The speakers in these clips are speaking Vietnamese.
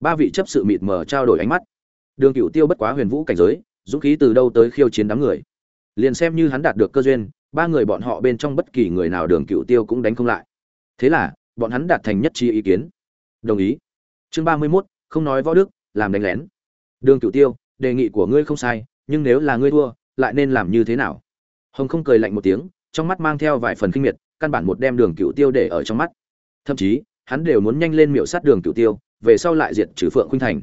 ba vị chấp sự mịt mờ trao đổi ánh mắt. Đường cựu tiêu bất quá huyền vũ cảnh giới, dũng khí từ đâu tới khiêu chiến đám người. Liền xem như hắn đạt được cơ duyên, ba người bọn họ bên trong bất kỳ người nào đường cựu tiêu cũng đánh không lại. Thế là, bọn hắn đạt thành nhất trí ý kiến. Đồng ý. Chương ba mươi mốt, không nói võ đức, làm đánh lén. Đường cựu tiêu, đề nghị của ngươi không sai, nhưng nếu là ngươi thua, lại nên làm như thế nào? Hồng không cười lạnh một tiếng, trong mắt mang theo vài phần kinh miệt, căn bản một đem đường cựu tiêu để ở trong mắt. Thậm chí, hắn đều muốn nhanh lên miệu sát đường cựu tiêu về sau lại diệt trừ phượng khuynh thành.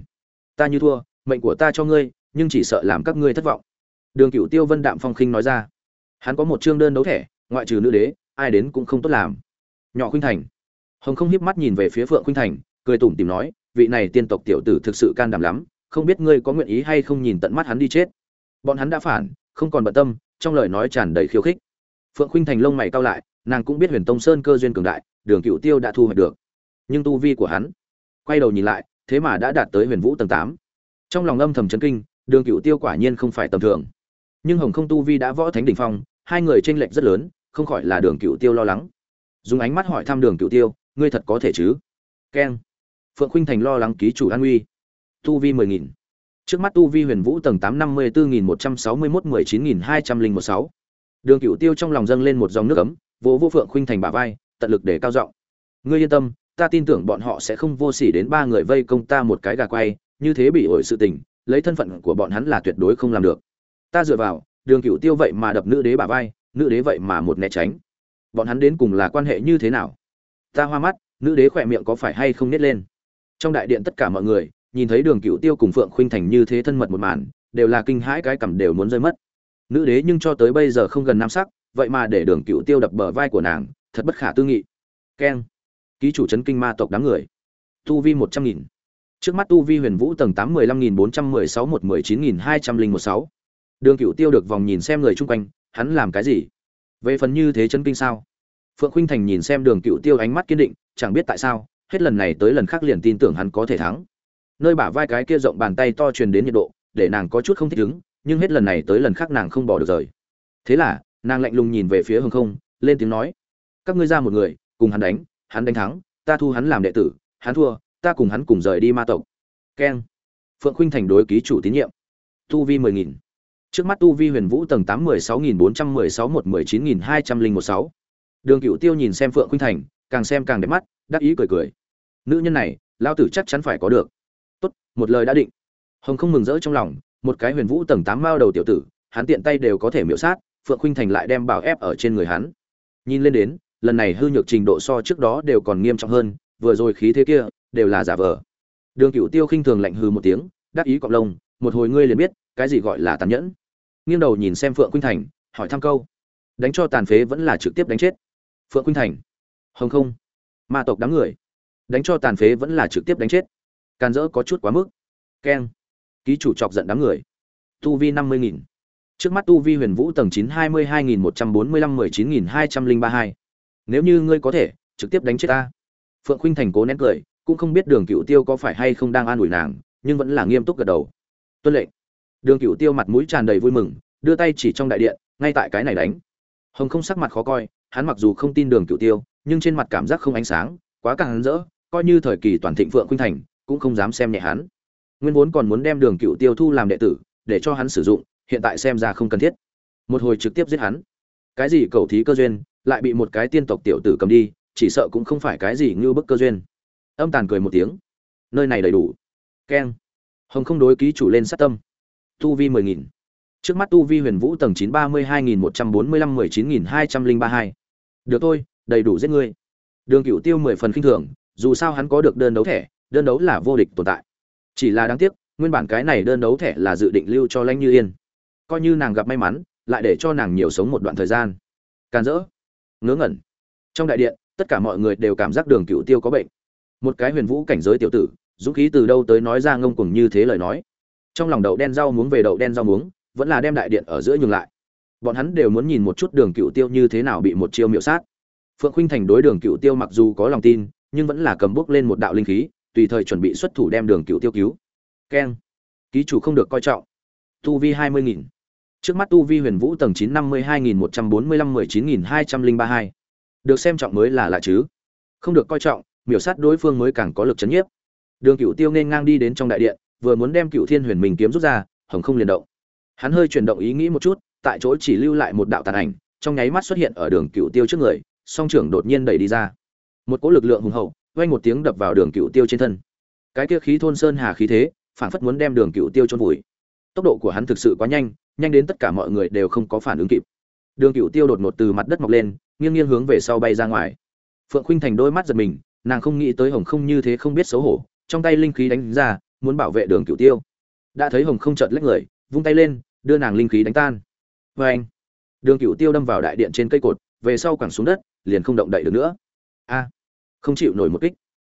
Ta như thua, mệnh của ta cho ngươi, nhưng chỉ sợ làm các ngươi thất vọng. Đường cựu tiêu vân đạm phong khinh nói ra. Hắn có một chương đơn đấu thẻ, ngoại trừ nữ đế, ai đến cũng không tốt làm. Nhỏ khuynh thành. Hồng không hiếp mắt nhìn về phía phượng khuynh thành, cười tủm tìm nói, vị này tiên tộc tiểu tử thực sự can đảm lắm, không biết ngươi có nguyện ý hay không nhìn tận mắt hắn đi chết. Bọn hắn đã phản, không còn bận tâm, trong lời nói tràn đầy khiêu khích. Phượng khuynh thành lông mày cao lại, nàng cũng biết huyền tông sơn cơ duyên cường đại, đường cựu tiêu đã thu hoạch được. Nhưng tu vi của hắn quay đầu nhìn lại, thế mà đã đạt tới huyền vũ tầng tám. Trong lòng âm thầm chấn kinh, đường cựu tiêu quả nhiên không phải tầm thường. Nhưng hồng không tu vi đã võ thánh đỉnh phong, hai người tranh lệch rất lớn, không khỏi là đường cựu tiêu lo lắng. Dùng ánh mắt hỏi thăm đường cựu tiêu, ngươi thật có thể chứ? Keng. Phượng khuynh thành lo lắng ký chủ an uy. Tu vi mười nghìn. Trước mắt tu vi huyền vũ tầng tám năm mươi bốn nghìn một trăm sáu mươi mốt mười chín nghìn hai trăm linh một sáu. Đường cựu tiêu trong lòng dâng lên một dòng nước ấm, vỗ vô phượng khuynh thành bả vai, tận lực để cao giọng. Ngươi yên tâm ta tin tưởng bọn họ sẽ không vô sỉ đến ba người vây công ta một cái gà quay, như thế bị ổi sự tình, lấy thân phận của bọn hắn là tuyệt đối không làm được. Ta dựa vào, đường cửu tiêu vậy mà đập nữ đế bả vai, nữ đế vậy mà một né tránh. Bọn hắn đến cùng là quan hệ như thế nào? Ta hoa mắt, nữ đế khỏe miệng có phải hay không nhếch lên? Trong đại điện tất cả mọi người, nhìn thấy đường cửu tiêu cùng phượng khuynh thành như thế thân mật một màn, đều là kinh hãi cái cằm đều muốn rơi mất. Nữ đế nhưng cho tới bây giờ không gần nam sắc, vậy mà để đường cửu tiêu đập bờ vai của nàng, thật bất khả tư nghị. Keng ký chủ chấn kinh ma tộc đám người. Tu vi một trăm nghìn. Trước mắt tu vi huyền vũ tầng tám mười lăm nghìn bốn trăm mười sáu một mười chín nghìn hai trăm linh một sáu. Đường cựu tiêu được vòng nhìn xem người chung quanh, hắn làm cái gì? Về phần như thế chấn kinh sao? Phượng khinh thành nhìn xem đường cựu tiêu ánh mắt kiên định, chẳng biết tại sao, hết lần này tới lần khác liền tin tưởng hắn có thể thắng. Nơi bả vai cái kia rộng bàn tay to truyền đến nhiệt độ, để nàng có chút không thích ứng, nhưng hết lần này tới lần khác nàng không bỏ được rời. Thế là, nàng lạnh lùng nhìn về phía hồng không, lên tiếng nói, các ngươi ra một người, cùng hắn đánh hắn đánh thắng, ta thu hắn làm đệ tử, hắn thua, ta cùng hắn cùng rời đi ma tộc. Keng phượng khuynh thành đối ký chủ tín nhiệm. Tu vi mười nghìn. Trước mắt tu vi huyền vũ tầng tám mười sáu nghìn bốn trăm mười sáu một mười chín nghìn hai trăm linh một sáu. Đường cựu tiêu nhìn xem phượng khuynh thành, càng xem càng đẹp mắt, đắc ý cười cười. Nữ nhân này lao tử chắc chắn phải có được. Tốt, một lời đã định. Hồng không mừng rỡ trong lòng, một cái huyền vũ tầng tám mao đầu tiểu tử, hắn tiện tay đều có thể miễu sát, phượng khuynh thành lại đem bảo ép ở trên người hắn. Nhìn lên đến lần này hư nhược trình độ so trước đó đều còn nghiêm trọng hơn, vừa rồi khí thế kia đều là giả vờ. Đường cựu tiêu khinh thường lạnh hư một tiếng, đắc ý cọc lông, một hồi ngươi liền biết, cái gì gọi là tàn nhẫn. Nghiêng đầu nhìn xem phượng khuynh thành, hỏi thăm câu, đánh cho tàn phế vẫn là trực tiếp đánh chết? Phượng khuynh thành, hồng không, ma tộc đám người, đánh cho tàn phế vẫn là trực tiếp đánh chết. Can dỡ có chút quá mức. Keng, ký chủ chọc giận đám người. Tu vi năm mươi nghìn. Trước mắt tu vi huyền vũ tầng chín hai mươi hai nghìn một trăm bốn mươi lăm mười chín nghìn hai trăm linh ba hai nếu như ngươi có thể, trực tiếp đánh chết ta. Phượng khuynh thành cố nén cười, cũng không biết đường cựu tiêu có phải hay không đang an ủi nàng, nhưng vẫn là nghiêm túc gật đầu. Tuân lệnh. Đường cựu tiêu mặt mũi tràn đầy vui mừng, đưa tay chỉ trong đại điện, ngay tại cái này đánh. Hồng không sắc mặt khó coi, hắn mặc dù không tin đường cựu tiêu, nhưng trên mặt cảm giác không ánh sáng, quá càng hắn rỡ, coi như thời kỳ toàn thịnh phượng khuynh thành, cũng không dám xem nhẹ hắn. Nguyên vốn còn muốn đem đường cựu tiêu thu làm đệ tử, để cho hắn sử dụng, hiện tại xem ra không cần thiết. Một hồi trực tiếp giết hắn. Cái gì cầu thí cơ duyên lại bị một cái tiên tộc tiểu tử cầm đi, chỉ sợ cũng không phải cái gì như bức cơ duyên. Âm tàn cười một tiếng. Nơi này đầy đủ. Keng. Hồng không đối ký chủ lên sát tâm. Tu vi mười nghìn. Trước mắt tu vi huyền vũ tầng chín ba mươi hai nghìn một trăm bốn mươi lăm, mười chín nghìn hai trăm linh ba hai. Được thôi, đầy đủ giết ngươi. Đường cựu tiêu mười phần khinh thường, dù sao hắn có được đơn đấu thẻ, đơn đấu là vô địch tồn tại. Chỉ là đáng tiếc, nguyên bản cái này đơn đấu thẻ là dự định lưu cho lãnh như yên. Coi như nàng gặp may mắn, lại để cho nàng nhiều sống một đoạn thời gian. Can dỡ ngớ ngẩn. Trong đại điện, tất cả mọi người đều cảm giác đường cựu tiêu có bệnh. Một cái huyền vũ cảnh giới tiểu tử, dũng khí từ đâu tới nói ra ngông cuồng như thế lời nói. Trong lòng đậu đen rau muống về đậu đen rau muống, vẫn là đem đại điện ở giữa nhường lại. Bọn hắn đều muốn nhìn một chút đường cựu tiêu như thế nào bị một chiêu miệu sát. Phượng khinh thành đối đường cựu tiêu mặc dù có lòng tin, nhưng vẫn là cầm bốc lên một đạo linh khí, tùy thời chuẩn bị xuất thủ đem đường cựu tiêu cứu. Keng. Ký chủ không được coi trọng. Tu vi hai mươi nghìn trước mắt tu vi huyền vũ tầng chín năm mươi hai nghìn một trăm bốn mươi lăm mười chín nghìn hai trăm linh ba hai. Được xem trọng mới là lạ chứ. Không được coi trọng, miểu sát đối phương mới càng có lực chấn nhiếp. Đường cựu tiêu nên ngang đi đến trong đại điện, vừa muốn đem cựu thiên huyền minh kiếm rút ra, hồng không liền động. Hắn hơi chuyển động ý nghĩ một chút, tại chỗ chỉ lưu lại một đạo tàn ảnh, trong nháy mắt xuất hiện ở đường cựu tiêu trước người, song trưởng đột nhiên đẩy đi ra. Một cỗ lực lượng hùng hậu, vang một tiếng đập vào đường cựu tiêu trên thân. Cái kia khí thôn sơn hà khí thế phản phất muốn đem đường cựu tiêu chôn vùi. Tốc độ của hắn thực sự quá nhanh nhanh đến tất cả mọi người đều không có phản ứng kịp. Đường cựu tiêu đột ngột từ mặt đất mọc lên, nghiêng nghiêng hướng về sau bay ra ngoài. Phượng khuynh thành đôi mắt giật mình, nàng không nghĩ tới hồng không như thế không biết xấu hổ, trong tay linh khí đánh ra, muốn bảo vệ đường cựu tiêu. Đã thấy hồng không chợt lách người, vung tay lên, đưa nàng linh khí đánh tan. Vê anh đường cựu tiêu đâm vào đại điện trên cây cột, về sau quẳng xuống đất, liền không động đậy được nữa. A! Không chịu nổi một kích.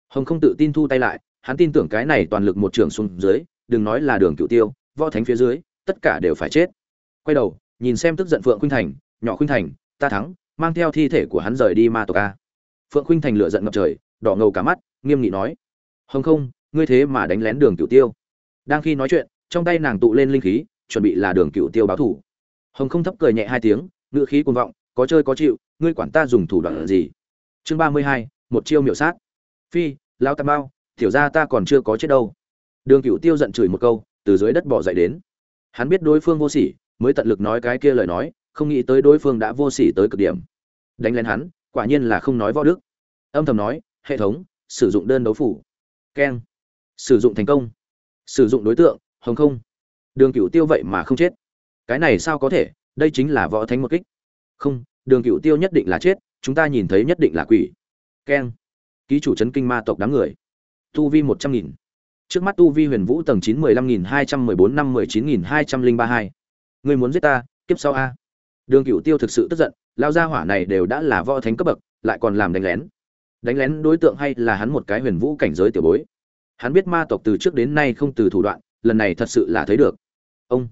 Hồng không tự tin thu tay lại, hắn tin tưởng cái này toàn lực một trường xuống dưới, đừng nói là đường cựu tiêu, võ thánh phía dưới tất cả đều phải chết. Quay đầu, nhìn xem tức giận phượng khuynh thành, nhỏ khuynh thành, ta thắng, mang theo thi thể của hắn rời đi ma tộc a. Phượng khuynh thành lửa giận ngập trời, đỏ ngầu cả mắt, nghiêm nghị nói, hồng không, ngươi thế mà đánh lén đường cửu tiêu. Đang khi nói chuyện, trong tay nàng tụ lên linh khí, chuẩn bị là đường cửu tiêu báo thủ. Hồng không thấp cười nhẹ hai tiếng ngựa khí cuồng vọng, có chơi có chịu, ngươi quản ta dùng thủ đoạn gì? Chương ba mươi hai, một chiêu miểu sát. Phi lao tam bao tiểu ra ta còn chưa có chết đâu. Đường cửu tiêu giận chửi một câu, từ dưới đất bỏ dậy đến hắn biết đối phương vô sỉ, mới tận lực nói cái kia lời nói, không nghĩ tới đối phương đã vô sỉ tới cực điểm. Đánh lên hắn, quả nhiên là không nói võ đức. Âm thầm nói, hệ thống, sử dụng đơn đấu phủ. Keng. Sử dụng thành công. Sử dụng đối tượng, hồng không. Đường cửu tiêu vậy mà không chết. Cái này sao có thể? Đây chính là võ thánh một kích. Không, đường cửu tiêu nhất định là chết, chúng ta nhìn thấy nhất định là quỷ. Keng. Ký chủ chấn kinh ma tộc đám người. Tu vi một trăm nghìn trước mắt tu vi huyền vũ tầng chín mười lăm nghìn hai trăm mười bốn năm mười chín nghìn hai trăm linh ba hai. Người muốn giết ta, kiếp sau a. Đường cựu tiêu thực sự tức giận lao gia hỏa này đều đã là võ thánh cấp bậc, lại còn làm đánh lén. Đánh lén đối tượng hay là hắn một cái huyền vũ cảnh giới tiểu bối. Hắn biết ma tộc từ trước đến nay không từ thủ đoạn, lần này thật sự là thấy được. Ông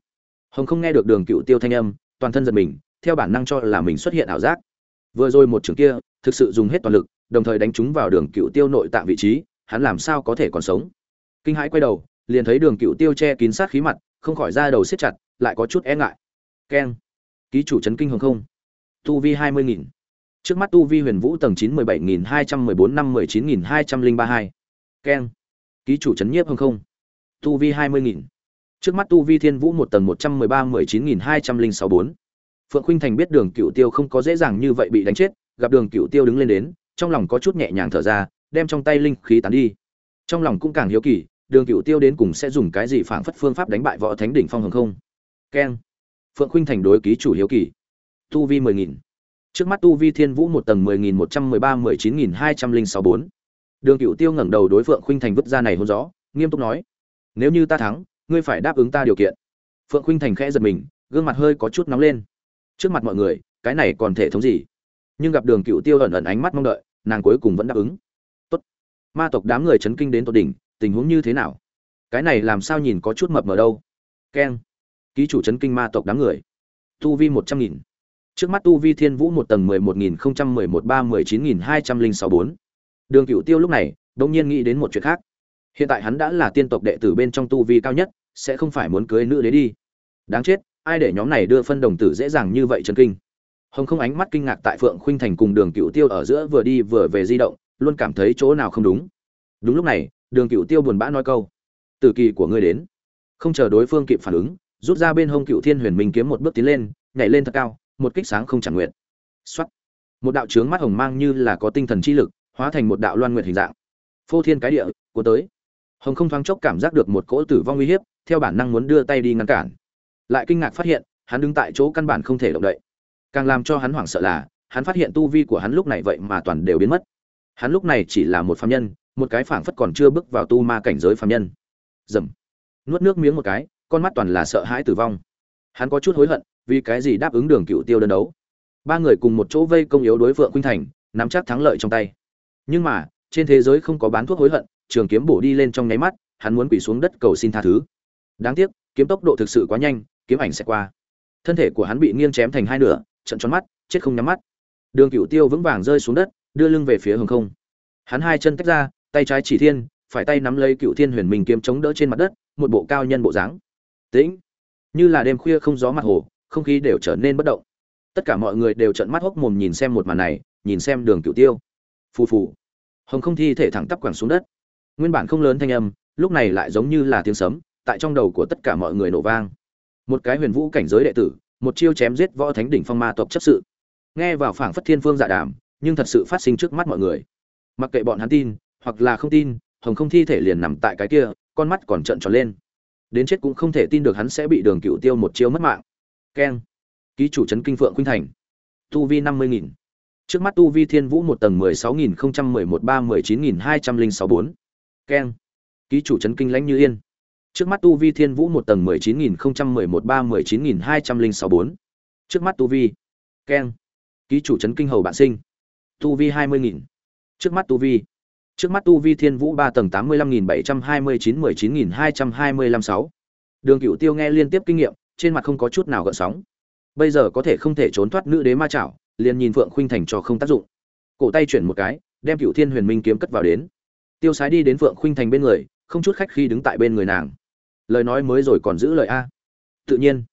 hồng không nghe được đường cựu tiêu thanh âm, toàn thân giật mình, theo bản năng cho là mình xuất hiện ảo giác. Vừa rồi một trường kia, thực sự dùng hết toàn lực, đồng thời đánh trúng vào đường cựu tiêu nội tạng vị trí, hắn làm sao có thể còn sống? Kinh hãi quay đầu, liền thấy đường cựu tiêu che kín sát khí mặt, không khỏi ra đầu siết chặt, lại có chút e ngại. Keng. Ký chủ trấn kinh hồng không. Tu vi hai mươi nghìn. Trước mắt tu vi huyền vũ tầng chín mười bảy nghìn hai trăm mười bốn năm mười chín nghìn hai trăm linh ba hai. Keng. Ký chủ trấn nhiếp hồng không. Tu vi hai mươi nghìn. Trước mắt tu vi thiên vũ một tầng một trăm mười ba mười chín nghìn hai trăm linh sáu bốn. Phượng Khinh thành biết đường cựu tiêu không có dễ dàng như vậy bị đánh chết, gặp đường cựu tiêu đứng lên đến, trong lòng có chút nhẹ nhàng thở ra, đem trong tay linh khí tán đi. Trong lòng cũng càng hiếu kỳ đường cựu tiêu đến cùng sẽ dùng cái gì phảng phất phương pháp đánh bại võ thánh đỉnh phong hồng không? Keng. Phượng khuynh thành đối ký chủ hiếu kỳ. Tu vi mười nghìn. Trước mắt tu vi thiên vũ một tầng mười nghìn một trăm mười ba, mười chín nghìn hai trăm linh sáu bốn. Đường cựu tiêu ngẩng đầu đối phượng khuynh thành vứt ra này hôn gió, nghiêm túc nói, nếu như ta thắng, ngươi phải đáp ứng ta điều kiện. Phượng khuynh thành khẽ giật mình, gương mặt hơi có chút nóng lên. Trước mặt mọi người, cái này còn thể thống gì? Nhưng gặp đường cựu tiêu ẩn ẩn ánh mắt mong đợi, nàng cuối cùng vẫn đáp ứng. Tốt. Ma tộc đám người chấn kinh đến tột đỉnh tình huống như thế nào? Cái này làm sao nhìn có chút mập mờ đâu? Keng. Ký chủ chấn kinh ma tộc đám người. Tu vi một trăm nghìn. Trước mắt tu vi thiên vũ một tầng mười một nghìn không trăm mười một ba mười chín nghìn hai trăm linh sáu bốn. Đường cựu tiêu lúc này đông nhiên nghĩ đến một chuyện khác. Hiện tại hắn đã là tiên tộc đệ tử bên trong tu vi cao nhất, sẽ không phải muốn cưới nữ đế đi. Đáng chết, ai để nhóm này đưa phân đồng tử dễ dàng như vậy chấn kinh? Hồng không ánh mắt kinh ngạc tại phượng khuynh thành cùng đường cựu tiêu ở giữa vừa đi vừa về di động, luôn cảm thấy chỗ nào không đúng. Đúng lúc này đường cựu tiêu buồn bã nói câu, tử kỳ của ngươi đến. Không chờ đối phương kịp phản ứng, rút ra bên hông cựu thiên huyền minh kiếm một bước tiến lên, nhảy lên thật cao, một kích sáng không chẳng nguyện. Xuất một đạo trướng mắt hồng mang như là có tinh thần chi lực, hóa thành một đạo loan nguyện hình dạng. Phô thiên cái địa của tới. Hồng không thoáng chốc cảm giác được một cỗ tử vong uy hiếp, theo bản năng muốn đưa tay đi ngăn cản. Lại kinh ngạc phát hiện, hắn đứng tại chỗ căn bản không thể động đậy. Càng làm cho hắn hoảng sợ là, hắn phát hiện tu vi của hắn lúc này vậy mà toàn đều biến mất. Hắn lúc này chỉ là một phạm nhân một cái phảng phất còn chưa bước vào tu ma cảnh giới phàm nhân. Dầm. Nuốt nước miếng một cái, con mắt toàn là sợ hãi tử vong. Hắn có chút hối hận, vì cái gì đáp ứng đường cựu tiêu đơn đấu? Ba người cùng một chỗ vây công yếu đối phượng khuynh thành, nắm chắc thắng lợi trong tay. Nhưng mà, trên thế giới không có bán thuốc hối hận, trường kiếm bổ đi lên trong nháy mắt, hắn muốn quỳ xuống đất cầu xin tha thứ. Đáng tiếc, kiếm tốc độ thực sự quá nhanh, kiếm ảnh sẽ qua. Thân thể của hắn bị nghiêng chém thành hai nửa, trận tròn mắt, chết không nhắm mắt. Đường cựu tiêu vững vàng rơi xuống đất, đưa lưng về phía hồng không. Hắn hai chân tách ra tay trái chỉ thiên, phải tay nắm lấy cựu thiên huyền minh kiếm chống đỡ trên mặt đất, một bộ cao nhân bộ dáng. Tĩnh. Như là đêm khuya không gió mặt hồ, không khí đều trở nên bất động. Tất cả mọi người đều trợn mắt hốc mồm nhìn xem một màn này, nhìn xem đường cựu tiêu. Phù phù. Hồng không thi thể thẳng tắp quẳng xuống đất. Nguyên bản không lớn thanh âm, lúc này lại giống như là tiếng sấm, tại trong đầu của tất cả mọi người nổ vang. Một cái huyền vũ cảnh giới đệ tử, một chiêu chém giết võ thánh đỉnh phong ma tộc chấp sự. Nghe vào phảng phất thiên phương dạ đàm, nhưng thật sự phát sinh trước mắt mọi người. Mặc kệ bọn hắn tin hoặc là không tin, hồng không thi thể liền nằm tại cái kia, con mắt còn trợn tròn lên. Đến chết cũng không thể tin được hắn sẽ bị đường cựu tiêu một chiêu mất mạng. Keng. Ký chủ trấn kinh phượng khuynh thành. Tu vi năm mươi nghìn. Trước mắt tu vi thiên vũ một tầng mười sáu nghìn không trăm mười một ba mười chín nghìn hai trăm linh sáu bốn. Keng. Ký chủ trấn kinh lãnh như yên. Trước mắt tu vi thiên vũ một tầng mười chín nghìn không trăm mười một ba mười chín nghìn hai trăm linh sáu bốn. Trước mắt tu vi. Keng. Ký chủ trấn kinh hầu bạn sinh. Tu vi hai mươi nghìn. Trước mắt tu vi trước mắt tu vi thiên vũ ba tầng tám mươi lăm nghìn bảy trăm hai mươi chín, mười chín nghìn hai trăm hai mươi lăm sáu. Đường cựu tiêu nghe liên tiếp kinh nghiệm, trên mặt không có chút nào gợn sóng. Bây giờ có thể không thể trốn thoát nữ đế ma chảo, liền nhìn phượng khuynh thành cho không tác dụng. Cổ tay chuyển một cái, đem cựu thiên huyền minh kiếm cất vào đến. Tiêu sái đi đến phượng khuynh thành bên người, không chút khách khi đứng tại bên người nàng. Lời nói mới rồi còn giữ lời a. Tự nhiên,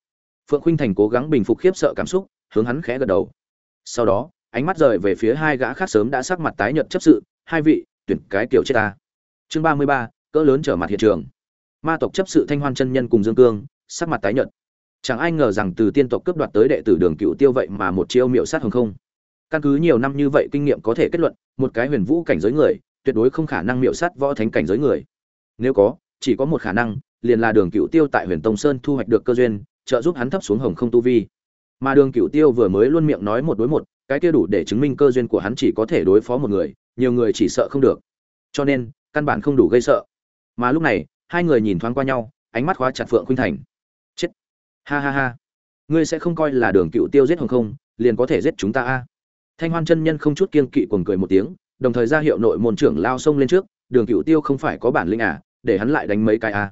phượng khuynh thành cố gắng bình phục khiếp sợ cảm xúc, hướng hắn khẽ gật đầu. Sau đó, ánh mắt rời về phía hai gã khác sớm đã sắc mặt tái nhợt chấp sự, hai vị tuyển cái kiểu chết ta. Chương ba mươi ba, cỡ lớn trở mặt hiện trường. Ma tộc chấp sự thanh hoan chân nhân cùng dương cương, sắc mặt tái nhợt. Chẳng ai ngờ rằng từ tiên tộc cướp đoạt tới đệ tử đường cựu tiêu vậy mà một chiêu miệu sát hồng không. Căn cứ nhiều năm như vậy kinh nghiệm có thể kết luận, một cái huyền vũ cảnh giới người, tuyệt đối không khả năng miệu sát võ thánh cảnh giới người. Nếu có, chỉ có một khả năng, liền là đường cựu tiêu tại huyền tông sơn thu hoạch được cơ duyên, trợ giúp hắn thấp xuống hồng không tu vi. Mà đường cựu tiêu vừa mới luôn miệng nói một đối một, cái kia đủ để chứng minh cơ duyên của hắn chỉ có thể đối phó một người nhiều người chỉ sợ không được. Cho nên, căn bản không đủ gây sợ. Mà lúc này, hai người nhìn thoáng qua nhau, ánh mắt khóa chặt phượng khuynh thành. Chết. Ha ha ha. Ngươi sẽ không coi là đường cựu tiêu giết hồng không, liền có thể giết chúng ta a? Thanh hoan chân nhân không chút kiên kỵ cuồng cười một tiếng, đồng thời ra hiệu nội môn trưởng lao sông lên trước, đường cựu tiêu không phải có bản lĩnh à để hắn lại đánh mấy cái a?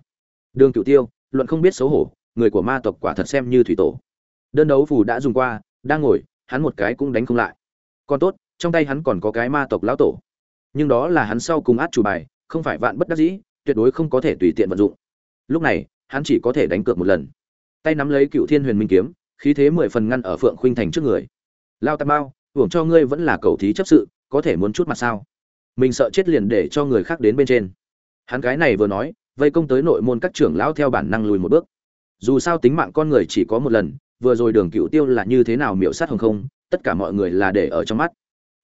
Đường cựu tiêu, luận không biết xấu hổ, người của ma tộc quả thật xem như thủy tổ. Đơn đấu phù đã dùng qua, đang ngồi, hắn một cái cũng đánh không lại. Còn tốt trong tay hắn còn có cái ma tộc lão tổ. Nhưng đó là hắn sau cùng át chủ bài, không phải vạn bất đắc dĩ, tuyệt đối không có thể tùy tiện vận dụng. Lúc này, hắn chỉ có thể đánh cược một lần. Tay nắm lấy cựu thiên huyền minh kiếm, khí thế mười phần ngăn ở phượng khuynh thành trước người. Lao tà bao hưởng cho ngươi vẫn là cầu thí chấp sự, có thể muốn chút mặt sao? Mình sợ chết liền để cho người khác đến bên trên. Hắn cái này vừa nói, vây công tới nội môn các trưởng lão theo bản năng lùi một bước. Dù sao tính mạng con người chỉ có một lần, vừa rồi đường cựu tiêu là như thế nào miểu sát hồng không, tất cả mọi người là để ở trong mắt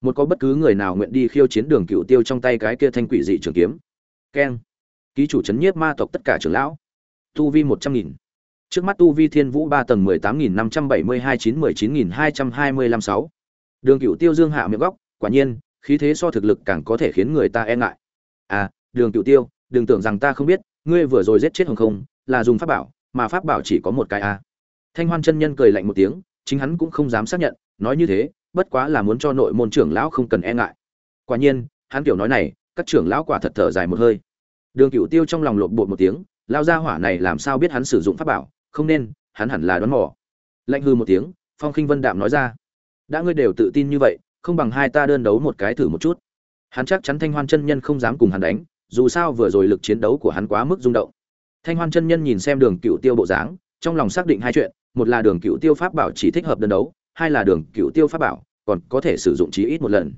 một có bất cứ người nào nguyện đi khiêu chiến đường cựu tiêu trong tay cái kia thanh quỷ dị trường kiếm. Keng. Ký chủ c h ấ n nhiếp ma tộc tất cả trưởng lão. Tu vi một trăm nghìn. Trước mắt tu vi thiên vũ ba tầng mười tám nghìn năm trăm bảy mươi hai chín mười chín nghìn hai trăm hai mươi lăm sáu. Đường cựu tiêu dương hạ miệng góc, quả nhiên, khí thế so thực lực càng có thể khiến người ta e ngại. À đường cựu tiêu, đừng tưởng rằng ta không biết, ngươi vừa rồi giết chết hồng không, là dùng pháp bảo, mà pháp bảo chỉ có một cái a. À. thanh hoan chân nhân cười lạnh một tiếng, chính hắn cũng không dám xác nhận, nói như thế bất quá là muốn cho nội môn trưởng lão không cần e ngại. Quả nhiên, hắn kiểu nói này, các trưởng lão quả thật thở dài một hơi. Đường cựu tiêu trong lòng lộn bột một tiếng lao ra hỏa này làm sao biết hắn sử dụng pháp bảo, không nên, hắn hẳn là đoán mò. Lạnh hư một tiếng, phong khinh vân đạm nói ra, đã ngươi đều tự tin như vậy, không bằng hai ta đơn đấu một cái thử một chút. Hắn chắc chắn thanh hoan chân nhân không dám cùng hắn đánh, dù sao vừa rồi lực chiến đấu của hắn quá mức rung động. Thanh hoan chân nhân nhìn xem đường cựu tiêu bộ dáng, trong lòng xác định hai chuyện, một là đường cựu tiêu pháp bảo chỉ thích hợp đơn đấu, hai là đường cựu tiêu pháp bảo còn có thể sử dụng chí ít một lần.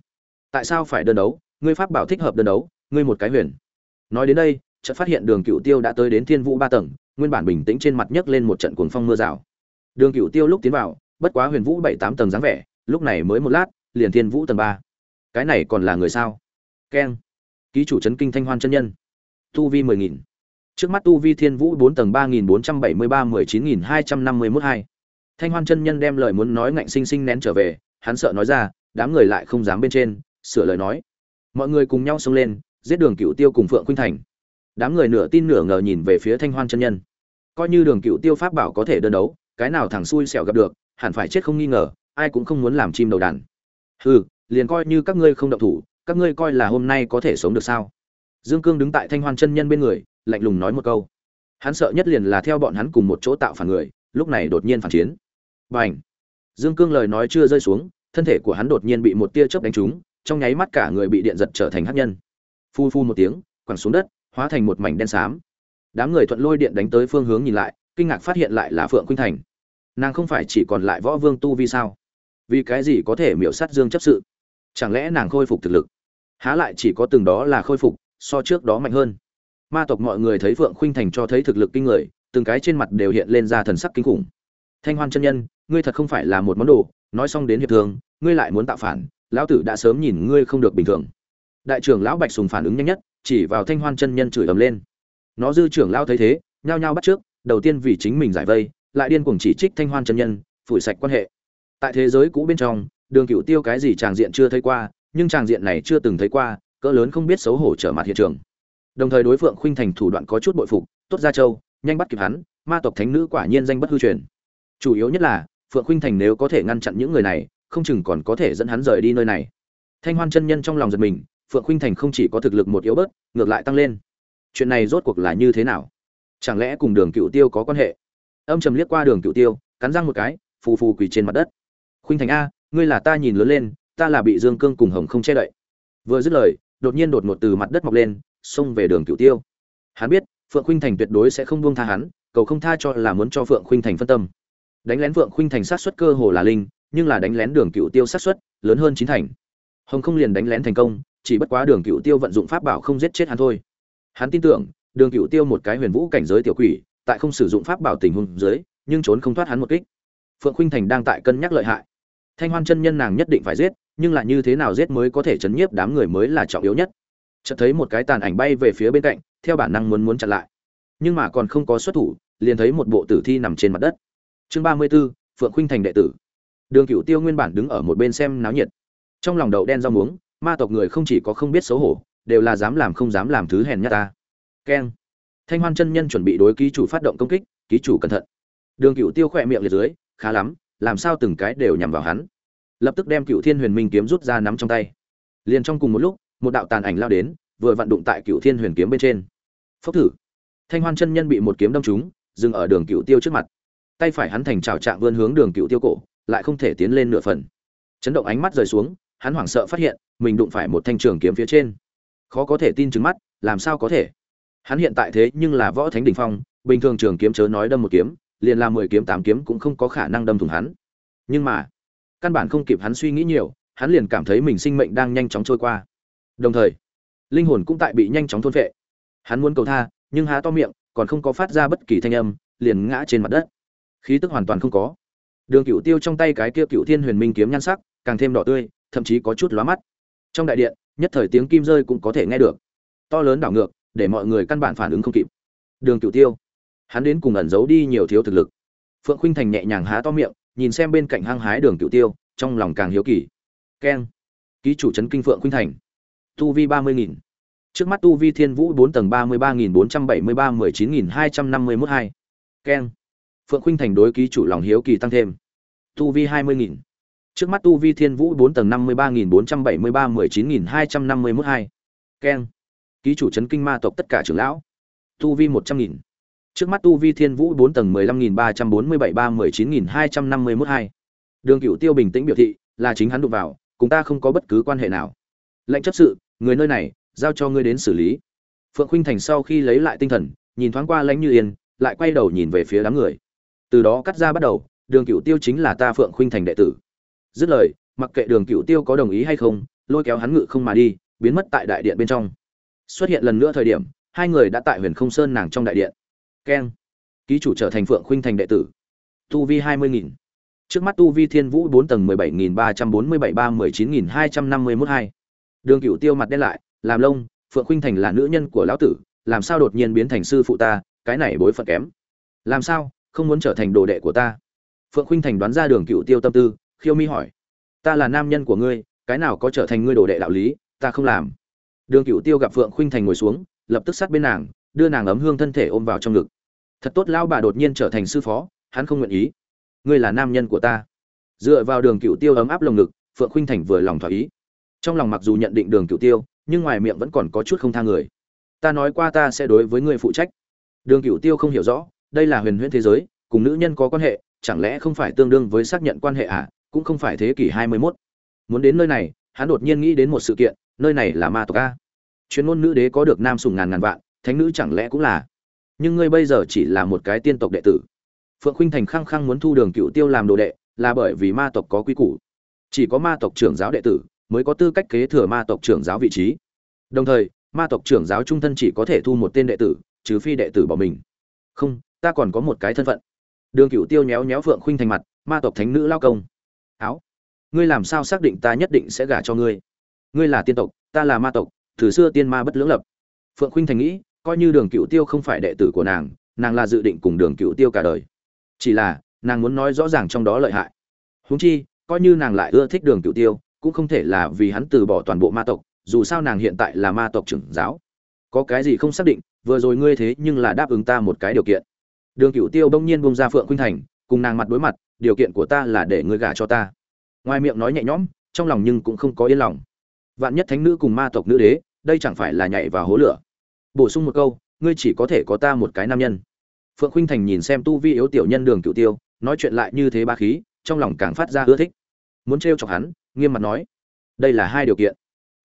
Tại sao phải đơn đấu? Ngươi pháp bảo thích hợp đơn đấu, ngươi một cái huyền. Nói đến đây, chợt phát hiện đường cựu tiêu đã tới đến thiên vũ ba tầng, nguyên bản bình tĩnh trên mặt nhấc lên một trận cuồng phong mưa rào. Đường cựu tiêu lúc tiến vào, bất quá huyền vũ bảy tám tầng dáng vẻ, lúc này mới một lát, liền thiên vũ tầng ba. Cái này còn là người sao? Keng. Ký chủ trấn kinh thanh hoan chân nhân. Tu vi mười nghìn. Trước mắt tu vi thiên vũ bốn tầng ba nghìn bốn trăm bảy mươi ba mười chín nghìn hai trăm năm mươi mốt hai. Thanh hoan chân nhân đem lời muốn nói ngạnh sinh sinh nén trở về hắn sợ nói ra, đám người lại không dám bên trên, sửa lời nói. Mọi người cùng nhau xông lên, giết đường cựu tiêu cùng phượng khuynh thành. Đám người nửa tin nửa ngờ nhìn về phía thanh hoan chân nhân. Coi như đường cựu tiêu pháp bảo có thể đơn đấu, cái nào thằng xui xẻo gặp được, hẳn phải chết không nghi ngờ, ai cũng không muốn làm chim đầu đàn. Hừ, liền coi như các ngươi không động thủ, các ngươi coi là hôm nay có thể sống được sao? Dương cương đứng tại thanh hoan chân nhân bên người, lạnh lùng nói một câu. Hắn sợ nhất liền là theo bọn hắn cùng một chỗ tạo phản người, lúc này đột nhiên phản chiến. B à n h dương cương lời nói chưa rơi xuống, thân thể của hắn đột nhiên bị một tia chớp đánh trúng, trong nháy mắt cả người bị điện giật trở thành hắc nhân. Phu phu một tiếng, quẳng xuống đất, hóa thành một mảnh đen xám. Đám người thuận lôi điện đánh tới phương hướng nhìn lại, kinh ngạc phát hiện lại là phượng khuynh thành. Nàng không phải chỉ còn lại võ vương tu vi sao? Vì cái gì có thể miểu sát dương chấp sự? Chẳng lẽ nàng khôi phục thực lực? Há lại chỉ có từng đó là khôi phục, so trước đó mạnh hơn. Ma tộc mọi người thấy phượng khuynh thành cho thấy thực lực kinh người, từng cái trên mặt đều hiện lên ra thần sắc kinh khủng thanh hoan chân nhân, ngươi thật không phải là một món đồ, nói xong đến hiệp thương ngươi lại muốn tạo phản, lão tử đã sớm nhìn ngươi không được bình thường. Đại trưởng lão bạch sùng phản ứng nhanh nhất, chỉ vào thanh hoan chân nhân chửi ầm lên. Nó dư trưởng lão thấy thế, nhao nhao bắt trước, đầu tiên vì chính mình giải vây, lại điên cuồng chỉ trích thanh hoan chân nhân, phủi sạch quan hệ. Tại thế giới cũ bên trong, đường cựu tiêu cái gì tràng diện chưa thấy qua, nhưng tràng diện này chưa từng thấy qua, cỡ lớn không biết xấu hổ trở mặt hiện trường. Đồng thời đối phượng khuynh thành thủ đoạn có chút bội phục, tốt ra châu, nhanh bắt kịp hắn, ma tộc thánh nữ quả nhiên danh bất hư truyền chủ yếu nhất là, phượng khuynh thành nếu có thể ngăn chặn những người này, không chừng còn có thể dẫn hắn rời đi nơi này. Thanh hoan chân nhân trong lòng giật mình, phượng khuynh thành không chỉ có thực lực một yếu bớt, ngược lại tăng lên. Chuyện này rốt cuộc là như thế nào? Chẳng lẽ cùng đường cựu tiêu có quan hệ? Âm trầm liếc qua đường cựu tiêu, cắn răng một cái, phù phù quỳ trên mặt đất. Khuynh thành a, ngươi là ta nhìn lớn lên, ta là bị dương cương cùng hồng không che đậy. Vừa dứt lời, đột nhiên đột ngột từ mặt đất mọc lên, xông về đường cựu tiêu. Hắn biết, phượng khuynh thành tuyệt đối sẽ không buông tha hắn, cầu không tha cho là muốn cho phượng khuynh thành phân tâm đánh lén vượng khuynh thành sát xuất cơ hồ là linh, nhưng là đánh lén đường cựu tiêu sát xuất, lớn hơn chín thành. Hồng không liền đánh lén thành công, chỉ bất quá đường cựu tiêu vận dụng pháp bảo không giết chết hắn thôi. Hắn tin tưởng, đường cựu tiêu một cái huyền vũ cảnh giới tiểu quỷ, tại không sử dụng pháp bảo tình huống dưới, nhưng trốn không thoát hắn một kích. Phượng khuynh thành đang tại cân nhắc lợi hại. Thanh hoan chân nhân nàng nhất định phải giết, nhưng là như thế nào giết mới có thể chấn nhiếp đám người mới là trọng yếu nhất. Chợt thấy một cái tàn ảnh bay về phía bên cạnh, theo bản năng muốn muốn chặn lại. Nhưng mà còn không có xuất thủ, liền thấy một bộ tử thi nằm trên mặt đất chương ba mươi 34, phượng khuynh thành đệ tử. Đường cửu tiêu nguyên bản đứng ở một bên xem náo nhiệt. Trong lòng đậu đen rau muống ma tộc người không chỉ có không biết xấu hổ đều là dám làm không dám làm thứ hèn nhát ta. Keng. Thanh hoan chân nhân chuẩn bị đối ký chủ phát động công kích ký chủ cẩn thận. Đường cửu tiêu khỏe miệng liệt dưới khá lắm làm sao từng cái đều nhằm vào hắn. Lập tức đem cựu thiên huyền minh kiếm rút ra nắm trong tay. Liền trong cùng một lúc một đạo tàn ảnh lao đến vừa vặn đụng tại cựu thiên huyền kiếm bên trên. Phốc thử. Thanh hoan chân nhân bị một kiếm đâm trúng dừng ở đường cựu tiêu trước mặt tay phải hắn thành trào trạng vươn hướng đường cựu tiêu cổ, lại không thể tiến lên nửa phần. Chấn động ánh mắt rời xuống, hắn hoảng sợ phát hiện, mình đụng phải một thanh trường kiếm phía trên. Khó có thể tin chứng mắt, làm sao có thể? Hắn hiện tại thế nhưng là võ thánh đỉnh phong, bình thường trường kiếm chớ nói đâm một kiếm, liền là mười kiếm tám kiếm cũng không có khả năng đâm thủng hắn. Nhưng mà, căn bản không kịp hắn suy nghĩ nhiều, hắn liền cảm thấy mình sinh mệnh đang nhanh chóng trôi qua. Đồng thời, linh hồn cũng tại bị nhanh chóng thôn phệ. Hắn muốn cầu tha, nhưng há to miệng, còn không có phát ra bất kỳ thanh âm, liền ngã trên mặt đất khí tức hoàn toàn không có. Đường cựu tiêu trong tay cái kia cựu thiên huyền minh kiếm nhan sắc, càng thêm đỏ tươi, thậm chí có chút lóa mắt. Trong đại điện, nhất thời tiếng kim rơi cũng có thể nghe được. To lớn đảo ngược, để mọi người căn bản phản ứng không kịp. Đường cựu tiêu, hắn đến cùng ẩn giấu đi nhiều thiếu thực lực. Phượng Khinh thành nhẹ nhàng há to miệng, nhìn xem bên cạnh hăng hái đường cựu tiêu, trong lòng càng hiếu kỳ. Keng. Ký chủ trấn kinh phượng Khinh thành. Tu vi ba mươi nghìn. Trước mắt tu vi thiên vũ bốn tầng ba mươi ba nghìn bốn trăm bảy mươi ba mười chín nghìn hai trăm năm mươi mốt hai. Keng phượng khuynh thành đối ký chủ lòng hiếu kỳ tăng thêm. Tu vi hai mươi nghìn. Trước mắt tu vi thiên vũ bốn tầng năm mươi ba nghìn bốn trăm bảy mươi ba, mười chín nghìn hai trăm năm mươi mốt hai. Keng. Ký chủ chấn kinh ma tộc tất cả trưởng lão. Tu vi một trăm nghìn. Trước mắt tu vi thiên vũ bốn tầng mười lăm nghìn ba trăm bốn mươi bảy ba, mười chín nghìn hai trăm năm mươi mốt hai. Đường cựu tiêu bình tĩnh biểu thị là chính hắn đụng vào, cùng ta không có bất cứ quan hệ nào. Lệnh chấp sự, người nơi này, giao cho ngươi đến xử lý. Phượng khuynh thành sau khi lấy lại tinh thần, nhìn thoáng qua lãnh như yên, lại quay đầu nhìn về phía đám người từ đó cắt ra bắt đầu, đường cựu tiêu chính là ta phượng khuynh thành đệ tử. Dứt lời, mặc kệ đường cựu tiêu có đồng ý hay không, lôi kéo hắn ngự không mà đi, biến mất tại đại điện bên trong. Xuất hiện lần nữa thời điểm, hai người đã tại huyền không sơn nàng trong đại điện. Keng. Ký chủ trở thành phượng khuynh thành đệ tử. Tu vi hai mươi nghìn. Trước mắt tu vi thiên vũ bốn tầng mười bảy nghìn ba trăm bốn mươi bảy ba, mười chín nghìn hai trăm năm mươi mốt hai. Đường cựu tiêu mặt đen lại, làm lông, phượng khuynh thành là nữ nhân của lão tử, làm sao đột nhiên biến thành sư phụ ta, cái này bối phận kém. Làm sao? Không muốn trở thành đồ đệ của ta. Phượng khuynh thành đoán ra đường cựu tiêu tâm tư, khiêu mi hỏi, ta là nam nhân của ngươi, cái nào có trở thành ngươi đồ đệ đạo lý, ta không làm. Đường cựu tiêu gặp phượng khuynh thành ngồi xuống, lập tức sát bên nàng, đưa nàng ấm hương thân thể ôm vào trong ngực. Thật tốt lao bà đột nhiên trở thành sư phó, hắn không nguyện ý. Ngươi là nam nhân của ta. Dựa vào đường cựu tiêu ấm áp lồng ngực, phượng khuynh thành vừa lòng thỏa ý. Trong lòng mặc dù nhận định đường cựu tiêu, nhưng ngoài miệng vẫn còn có chút không tha người. Ta nói qua ta sẽ đối với ngươi phụ trách. Đường cựu tiêu không hiểu rõ đây là huyền huyễn thế giới, cùng nữ nhân có quan hệ, chẳng lẽ không phải tương đương với xác nhận quan hệ à? Cũng không phải thế kỷ hai mươi 21. muốn đến nơi này, hắn đột nhiên nghĩ đến một sự kiện, nơi này là ma tộc a. Chuyên môn nữ đế có được nam sùng ngàn ngàn vạn, thánh nữ chẳng lẽ cũng là? Nhưng ngươi bây giờ chỉ là một cái tiên tộc đệ tử. Phượng khuynh thành khăng khăng muốn thu đường cựu tiêu làm đồ đệ, là bởi vì ma tộc có quy củ. Chỉ có ma tộc trưởng giáo đệ tử mới có tư cách kế thừa ma tộc trưởng giáo vị trí. Đồng thời, ma tộc trưởng giáo trung thân chỉ có thể thu một tên đệ tử, trừ phi đệ tử bỏ mình. Không ta còn có một cái thân phận. Đường cựu tiêu nhéo nhéo phượng khuynh thành mặt, ma tộc thánh nữ lao công. Áo, ngươi làm sao xác định ta nhất định sẽ gả cho ngươi? Ngươi là tiên tộc, ta là ma tộc, từ xưa tiên ma bất lưỡng lập. Phượng khuynh thành nghĩ, coi như đường cựu tiêu không phải đệ tử của nàng nàng là dự định cùng đường cựu tiêu cả đời. Chỉ là, nàng muốn nói rõ ràng trong đó lợi hại. Huống chi, coi như nàng lại ưa thích đường cựu tiêu, cũng không thể là vì hắn từ bỏ toàn bộ ma tộc, dù sao nàng hiện tại là ma tộc trưởng giáo. Có cái gì không xác định, vừa rồi ngươi thế nhưng là đáp ứng ta một cái điều kiện đường cựu tiêu bỗng nhiên bông ra phượng khuynh thành, cùng nàng mặt đối mặt, điều kiện của ta là để ngươi gả cho ta. Ngoài miệng nói nhẹ nhõm, trong lòng nhưng cũng không có yên lòng. Vạn nhất thánh nữ cùng ma tộc nữ đế, đây chẳng phải là nhảy vào hố lửa. Bổ sung một câu, ngươi chỉ có thể có ta một cái nam nhân. Phượng khuynh thành nhìn xem tu vi yếu tiểu nhân đường cựu tiêu, nói chuyện lại như thế ba khí, trong lòng càng phát ra ưa thích. Muốn trêu chọc hắn, nghiêm mặt nói, đây là hai điều kiện.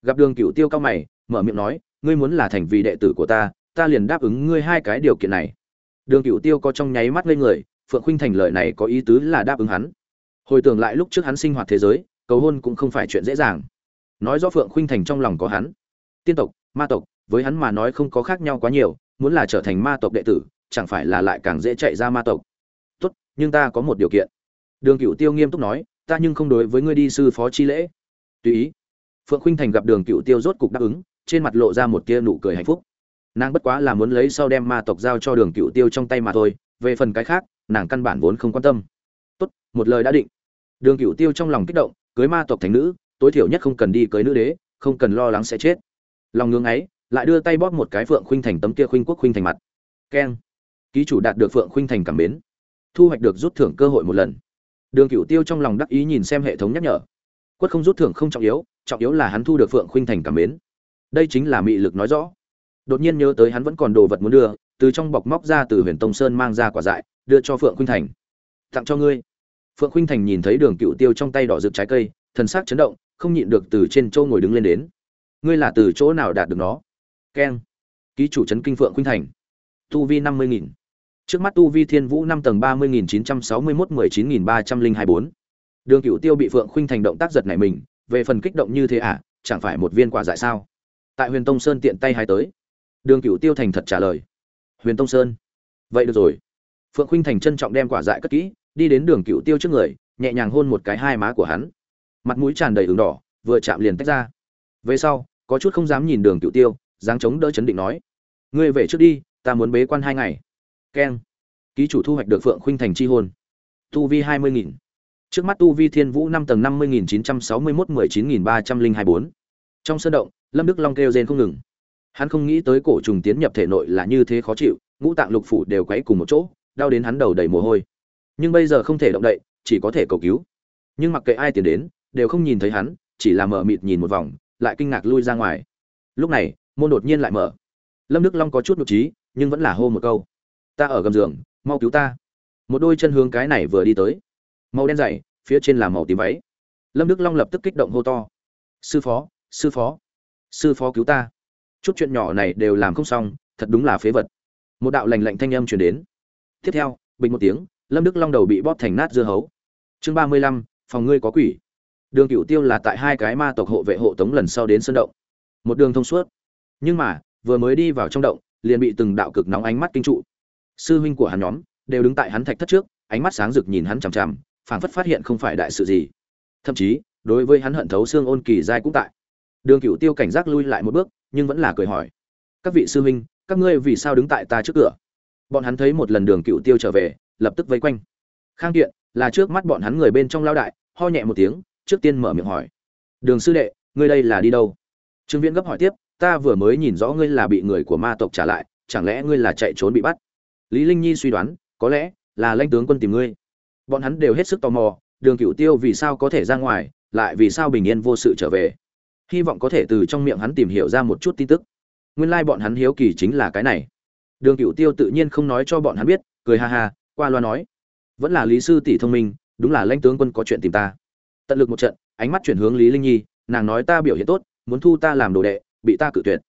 Gặp đường cựu tiêu cao mày, mở miệng nói, ngươi muốn là thành vì đệ tử của ta ta liền đáp ứng ngươi hai cái điều kiện này đường cựu tiêu có trong nháy mắt lên người, phượng khuynh thành lời này có ý tứ là đáp ứng hắn. Hồi tưởng lại lúc trước hắn sinh hoạt thế giới, cầu hôn cũng không phải chuyện dễ dàng. Nói rõ phượng khuynh thành trong lòng có hắn. Tiên tộc, ma tộc, với hắn mà nói không có khác nhau quá nhiều, muốn là trở thành ma tộc đệ tử, chẳng phải là lại càng dễ chạy ra ma tộc. Tốt, nhưng ta có một điều kiện. Đường cựu tiêu nghiêm túc nói, ta nhưng không đối với ngươi đi sư phó chi lễ. Tùy ý. Phượng khuynh thành gặp đường cựu tiêu rốt cục đáp ứng, trên mặt lộ ra một tia nụ cười hạnh phúc nàng bất quá là muốn lấy sau đem ma tộc giao cho đường cựu tiêu trong tay mà thôi, về phần cái khác, nàng căn bản vốn không quan tâm. Tốt, một lời đã định. Đường cựu tiêu trong lòng kích động, cưới ma tộc thành nữ, tối thiểu nhất không cần đi cưới nữ đế, không cần lo lắng sẽ chết. Lòng ngưng ấy, lại đưa tay bóp một cái phượng khuynh thành tấm kia khuynh quốc khuynh thành mặt. Keng. Ký chủ đạt được phượng khuynh thành cảm mến. Thu hoạch được rút thưởng cơ hội một lần. Đường cựu tiêu trong lòng đắc ý nhìn xem hệ thống nhắc nhở. Quất không rút thưởng không trọng yếu trọng yếu là hắn thu được phượng khuynh thành cảm mến. Đây chính là mị lực nói rõ đột nhiên nhớ tới hắn vẫn còn đồ vật muốn đưa, từ trong bọc móc ra từ huyền tông sơn mang ra quả dại, đưa cho phượng khuynh thành. Tặng cho ngươi. Phượng khuynh thành nhìn thấy đường cựu tiêu trong tay đỏ rực trái cây, thần sắc chấn động, không nhịn được từ trên châu ngồi đứng lên đến. Ngươi là từ chỗ nào đạt được nó? Keng. Ký chủ trấn kinh phượng khuynh thành. Tu vi năm mươi nghìn. Trước mắt tu vi thiên vũ năm tầng ba mươi nghìn chín trăm sáu mươi mốt mười chín nghìn ba trăm linh hai bốn. Đường cựu tiêu bị phượng khuynh thành động tác giật này mình, về phần kích động như thế à chẳng phải một viên quả dại sao? Tại huyền tông sơn tiện tay hai tới đường cựu tiêu thành thật trả lời. Huyền tông sơn. Vậy được rồi. Phượng khuynh thành trân trọng đem quả dại cất kỹ, đi đến đường cựu tiêu trước người, nhẹ nhàng hôn một cái hai má của hắn. Mặt mũi tràn đầy ửng đỏ, vừa chạm liền tách ra. Về sau, có chút không dám nhìn đường cựu tiêu, dáng chống đỡ chấn định nói. Ngươi về trước đi, ta muốn bế quan hai ngày. Keng. Ký chủ thu hoạch được phượng khuynh thành chi hôn tu vi hai mươi nghìn. Trước mắt tu vi thiên vũ năm tầng năm mươi nghìn chín trăm sáu mươi mốt mười chín nghìn ba trăm linh hai bốn. Trong sân động, lâm đức long kêu rên không ngừng hắn không nghĩ tới cổ trùng tiến nhập thể nội là như thế khó chịu, ngũ tạng lục phủ đều quấy cùng một chỗ, đau đến hắn đầu đầy mồ hôi. Nhưng bây giờ không thể động đậy, chỉ có thể cầu cứu. Nhưng mặc kệ ai tiến đến, đều không nhìn thấy hắn, chỉ là mở mịt nhìn một vòng, lại kinh ngạc lui ra ngoài. Lúc này, môn đột nhiên lại mở. Lâm đức long có chút nhục trí, nhưng vẫn là hô một câu. Ta ở gầm giường, mau cứu ta. Một đôi chân hướng cái này vừa đi tới. Màu đen dày, phía trên là màu tím váy. Lâm đức long lập tức kích động hô to. Sư phó sư phó sư phó cứu ta chút chuyện nhỏ này đều làm không xong, thật đúng là phế vật. Một đạo lành lạnh thanh âm truyền đến. Tiếp theo, bình một tiếng, lâm đức long đầu bị bóp thành nát dưa hấu. Chương ba mươi lăm, phòng ngươi có quỷ. Đường cựu tiêu là tại hai cái ma tộc hộ vệ hộ tống lần sau đến sân động. Một đường thông suốt. Nhưng mà, vừa mới đi vào trong động, liền bị từng đạo cực nóng ánh mắt kinh trụ. Sư huynh của hắn nhóm đều đứng tại hắn thạch thất trước, ánh mắt sáng rực nhìn hắn chằm chằm, phảng phất phát hiện không phải đại sự gì. Thậm chí, đối với hắn hận thấu xương ôn kỳ giai cũng tại. Đường cựu tiêu cảnh giác lui lại một bước nhưng vẫn là cười hỏi. Các vị sư huynh, các ngươi vì sao đứng tại ta trước cửa? Bọn hắn thấy một lần đường cựu tiêu trở về, lập tức vây quanh. Khang kiện, là trước mắt bọn hắn người bên trong lao đại, ho nhẹ một tiếng, trước tiên mở miệng hỏi. Đường sư đệ, ngươi đây là đi đâu? Trương viễn gấp hỏi tiếp, ta vừa mới nhìn rõ ngươi là bị người của ma tộc trả lại, chẳng lẽ ngươi là chạy trốn bị bắt? Lý linh nhi suy đoán, có lẽ là lãnh tướng quân tìm ngươi. Bọn hắn đều hết sức tò mò, đường cựu tiêu vì sao có thể ra ngoài, lại vì sao bình yên vô sự trở về? Hy vọng có thể từ trong miệng hắn tìm hiểu ra một chút tin tức. Nguyên lai bọn hắn hiếu kỳ chính là cái này. Đường cựu tiêu tự nhiên không nói cho bọn hắn biết, cười ha ha, qua loa nói. Vẫn là lý sư tỷ thông minh, đúng là lãnh tướng quân có chuyện tìm ta. Tận lực một trận, ánh mắt chuyển hướng lý linh nhi, nàng nói ta biểu hiện tốt, muốn thu ta làm đồ đệ, bị ta cự tuyệt.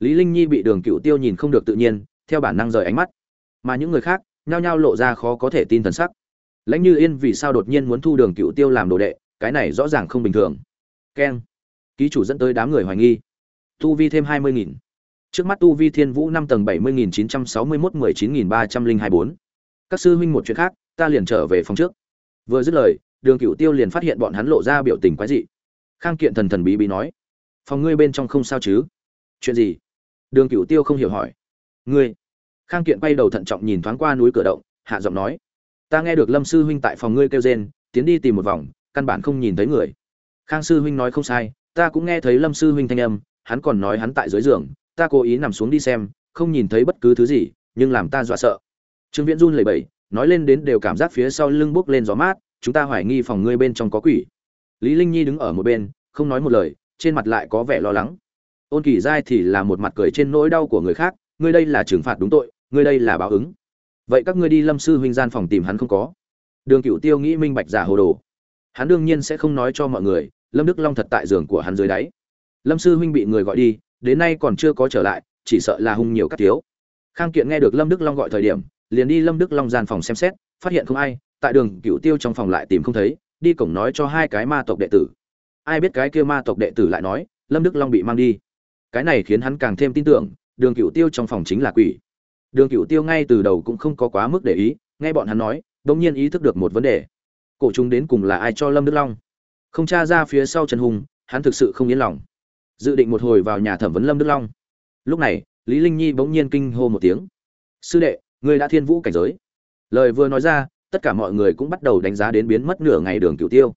Lý linh nhi bị đường cựu tiêu nhìn không được tự nhiên, theo bản năng rời ánh mắt. Mà những người khác, nhao nhao lộ ra khó có thể tin thần sắc. Lãnh như yên vì sao đột nhiên muốn thu đường cựu tiêu làm đồ đệ, cái này rõ ràng không bình thường. Keng ký chủ dẫn tới đám người hoài nghi. Tu vi thêm hai mươi nghìn. Trước mắt tu vi thiên vũ năm tầng bảy mươi nghìn chín trăm sáu mươi mốt mười chín nghìn ba trăm linh hai bốn. Các sư huynh một chuyện khác, ta liền trở về phòng trước. Vừa dứt lời, đường cựu tiêu liền phát hiện bọn hắn lộ ra biểu tình quái dị. Khang kiện thần thần bí bí nói, phòng ngươi bên trong không sao chứ? Chuyện gì? Đường cựu tiêu không hiểu hỏi. Ngươi? Khang kiện quay đầu thận trọng nhìn thoáng qua núi cửa động, hạ giọng nói, ta nghe được lâm sư huynh tại phòng ngươi kêu rên, tiến đi tìm một vòng, căn bản không nhìn thấy người. Khang sư huynh nói không sai ta cũng nghe thấy lâm sư huynh thanh âm, hắn còn nói hắn tại dưới giường, ta cố ý nằm xuống đi xem, không nhìn thấy bất cứ thứ gì, nhưng làm ta dọa sợ. Trương viễn run lẩy bẩy, nói lên đến đều cảm giác phía sau lưng buốc lên gió mát, chúng ta hoài nghi phòng ngươi bên trong có quỷ. Lý linh nhi đứng ở một bên, không nói một lời, trên mặt lại có vẻ lo lắng. Ôn kỳ giai thì là một mặt cười trên nỗi đau của người khác, ngươi đây là trừng phạt đúng tội, ngươi đây là báo ứng. Vậy các ngươi đi lâm sư huynh gian phòng tìm hắn không có. Đường cựu tiêu nghĩ minh bạch giả hồ đồ. Hắn đương nhiên sẽ không nói cho mọi người lâm đức long thật tại giường của hắn dưới đáy. Lâm sư huynh bị người gọi đi, đến nay còn chưa có trở lại, chỉ sợ là hung nhiều các thiếu. Khang kiện nghe được lâm đức long gọi thời điểm, liền đi lâm đức long gian phòng xem xét, phát hiện không ai, tại đường cựu tiêu trong phòng lại tìm không thấy, đi cổng nói cho hai cái ma tộc đệ tử. Ai biết cái kia ma tộc đệ tử lại nói, lâm đức long bị mang đi. Cái này khiến hắn càng thêm tin tưởng, đường cựu tiêu trong phòng chính là quỷ. Đường cựu tiêu ngay từ đầu cũng không có quá mức để ý, nghe bọn hắn nói đ ỗ n g nhiên ý thức được một vấn đề. Cổ chúng đến cùng là ai cho lâm đức long? Không tra ra phía sau trần hùng, hắn thực sự không yên lòng. Dự định một hồi vào nhà thẩm vấn lâm đức long. Lúc này, lý linh nhi bỗng nhiên kinh hô một tiếng. Sư đệ người đã thiên vũ cảnh giới. Lời vừa nói ra, tất cả mọi người cũng bắt đầu đánh giá đến biến mất nửa ngày đường cựu tiêu.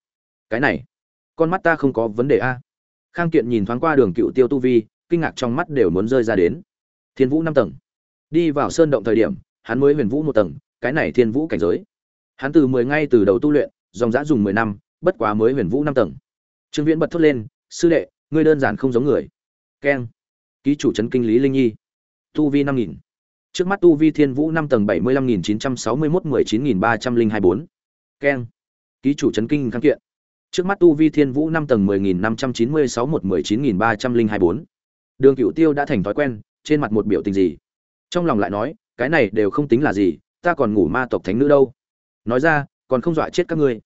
Cái này, con mắt ta không có vấn đề a. Khang kiện nhìn thoáng qua đường cựu tiêu tu vi, kinh ngạc trong mắt đều muốn rơi ra đến. Thiên vũ năm tầng. Đi vào sơn động thời điểm, hắn mới huyền vũ một tầng, cái này thiên vũ cảnh giới. Hắn từ mười ngay từ đầu tu luyện, dòng giã dùng mười năm bất quá mới huyền vũ năm tầng. Trương viễn bật thốt lên, sư đệ, ngươi đơn giản không giống người. Keng. Ký chủ trấn kinh lý linh nhi. Tu vi năm nghìn. Trước mắt tu vi thiên vũ năm tầng bảy mươi lăm nghìn chín trăm sáu mươi mốt, mười chín nghìn ba trăm linh hai bốn. Keng. Ký chủ trấn kinh kháng kiện. Trước mắt tu vi thiên vũ năm tầng mười nghìn năm trăm chín mươi sáu một mười chín nghìn ba trăm linh hai bốn. Đường cựu tiêu đã thành thói quen, trên mặt một biểu tình gì? Trong lòng lại nói, cái này đều không tính là gì, ta còn ngủ ma tộc thánh nữ đâu. Nói ra, còn không dọa chết các ngươi.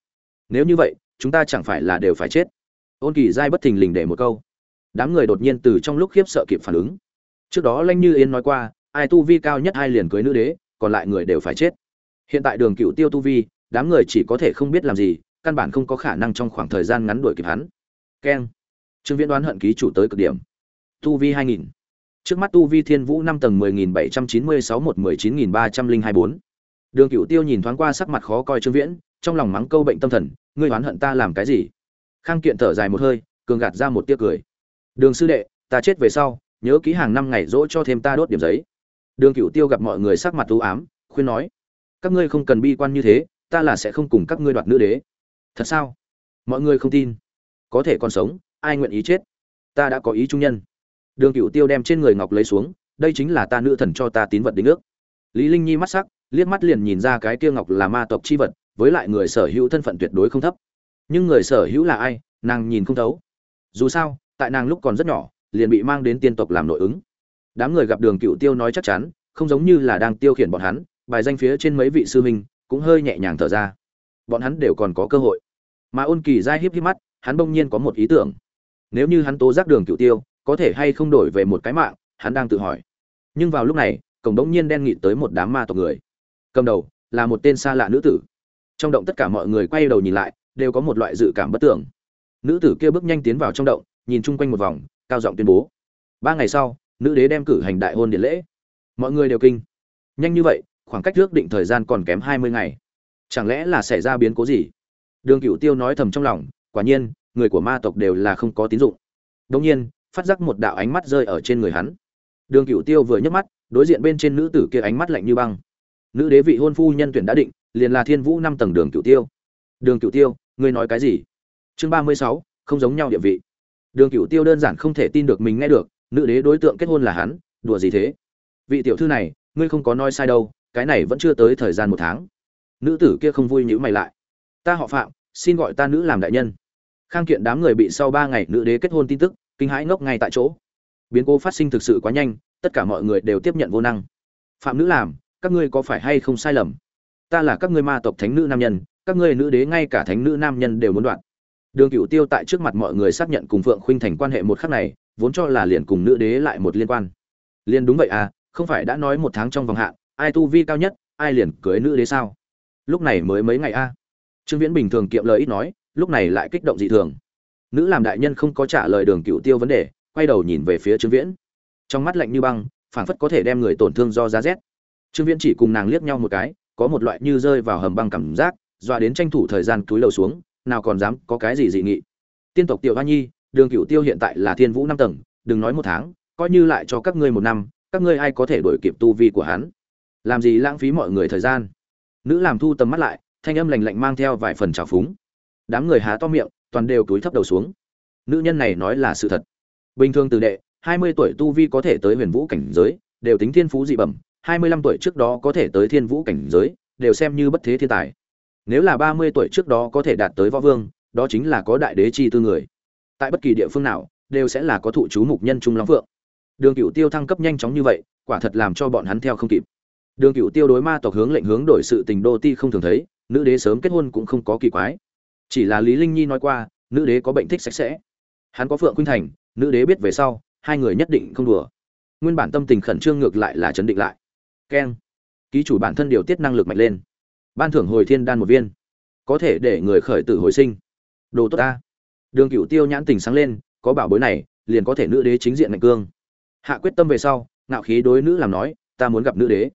Nếu như vậy chúng ta chẳng phải là đều phải chết. Ôn kỳ giai bất thình lình để một câu. Đám người đột nhiên từ trong lúc khiếp sợ kịp phản ứng. Trước đó lanh như yên nói qua, ai tu vi cao nhất hai liền cưới nữ đế, còn lại người đều phải chết. Hiện tại đường cựu tiêu tu vi, đám người chỉ có thể không biết làm gì, căn bản không có khả năng trong khoảng thời gian ngắn đuổi kịp hắn. Keng. Trương viễn đoán hận ký chủ tới cực điểm. Tu vi hai nghìn. Trước mắt tu vi thiên vũ năm tầng mười nghìn bảy trăm chín mươi sáu một mười chín nghìn ba trăm linh hai bốn. Đường cựu tiêu nhìn thoáng qua sắc mặt khó coi trương viễn, trong lòng mắng câu bệnh tâm thần ngươi oán hận ta làm cái gì? Khang kiện thở dài một hơi, cường gạt ra một tia cười. Đường sư đệ, ta chết về sau, nhớ ký hàng năm ngày dỗ cho thêm ta đốt điểm giấy. Đường cựu tiêu gặp mọi người sắc mặt u ám, khuyên nói, các ngươi không cần bi quan như thế, ta là sẽ không cùng các ngươi đoạt nữ đế. Thật sao? Mọi người không tin. Có thể còn sống, ai nguyện ý chết? Ta đã có ý trung nhân. Đường cựu tiêu đem trên người ngọc lấy xuống, đây chính là ta nữ thần cho ta tín vật đính ước. Lý linh nhi mắt sắc, liếc mắt liền nhìn ra cái kia ngọc là ma tộc chi vật với lại người sở hữu thân phận tuyệt đối không thấp. Nhưng người sở hữu là ai, nàng nhìn không thấu. Dù sao, tại nàng lúc còn rất nhỏ, liền bị mang đến tiên tộc làm nội ứng. Đám người gặp đường cựu tiêu nói chắc chắn, không giống như là đang tiêu khiển bọn hắn, bài danh phía trên mấy vị sư minh cũng hơi nhẹ nhàng thở ra. Bọn hắn đều còn có cơ hội. Mà ôn kỳ giai híp híp mắt, hắn bỗng nhiên có một ý tưởng. Nếu như hắn tố giác đường cựu tiêu, có thể hay không đổi về một cái mạng, hắn đang tự hỏi. Nhưng vào lúc này, cổng bỗng nhiên đen nghịt tới một đám ma tộc người. Cầm đầu là một tên xa lạ nữ tử trong động tất cả mọi người quay đầu nhìn lại, đều có một loại dự cảm bất tưởng. Nữ tử kia bước nhanh tiến vào trong động, nhìn chung quanh một vòng, cao giọng tuyên bố. Ba ngày sau, nữ đế đem cử hành đại hôn điện lễ. Mọi người đều kinh. Nhanh như vậy, khoảng cách trước định thời gian còn kém hai mươi ngày. Chẳng lẽ là xảy ra biến cố gì? Đường cựu tiêu nói thầm trong lòng, quả nhiên, người của ma tộc đều là không có tín dụng. Đông nhiên, phát giác một đạo ánh mắt rơi ở trên người hắn. Đường cựu tiêu vừa nhấc mắt, đối diện bên trên nữ tử kia ánh mắt lạnh như băng. Nữ đế vị hôn phu nhân tuyển đã định liền là thiên vũ năm tầng đường cựu tiêu. Đường cựu tiêu, ngươi nói cái gì? Chương ba mươi sáu, không giống nhau địa vị. Đường cựu tiêu đơn giản không thể tin được mình nghe được, nữ đế đối tượng kết hôn là hắn, đùa gì thế? Vị tiểu thư này, ngươi không có nói sai đâu, cái này vẫn chưa tới thời gian một tháng. Nữ tử kia không vui nhữ mày lại. Ta họ phạm, xin gọi ta nữ làm đại nhân. Khang kiện đám người bị sau ba ngày nữ đế kết hôn tin tức, kinh hãi ngốc ngay tại chỗ. Biến cố phát sinh thực sự quá nhanh, tất cả mọi người đều tiếp nhận vô năng. Phạm nữ làm, các ngươi có phải hay không sai lầm? Ta là các ngươi ma tộc thánh nữ nam nhân, các ngươi nữ đế ngay cả thánh nữ nam nhân đều muốn đoạn. Đường cựu tiêu tại trước mặt mọi người xác nhận cùng phượng khuynh thành quan hệ một khắc này, vốn cho là liền cùng nữ đế lại một liên quan. Liền đúng vậy à không phải đã nói một tháng trong vòng hạn, ai tu vi cao nhất, ai liền cưới nữ đế sao? Lúc này mới mấy ngày a. Trương viễn bình thường kiệm lời ít nói, lúc này lại kích động dị thường. Nữ làm đại nhân không có trả lời đường cựu tiêu vấn đề, quay đầu nhìn về phía trương viễn. Trong mắt lạnh như băng, phảng phất có thể đem người tổn thương do giá rét. Trương viễn chỉ cùng nàng liếc nhau một cái có một loại như rơi vào hầm băng cảm giác, dọa đến tranh thủ thời gian túi đầu xuống, nào còn dám có cái gì dị nghị. Tiên tộc tiểu hoa nhi, đường cựu tiêu hiện tại là thiên vũ năm tầng, đừng nói một tháng, coi như lại cho các ngươi một năm, các ngươi ai có thể đổi kịp tu vi của hắn? Làm gì lãng phí mọi người thời gian? Nữ làm thu tầm mắt lại, thanh âm lành lạnh mang theo vài phần trào phúng. Đám người há to miệng, toàn đều túi thấp đầu xuống. Nữ nhân này nói là sự thật. Bình thường từ đệ, hai mươi tuổi tu vi có thể tới huyền vũ cảnh giới, đều tính thiên phú dị bẩm hai mươi lăm tuổi trước đó có thể tới thiên vũ cảnh giới, đều xem như bất thế thiên tài. Nếu là ba mươi tuổi trước đó có thể đạt tới võ vương, đó chính là có đại đế chi tư người. Tại bất kỳ địa phương nào, đều sẽ là có thụ chú mục nhân trung long phượng. Đường cựu tiêu thăng cấp nhanh chóng như vậy, quả thật làm cho bọn hắn theo không kịp. Đường cựu tiêu đối ma tộc hướng lệnh hướng đổi sự tình đô ti không thường thấy, nữ đế sớm kết hôn cũng không có kỳ quái. Chỉ là lý linh nhi nói qua, nữ đế có bệnh thích sạch sẽ. Hắn có phượng khuynh thành, nữ đế biết về sau, hai người nhất định không đùa. Nguyên bản tâm tình khẩn trương ngược lại là chấn định lại keng. Ký chủ bản thân điều tiết năng lực mạnh lên. Ban thưởng hồi thiên đan một viên. Có thể để người khởi tử hồi sinh. Đồ tốt ta. Đường cựu tiêu nhãn tình sáng lên, có bảo bối này, liền có thể nữ đế chính diện mạnh cương. Hạ quyết tâm về sau, ngạo khí đối nữ làm nói, ta muốn gặp nữ đế.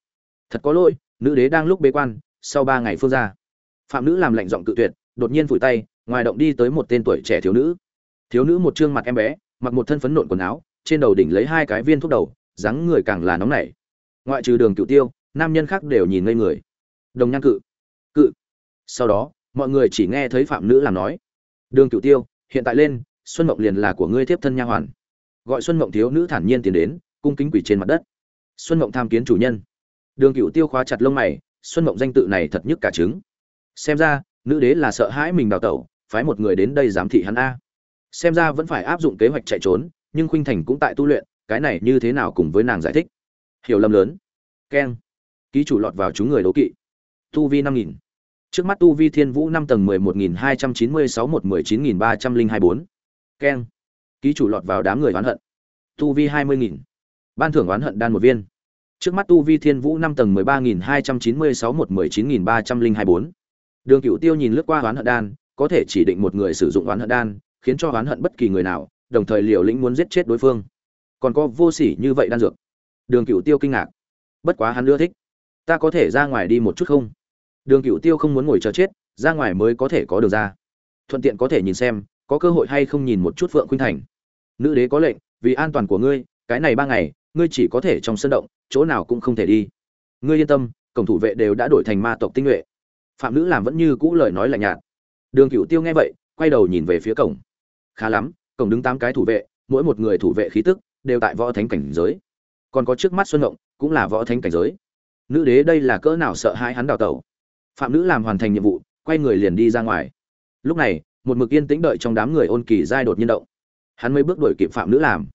Thật có lỗi, nữ đế đang lúc bế quan, sau ba ngày phương ra. Phạm nữ làm lệnh giọng cự tuyệt, đột nhiên phủi tay, ngoài động đi tới một tên tuổi trẻ thiếu nữ. Thiếu nữ một trương mặt em bé, mặc một thân phấn nộn quần áo, trên đầu đỉnh lấy hai cái viên thuốc đầu, dáng người càng là nóng nảy ngoại trừ đường cựu tiêu, nam nhân khác đều nhìn ngây người. Đồng nhan cự. Cự. Sau đó, mọi người chỉ nghe thấy phạm nữ làm nói. Đường cựu tiêu, hiện tại lên, xuân mộng liền là của ngươi tiếp thân nha hoàn. Gọi xuân mộng thiếu nữ thản nhiên tiến đến, cung kính quỷ trên mặt đất. Xuân mộng tham kiến chủ nhân. Đường cựu tiêu khóa chặt lông mày, xuân mộng danh tự này thật nhức cả trứng. Xem ra, nữ đế là sợ hãi mình đào tẩu, phái một người đến đây giám thị hắn a. Xem ra vẫn phải áp dụng kế hoạch chạy trốn, nhưng khuynh thành cũng tại tu luyện, cái này như thế nào cùng với nàng giải thích? Hiểu lầm lớn. Keng. Ký chủ lọt vào chúng người đố kỵ. Tu vi năm nghìn. Trước mắt tu vi thiên vũ năm tầng mười một nghìn hai trăm chín mươi sáu, một mười chín nghìn ba trăm linh hai bốn. Keng. Ký chủ lọt vào đám người oán hận. Tu vi hai mươi nghìn. Ban thưởng oán hận đan một viên. Trước mắt tu vi thiên vũ năm tầng mười ba nghìn hai trăm chín mươi sáu, một mười chín nghìn ba trăm linh hai bốn. Đường cựu tiêu nhìn lướt qua oán hận đan, có thể chỉ định một người sử dụng oán hận đan, khiến cho oán hận bất kỳ người nào, đồng thời liều lĩnh muốn giết chết đối phương. Còn có vô sỉ như vậy đan dược đường cựu tiêu kinh ngạc. Bất quá hắn ưa thích. Ta có thể ra ngoài đi một chút không? Đường cựu tiêu không muốn ngồi chờ chết, ra ngoài mới có thể có được ra. Thuận tiện có thể nhìn xem, có cơ hội hay không nhìn một chút phượng khuynh thành. Nữ đế có lệnh, vì an toàn của ngươi, cái này ba ngày, ngươi chỉ có thể trong sân động, chỗ nào cũng không thể đi. Ngươi yên tâm, cổng thủ vệ đều đã đổi thành ma tộc tinh nhuệ. Phạm nữ làm vẫn như cũ lời nói lạnh nhạt. Đường cựu tiêu nghe vậy, quay đầu nhìn về phía cổng. Khá lắm, cổng đứng tám cái thủ vệ, mỗi một người thủ vệ khí tức, đều tại võ thánh cảnh giới còn có trước mắt xuân động cũng là võ thánh cảnh giới. Nữ đế đây là cỡ nào sợ hãi hắn đào tẩu. Phạm nữ làm hoàn thành nhiệm vụ, quay người liền đi ra ngoài. Lúc này, một mực yên tĩnh đợi trong đám người ôn kỳ giai đột nhiên động. Hắn mới bước đuổi kịp phạm nữ làm.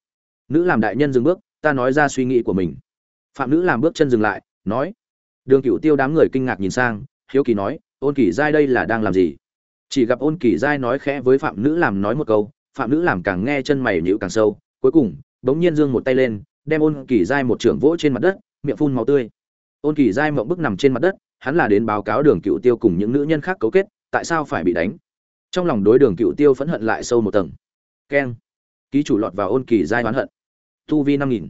Nữ làm đại nhân dừng bước, ta nói ra suy nghĩ của mình. Phạm nữ làm bước chân dừng lại, nói. Đường cựu tiêu đám người kinh ngạc nhìn sang, hiếu kỳ nói, ôn kỳ giai đây là đang làm gì? Chỉ gặp ôn kỳ giai nói khẽ với phạm nữ làm nói một câu, phạm nữ làm càng nghe chân mày nhịu càng sâu, cuối cùng, bỗng nhiên dương một tay lên đem ôn kỳ giai một trưởng vỗ trên mặt đất, miệng phun màu tươi. Ôn kỳ giai mộng bức nằm trên mặt đất, hắn là đến báo cáo đường cựu tiêu cùng những nữ nhân khác cấu kết, tại sao phải bị đánh? Trong lòng đối đường cựu tiêu phẫn hận lại sâu một tầng. Keng. Ký chủ lọt vào ôn kỳ giai oán hận. Tu vi năm nghìn.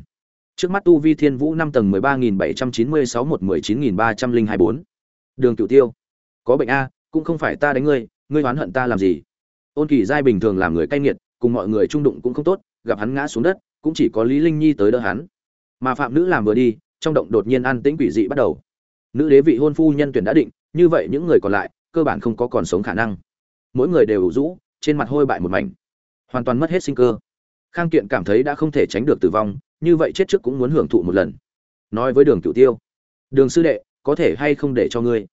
Trước mắt tu vi thiên vũ năm tầng mười ba nghìn bảy trăm chín mươi sáu một mười chín nghìn ba trăm linh hai bốn. Đường cựu tiêu. Có bệnh a, cũng không phải ta đánh ngươi ngươi oán hận ta làm gì? Ôn kỳ giai bình thường làm người cay nghiệt, cùng mọi người trung đụng cũng không tốt, gặp hắn ngã xuống đất cũng chỉ có lý linh nhi tới đỡ hắn. Mà phạm nữ làm vừa đi, trong động đột nhiên an tĩnh quỷ dị bắt đầu. Nữ đế vị hôn phu nhân tuyển đã định, như vậy những người còn lại, cơ bản không có còn sống khả năng. Mỗi người đều rũ, trên mặt hôi bại một mảnh. Hoàn toàn mất hết sinh cơ. Khang kiện cảm thấy đã không thể tránh được tử vong, như vậy chết trước cũng muốn hưởng thụ một lần. Nói với đường cửu tiêu, đường sư đệ, có thể hay không để cho ngươi?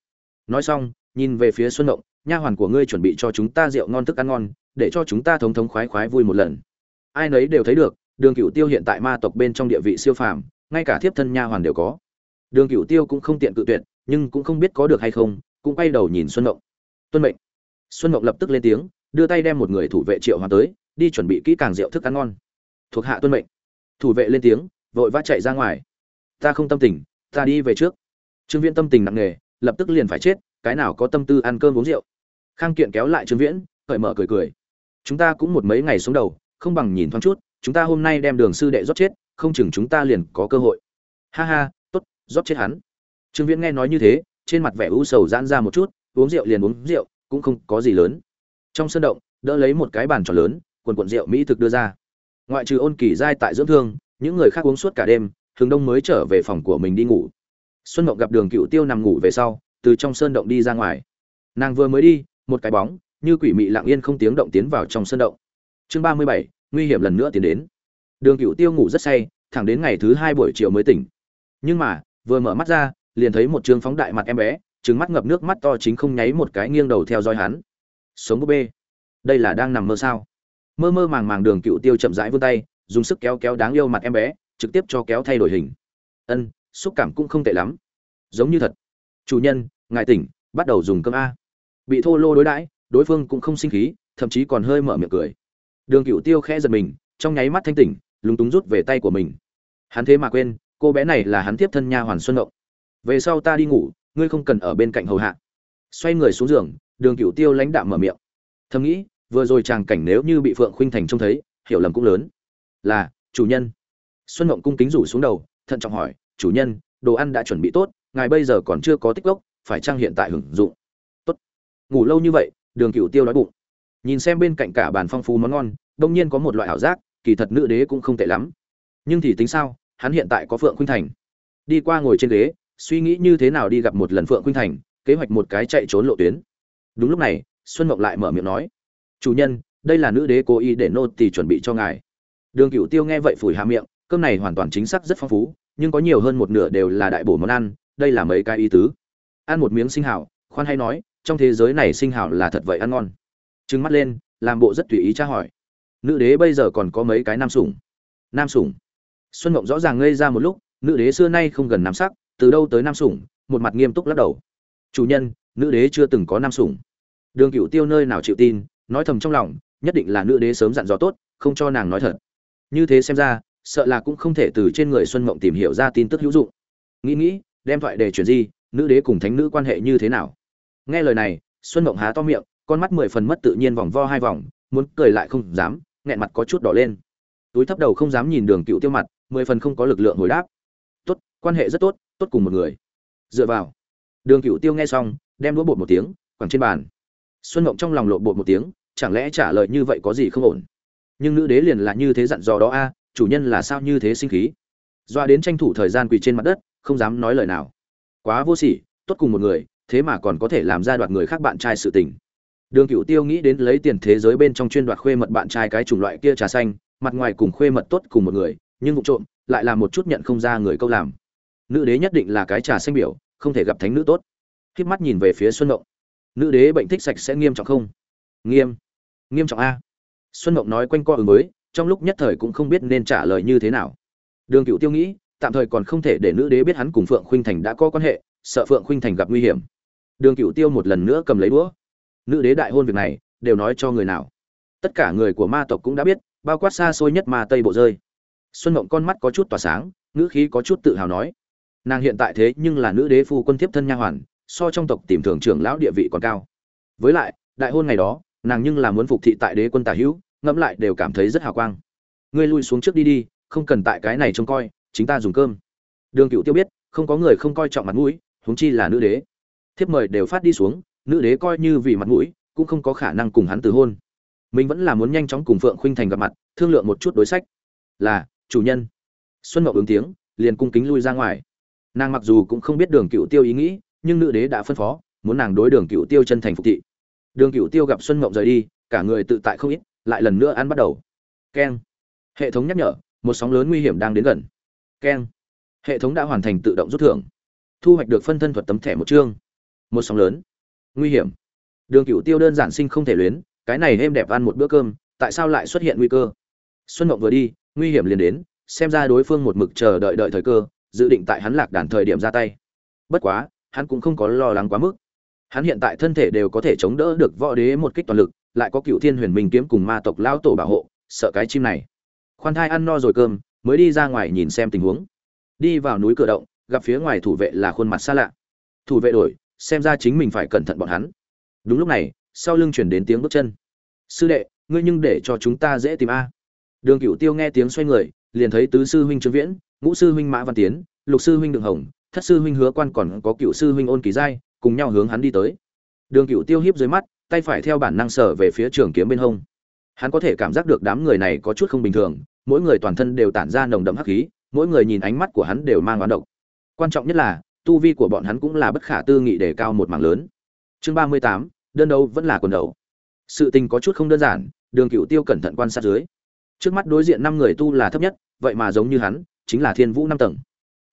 Nói xong, nhìn về phía xuân động nha hoàn của ngươi chuẩn bị cho chúng ta rượu ngon thức ăn ngon, để cho chúng ta thống thống khoái khoái vui một lần. Ai nấy đều thấy được đường cửu tiêu hiện tại ma tộc bên trong địa vị siêu phàm, ngay cả thiếp thân nha hoàn đều có. Đường cửu tiêu cũng không tiện cự tuyệt, nhưng cũng không biết có được hay không, cũng quay đầu nhìn xuân mộng. Tuân mệnh. Xuân mộng lập tức lên tiếng, đưa tay đem một người thủ vệ triệu hoàn tới, đi chuẩn bị kỹ càng rượu thức ăn ngon. Thuộc hạ tuân mệnh. Thủ vệ lên tiếng, vội vã chạy ra ngoài. Ta không tâm tình, ta đi về trước. Trương viễn tâm tình nặng nề, lập tức liền phải chết, cái nào có tâm tư ăn cơm uống rượu. Khang kiện kéo lại trương viễn, cởi mở cười cười. Chúng ta cũng một mấy ngày xuống đầu, không bằng nhìn thoáng chút chúng ta hôm nay đem đường sư đệ rót chết, không chừng chúng ta liền có cơ hội. Ha ha, tốt, rót chết hắn. Trương viễn nghe nói như thế, trên mặt vẻ u sầu giãn ra một chút, uống rượu liền uống rượu, cũng không có gì lớn. Trong sân động, đỡ lấy một cái bàn tròn lớn, quần quần rượu mỹ thực đưa ra. Ngoại trừ ôn kỳ giai tại dưỡng thương, những người khác uống suốt cả đêm thường đông mới trở về phòng của mình đi ngủ. Xuân mộng gặp đường cựu tiêu nằm ngủ về sau, từ trong sơn động đi ra ngoài. Nàng vừa mới đi, một cái bóng, như quỷ mị lặng yên không tiếng động tiến vào trong sơn động. Chương ba mươi bảy nguy hiểm lần nữa tiến đến. Đường cựu tiêu ngủ rất say, thẳng đến ngày thứ hai buổi chiều mới tỉnh. Nhưng mà, vừa mở mắt ra, liền thấy một trường phóng đại mặt em bé trứng mắt ngập nước mắt to chính không nháy một cái nghiêng đầu theo dõi hắn. Sống búp bê, đây là đang nằm mơ sao? Mơ mơ màng màng đường cựu tiêu chậm rãi vươn tay, dùng sức kéo kéo đáng yêu mặt em bé, trực tiếp cho kéo thay đổi hình. Ân, xúc cảm cũng không tệ lắm. Giống như thật. Chủ nhân, ngài tỉnh, bắt đầu dùng cơm a. Bị thô lô đối đãi, đối phương cũng không sinh khí, thậm chí còn hơi mở miệng cười đường cựu tiêu khẽ giật mình, trong nháy mắt thanh tỉnh, lúng túng rút về tay của mình. Hắn thế mà quên, cô bé này là hắn tiếp thân nha hoàn xuân ngộng về sau ta đi ngủ, ngươi không cần ở bên cạnh hầu hạ. Xoay người xuống giường, đường cựu tiêu lãnh đạm mở miệng. Thầm nghĩ, vừa rồi chàng cảnh nếu như bị phượng khuynh thành trông thấy, hiểu lầm cũng lớn. Là, chủ nhân. Xuân ngộng cung kính rủ xuống đầu, thận trọng hỏi, chủ nhân, đồ ăn đã chuẩn bị tốt, ngài bây giờ còn chưa có tích gốc, phải trang hiện tại hưởng dụng? Tốt. Ngủ lâu như vậy, đường cựu tiêu đói bụng nhìn xem bên cạnh cả bàn phong phú món ngon, đông nhiên có một loại ảo giác, kỳ thật nữ đế cũng không tệ lắm. Nhưng thì tính sao, hắn hiện tại có phượng khuynh thành. Đi qua ngồi trên ghế, suy nghĩ như thế nào đi gặp một lần phượng khuynh thành, kế hoạch một cái chạy trốn lộ tuyến. Đúng lúc này, xuân mộng lại mở miệng nói, chủ nhân, đây là nữ đế cố ý để nô tỳ chuẩn bị cho ngài. Đường cựu tiêu nghe vậy phủi hà miệng, cơm này hoàn toàn chính xác rất phong phú, nhưng có nhiều hơn một nửa đều là đại bổ món ăn, đây là mấy cái ý tứ. Ăn một miếng sinh hảo, khoan hay nói, trong thế giới này sinh hảo là thật vậy ăn ngon trừng mắt lên, làm bộ rất tùy ý tra hỏi. Nữ đế bây giờ còn có mấy cái nam sủng? Nam sủng? Xuân mộng rõ ràng ngây ra một lúc, nữ đế xưa nay không gần nam sắc, từ đâu tới nam sủng? Một mặt nghiêm túc lắc đầu. Chủ nhân, nữ đế chưa từng có nam sủng. Đường cựu tiêu nơi nào chịu tin, nói thầm trong lòng, nhất định là nữ đế sớm dặn dò tốt, không cho nàng nói thật. Như thế xem ra, sợ là cũng không thể từ trên người xuân mộng tìm hiểu ra tin tức hữu dụng. Nghĩ nghĩ, đem thoại để chuyển di, nữ đế cùng thánh nữ quan hệ như thế nào? Nghe lời này, xuân mộng há to miệng con mắt mười phần mất tự nhiên vòng vo hai vòng, muốn cười lại không dám, nghẹn mặt có chút đỏ lên. Túi thấp đầu không dám nhìn đường cựu tiêu mặt, mười phần không có lực lượng hồi đáp. Tốt, quan hệ rất tốt tốt cùng một người. Dựa vào. Đường cựu tiêu nghe xong, đem đũa bột một tiếng, quẳng trên bàn. Xuân mộng trong lòng lộ bột một tiếng, chẳng lẽ trả lời như vậy có gì không ổn? Nhưng nữ đế liền là như thế dặn dò đó a, chủ nhân là sao như thế sinh khí? Doa đến tranh thủ thời gian quỳ trên mặt đất, không dám nói lời nào. Quá vô sỉ, tốt cùng một người, thế mà còn có thể làm ra đoạt người khác bạn trai sự tình đường Cửu tiêu nghĩ đến lấy tiền thế giới bên trong chuyên đoạt khuê mật bạn trai cái chủng loại kia trà xanh, mặt ngoài cùng khuê mật tốt cùng một người, nhưng vụ trộm, lại là một chút nhận không ra người câu làm. Nữ đế nhất định là cái trà xanh biểu, không thể gặp thánh nữ tốt. Khiếp mắt nhìn về phía xuân Ngộng. nữ đế bệnh thích sạch sẽ nghiêm trọng không? Nghiêm. Nghiêm trọng a. Xuân Ngộng nói quanh co ứng mới trong lúc nhất thời cũng không biết nên trả lời như thế nào. Đường Cửu tiêu nghĩ, tạm thời còn không thể để nữ đế biết hắn cùng phượng khuynh thành đã có quan hệ, sợ phượng khuynh thành gặp nguy hiểm. Đường Cửu tiêu một lần nữa cầm lấy đũa nữ đế đại hôn việc này, đều nói cho người nào. Tất cả người của ma tộc cũng đã biết, bao quát xa xôi nhất ma tây bộ rơi. Xuân mộng con mắt có chút tỏa sáng, ngữ khí có chút tự hào nói. Nàng hiện tại thế nhưng là nữ đế phu quân tiếp thân nha hoàn, so trong tộc tìm thường trưởng lão địa vị còn cao. Với lại, đại hôn ngày đó, nàng nhưng là muốn phục thị tại đế quân tả hữu, ngẫm lại đều cảm thấy rất hào quang. Ngươi lui xuống trước đi đi, không cần tại cái này trông coi, chính ta dùng cơm. Đường cựu tiêu biết, không có người không coi trọng mặt mũi, huống chi là nữ đế. Thiếp mời đều phát đi xuống nữ đế coi như vì mặt mũi, cũng không có khả năng cùng hắn từ hôn. Mình vẫn là muốn nhanh chóng cùng phượng khuynh thành gặp mặt, thương lượng một chút đối sách. Là, chủ nhân. Xuân mậu ứng tiếng, liền cung kính lui ra ngoài. Nàng mặc dù cũng không biết đường cựu tiêu ý nghĩ, nhưng nữ đế đã phân phó, muốn nàng đối đường cựu tiêu chân thành phục thị. Đường cựu tiêu gặp xuân mậu rời đi, cả người tự tại không ít, lại lần nữa ăn bắt đầu. Keng. Hệ thống nhắc nhở, một sóng lớn nguy hiểm đang đến gần. Keng. Hệ thống đã hoàn thành tự động rút thưởng. Thu hoạch được phân thân thuật tấm thẻ một chương. Một sóng lớn nguy hiểm. Đường cựu tiêu đơn giản sinh không thể luyến, cái này êm đẹp ăn một bữa cơm, tại sao lại xuất hiện nguy cơ? Xuân mộng vừa đi, nguy hiểm liền đến, xem ra đối phương một mực chờ đợi đợi thời cơ, dự định tại hắn lạc đàn thời điểm ra tay. Bất quá, hắn cũng không có lo lắng quá mức. Hắn hiện tại thân thể đều có thể chống đỡ được võ đế một kích toàn lực, lại có cựu thiên huyền minh kiếm cùng ma tộc lao tổ bảo hộ, sợ cái chim này. Khoan thai ăn no rồi cơm, mới đi ra ngoài nhìn xem tình huống. Đi vào núi cửa động, gặp phía ngoài thủ vệ là khuôn mặt xa lạ. Thủ vệ đổi xem ra chính mình phải cẩn thận bọn hắn. Đúng lúc này, sau lưng chuyển đến tiếng bước chân. Sư đệ, ngươi nhưng để cho chúng ta dễ tìm a. Đường cựu tiêu nghe tiếng xoay người, liền thấy tứ sư huynh trương viễn, ngũ sư huynh mã văn tiến, lục sư huynh đường hồng, thất sư huynh hứa quan còn có cựu sư huynh ôn kỳ giai cùng nhau hướng hắn đi tới. Đường cựu tiêu hiếp dưới mắt, tay phải theo bản năng sở về phía trường kiếm bên hông. Hắn có thể cảm giác được đám người này có chút không bình thường, mỗi người toàn thân đều tản ra nồng đậm hắc khí, mỗi người nhìn ánh mắt của hắn đều mang oán độc. Quan trọng nhất là tu vi của bọn hắn cũng là bất khả tư nghị để cao một mảng lớn. Chương ba mươi tám, đơn đấu vẫn là quần đầu. Sự tình có chút không đơn giản, đường cựu tiêu cẩn thận quan sát dưới. Trước mắt đối diện năm người tu là thấp nhất, vậy mà giống như hắn, chính là thiên vũ năm tầng.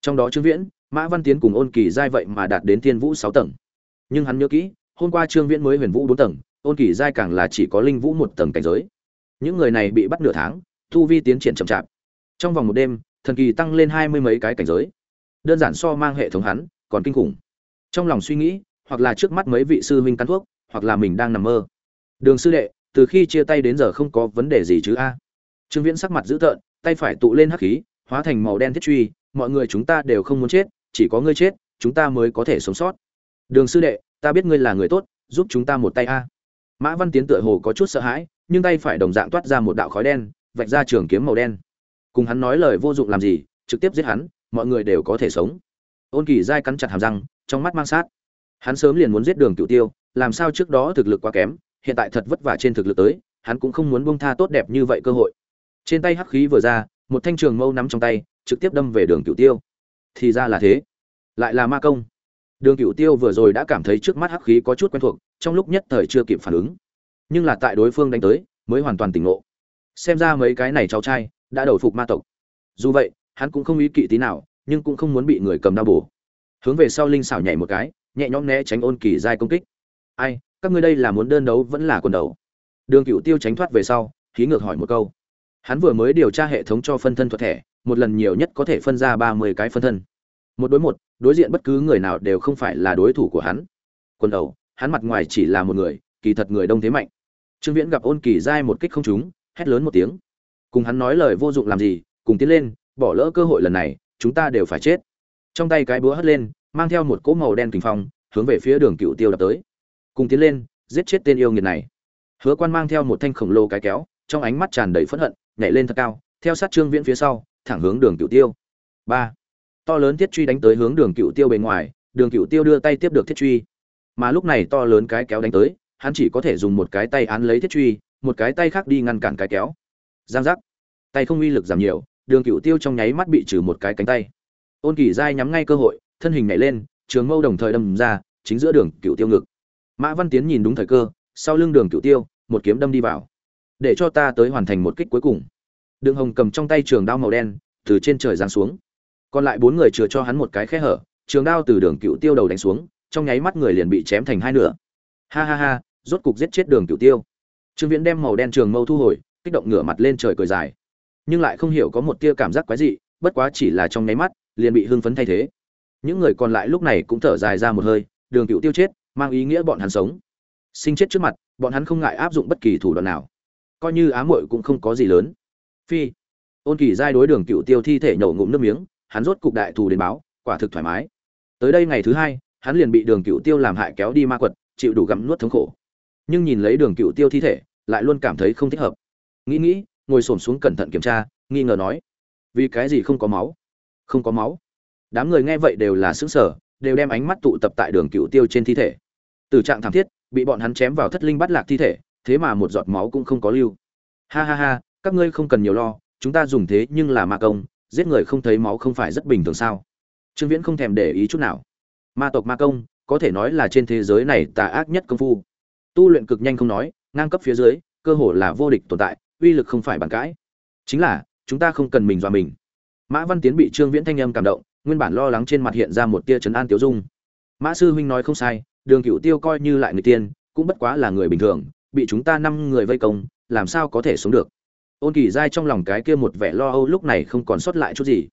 Trong đó trương viễn, mã văn tiến cùng ôn kỳ giai vậy mà đạt đến thiên vũ sáu tầng. Nhưng hắn nhớ kỹ, hôm qua trương viễn mới huyền vũ bốn tầng, ôn kỳ giai càng là chỉ có linh vũ một tầng cảnh giới. Những người này bị bắt nửa tháng, tu vi tiến triển chậm chạp. Trong vòng một đêm, thần kỳ tăng lên hai mươi mấy cái cảnh giới đơn giản so mang hệ thống hắn, còn kinh khủng. Trong lòng suy nghĩ, hoặc là trước mắt mấy vị sư huynh cắn thuốc, hoặc là mình đang nằm mơ. Đường sư đệ, từ khi chia tay đến giờ không có vấn đề gì chứ a? Trương viễn sắc mặt dữ tợn, tay phải tụ lên hắc khí, hóa thành màu đen thiết truy, mọi người chúng ta đều không muốn chết, chỉ có ngươi chết, chúng ta mới có thể sống sót. Đường sư đệ, ta biết ngươi là người tốt, giúp chúng ta một tay a. Mã văn tiến tựa hồ có chút sợ hãi, nhưng tay phải đồng dạng toát ra một đạo khói đen, vạch ra trường kiếm màu đen. Cùng hắn nói lời vô dụng làm gì, trực tiếp giết hắn mọi người đều có thể sống. Ôn kỳ dai cắn chặt hàm răng, trong mắt mang sát. Hắn sớm liền muốn giết đường cựu tiêu, làm sao trước đó thực lực quá kém, hiện tại thật vất vả trên thực lực tới, hắn cũng không muốn bông tha tốt đẹp như vậy cơ hội. Trên tay hắc khí vừa ra, một thanh trường mâu nắm trong tay, trực tiếp đâm về đường cựu tiêu. Thì ra là thế. Lại là ma công. Đường cựu tiêu vừa rồi đã cảm thấy trước mắt hắc khí có chút quen thuộc, trong lúc nhất thời chưa kịp phản ứng. Nhưng là tại đối phương đánh tới, mới hoàn toàn tỉnh ngộ. Xem ra mấy cái này cháu trai, đã đầu phục ma tộc. Dù vậy hắn cũng không ý kỵ tí nào, nhưng cũng không muốn bị người cầm đao bổ. Hướng về sau linh xảo nhảy một cái, nhẹ nhõm né tránh ôn kỳ giai công kích. Ai, các ngươi đây là muốn đơn đấu vẫn là quần đấu? Đường cựu tiêu tránh thoát về sau, khí ngược hỏi một câu. Hắn vừa mới điều tra hệ thống cho phân thân thuật thẻ, một lần nhiều nhất có thể phân ra ba mươi cái phân thân. Một đối một, đối diện bất cứ người nào đều không phải là đối thủ của hắn. Quần đầu hắn mặt ngoài chỉ là một người, kỳ thật người đông thế mạnh. Trương viễn gặp ôn kỳ giai một kích không trúng, hét lớn một tiếng. Cùng hắn nói lời vô dụng làm gì, cùng tiến lên bỏ lỡ cơ hội lần này, chúng ta đều phải chết. Trong tay cái búa hất lên, mang theo một cỗ màu đen kinh phong, hướng về phía đường cựu tiêu đập tới. Cùng tiến lên, giết chết tên yêu nghiệt này. Hứa quan mang theo một thanh khổng lồ cái kéo, trong ánh mắt tràn đầy phẫn hận, nhảy lên thật cao, theo sát trương viễn phía sau, thẳng hướng đường cựu tiêu. Ba. To lớn thiết truy đánh tới hướng đường cựu tiêu bề ngoài, đường cựu tiêu đưa tay tiếp được thiết truy. Mà lúc này to lớn cái kéo đánh tới, hắn chỉ có thể dùng một cái tay án lấy thiết truy, một cái tay khác đi ngăn cản cái kéo. Giang giác. Tay không uy lực giảm nhiều đường cựu tiêu trong nháy mắt bị trừ một cái cánh tay. Ôn kỳ giai nhắm ngay cơ hội, thân hình nhảy lên, trường mâu đồng thời đâm ra, chính giữa đường cựu tiêu ngực. Mã văn tiến nhìn đúng thời cơ, sau lưng đường cựu tiêu, một kiếm đâm đi vào. Để cho ta tới hoàn thành một kích cuối cùng. Đường hồng cầm trong tay trường đao màu đen, từ trên trời giáng xuống. Còn lại bốn người chừa cho hắn một cái khe hở, trường đao từ đường cựu tiêu đầu đánh xuống, trong nháy mắt người liền bị chém thành hai nửa. Ha ha ha, rốt cục giết chết đường cựu tiêu. Trương viễn đem màu đen trường mâu thu hồi, kích động ngửa mặt lên trời cười dài nhưng lại không hiểu có một tia cảm giác quái dị, bất quá chỉ là trong nháy mắt, liền bị hưng phấn thay thế. Những người còn lại lúc này cũng thở dài ra một hơi, đường cựu tiêu chết, mang ý nghĩa bọn hắn sống. Sinh chết trước mặt, bọn hắn không ngại áp dụng bất kỳ thủ đoạn nào. Coi như ám muội cũng không có gì lớn. Phi. Ôn kỳ giai đối đường cựu tiêu thi thể nhổ ngụm nước miếng, hắn rốt cục đại thù đến báo, quả thực thoải mái. Tới đây ngày thứ hai, hắn liền bị đường cựu tiêu làm hại kéo đi ma quật, chịu đủ gặm nuốt thống khổ. Nhưng nhìn lấy đường cựu tiêu thi thể, lại luôn cảm thấy không thích hợp. Nghĩ nghĩ ngồi xổm xuống cẩn thận kiểm tra, nghi ngờ nói, vì cái gì không có máu? Không có máu. Đám người nghe vậy đều là xứng sở đều đem ánh mắt tụ tập tại đường cựu tiêu trên thi thể. Từ trạng thảm thiết, bị bọn hắn chém vào thất linh bắt lạc thi thể, thế mà một giọt máu cũng không có lưu. Ha ha ha, các ngươi không cần nhiều lo, chúng ta dùng thế nhưng là ma công, giết người không thấy máu không phải rất bình thường sao? Trương viễn không thèm để ý chút nào. Ma tộc ma công, có thể nói là trên thế giới này tà ác nhất công phu. Tu luyện cực nhanh không nói, ngang cấp phía dưới, cơ hồ là vô địch tồn tại uy lực không phải bàn cãi. Chính là, chúng ta không cần mình dọa mình. Mã văn tiến bị trương viễn thanh âm cảm động, nguyên bản lo lắng trên mặt hiện ra một tia trấn an tiêu dung. Mã sư huynh nói không sai, đường cựu tiêu coi như lại người tiên, cũng bất quá là người bình thường, bị chúng ta năm người vây công, làm sao có thể sống được? Ôn kỳ giai trong lòng cái kia một vẻ lo âu lúc này không còn sót lại chút gì.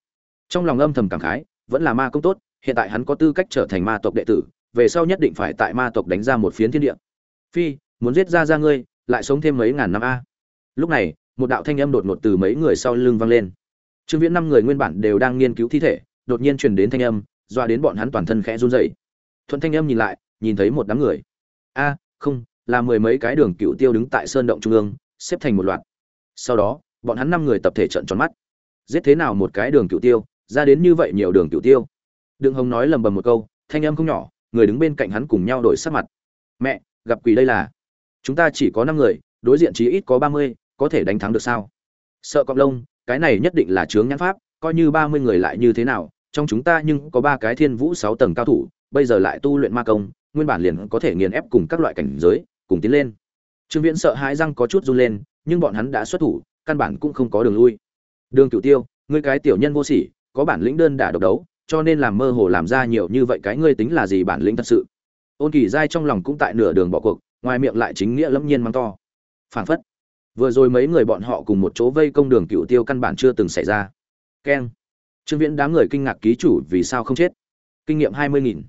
Trong lòng âm thầm cảm khái, vẫn là ma công tốt, hiện tại hắn có tư cách trở thành ma tộc đệ tử, về sau nhất định phải tại ma tộc đánh ra một phiến thiên địa. Phi, muốn giết ra ra ngươi, lại sống thêm mấy ngàn năm a lúc này, một đạo thanh âm đột ngột từ mấy người sau lưng vang lên. Trương viễn năm người nguyên bản đều đang nghiên cứu thi thể, đột nhiên truyền đến thanh âm, doa đến bọn hắn toàn thân khẽ run rẩy. Thuận thanh âm nhìn lại, nhìn thấy một đám người. A, không, là mười mấy cái đường cựu tiêu đứng tại sơn động trung ương, xếp thành một loạt. Sau đó, bọn hắn năm người tập thể trận tròn mắt. Giết thế nào một cái đường cựu tiêu, ra đến như vậy nhiều đường cựu tiêu? Đường hồng nói lầm bầm một câu, thanh âm không nhỏ, người đứng bên cạnh hắn cùng nhau đổi sắc mặt. Mẹ, gặp quỷ đây là. Chúng ta chỉ có năm người đối diện chí ít có ba mươi, có thể đánh thắng được sao? Sợ cọp lông, cái này nhất định là chướng nhãn pháp, coi như ba mươi người lại như thế nào, trong chúng ta nhưng có ba cái thiên vũ sáu tầng cao thủ, bây giờ lại tu luyện ma công, nguyên bản liền có thể nghiền ép cùng các loại cảnh giới, cùng tiến lên. Trương viễn sợ hãi răng có chút run lên, nhưng bọn hắn đã xuất thủ, căn bản cũng không có đường lui. Đường cửu tiêu, ngươi cái tiểu nhân vô sỉ, có bản lĩnh đơn đả độc đấu, cho nên làm mơ hồ làm ra nhiều như vậy cái ngươi tính là gì bản lĩnh thật sự? Ôn kỳ giai trong lòng cũng tại nửa đường bỏ cuộc, ngoài miệng lại chính nghĩa lâm nhiên mắng to phản phất. Vừa rồi mấy người bọn họ cùng một chỗ vây công đường cựu tiêu căn bản chưa từng xảy ra. Keng. Trương viễn đám người kinh ngạc ký chủ vì sao không chết? Kinh nghiệm hai mươi nghìn.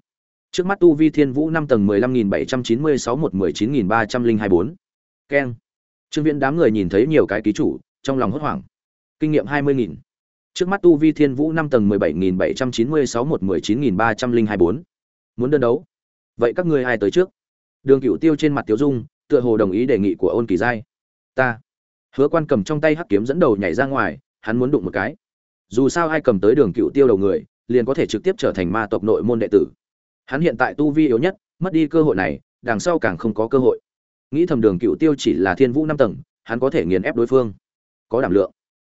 Trước mắt tu vi thiên vũ năm tầng mười lăm nghìn bảy trăm chín mươi sáu một mười chín nghìn ba trăm linh hai bốn. Keng. Trương viễn đám người nhìn thấy nhiều cái ký chủ, trong lòng hốt hoảng. Kinh nghiệm hai mươi nghìn. Trước mắt tu vi thiên vũ năm tầng mười bảy nghìn bảy trăm chín mươi sáu một mười chín nghìn ba trăm linh hai bốn. Muốn đơn đấu? Vậy các ngươi ai tới trước? Đường cựu tiêu trên mặt tiêu dung tựa hồ đồng ý đề nghị của ôn kỳ giai. Ta. Hứa quan cầm trong tay hắc kiếm dẫn đầu nhảy ra ngoài, hắn muốn đụng một cái. Dù sao ai cầm tới đường cựu tiêu đầu người, liền có thể trực tiếp trở thành ma tộc nội môn đệ tử. Hắn hiện tại tu vi yếu nhất, mất đi cơ hội này, đằng sau càng không có cơ hội. Nghĩ thầm đường cựu tiêu chỉ là thiên vũ năm tầng, hắn có thể nghiền ép đối phương. Có đảm lượng.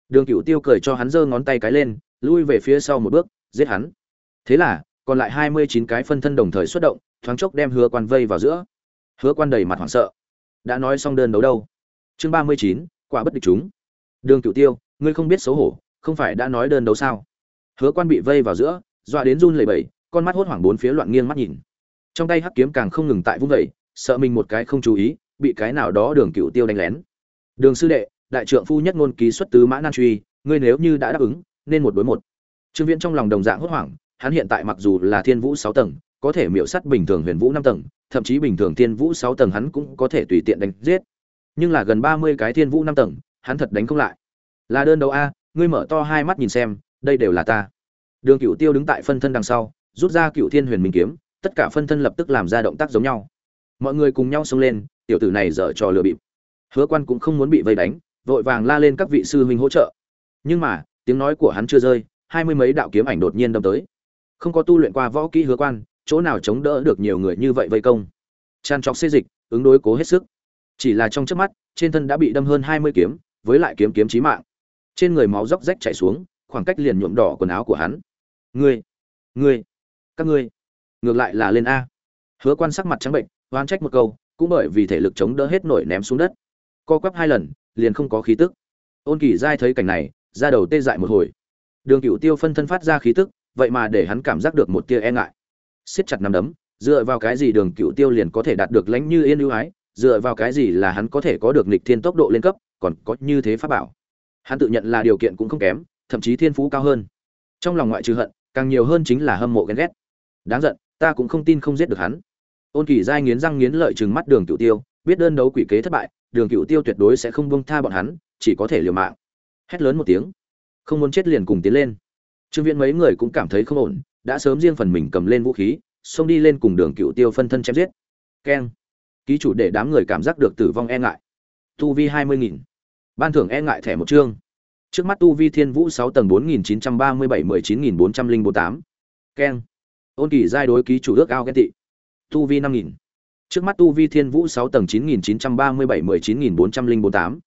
Đường cựu tiêu cười cho hắn giơ ngón tay cái lên, lui về phía sau một bước, giết hắn. Thế là, còn lại hai mươi chín cái phân thân đồng thời xuất động, thoáng chốc đem hứa quan vây vào giữa. Hứa quan đầy mặt hoảng sợ đã nói xong đơn đấu đâu. Chương ba mươi chín, quả bất địch chúng. Đường cựu tiêu, ngươi không biết xấu hổ, không phải đã nói đơn đấu sao? Hứa quan bị vây vào giữa, dọa đến run lẩy bẩy, con mắt hốt hoảng bốn phía loạn nghiêng mắt nhìn. Trong tay hắc kiếm càng không ngừng tại vung vẩy sợ mình một cái không chú ý, bị cái nào đó đường cựu tiêu đánh lén. Đường sư đệ, đại trượng phu nhất ngôn ký xuất tứ mã nan truy, ngươi nếu như đã đáp ứng, nên một đối một. Trương viễn trong lòng đồng dạng hốt hoảng, hắn hiện tại mặc dù là thiên vũ sáu tầng, có thể miễu sắt bình thường huyền vũ năm tầng thậm chí bình thường thiên vũ sáu tầng hắn cũng có thể tùy tiện đánh giết. Nhưng là gần ba mươi cái thiên vũ năm tầng, hắn thật đánh không lại. Là đơn đấu a, ngươi mở to hai mắt nhìn xem, đây đều là ta. Đường cựu tiêu đứng tại phân thân đằng sau, rút ra cựu thiên huyền minh kiếm, tất cả phân thân lập tức làm ra động tác giống nhau. Mọi người cùng nhau xông lên, tiểu tử này dở trò lừa bịp. Hứa quan cũng không muốn bị vây đánh, vội vàng la lên các vị sư huynh hỗ trợ. Nhưng mà, tiếng nói của hắn chưa rơi, hai mươi mấy đạo kiếm ảnh đột nhiên đâm tới. Không có tu luyện qua võ kỹ hứa quan chỗ nào chống đỡ được nhiều người như vậy vây công. Tràn trọc xê dịch, ứng đối cố hết sức. Chỉ là trong chớp mắt, trên thân đã bị đâm hơn hai mươi kiếm, với lại kiếm kiếm chí mạng. Trên người máu róc rách chảy xuống, khoảng cách liền nhuộm đỏ quần áo của hắn. Ngươi ngươi, các ngươi, ngược lại là lên a. Hứa quan sắc mặt trắng bệnh oan trách một câu, cũng bởi vì thể lực chống đỡ hết nổi ném xuống đất. Co quắp hai lần, liền không có khí tức. Ôn kỳ giai thấy cảnh này ra đầu tê dại một hồi. Đường cựu tiêu phân thân phát ra khí tức, vậy mà để hắn cảm giác được một tia e ngại siết chặt nắm đấm, dựa vào cái gì đường cựu tiêu liền có thể đạt được lãnh như yên ưu ái, dựa vào cái gì là hắn có thể có được nghịch thiên tốc độ lên cấp, còn có như thế pháp bảo. Hắn tự nhận là điều kiện cũng không kém, thậm chí thiên phú cao hơn. Trong lòng ngoại trừ hận, càng nhiều hơn chính là hâm mộ ghen ghét. Đáng giận, ta cũng không tin không giết được hắn. Ôn kỳ giai nghiến răng nghiến lợi chừng mắt đường cựu tiêu, biết đơn đấu quỷ kế thất bại, đường cựu tiêu tuyệt đối sẽ không bông tha bọn hắn, chỉ có thể liều mạng. Hét lớn một tiếng. Không muốn chết liền cùng tiến lên. Trương viễn mấy người cũng cảm thấy không ổn đã sớm riêng phần mình cầm lên vũ khí, xông đi lên cùng đường cựu tiêu phân thân chém giết. Keng. Ký chủ để đám người cảm giác được tử vong e ngại. Tu vi hai mươi nghìn. Ban thưởng e ngại thẻ một chương. Trước mắt tu vi thiên vũ sáu tầng bốn nghìn chín trăm ba mươi bảy mười chín nghìn bốn trăm linh bốn tám. Keng. Ôn kỳ giai đối ký chủ ước ao ghen tị. Tu vi năm nghìn. Trước mắt tu vi thiên vũ sáu tầng chín nghìn chín trăm ba mươi bảy mười chín nghìn bốn trăm linh bốn tám.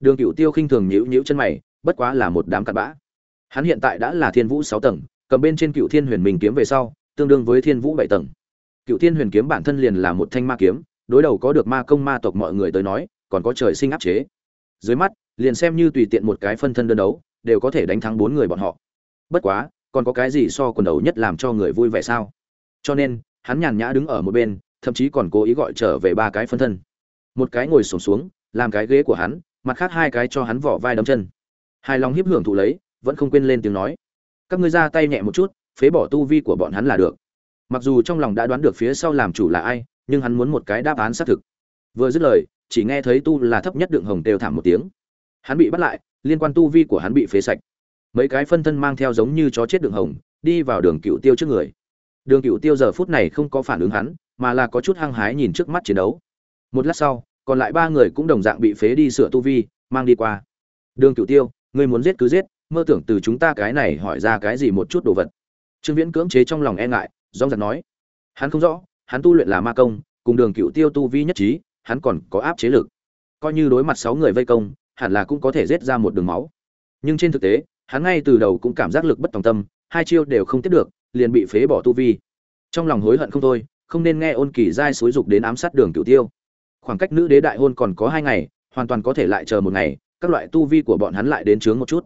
Đường cựu tiêu khinh thường nhữ nhữ chân mày, bất quá là một đám cặn bã. Hắn hiện tại đã là thiên vũ sáu tầng cầm bên trên cựu thiên huyền minh kiếm về sau, tương đương với thiên vũ bảy tầng. Cựu thiên huyền kiếm bản thân liền là một thanh ma kiếm, đối đầu có được ma công ma tộc mọi người tới nói, còn có trời sinh áp chế. Dưới mắt, liền xem như tùy tiện một cái phân thân đơn đấu, đều có thể đánh thắng bốn người bọn họ. Bất quá, còn có cái gì so quần đầu nhất làm cho người vui vẻ sao? Cho nên, hắn nhàn nhã đứng ở một bên, thậm chí còn cố ý gọi trở về ba cái phân thân. Một cái ngồi sổm xuống, làm cái ghế của hắn, mặt khác hai cái cho hắn vỏ vai đấm chân. Hài lòng hiếp hưởng thụ lấy, vẫn không quên lên tiếng nói các ngươi ra tay nhẹ một chút, phế bỏ tu vi của bọn hắn là được. Mặc dù trong lòng đã đoán được phía sau làm chủ là ai, nhưng hắn muốn một cái đáp án xác thực. Vừa dứt lời, chỉ nghe thấy tu là thấp nhất đựng hồng đều thảm một tiếng. Hắn bị bắt lại, liên quan tu vi của hắn bị phế sạch. Mấy cái phân thân mang theo giống như chó chết đường hồng, đi vào đường cựu tiêu trước người. Đường cựu tiêu giờ phút này không có phản ứng hắn, mà là có chút hăng hái nhìn trước mắt chiến đấu. Một lát sau, còn lại ba người cũng đồng dạng bị phế đi sửa tu vi, mang đi qua. Đường cựu tiêu, ngươi muốn giết cứ giết mơ tưởng từ chúng ta cái này hỏi ra cái gì một chút đồ vật. Trương viễn cưỡng chế trong lòng e ngại dong giật nói, hắn không rõ, hắn tu luyện là ma công, cùng đường cựu tiêu tu vi nhất trí, hắn còn có áp chế lực. Coi như đối mặt sáu người vây công, hẳn là cũng có thể rết ra một đường máu. Nhưng trên thực tế, hắn ngay từ đầu cũng cảm giác lực bất tòng tâm, hai chiêu đều không tiếp được, liền bị phế bỏ tu vi. Trong lòng hối hận không thôi, không nên nghe ôn kỳ giai xối dục đến ám sát đường cựu tiêu. Khoảng cách nữ đế đại hôn còn có hai ngày, hoàn toàn có thể lại chờ một ngày, các loại tu vi của bọn hắn lại đến chướng một chút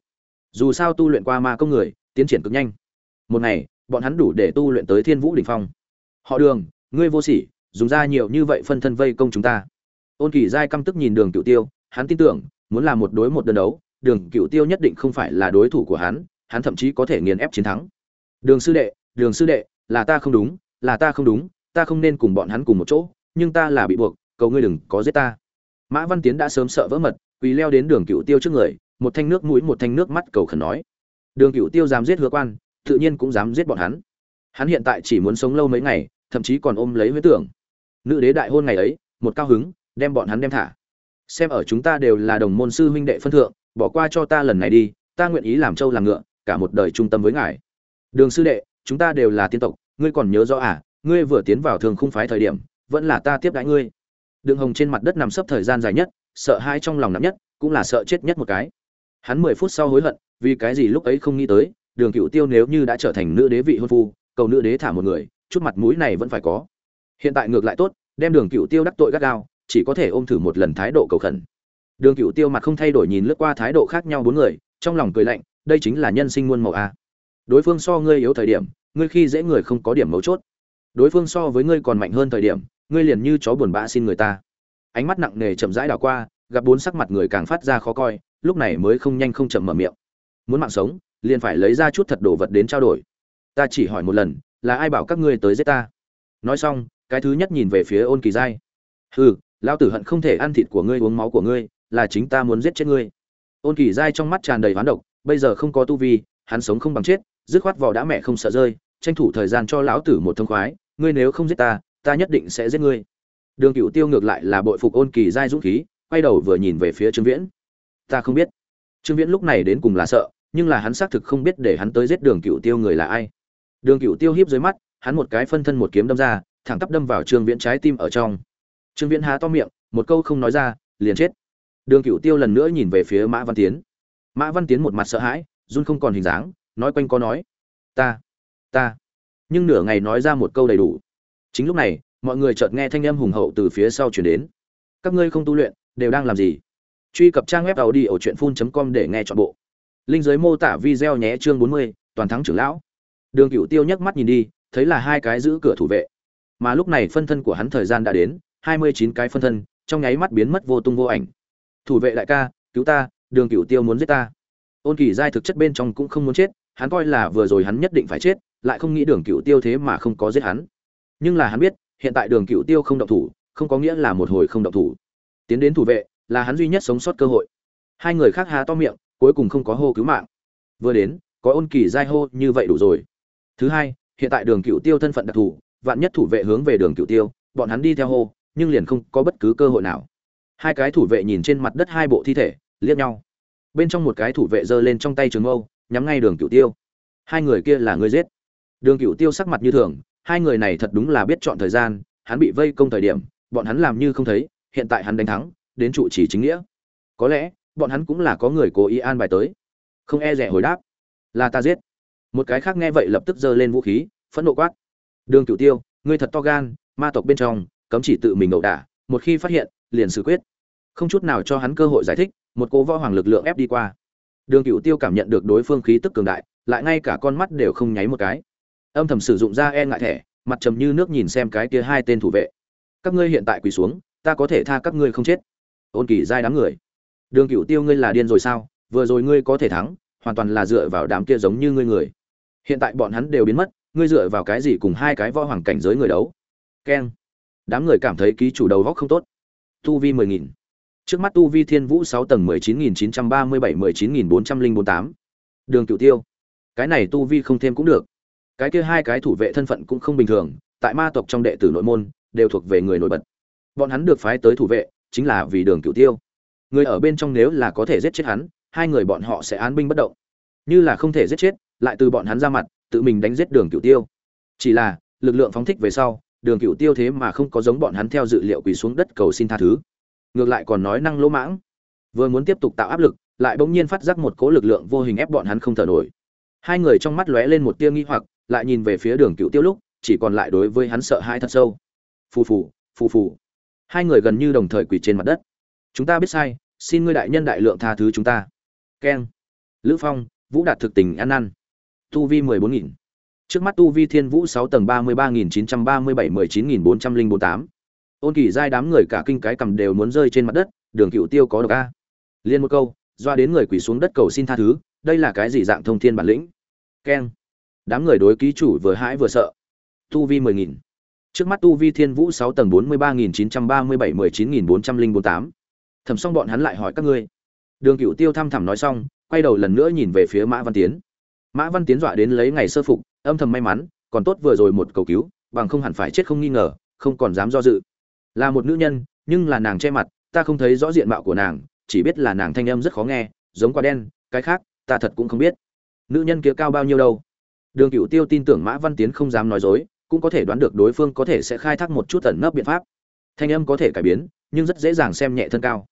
dù sao tu luyện qua ma công người, tiến triển cực nhanh. Một ngày, bọn hắn đủ để tu luyện tới thiên vũ đ ỉ n h phong. Họ đường, ngươi vô sỉ, dùng ra nhiều như vậy phân thân vây công chúng ta. Ôn kỳ giai căm tức nhìn đường cựu tiêu, hắn tin tưởng, muốn làm một đối một đơn đấu, đường cựu tiêu nhất định không phải là đối thủ của hắn hắn thậm chí có thể nghiền ép chiến thắng. Đường sư đệ, đường sư đệ, là ta không đúng, là ta không đúng, ta không nên cùng bọn hắn cùng một chỗ, nhưng ta là bị buộc, cầu ngươi đừng có giết ta. Mã văn tiến đã sớm sợ vỡ mật, quỳ leo đến đường cựu tiêu trước người một thanh nước mũi, một thanh nước mắt cầu khẩn nói. Đường cựu tiêu dám giết hứa quan, tự nhiên cũng dám giết bọn hắn. Hắn hiện tại chỉ muốn sống lâu mấy ngày, thậm chí còn ôm lấy huế tưởng. Nữ đế đại hôn ngày ấy, một cao hứng, đem bọn hắn đem thả. Xem ở chúng ta đều là đồng môn sư huynh đệ phân thượng, bỏ qua cho ta lần này đi, ta nguyện ý làm trâu làm ngựa, cả một đời trung tâm với ngài. Đường sư đệ, chúng ta đều là tiên tộc, ngươi còn nhớ rõ à ngươi vừa tiến vào thường khung phái thời điểm, vẫn là ta tiếp đãi ngươi. Đường hồng trên mặt đất nằm sấp thời gian dài nhất, sợ hai trong lòng nặng nhất, cũng là sợ chết nhất một cái hắn mười phút sau hối hận, vì cái gì lúc ấy không nghĩ tới, đường cựu tiêu nếu như đã trở thành nữ đế vị hôn phu, cầu nữ đế thả một người, chút mặt mũi này vẫn phải có. Hiện tại ngược lại tốt, đem đường cựu tiêu đắc tội gắt gao, chỉ có thể ôm thử một lần thái độ cầu khẩn. Đường cựu tiêu mặt không thay đổi nhìn lướt qua thái độ khác nhau bốn người, trong lòng cười lạnh, đây chính là nhân sinh muôn màu a. Đối phương so ngươi yếu thời điểm, ngươi khi dễ người không có điểm mấu chốt. Đối phương so với ngươi còn mạnh hơn thời điểm, ngươi liền như chó buồn bã xin người ta. Ánh mắt nặng nề chậm rãi đảo qua, gặp bốn sắc mặt người càng phát ra khó coi lúc này mới không nhanh không chậm mở miệng. Muốn mạng sống, liền phải lấy ra chút thật đồ vật đến trao đổi. Ta chỉ hỏi một lần, là ai bảo các ngươi tới giết ta? Nói xong, cái thứ nhất nhìn về phía ôn kỳ giai. Hừ, lão tử hận không thể ăn thịt của ngươi, uống máu của ngươi, là chính ta muốn giết chết ngươi. Ôn kỳ giai trong mắt tràn đầy hoán độc, bây giờ không có tu vi, hắn sống không bằng chết, dứt khoát vỏ đã mẹ không sợ rơi, tranh thủ thời gian cho lão tử một thông khoái, ngươi nếu không giết ta ta nhất định sẽ giết ngươi. Đường cựu tiêu ngược lại là bội phục ôn kỳ giai dũng khí, quay đầu vừa nhìn về phía trương viễn ta không biết. Trương viễn lúc này đến cùng là sợ, nhưng là hắn xác thực không biết để hắn tới giết đường cựu tiêu người là ai. Đường cựu tiêu hiếp dưới mắt, hắn một cái phân thân một kiếm đâm ra, thẳng tắp đâm vào trương viễn trái tim ở trong. Trương viễn há to miệng, một câu không nói ra, liền chết. Đường cựu tiêu lần nữa nhìn về phía mã văn tiến. Mã văn tiến một mặt sợ hãi, run không còn hình dáng, nói quanh có nói, ta ta. Nhưng nửa ngày nói ra một câu đầy đủ. Chính lúc này, mọi người chợt nghe thanh âm hùng hậu từ phía sau chuyển đến. Các ngươi không tu luyện, đều đang làm gì? Truy cập trang web tàu đi ở truyện com để nghe chọn bộ. Linh giới mô tả video nhé chương 40, toàn thắng trưởng lão. Đường cựu tiêu nhấc mắt nhìn đi thấy là hai cái giữ cửa thủ vệ. Mà lúc này phân thân của hắn thời gian đã đến hai mươi chín cái phân thân trong nháy mắt biến mất vô tung vô ảnh. Thủ vệ đại ca cứu ta đường cựu tiêu muốn giết ta. Ôn kỳ giai thực chất bên trong cũng không muốn chết hắn coi là vừa rồi hắn nhất định phải chết lại không nghĩ đường cựu tiêu thế mà không có giết hắn. Nhưng là hắn biết hiện tại đường cựu tiêu không động thủ không có nghĩa là một hồi không động thủ. Tiến đến thủ vệ là hắn duy nhất sống sót cơ hội. Hai người khác há to miệng, cuối cùng không có hô cứu mạng. Vừa đến, có ôn kỳ giai hô như vậy đủ rồi. Thứ hai, hiện tại đường cựu tiêu thân phận đặc thù, vạn nhất thủ vệ hướng về đường cựu tiêu, bọn hắn đi theo hô, nhưng liền không có bất cứ cơ hội nào. Hai cái thủ vệ nhìn trên mặt đất hai bộ thi thể, liếc nhau. Bên trong một cái thủ vệ giơ lên trong tay trường mâu, nhắm ngay đường cựu tiêu. Hai người kia là người giết. Đường cựu tiêu sắc mặt như thường, hai người này thật đúng là biết chọn thời gian, hắn bị vây công thời điểm, bọn hắn làm như không thấy, hiện tại hắn đánh thắng đến trụ trì chính nghĩa. Có lẽ, bọn hắn cũng là có người cố ý an bài tới. Không e rẻ hồi đáp. Là ta giết. Một cái khác nghe vậy lập tức giơ lên vũ khí, phẫn nộ quát. Đường cửu tiêu, ngươi thật to gan, ma tộc bên trong, cấm chỉ tự mình ẩu đả, một khi phát hiện, liền xử quyết. Không chút nào cho hắn cơ hội giải thích, một cố võ hoàng lực lượng ép đi qua. Đường cửu tiêu cảm nhận được đối phương khí tức cường đại, lại ngay cả con mắt đều không nháy một cái. Âm thầm sử dụng ra e ngại thẻ, mặt trầm như nước nhìn xem cái kia hai tên thủ vệ. Các ngươi hiện tại quỳ xuống, ta có thể tha các ngươi không chết ôn kỳ giai đám người. Đường cựu tiêu ngươi là điên rồi sao? Vừa rồi ngươi có thể thắng, hoàn toàn là dựa vào đám kia giống như ngươi người. Hiện tại bọn hắn đều biến mất, ngươi dựa vào cái gì cùng hai cái võ hoàng cảnh giới người đấu? Keng. Đám người cảm thấy ký chủ đầu góc không tốt. Tu vi mười nghìn. Trước mắt tu vi thiên vũ sáu tầng mười chín nghìn chín trăm ba mươi bảy, mười chín nghìn bốn trăm linh bốn tám. Đường cựu tiêu. Cái này tu vi không thêm cũng được. Cái kia hai cái thủ vệ thân phận cũng không bình thường, tại ma tộc trong đệ tử nội môn, đều thuộc về người nổi bật. Bọn hắn được phái tới thủ vệ chính là vì đường cựu tiêu. Người ở bên trong nếu là có thể giết chết hắn, hai người bọn họ sẽ án binh bất động. Như là không thể giết chết, lại từ bọn hắn ra mặt, tự mình đánh giết đường cựu tiêu. Chỉ là, lực lượng phóng thích về sau, đường cựu tiêu thế mà không có giống bọn hắn theo dự liệu quỳ xuống đất cầu xin tha thứ. Ngược lại còn nói năng lỗ mãng. Vừa muốn tiếp tục tạo áp lực, lại bỗng nhiên phát giác một cố lực lượng vô hình ép bọn hắn không thở nổi. Hai người trong mắt lóe lên một tia nghi hoặc, lại nhìn về phía đường cựu tiêu lúc, chỉ còn lại đối với hắn sợ hãi thật sâu. Phù phù phù phù hai người gần như đồng thời quỳ trên mặt đất. Chúng ta biết sai, xin ngươi đại nhân đại lượng tha thứ chúng ta. Keng. Lữ phong, vũ đạt thực tình ăn năn. Tu vi mười bốn nghìn. Trước mắt tu vi thiên vũ sáu tầng ba mươi ba nghìn chín trăm ba mươi bảy, mười chín nghìn bốn trăm linh bốn tám. Ôn kỳ giai đám người cả kinh cái cầm đều muốn rơi trên mặt đất, đường cựu tiêu có độc a. Liên một câu, doa đến người quỳ xuống đất cầu xin tha thứ, đây là cái gì dạng thông thiên bản lĩnh? Keng. Đám người đối ký chủ vừa hãi vừa sợ. Tu vi mười nghìn trước mắt tu vi thiên vũ sáu tầng bốn mươi ba nghìn chín trăm ba mươi bảy mười chín nghìn bốn trăm linh bốn tám. Thầm xong bọn hắn lại hỏi các ngươi. Đường cựu tiêu thăm thẳm nói xong, quay đầu lần nữa nhìn về phía mã văn tiến. Mã văn tiến dọa đến lấy ngày sơ phục, âm thầm may mắn, còn tốt vừa rồi một cầu cứu, bằng không hẳn phải chết không nghi ngờ, không còn dám do dự. Là một nữ nhân, nhưng là nàng che mặt, ta không thấy rõ diện mạo của nàng, chỉ biết là nàng thanh âm rất khó nghe, giống quả đen, cái khác, ta thật cũng không biết. Nữ nhân kia cao bao nhiêu đâu? Đường cựu tiêu tin tưởng mã văn tiến không dám nói dối cũng có thể đoán được đối phương có thể sẽ khai thác một chút tẩn nấp biện pháp. Thanh âm có thể cải biến, nhưng rất dễ dàng xem nhẹ thân cao.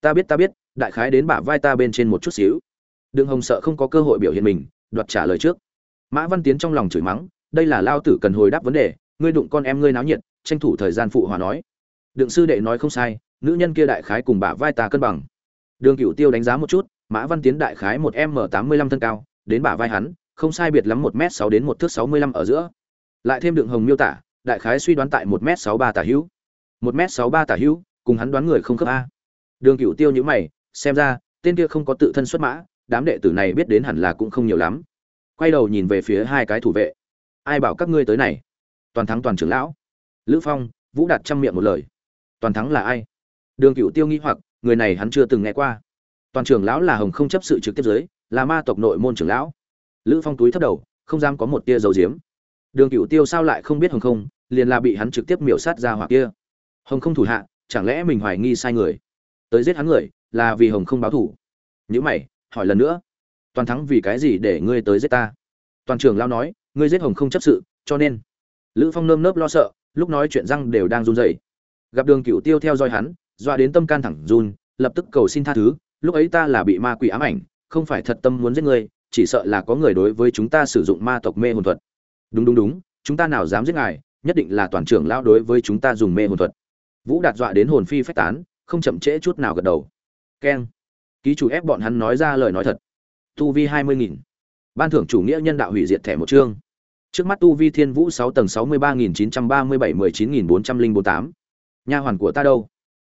Ta biết ta biết, đại khái đến bả vai ta bên trên một chút xíu. Đường hồng sợ không có cơ hội biểu hiện mình, đoạt trả lời trước. Mã văn tiến trong lòng chửi mắng, đây là lao tử cần hồi đáp vấn đề, ngươi đụng con em ngươi náo nhiệt, tranh thủ thời gian phụ hòa nói. Đường sư đệ nói không sai, nữ nhân kia đại khái cùng bả vai ta cân bằng. Đường cựu tiêu đánh giá một chút, mã văn tiến đại khái một m tám mươi lăm thân cao, đến bả vai hắn, không sai biệt lắm một m sáu đến một thước sáu mươi lăm ở giữa lại thêm đựng hồng miêu tả, đại khái suy đoán tại một m sáu ba tả hữu. Một m sáu ba tả hữu, cùng hắn đoán người không khớp a. Đường cựu tiêu nhữ mày, xem ra, tên kia không có tự thân xuất mã, đám đệ tử này biết đến hẳn là cũng không nhiều lắm. Quay đầu nhìn về phía hai cái thủ vệ. Ai bảo các ngươi tới này? Toàn thắng toàn trưởng lão. Lữ phong, vũ đạt chăm miệng một lời. Toàn thắng là ai? Đường cựu tiêu nghĩ hoặc, người này hắn chưa từng nghe qua. Toàn trưởng lão là hồng không chấp sự trực tiếp giới, là ma tộc nội môn trưởng lão. Lữ phong túi thấp đầu, không dám có một tia dầu diếm đường cựu tiêu sao lại không biết hồng không, liền là bị hắn trực tiếp miểu sát ra hoặc kia. Hồng không thủ hạ, chẳng lẽ mình hoài nghi sai người? Tới giết hắn người, là vì hồng không báo thủ. Nhữ mày, hỏi lần nữa. Toàn thắng vì cái gì để ngươi tới giết ta? Toàn trưởng lao nói, ngươi giết hồng không chấp sự, cho nên. Lữ phong nơm nớp lo sợ, lúc nói chuyện răng đều đang run rẩy. Gặp đường cựu tiêu theo dõi hắn, doa đến tâm can thẳng run, lập tức cầu xin tha thứ, lúc ấy ta là bị ma quỷ ám ảnh, không phải thật tâm muốn giết ngươi, chỉ sợ là có người đối với chúng ta sử dụng ma tộc mê hồn thuật đúng đúng đúng, chúng ta nào dám giết ngài, nhất định là toàn trưởng lão đối với chúng ta dùng mê hồn thuật. Vũ đạt dọa đến hồn phi phách tán, không chậm trễ chút nào gật đầu. Keng. Ký chủ ép bọn hắn nói ra lời nói thật. Tu vi hai mươi nghìn. Ban thưởng chủ nghĩa nhân đạo hủy diệt thẻ một chương. Trước mắt tu vi thiên vũ sáu tầng sáu mươi ba nghìn chín trăm ba mươi bảy mười chín nghìn bốn trăm linh bốn tám. Nha hoàn của ta đâu?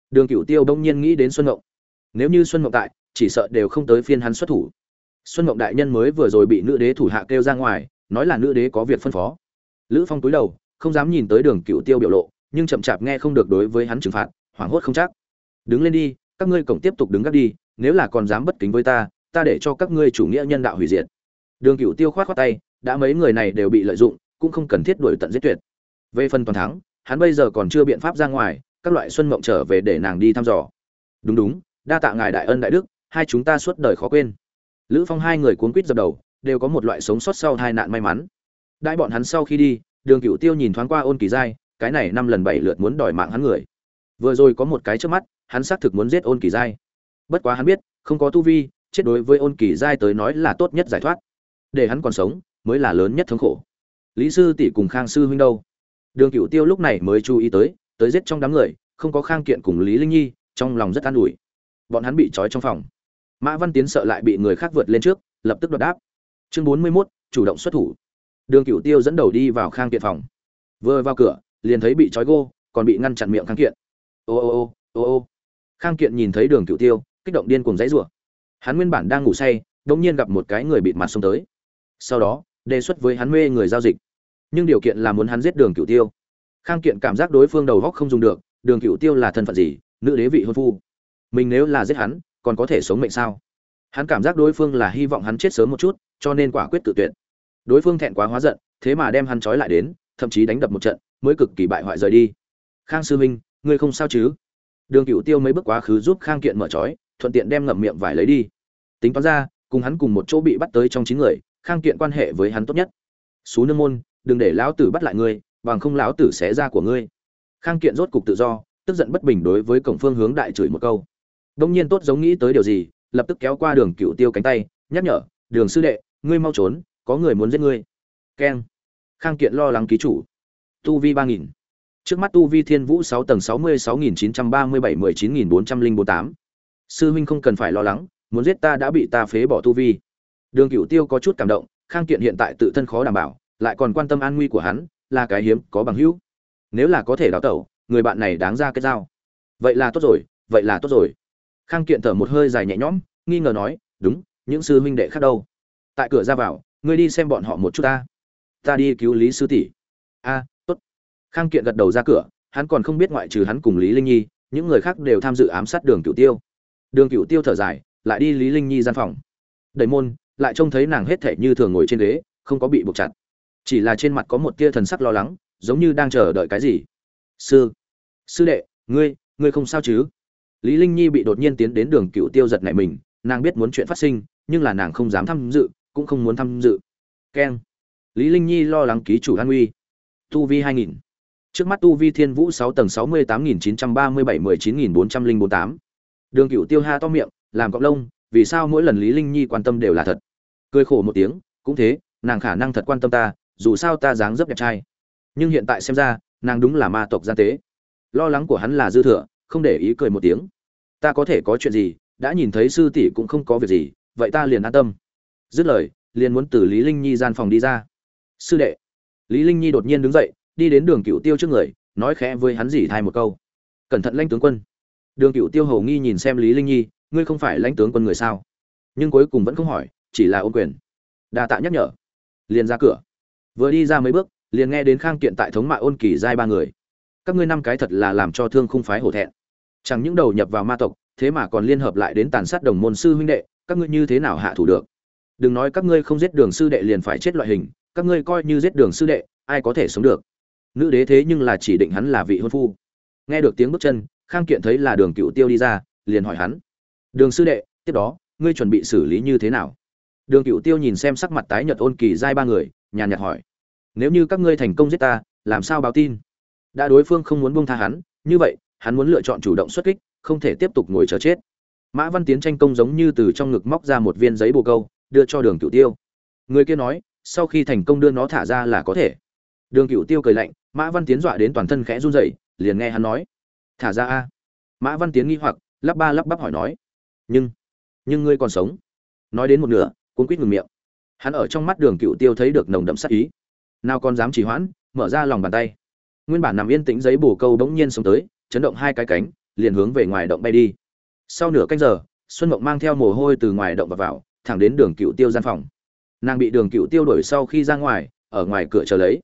Đường cựu tiêu đông nhiên nghĩ đến xuân ngộng nếu như xuân ngộng tại, chỉ sợ đều không tới phiên hắn xuất thủ. Xuân ngộng đại nhân mới vừa rồi bị nữ đế thủ hạ kêu ra ngoài nói là nữ đế có việc phân phó. Lữ phong túi đầu, không dám nhìn tới đường cựu tiêu biểu lộ, nhưng chậm chạp nghe không được đối với hắn trừng phạt, hoảng hốt không chắc. Đứng lên đi, các ngươi cổng tiếp tục đứng gác đi, nếu là còn dám bất kính với ta ta để cho các ngươi chủ nghĩa nhân đạo hủy diệt. Đường cựu tiêu khoát khoát tay, đã mấy người này đều bị lợi dụng, cũng không cần thiết đuổi tận giết tuyệt. Về phần toàn thắng, hắn bây giờ còn chưa biện pháp ra ngoài, các loại xuân mộng trở về để nàng đi thăm dò. Đúng đúng, đa tạ ngài đại ân đại đức, hai chúng ta suốt đời khó quên. Lữ phong hai người cuốn quýt dập đầu đều có một loại sống sót sau tai nạn may mắn. Đại bọn hắn sau khi đi, đường cựu tiêu nhìn thoáng qua ôn kỳ giai, cái này năm lần bảy lượt muốn đòi mạng hắn người. Vừa rồi có một cái trước mắt, hắn xác thực muốn giết ôn kỳ giai. Bất quá hắn biết, không có tu vi, chết đối với ôn kỳ giai tới nói là tốt nhất giải thoát. Để hắn còn sống, mới là lớn nhất thống khổ. Lý sư tỷ cùng khang sư huynh đâu? Đường cựu tiêu lúc này mới chú ý tới tới giết trong đám người, không có khang kiện cùng lý linh nhi, trong lòng rất an ủi. Bọn hắn bị trói trong phòng. Mã văn tiến sợ lại bị người khác vượt lên trước, lập tức đoạt đáp chương bốn mươi 41, chủ động xuất thủ. Đường Cửu tiêu dẫn đầu đi vào khang kiện phòng. Vừa vào cửa liền thấy bị trói gô còn bị ngăn chặn miệng khang kiện. Ô ô ô ô ô. Khang kiện nhìn thấy đường Cửu tiêu kích động điên cuồng dãy rủa hắn nguyên bản đang ngủ say đống nhiên gặp một cái người bịt mặt xông tới. Sau đó đề xuất với hắn mê người giao dịch. Nhưng điều kiện là muốn hắn giết đường Cửu tiêu. Khang kiện cảm giác đối phương đầu góc không dùng được đường Cửu tiêu là thân phận gì nữ đế vị hôn phu. Mình nếu là giết hắn còn có thể sống mệnh sao? Hắn cảm giác đối phương là hy vọng hắn chết sớm một chút, cho nên quả quyết tự tuyệt. Đối phương thẹn quá hóa giận, thế mà đem hắn trói lại đến, thậm chí đánh đập một trận, mới cực kỳ bại hoại rời đi. Khang sư minh ngươi không sao chứ? Đường cựu tiêu mấy bước quá khứ giúp khang kiện mở trói, thuận tiện đem ngậm miệng vải lấy đi. Tính toán ra, cùng hắn cùng một chỗ bị bắt tới trong chín người, khang kiện quan hệ với hắn tốt nhất. Xú nương môn, đừng để lão tử bắt lại ngươi, bằng không lão tử xé ra của ngươi. Khang kiện rốt cục tự do, tức giận bất bình đối với cổng phương hướng đại chửi một câu. Đông nhiên tốt giống nghĩ tới điều gì lập tức kéo qua đường cựu tiêu cánh tay, nhắc nhở, đường sư đệ, ngươi mau trốn, có người muốn giết ngươi. Keng. Khang kiện lo lắng ký chủ. Tu vi ba nghìn. Trước mắt tu vi thiên vũ sáu tầng sáu mươi sáu nghìn chín trăm ba mươi bảy mười chín nghìn bốn trăm linh bốn tám. Sư huynh không cần phải lo lắng, muốn giết ta đã bị ta phế bỏ tu vi. Đường cựu tiêu có chút cảm động, khang kiện hiện tại tự thân khó đảm bảo, lại còn quan tâm an nguy của hắn, là cái hiếm, có bằng hữu. Nếu là có thể đào tẩu, người bạn này đáng ra cái dao. Vậy là tốt rồi, vậy là tốt rồi khang kiện thở một hơi dài nhẹ nhõm, nghi ngờ nói, đúng, những sư huynh đệ khác đâu? Tại cửa ra vào, ngươi đi xem bọn họ một chút ta. Ta đi cứu lý sư tỷ. A, tốt. Khang kiện gật đầu ra cửa, hắn còn không biết ngoại trừ hắn cùng lý linh nhi, những người khác đều tham dự ám sát đường cửu tiêu. Đường cửu tiêu thở dài, lại đi lý linh nhi gian phòng. Đẩy môn, lại trông thấy nàng hết thảy như thường ngồi trên ghế, không có bị buộc chặt. Chỉ là trên mặt có một tia thần sắc lo lắng, giống như đang chờ đợi cái gì. Sư sư đệ, ngươi ngươi không sao chứ? Lý linh nhi bị đột nhiên tiến đến đường cựu tiêu giật nảy mình, nàng biết muốn chuyện phát sinh, nhưng là nàng không dám tham dự, cũng không muốn tham dự. Keng. Lý linh nhi lo lắng ký chủ an nguy tu vi 2000. trước mắt tu vi thiên vũ 6 tầng 68937 19448. đường cựu tiêu ha to miệng, làm cọp lông, vì sao mỗi lần lý linh nhi quan tâm đều là thật? Cười khổ một tiếng, cũng thế, nàng khả năng thật quan tâm ta, dù sao ta dáng dấp đẹp trai. Nhưng hiện tại xem ra, nàng đúng là ma tộc gian tế. Lo lắng của hắn là dư thừa không để ý cười một tiếng. Ta có thể có chuyện gì, đã nhìn thấy sư tỷ cũng không có việc gì, vậy ta liền an tâm. Dứt lời, liền muốn từ lý linh nhi gian phòng đi ra. Sư đệ. Lý linh nhi đột nhiên đứng dậy, đi đến đường cựu tiêu trước người, nói khẽ với hắn dỉ thay một câu. Cẩn thận lãnh tướng quân. Đường cựu tiêu hầu nghi nhìn xem lý linh nhi, ngươi không phải lãnh tướng quân người sao? Nhưng cuối cùng vẫn không hỏi, chỉ là ôm quyền. Đa tạ nhắc nhở. Liền ra cửa. Vừa đi ra mấy bước, liền nghe đến khang kiện tại thống mạ ôn kỳ giai ba người. Các ngươi năm cái thật là làm cho thương khung phái hổ thẹn chẳng những đầu nhập vào ma tộc, thế mà còn liên hợp lại đến tàn sát đồng môn sư huynh đệ, các ngươi như thế nào hạ thủ được? Đừng nói các ngươi không giết đường sư đệ liền phải chết loại hình, các ngươi coi như giết đường sư đệ, ai có thể sống được? Nữ đế thế nhưng là chỉ định hắn là vị hôn phu. Nghe được tiếng bước chân, khang kiện thấy là đường cựu tiêu đi ra, liền hỏi hắn. Đường sư đệ, tiếp đó, ngươi chuẩn bị xử lý như thế nào? Đường cựu tiêu nhìn xem sắc mặt tái nhợt ôn kỳ giai ba người, nhàn nhạt hỏi. Nếu như các ngươi thành công giết ta, làm sao báo tin? Đã đối phương không muốn buông tha hắn, như vậy hắn muốn lựa chọn chủ động xuất kích, không thể tiếp tục ngồi chờ chết. Mã văn tiến tranh công giống như từ trong ngực móc ra một viên giấy bồ câu, đưa cho đường cựu tiêu. Người kia nói, sau khi thành công đưa nó thả ra là có thể. Đường cựu tiêu cười lạnh, mã văn tiến dọa đến toàn thân khẽ run rẩy, liền nghe hắn nói, thả ra a. Mã văn tiến nghi hoặc, lắp ba lắp bắp hỏi nói, nhưng nhưng ngươi còn sống? Nói đến một nửa, cuống quýt ngừng miệng. Hắn ở trong mắt đường cựu tiêu thấy được nồng đậm sát ý. Nào còn dám trì hoãn, mở ra lòng bàn tay. Nguyên bản nằm yên tĩnh giấy bổ câu bỗng nhiên sống tới chấn động hai cái cánh, liền hướng về ngoài động bay đi. Sau nửa canh giờ, xuân mộng mang theo mồ hôi từ ngoài động và vào, thẳng đến đường cựu tiêu gian phòng. Nàng bị đường cựu tiêu đuổi sau khi ra ngoài, ở ngoài cửa chờ lấy.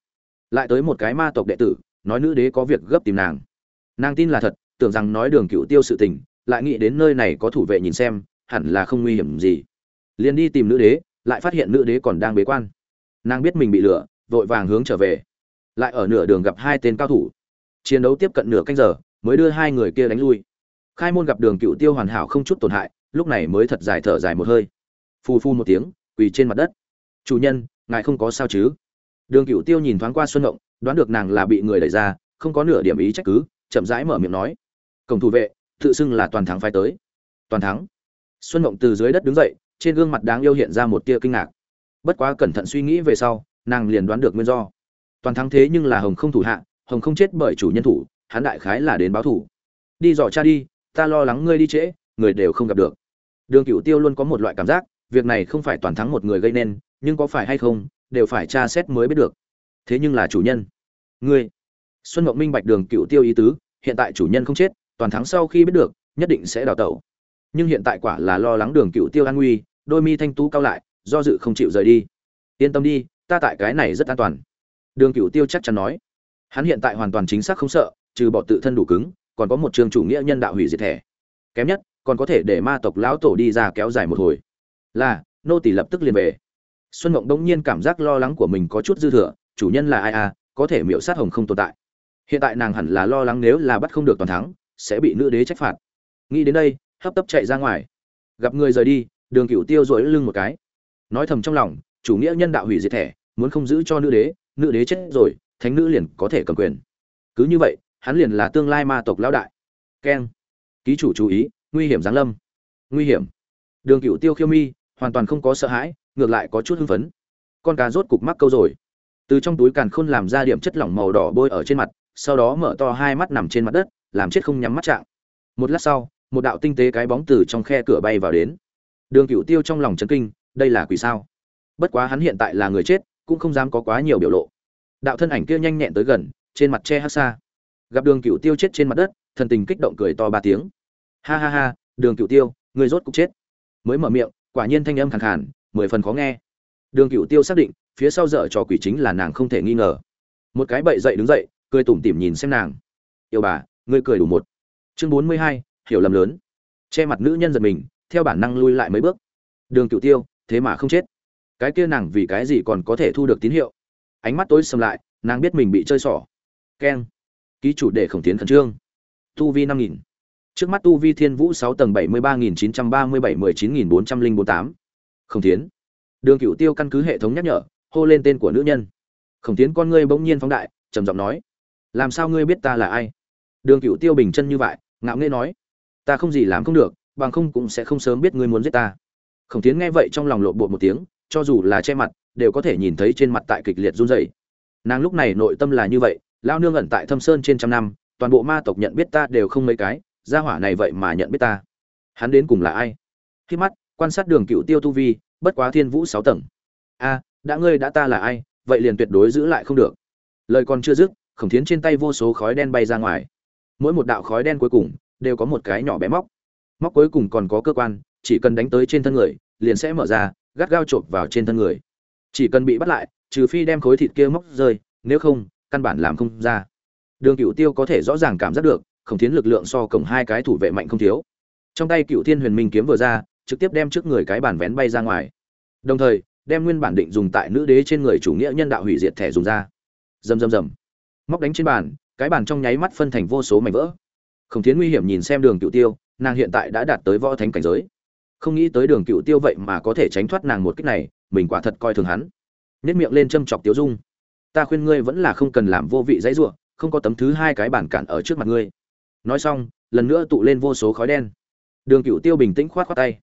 Lại tới một cái ma tộc đệ tử, nói nữ đế có việc gấp tìm nàng. Nàng tin là thật, tưởng rằng nói đường cựu tiêu sự tình, lại nghĩ đến nơi này có thủ vệ nhìn xem, hẳn là không nguy hiểm gì. Liền đi tìm nữ đế, lại phát hiện nữ đế còn đang bế quan. Nàng biết mình bị lừa, vội vàng hướng trở về. Lại ở nửa đường gặp hai tên cao thủ. Chiến đấu tiếp cận nửa canh giờ mới đưa hai người kia đánh lui. Khai môn gặp đường cựu tiêu hoàn hảo không chút tổn hại, lúc này mới thật dài thở dài một hơi. Phù phu một tiếng, quỳ trên mặt đất. Chủ nhân, ngài không có sao chứ? Đường cựu tiêu nhìn thoáng qua xuân động đoán được nàng là bị người đẩy ra, không có nửa điểm ý trách cứ, chậm rãi mở miệng nói. Cổng thủ vệ, tự xưng là toàn thắng phái tới. Toàn thắng? Xuân động từ dưới đất đứng dậy, trên gương mặt đáng yêu hiện ra một tia kinh ngạc. Bất quá cẩn thận suy nghĩ về sau, nàng liền đoán được nguyên do. Toàn thắng thế nhưng là hồng không thủ hạ, hồng không chết bởi chủ nhân thủ hắn đại khái là đến báo thủ đi dò cha đi, ta lo lắng ngươi đi trễ, người đều không gặp được. Đường cựu tiêu luôn có một loại cảm giác, việc này không phải toàn thắng một người gây nên, nhưng có phải hay không, đều phải tra xét mới biết được. Thế nhưng là chủ nhân. Ngươi. Xuân ngọc minh bạch đường cựu tiêu ý tứ, hiện tại chủ nhân không chết, toàn thắng sau khi biết được, nhất định sẽ đào tẩu. Nhưng hiện tại quả là lo lắng đường cựu tiêu an nguy, đôi mi thanh tú cao lại, do dự không chịu rời đi. Yên tâm đi, ta tại cái này rất an toàn. Đường cựu tiêu chắc chắn nói. Hắn hiện tại hoàn toàn chính xác không sợ trừ bỏ tự thân đủ cứng, còn có một trường chủ nghĩa nhân đạo hủy diệt thẻ. Kém nhất, còn có thể để ma tộc lão tổ đi ra kéo dài một hồi. Là, nô tỷ lập tức liền về. Xuân mộng đông nhiên cảm giác lo lắng của mình có chút dư thừa, chủ nhân là ai à có thể miễu sát hồng không tồn tại. Hiện tại nàng hẳn là lo lắng nếu là bắt không được toàn thắng, sẽ bị nữ đế trách phạt. Nghĩ đến đây, hấp tấp chạy ra ngoài. Gặp người rời đi, đường cựu tiêu dội lưng một cái. Nói thầm trong lòng, chủ nghĩa nhân đạo hủy diệt thẻ, muốn không giữ cho nữ đế nữ đế chết rồi, thánh nữ liền có thể cầm quyền. Cứ như vậy hắn liền là tương lai ma tộc lão đại. Keng. Ký chủ chú ý, nguy hiểm giáng lâm. Nguy hiểm. Đường cựu tiêu khiêu mi, hoàn toàn không có sợ hãi, ngược lại có chút hưng phấn. Con cá rốt cục mắc câu rồi. Từ trong túi càn khôn làm ra điểm chất lỏng màu đỏ bôi ở trên mặt, sau đó mở to hai mắt nằm trên mặt đất, làm chết không nhắm mắt trạng. Một lát sau, một đạo tinh tế cái bóng từ trong khe cửa bay vào đến. Đường cựu tiêu trong lòng chấn kinh, đây là quỷ sao? Bất quá hắn hiện tại là người chết, cũng không dám có quá nhiều biểu lộ. Đạo thân ảnh kia nhanh nhẹn tới gần, trên mặt che hát xa gặp đường cựu tiêu chết trên mặt đất, thần tình kích động cười to ba tiếng. Ha ha ha, đường cựu tiêu, người rốt cục chết. Mới mở miệng, quả nhiên thanh âm khàn khàn, mười phần khó nghe. Đường cựu tiêu xác định, phía sau dở trò quỷ chính là nàng không thể nghi ngờ. Một cái bậy dậy đứng dậy, cười tủm tỉm nhìn xem nàng. Yêu bà, ngươi cười đủ một. Chương bốn mươi hai, hiểu lầm lớn. Che mặt nữ nhân giật mình, theo bản năng lui lại mấy bước. Đường cựu tiêu, thế mà không chết. Cái kia nàng vì cái gì còn có thể thu được tín hiệu? Ánh mắt tối sầm lại, nàng biết mình bị chơi xỏ. Keng ký chủ đề khổng tiến khẩn trương. Tu vi năm nghìn. Trước mắt tu vi thiên vũ sáu tầng bảy mươi ba nghìn chín trăm ba mươi bảy mười chín nghìn bốn trăm linh bốn tám. Khổng tiến. Đường cựu tiêu căn cứ hệ thống nhắc nhở, hô lên tên của nữ nhân. Khổng tiến con ngươi bỗng nhiên phóng đại, trầm giọng nói, làm sao ngươi biết ta là ai? Đường cựu tiêu bình chân như vậy, ngạo nghễ nói, ta không gì làm không được, bằng không cũng sẽ không sớm biết ngươi muốn giết ta. Khổng tiến nghe vậy trong lòng lộn bột một tiếng, cho dù là che mặt, đều có thể nhìn thấy trên mặt tại kịch liệt run rẩy. Nàng lúc này nội tâm là như vậy lao nương ẩn tại thâm sơn trên trăm năm, toàn bộ ma tộc nhận biết ta đều không mấy cái, gia hỏa này vậy mà nhận biết ta. Hắn đến cùng là ai? Khi mắt, quan sát đường cựu tiêu tu vi, bất quá thiên vũ sáu tầng. A, đã ngươi đã ta là ai, vậy liền tuyệt đối giữ lại không được. Lời còn chưa dứt, khổng thiến trên tay vô số khói đen bay ra ngoài. Mỗi một đạo khói đen cuối cùng, đều có một cái nhỏ bé móc. Móc cuối cùng còn có cơ quan, chỉ cần đánh tới trên thân người, liền sẽ mở ra, gắt gao chộp vào trên thân người. Chỉ cần bị bắt lại, trừ phi đem khối thịt kia móc rơi, nếu không căn bản làm không ra. Đường cựu tiêu có thể rõ ràng cảm giác được, khổng thiến lực lượng so cổng hai cái thủ vệ mạnh không thiếu. Trong tay cựu thiên huyền minh kiếm vừa ra, trực tiếp đem trước người cái bản vén bay ra ngoài. Đồng thời, đem nguyên bản định dùng tại nữ đế trên người chủ nghĩa nhân đạo hủy diệt thẻ dùng ra. Rầm rầm rầm. Móc đánh trên bàn, cái bàn trong nháy mắt phân thành vô số mảnh vỡ. Khổng thiến nguy hiểm nhìn xem đường cựu tiêu, nàng hiện tại đã đạt tới võ thánh cảnh giới. Không nghĩ tới đường cựu tiêu vậy mà có thể tránh thoát nàng một cách này, mình quả thật coi thường hắn. Nếp miệng lên châm chọc tiêu dung ta khuyên ngươi vẫn là không cần làm vô vị dãy rủa, không có tấm thứ hai cái bản cản ở trước mặt ngươi. Nói xong lần nữa tụ lên vô số khói đen. Đường Cửu tiêu bình tĩnh khoát khoát tay.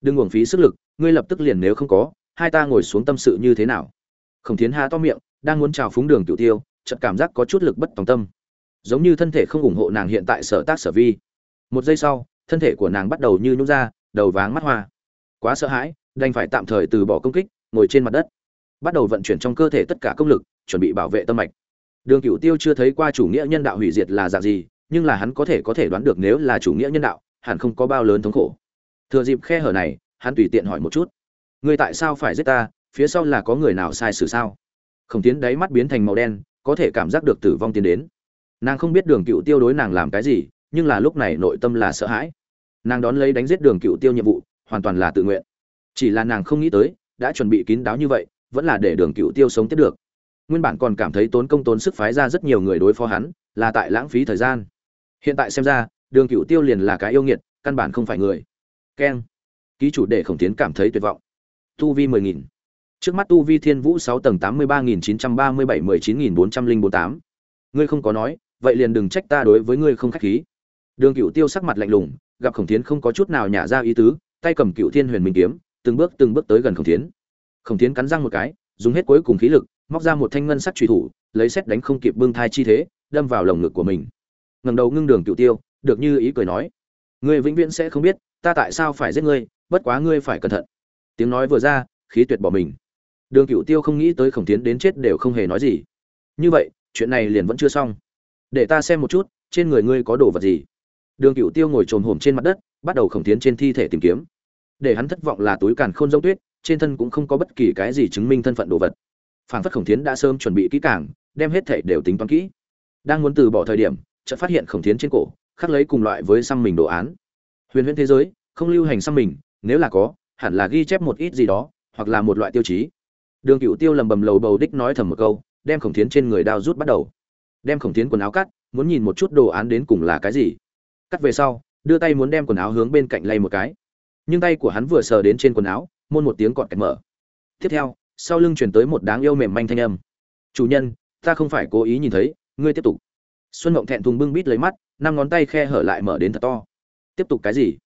Đừng uổng phí sức lực ngươi lập tức liền nếu không có hai ta ngồi xuống tâm sự như thế nào? Khổng thiến há to miệng đang muốn chào phúng đường Cửu tiêu chợt cảm giác có chút lực bất tòng tâm. Giống như thân thể không ủng hộ nàng hiện tại sở tác sở vi. Một giây sau thân thể của nàng bắt đầu như nhún ra đầu váng mắt hoa. Quá sợ hãi đành phải tạm thời từ bỏ công kích ngồi trên mặt đất. Bắt đầu vận chuyển trong cơ thể tất cả công lực chuẩn bị bảo vệ tâm mạch. Đường cựu tiêu chưa thấy qua chủ nghĩa nhân đạo hủy diệt là dạng gì, nhưng là hắn có thể có thể đoán được nếu là chủ nghĩa nhân đạo, hẳn không có bao lớn thống khổ. Thừa dịp khe hở này, hắn tùy tiện hỏi một chút. Ngươi tại sao phải giết ta, phía sau là có người nào sai sử sao? Khổng tiến đáy mắt biến thành màu đen, có thể cảm giác được tử vong tiến đến. Nàng không biết đường cựu tiêu đối nàng làm cái gì, nhưng là lúc này nội tâm là sợ hãi. Nàng đón lấy đánh giết đường cựu tiêu nhiệm vụ, hoàn toàn là tự nguyện. Chỉ là nàng không nghĩ tới, đã chuẩn bị kín đáo như vậy, vẫn là để đường cựu tiêu sống tiếp được nguyên bản còn cảm thấy tốn công tốn sức phái ra rất nhiều người đối phó hắn, là tại lãng phí thời gian. Hiện tại xem ra, đường cựu tiêu liền là cái yêu nghiệt, căn bản không phải người. Keng. Ký chủ để khổng tiến cảm thấy tuyệt vọng. Tu vi mười nghìn. Trước mắt tu vi thiên vũ sáu tầng tám mươi ba nghìn chín trăm ba mươi bảy mười chín nghìn bốn trăm linh bốn tám. Ngươi không có nói, vậy liền đừng trách ta đối với ngươi không khách khí. Đường cựu tiêu sắc mặt lạnh lùng, gặp khổng tiến không có chút nào nhả ra ý tứ, tay cầm cựu thiên huyền minh kiếm, từng bước từng bước tới gần khổng tiến. Khổng tiến cắn răng một cái, dùng hết cuối cùng khí lực móc ra một thanh ngân sắc truy thủ, lấy xét đánh không kịp bưng thai chi thế, đâm vào lồng ngực của mình. Ngẩng đầu ngưng đường cựu tiêu, được như ý cười nói, ngươi vĩnh viễn sẽ không biết, ta tại sao phải giết ngươi, bất quá ngươi phải cẩn thận. Tiếng nói vừa ra, khí tuyệt bỏ mình. Đường cựu tiêu không nghĩ tới khổng tiến đến chết đều không hề nói gì. Như vậy, chuyện này liền vẫn chưa xong. Để ta xem một chút, trên người ngươi có đồ vật gì? Đường cựu tiêu ngồi trồm hổm trên mặt đất, bắt đầu khổng tiến trên thi thể tìm kiếm. Để hắn thất vọng là túi càn khôn giống tuyết, trên thân cũng không có bất kỳ cái gì chứng minh thân phận đồ vật phản phất khổng tiến đã sớm chuẩn bị kỹ càng, đem hết thể đều tính toán kỹ. Đang muốn từ bỏ thời điểm, chợt phát hiện khổng tiến trên cổ, khắc lấy cùng loại với xăm mình đồ án. Huyền huyễn thế giới, không lưu hành xăm mình, nếu là có, hẳn là ghi chép một ít gì đó, hoặc là một loại tiêu chí. Đường cựu tiêu lầm bầm lầu bầu đích nói thầm một câu, đem khổng thiến trên người đao rút bắt đầu. Đem khổng thiến quần áo cắt, muốn nhìn một chút đồ án đến cùng là cái gì. Cắt về sau, đưa tay muốn đem quần áo hướng bên cạnh lay một cái. Nhưng tay của hắn vừa sờ đến trên quần áo, môn một tiếng cọt kẹt mở. Tiếp theo sau lưng chuyển tới một đáng yêu mềm manh thanh âm. Chủ nhân, ta không phải cố ý nhìn thấy, ngươi tiếp tục. Xuân mộng thẹn thùng bưng bít lấy mắt, năm ngón tay khe hở lại mở đến thật to. Tiếp tục cái gì?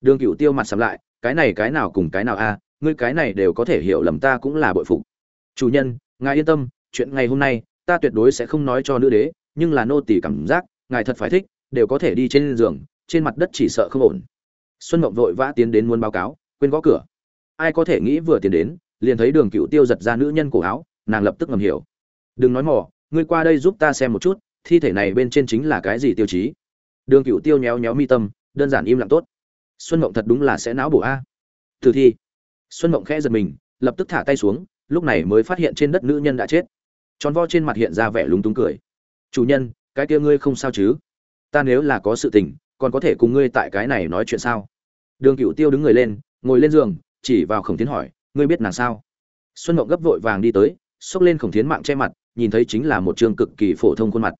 Đường cựu tiêu mặt sầm lại, cái này cái nào cùng cái nào a, ngươi cái này đều có thể hiểu lầm ta cũng là bội phục. Chủ nhân, ngài yên tâm, chuyện ngày hôm nay, ta tuyệt đối sẽ không nói cho nữ đế, nhưng là nô tỳ cảm giác, ngài thật phải thích, đều có thể đi trên giường, trên mặt đất chỉ sợ không ổn. Xuân mộng vội vã tiến đến muốn báo cáo, quên gõ cửa. Ai có thể nghĩ vừa tiến đến liền thấy đường cựu tiêu giật ra nữ nhân cổ áo, nàng lập tức ngầm hiểu. Đừng nói mỏ ngươi qua đây giúp ta xem một chút, thi thể này bên trên chính là cái gì tiêu chí? Đường cựu tiêu nhéo nhéo mi tâm, đơn giản im lặng tốt. Xuân mộng thật đúng là sẽ não bổ a. Tử thi. Xuân mộng khẽ giật mình, lập tức thả tay xuống, lúc này mới phát hiện trên đất nữ nhân đã chết. Tròn vo trên mặt hiện ra vẻ lúng túng cười. Chủ nhân, cái kia ngươi không sao chứ? Ta nếu là có sự tình, còn có thể cùng ngươi tại cái này nói chuyện sao? Đường cựu tiêu đứng người lên, ngồi lên giường, chỉ vào khổng tiến hỏi ngươi biết nàng sao? Xuân mộng gấp vội vàng đi tới, xốc lên khổng tiến mạng che mặt, nhìn thấy chính là một chương cực kỳ phổ thông khuôn mặt.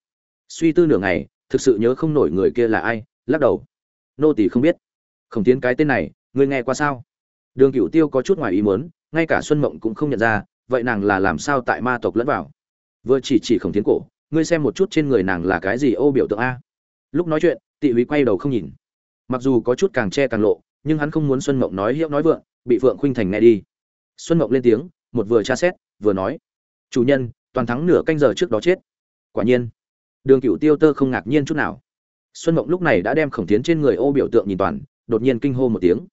Suy tư nửa ngày, thực sự nhớ không nổi người kia là ai, lắc đầu. Nô tỳ không biết. Khổng tiến cái tên này, ngươi nghe qua sao? Đường cựu tiêu có chút ngoài ý muốn, ngay cả xuân mộng cũng không nhận ra, vậy nàng là làm sao tại ma tộc lẫn vào? Vừa chỉ chỉ khổng tiến cổ, ngươi xem một chút trên người nàng là cái gì ô biểu tượng a. Lúc nói chuyện, tị húy quay đầu không nhìn. Mặc dù có chút càng che càng lộ, nhưng hắn không muốn xuân mộng nói hiệu nói vượng, bị phượng khuynh thành nghe đi xuân mộng lên tiếng, một vừa tra xét, vừa nói, chủ nhân, toàn thắng nửa canh giờ trước đó chết. Quả nhiên, đường cựu tiêu tơ không ngạc nhiên chút nào. Xuân mộng lúc này đã đem khổng tiến trên người ô biểu tượng nhìn toàn, đột nhiên kinh hô một tiếng,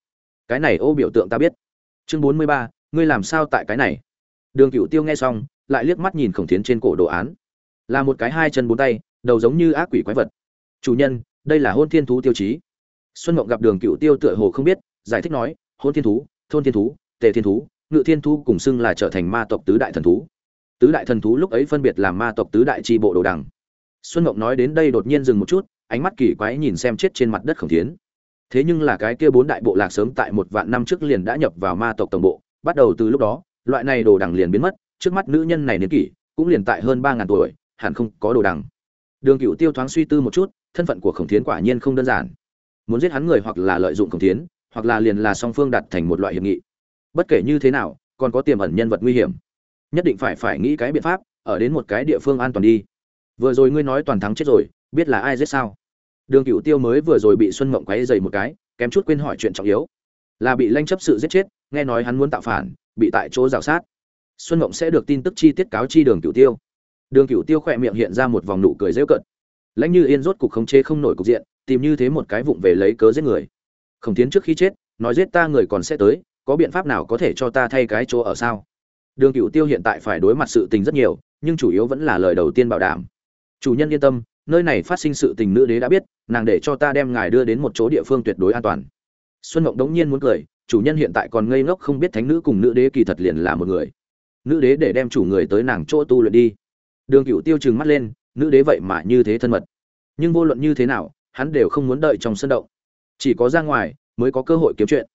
cái này ô biểu tượng ta biết. Chương bốn mươi ba, ngươi làm sao tại cái này? Đường cựu tiêu nghe xong, lại liếc mắt nhìn khổng tiến trên cổ đồ án. Là một cái hai chân bốn tay, đầu giống như ác quỷ quái vật. Chủ nhân, đây là hôn thiên thú tiêu chí. Xuân mộng gặp đường cựu tiêu tựa hồ không biết, giải thích nói, hôn thiên thú, thôn thiên thú, tề thiên thú ngự thiên thú cùng xưng là trở thành ma tộc tứ đại thần thú. Tứ đại thần thú lúc ấy phân biệt làm ma tộc tứ đại tri bộ đồ đằng. Xuân mộng nói đến đây đột nhiên dừng một chút, ánh mắt kỳ quái nhìn xem chết trên mặt đất khổng thiến. Thế nhưng là cái kia bốn đại bộ lạc sớm tại một vạn năm trước liền đã nhập vào ma tộc tổng bộ, bắt đầu từ lúc đó, loại này đồ đằng liền biến mất, trước mắt nữ nhân này niên kỷ, cũng liền tại hơn ba ngàn tuổi, hẳn không có đồ đằng. Đường cựu tiêu thoáng suy tư một chút, thân phận của khổng thiến quả nhiên không đơn giản. Muốn giết hắn người hoặc là lợi dụng khổng thiến, hoặc là liền là song phương đặt thành một loại hiệp nghị bất kể như thế nào, còn có tiềm ẩn nhân vật nguy hiểm. Nhất định phải phải nghĩ cái biện pháp, ở đến một cái địa phương an toàn đi. Vừa rồi ngươi nói toàn thắng chết rồi, biết là ai giết sao? Đường cựu tiêu mới vừa rồi bị xuân mộng quấy dày một cái, kém chút quên hỏi chuyện trọng yếu. Là bị lanh chấp sự giết chết, nghe nói hắn muốn tạo phản, bị tại chỗ rào sát. Xuân mộng sẽ được tin tức chi tiết cáo chi đường cựu tiêu. Đường cựu tiêu khỏe miệng hiện ra một vòng nụ cười rêu cận lãnh như yên rốt cục khống chế không nổi cục diện, tìm như thế một cái vụng về lấy cớ giết người. Khổng tiến trước khi chết, nói giết ta người còn sẽ tới có biện pháp nào có thể cho ta thay cái chỗ ở sao? Đường cựu tiêu hiện tại phải đối mặt sự tình rất nhiều, nhưng chủ yếu vẫn là lời đầu tiên bảo đảm. Chủ nhân yên tâm, nơi này phát sinh sự tình nữ đế đã biết, nàng để cho ta đem ngài đưa đến một chỗ địa phương tuyệt đối an toàn. Xuân mộng đống nhiên muốn cười, chủ nhân hiện tại còn ngây ngốc không biết thánh nữ cùng nữ đế kỳ thật liền là một người. Nữ đế để đem chủ người tới nàng chỗ tu luyện đi. Đường cựu tiêu trừng mắt lên, nữ đế vậy mà như thế thân mật. Nhưng vô luận như thế nào, hắn đều không muốn đợi trong sân động. Chỉ có ra ngoài mới có cơ hội kiếm chuyện.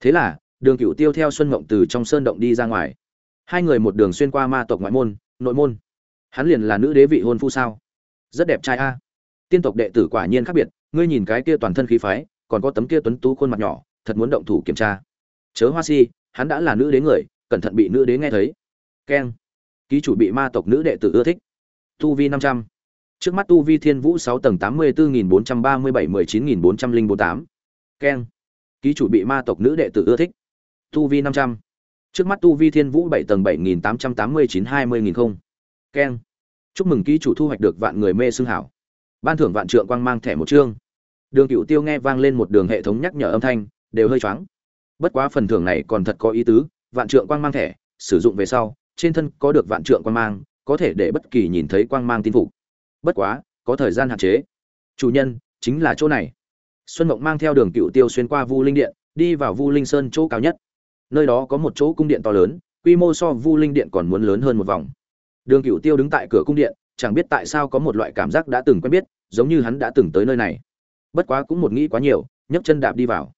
Thế là đường cựu tiêu theo xuân mộng từ trong sơn động đi ra ngoài. Hai người một đường xuyên qua ma tộc ngoại môn, nội môn. Hắn liền là nữ đế vị hôn phu sao? Rất đẹp trai a. Tiên tộc đệ tử quả nhiên khác biệt, ngươi nhìn cái kia toàn thân khí phái, còn có tấm kia tuấn tú khuôn mặt nhỏ, thật muốn động thủ kiểm tra. Chớ hoa si, hắn đã là nữ đế người, cẩn thận bị nữ đế nghe thấy. Keng. Ký chủ bị ma tộc nữ đệ tử ưa thích. Tu vi năm trăm. Trước mắt tu vi thiên vũ sáu tầng tám mươi bốn nghìn bốn trăm ba mươi bảy mười chín nghìn bốn trăm linh bốn tám. Keng. Ký chủ bị ma tộc nữ đệ tử ưa thích tu vi năm trăm. Trước mắt tu vi thiên vũ bảy tầng bảy nghìn tám trăm tám mươi chín hai mươi nghìn không. Keng chúc mừng ký chủ thu hoạch được vạn người mê xương hảo. Ban thưởng vạn trượng quang mang thẻ một chương. Đường cựu tiêu nghe vang lên một đường hệ thống nhắc nhở âm thanh, đều hơi choáng. Bất quá phần thưởng này còn thật có ý tứ, vạn trượng quang mang thẻ, sử dụng về sau, trên thân có được vạn trượng quang mang, có thể để bất kỳ nhìn thấy quang mang tin phục. Bất quá, có thời gian hạn chế. Chủ nhân, chính là chỗ này. Xuân mộng mang theo đường cựu tiêu xuyên qua vu linh điện, đi vào vu linh sơn chỗ cao nhất nơi đó có một chỗ cung điện to lớn, quy mô so vu linh điện còn muốn lớn hơn một vòng. Đường cựu tiêu đứng tại cửa cung điện, chẳng biết tại sao có một loại cảm giác đã từng quen biết, giống như hắn đã từng tới nơi này. Bất quá cũng một nghĩ quá nhiều, nhấc chân đạp đi vào.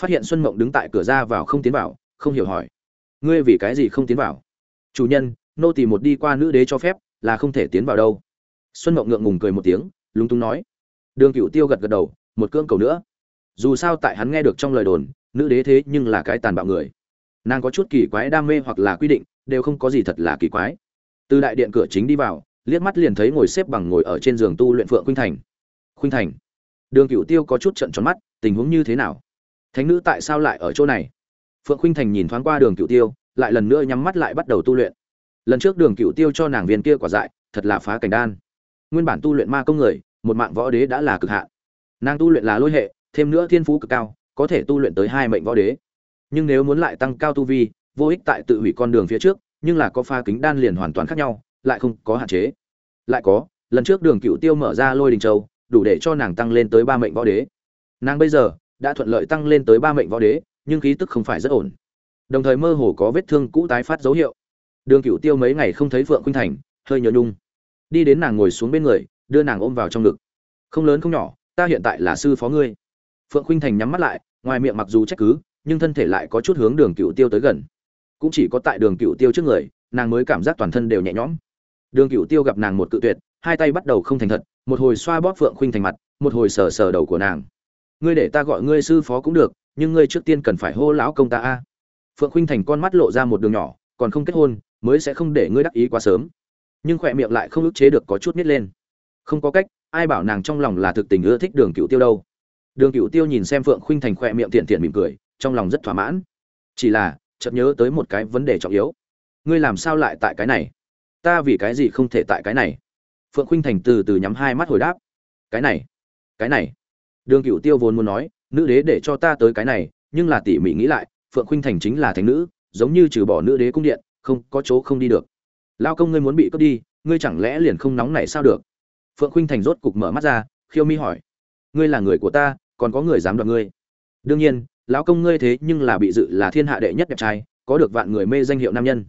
Phát hiện xuân mộng đứng tại cửa ra vào không tiến vào, không hiểu hỏi. Ngươi vì cái gì không tiến vào? Chủ nhân, nô tỳ một đi qua nữ đế cho phép, là không thể tiến vào đâu. Xuân mộng ngượng ngùng cười một tiếng, lúng túng nói. Đường cựu tiêu gật gật đầu, một cương cầu nữa. Dù sao tại hắn nghe được trong lời đồn, nữ đế thế nhưng là cái tàn bạo người nàng có chút kỳ quái đam mê hoặc là quy định, đều không có gì thật là kỳ quái. Từ đại điện cửa chính đi vào, liếc mắt liền thấy ngồi xếp bằng ngồi ở trên giường tu luyện phượng khuynh thành. Khuynh thành. Đường cựu tiêu có chút trận tròn mắt, tình huống như thế nào? Thánh nữ tại sao lại ở chỗ này? Phượng khuynh thành nhìn thoáng qua đường cựu tiêu, lại lần nữa nhắm mắt lại bắt đầu tu luyện. Lần trước đường cựu tiêu cho nàng viên kia quả dại, thật là phá cảnh đan. Nguyên bản tu luyện ma công người, một mạng võ đế đã là cực hạn. Nàng tu luyện là lôi hệ, thêm nữa thiên phú cực cao, có thể tu luyện tới hai mệnh võ đế nhưng nếu muốn lại tăng cao tu vi, vô ích tại tự hủy con đường phía trước, nhưng là có pha kính đan liền hoàn toàn khác nhau, lại không có hạn chế. Lại có, lần trước đường cựu tiêu mở ra lôi đình châu, đủ để cho nàng tăng lên tới ba mệnh võ đế. Nàng bây giờ, đã thuận lợi tăng lên tới ba mệnh võ đế, nhưng khí tức không phải rất ổn. Đồng thời mơ hồ có vết thương cũ tái phát dấu hiệu. Đường cựu tiêu mấy ngày không thấy phượng khuynh thành, hơi nhớ nhung. Đi đến nàng ngồi xuống bên người, đưa nàng ôm vào trong ngực. Không lớn không nhỏ, ta hiện tại là sư phó ngươi. Phượng khuynh thành nhắm mắt lại, ngoài miệng mặc dù trách cứ nhưng thân thể lại có chút hướng đường cựu tiêu tới gần. Cũng chỉ có tại đường cựu tiêu trước người, nàng mới cảm giác toàn thân đều nhẹ nhõm. Đường cựu tiêu gặp nàng một cự tuyệt, hai tay bắt đầu không thành thật, một hồi xoa bóp phượng khuynh thành mặt, một hồi sờ sờ đầu của nàng. Ngươi để ta gọi ngươi sư phó cũng được, nhưng ngươi trước tiên cần phải hô lão công ta a. Phượng khuynh thành con mắt lộ ra một đường nhỏ, còn không kết hôn, mới sẽ không để ngươi đắc ý quá sớm. Nhưng khỏe miệng lại không ức chế được có chút nít lên. Không có cách, ai bảo nàng trong lòng là thực tình ưa thích đường cựu tiêu đâu. Đường cựu tiêu nhìn xem phượng khuynh thành khỏe miệng tiện tiện mỉm cười trong lòng rất thỏa mãn. Chỉ là, chợt nhớ tới một cái vấn đề trọng yếu. Ngươi làm sao lại tại cái này? Ta vì cái gì không thể tại cái này? Phượng khuynh thành từ từ nhắm hai mắt hồi đáp. Cái này cái này. Đường cựu tiêu vốn muốn nói, nữ đế để cho ta tới cái này, nhưng là tỉ mỉ nghĩ lại, phượng khuynh thành chính là thánh nữ, giống như trừ bỏ nữ đế cung điện, không, có chỗ không đi được. Lao công ngươi muốn bị cướp đi, ngươi chẳng lẽ liền không nóng này sao được? Phượng khuynh thành rốt cục mở mắt ra, khiêu mi hỏi. Ngươi là người của ta, còn có người dám đoạt ngươi. Đương nhiên lão công ngươi thế nhưng là bị dự là thiên hạ đệ nhất đẹp trai, có được vạn người mê danh hiệu nam nhân.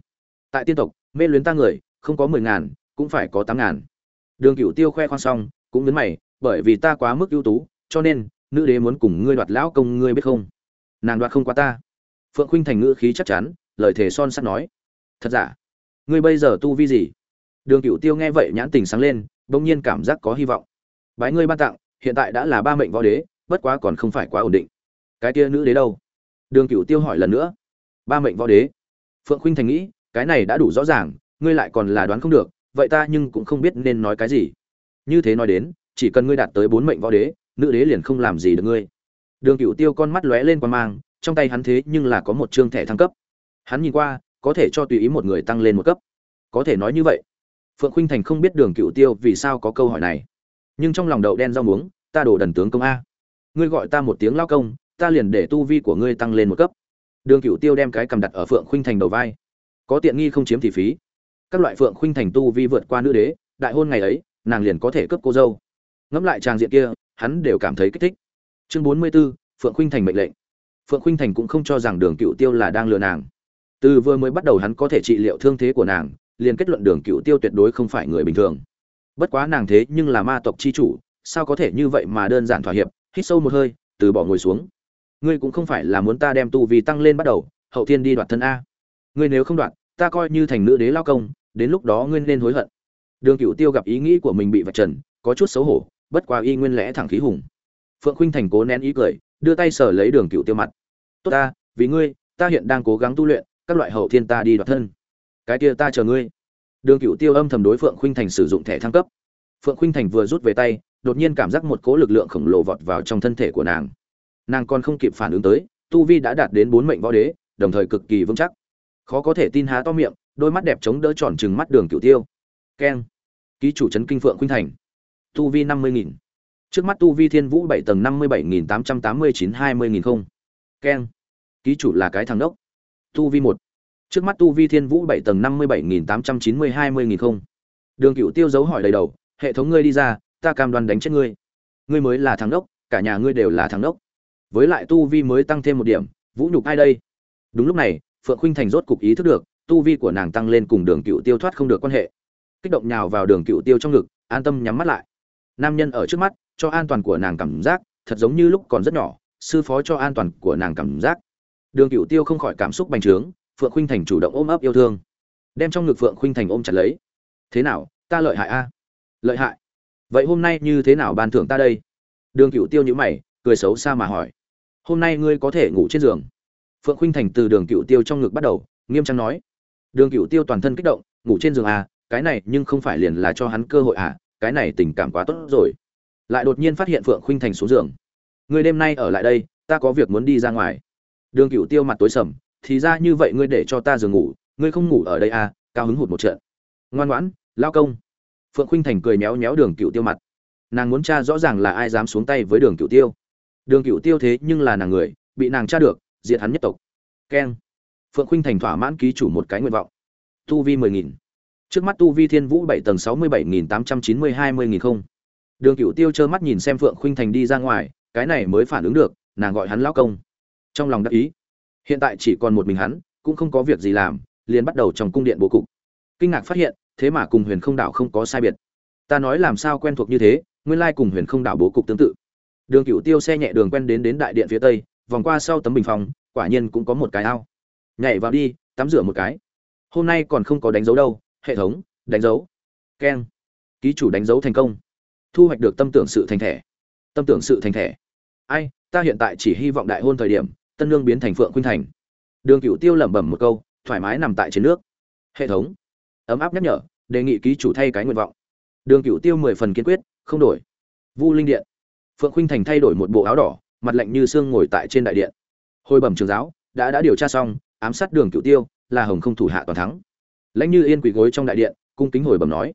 Tại tiên tộc, mê luyến ta người, không có mười ngàn, cũng phải có tám ngàn. Đường cửu tiêu khoe khoang xong, cũng nhấn mày, bởi vì ta quá mức ưu tú, cho nên, nữ đế muốn cùng ngươi đoạt lão công ngươi biết không? Nàng đoạt không qua ta. Phượng khuynh thành ngữ khí chắc chắn, lời thề son sắt nói. Thật giả? Ngươi bây giờ tu vi gì? Đường cửu tiêu nghe vậy nhãn tình sáng lên, bỗng nhiên cảm giác có hy vọng. Bái ngươi ban tặng, hiện tại đã là ba mệnh võ đế, bất quá còn không phải quá ổn định cái kia nữ đế đâu? Đường cựu tiêu hỏi lần nữa. Ba mệnh võ đế. Phượng khuynh thành nghĩ, cái này đã đủ rõ ràng, ngươi lại còn là đoán không được, vậy ta nhưng cũng không biết nên nói cái gì. Như thế nói đến, chỉ cần ngươi đạt tới bốn mệnh võ đế, nữ đế liền không làm gì được ngươi. Đường cựu tiêu con mắt lóe lên qua mang, trong tay hắn thế nhưng là có một chương thẻ thăng cấp. Hắn nhìn qua, có thể cho tùy ý một người tăng lên một cấp. Có thể nói như vậy. Phượng khuynh thành không biết đường cựu tiêu vì sao có câu hỏi này. Nhưng trong lòng đậu đen rau muống, ta đổ đần tướng công a. Ngươi gọi ta một tiếng lao công ta liền để tu vi của ngươi tăng lên một cấp. Đường cựu tiêu đem cái cầm đặt ở phượng khuynh thành đầu vai. Có tiện nghi không chiếm thì phí. Các loại phượng khuynh thành tu vi vượt qua nữ đế đại hôn ngày ấy nàng liền có thể cướp cô dâu. Ngẫm lại chàng diện kia hắn đều cảm thấy kích thích. Chương bốn mươi 44, phượng khuynh thành mệnh lệnh. Phượng khuynh thành cũng không cho rằng đường cựu tiêu là đang lừa nàng. Từ vừa mới bắt đầu hắn có thể trị liệu thương thế của nàng liền kết luận đường cựu tiêu tuyệt đối không phải người bình thường. Bất quá nàng thế nhưng là ma tộc chi chủ sao có thể như vậy mà đơn giản thỏa hiệp hít sâu một hơi từ bỏ ngồi xuống ngươi cũng không phải là muốn ta đem tu vi tăng lên bắt đầu, hậu thiên đi đoạt thân a. Ngươi nếu không đoạt, ta coi như thành nữ đế lao công, đến lúc đó ngươi nên hối hận. Đường cựu tiêu gặp ý nghĩ của mình bị vạch trần, có chút xấu hổ, bất quá y nguyên lẽ thẳng khí hùng. Phượng khuynh thành cố nén ý cười, đưa tay sờ lấy đường cựu tiêu mặt. Tốt ta, vì ngươi, ta hiện đang cố gắng tu luyện, các loại hậu thiên ta đi đoạt thân. Cái kia ta chờ ngươi. Đường cựu tiêu âm thầm đối phượng khuynh thành sử dụng thẻ thăng cấp. Phượng khuynh thành vừa rút về tay, đột nhiên cảm giác một cỗ lực lượng khổng lồ vọt vào trong thân thể của nàng nàng còn không kịp phản ứng tới, tu vi đã đạt đến bốn mệnh võ đế, đồng thời cực kỳ vững chắc. Khó có thể tin há to miệng, đôi mắt đẹp chống đỡ tròn trừng mắt đường cựu tiêu. Keng. Ký chủ trấn kinh phượng khuynh thành. Tu vi năm mươi nghìn. Trước mắt tu vi thiên vũ bảy tầng năm mươi bảy nghìn tám trăm tám mươi chín hai mươi nghìn không. Keng. Ký chủ là cái thằng đốc. Tu vi một. Trước mắt tu vi thiên vũ bảy tầng năm mươi bảy nghìn tám trăm chín mươi hai mươi nghìn không. Đường cựu tiêu dấu hỏi đầy đầu, hệ thống ngươi đi ra, ta cam đoan đánh chết ngươi. Ngươi mới là thằng đốc, cả nhà ngươi đều là thằng đốc với lại tu vi mới tăng thêm một điểm, vũ nhục ai đây? Đúng lúc này, phượng khuynh thành rốt cục ý thức được, tu vi của nàng tăng lên cùng đường cựu tiêu thoát không được quan hệ. Kích động nhào vào đường cựu tiêu trong ngực, an tâm nhắm mắt lại. Nam nhân ở trước mắt, cho an toàn của nàng cảm giác, thật giống như lúc còn rất nhỏ, sư phó cho an toàn của nàng cảm giác. Đường cựu tiêu không khỏi cảm xúc bành trướng, phượng khuynh thành chủ động ôm ấp yêu thương. Đem trong ngực phượng khuynh thành ôm chặt lấy. Thế nào, ta lợi hại a? Lợi hại. Vậy hôm nay như thế nào ban thưởng ta đây? Đường cựu tiêu nhữ mày, cười xấu xa mà hỏi hôm nay ngươi có thể ngủ trên giường. Phượng khuynh thành từ đường cựu tiêu trong ngực bắt đầu, nghiêm trang nói. Đường cựu tiêu toàn thân kích động, ngủ trên giường à cái này nhưng không phải liền là cho hắn cơ hội à cái này tình cảm quá tốt rồi. Lại đột nhiên phát hiện phượng khuynh thành xuống giường. Ngươi đêm nay ở lại đây, ta có việc muốn đi ra ngoài. Đường cựu tiêu mặt tối sầm, thì ra như vậy ngươi để cho ta giường ngủ, ngươi không ngủ ở đây à cao hứng hụt một trận. Ngoan ngoãn, lao công. Phượng khuynh thành cười méo méo đường cựu tiêu mặt. Nàng muốn tra rõ ràng là ai dám xuống tay với đường cựu tiêu đường cựu tiêu thế nhưng là nàng người, bị nàng tra được, diệt hắn nhất tộc. Keng. Phượng Khinh thành thỏa mãn ký chủ một cái nguyện vọng. Tu vi mười nghìn. Trước mắt tu vi thiên vũ bảy tầng sáu mươi bảy nghìn tám trăm chín mươi hai mươi nghìn không. Đường cựu tiêu trơ mắt nhìn xem phượng Khinh thành đi ra ngoài, cái này mới phản ứng được, nàng gọi hắn lão công. Trong lòng đắc ý. Hiện tại chỉ còn một mình hắn, cũng không có việc gì làm, liền bắt đầu trong cung điện bố cục. Kinh ngạc phát hiện, thế mà cùng huyền không đảo không có sai biệt. Ta nói làm sao quen thuộc như thế, nguyên lai cùng huyền không đảo bố cục tương tự đường cựu tiêu xe nhẹ đường quen đến đến đại điện phía tây, vòng qua sau tấm bình phòng, quả nhiên cũng có một cái ao. Nhảy vào đi, tắm rửa một cái. Hôm nay còn không có đánh dấu đâu, hệ thống, đánh dấu. Keng. Ký chủ đánh dấu thành công. Thu hoạch được tâm tưởng sự thành thẻ. Tâm tưởng sự thành thẻ. Ai, ta hiện tại chỉ hy vọng đại hôn thời điểm, tân lương biến thành phượng khuynh thành. Đường cựu tiêu lẩm bẩm một câu, thoải mái nằm tại trên nước. Hệ thống. Ấm áp nhắc nhở, đề nghị ký chủ thay cái nguyện vọng. Đường cựu tiêu mười phần kiên quyết, không đổi. Vu linh điện phượng khuynh thành thay đổi một bộ áo đỏ, mặt lạnh như xương ngồi tại trên đại điện. Hồi bẩm trường giáo, đã đã điều tra xong, ám sát đường cựu tiêu, là hồng không thủ hạ toàn thắng. Lãnh như yên quỳ gối trong đại điện, cung kính hồi bẩm nói,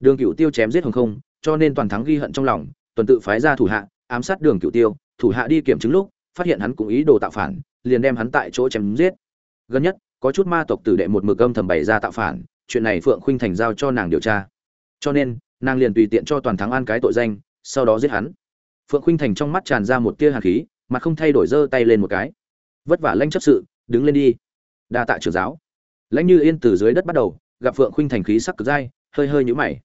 đường cựu tiêu chém giết hồng không, cho nên toàn thắng ghi hận trong lòng, tuần tự phái ra thủ hạ, ám sát đường cựu tiêu, thủ hạ đi kiểm chứng lúc, phát hiện hắn cũng ý đồ tạo phản, liền đem hắn tại chỗ chém giết. Gần nhất, có chút ma tộc tử đệ một mực âm thầm bày ra tạo phản, chuyện này phượng khuynh thành giao cho nàng điều tra. Cho nên, nàng liền tùy tiện cho toàn thắng an cái tội danh, sau đó giết hắn phượng khuynh thành trong mắt tràn ra một tia hàn khí, mà không thay đổi giơ tay lên một cái. Vất vả lãnh chấp sự, đứng lên đi. Đa tạ trưởng giáo. Lãnh như yên từ dưới đất bắt đầu, gặp phượng khuynh thành khí sắc cực dai, hơi hơi nhũ mày.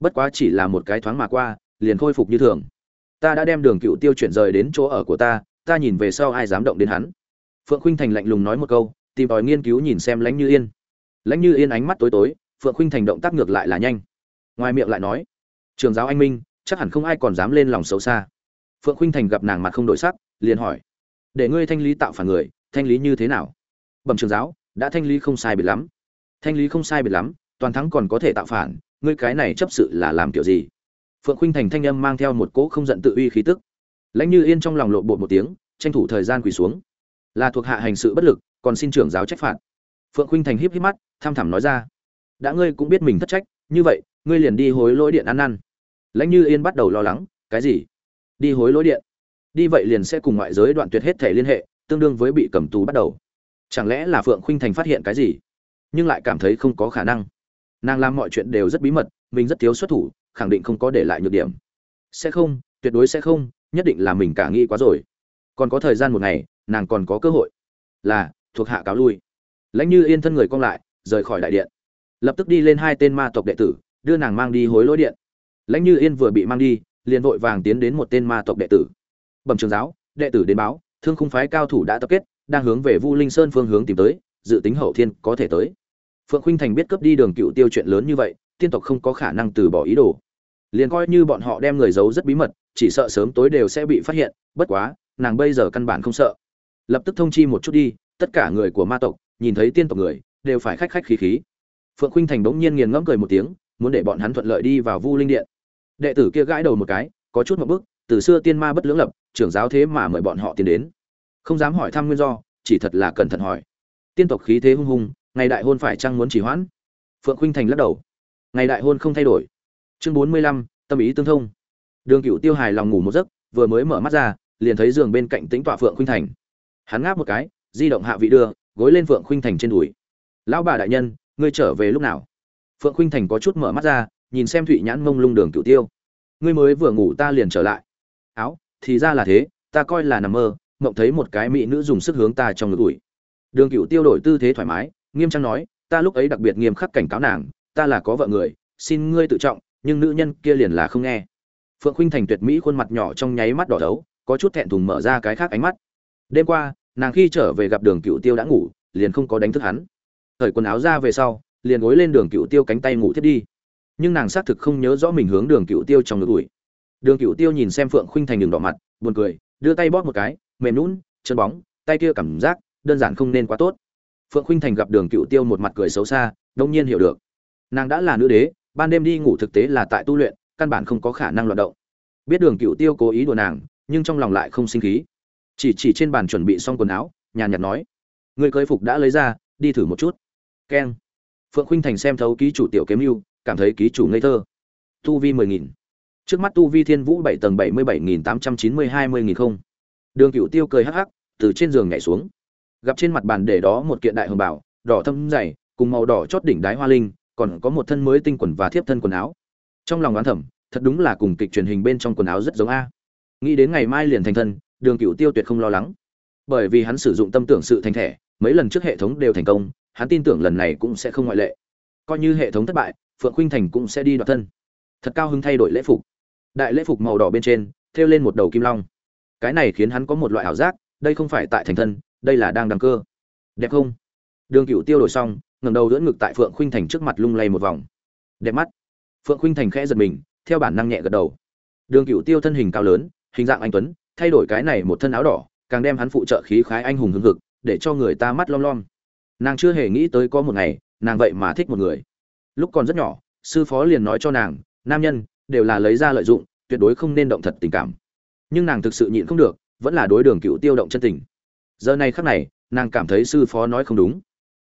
Bất quá chỉ là một cái thoáng mà qua, liền khôi phục như thường. Ta đã đem đường cựu tiêu chuyển rời đến chỗ ở của ta ta nhìn về sau ai dám động đến hắn. Phượng khuynh thành lạnh lùng nói một câu, tìm tòi nghiên cứu nhìn xem lãnh như yên. Lãnh như yên ánh mắt tối tối, phượng khuynh thành động tác ngược lại là nhanh. Ngoài miệng lại nói, trường giáo anh minh, chắc hẳn không ai còn dám lên lòng xấu xa phượng khuynh thành gặp nàng mặt không đổi sắc, liền hỏi, để ngươi thanh lý tạo phản người, thanh lý như thế nào? Bẩm trường giáo, đã thanh lý không sai biệt lắm. Thanh lý không sai biệt lắm, toàn thắng còn có thể tạo phản, ngươi cái này chấp sự là làm kiểu gì? Phượng khuynh thành thanh âm mang theo một cỗ không giận tự uy khí tức. Lãnh như yên trong lòng lộ bột một tiếng, tranh thủ thời gian quỳ xuống. Là thuộc hạ hành sự bất lực, còn xin trưởng giáo trách phạt. Phượng khuynh thành híp híp mắt, tham thẳm nói ra, đã ngươi cũng biết mình thất trách, như vậy, ngươi liền đi hối lỗi điện ăn năn. Lãnh như yên bắt đầu lo lắng, cái gì? Đi hối lỗi điện. Đi vậy liền sẽ cùng ngoại giới đoạn tuyệt hết thể liên hệ, tương đương với bị cầm tù bắt đầu. Chẳng lẽ là phượng khuynh thành phát hiện cái gì? Nhưng lại cảm thấy không có khả năng. Nàng làm mọi chuyện đều rất bí mật, mình rất thiếu xuất thủ, khẳng định không có để lại nhược điểm. Sẽ không, tuyệt đối sẽ không, nhất định là mình cả nghĩ quá rồi. Còn có thời gian một ngày, nàng còn có cơ hội. Là, thuộc hạ cáo lui. Lãnh như yên thân người cong lại, rời khỏi đại điện. Lập tức đi lên hai tên ma tộc đệ tử, đưa nàng mang đi hối lỗi điện. Lãnh như yên vừa bị mang đi liền vội vàng tiến đến một tên ma tộc đệ tử. Bẩm trường giáo, đệ tử đến báo, thương khung phái cao thủ đã tập kết, đang hướng về vu linh sơn phương hướng tìm tới, dự tính hậu thiên có thể tới. Phượng khuynh thành biết cấp đi đường cựu tiêu chuyện lớn như vậy, tiên tộc không có khả năng từ bỏ ý đồ. Liền coi như bọn họ đem người giấu rất bí mật, chỉ sợ sớm tối đều sẽ bị phát hiện, bất quá, nàng bây giờ căn bản không sợ. Lập tức thông chi một chút đi, tất cả người của ma tộc, nhìn thấy tiên tộc người, đều phải khách khách khí khí. Phượng khuynh thành bỗng nhiên nghiền ngẫm cười một tiếng, muốn để bọn hắn thuận lợi đi vào vu linh điện đệ tử kia gãi đầu một cái, có chút một bước từ xưa tiên ma bất lưỡng lập, trưởng giáo thế mà mời bọn họ tiến đến. Không dám hỏi thăm nguyên do, chỉ thật là cẩn thận hỏi. Tiên tộc khí thế hung hung ngày đại hôn phải chăng muốn chỉ hoãn? Phượng khuynh thành lắc đầu. Ngày đại hôn không thay đổi. Chương bốn mươi lăm, tâm ý tương thông. Đường cựu tiêu hài lòng ngủ một giấc, vừa mới mở mắt ra, liền thấy giường bên cạnh tính tọa phượng khuynh thành. Hắn ngáp một cái, di động hạ vị đưa, gối lên phượng khuynh thành trên đùi. Lão bà đại nhân, ngươi trở về lúc nào? Phượng khuynh thành có chút mở mắt ra nhìn xem thụy nhãn mông lung đường cựu tiêu. Ngươi mới vừa ngủ ta liền trở lại. Áo, thì ra là thế, ta coi là nằm mơ, mộng thấy một cái mỹ nữ dùng sức hướng ta trong ngực ủi. Đường cựu tiêu đổi tư thế thoải mái, nghiêm trang nói, ta lúc ấy đặc biệt nghiêm khắc cảnh cáo nàng, ta là có vợ người, xin ngươi tự trọng, nhưng nữ nhân kia liền là không nghe. Phượng khuynh thành tuyệt mỹ khuôn mặt nhỏ trong nháy mắt đỏ đấu có chút thẹn thùng mở ra cái khác ánh mắt. Đêm qua, nàng khi trở về gặp đường cựu tiêu đã ngủ, liền không có đánh thức hắn. Thời quần áo ra về sau, liền gối lên đường cựu tiêu cánh tay ngủ thiết đi nhưng nàng xác thực không nhớ rõ mình hướng đường cựu tiêu trong ngực ủi. Đường cựu tiêu nhìn xem phượng khuynh thành đường đỏ mặt, buồn cười, đưa tay bóp một cái, mềm lún chân bóng, tay kia cảm giác đơn giản không nên quá tốt. Phượng khuynh thành gặp đường cựu tiêu một mặt cười xấu xa, đông nhiên hiểu được. Nàng đã là nữ đế, ban đêm đi ngủ thực tế là tại tu luyện, căn bản không có khả năng loạt động. Biết đường cựu tiêu cố ý đùa nàng, nhưng trong lòng lại không sinh khí. Chỉ chỉ trên bàn chuẩn bị xong quần áo, nhàn nhạt nói, người cưới phục đã lấy ra, đi thử một chút. Keng. Phượng khuynh thành xem thấu ký chủ tiểu kiếm mưu cảm thấy ký chủ ngây thơ. Tu vi mười nghìn. Trước mắt tu vi thiên vũ bảy tầng bảy mươi bảy nghìn tám trăm chín mươi hai mươi nghìn không. Đường cựu tiêu cười hắc hắc, từ trên giường nhảy xuống. Gặp trên mặt bàn để đó một kiện đại hồng bảo, đỏ thâm dày, cùng màu đỏ chót đỉnh đái hoa linh, còn có một thân mới tinh quần và thiếp thân quần áo. Trong lòng đoán thẩm thật đúng là cùng kịch truyền hình bên trong quần áo rất giống a. Nghĩ đến ngày mai liền thành thân, đường cựu tiêu tuyệt không lo lắng. Bởi vì hắn sử dụng tâm tưởng sự thành thẻ, mấy lần trước hệ thống đều thành công, hắn tin tưởng lần này cũng sẽ không ngoại lệ. Coi như hệ thống thất bại phượng khuynh thành cũng sẽ đi đoạt thân. Thật cao hứng thay đổi lễ phục. Đại lễ phục màu đỏ bên trên, thêu lên một đầu kim long. Cái này khiến hắn có một loại ảo giác, đây không phải tại thành thân, đây là đang đăng cơ. Đẹp không? Đường cựu tiêu đổi xong ngầm đầu dưỡng ngực tại phượng khuynh thành trước mặt lung lay một vòng. Đẹp mắt. Phượng khuynh thành khẽ giật mình, theo bản năng nhẹ gật đầu. Đường cựu tiêu thân hình cao lớn, hình dạng anh tuấn, thay đổi cái này một thân áo đỏ, càng đem hắn phụ trợ khí khái anh hùng hưng hực, để cho người ta mắt lom lom. Nàng chưa hề nghĩ tới có một ngày, nàng vậy mà thích một người lúc còn rất nhỏ, sư phó liền nói cho nàng, nam nhân, đều là lấy ra lợi dụng, tuyệt đối không nên động thật tình cảm. Nhưng nàng thực sự nhịn không được, vẫn là đối đường cựu tiêu động chân tình. Giờ này khắc này, nàng cảm thấy sư phó nói không đúng.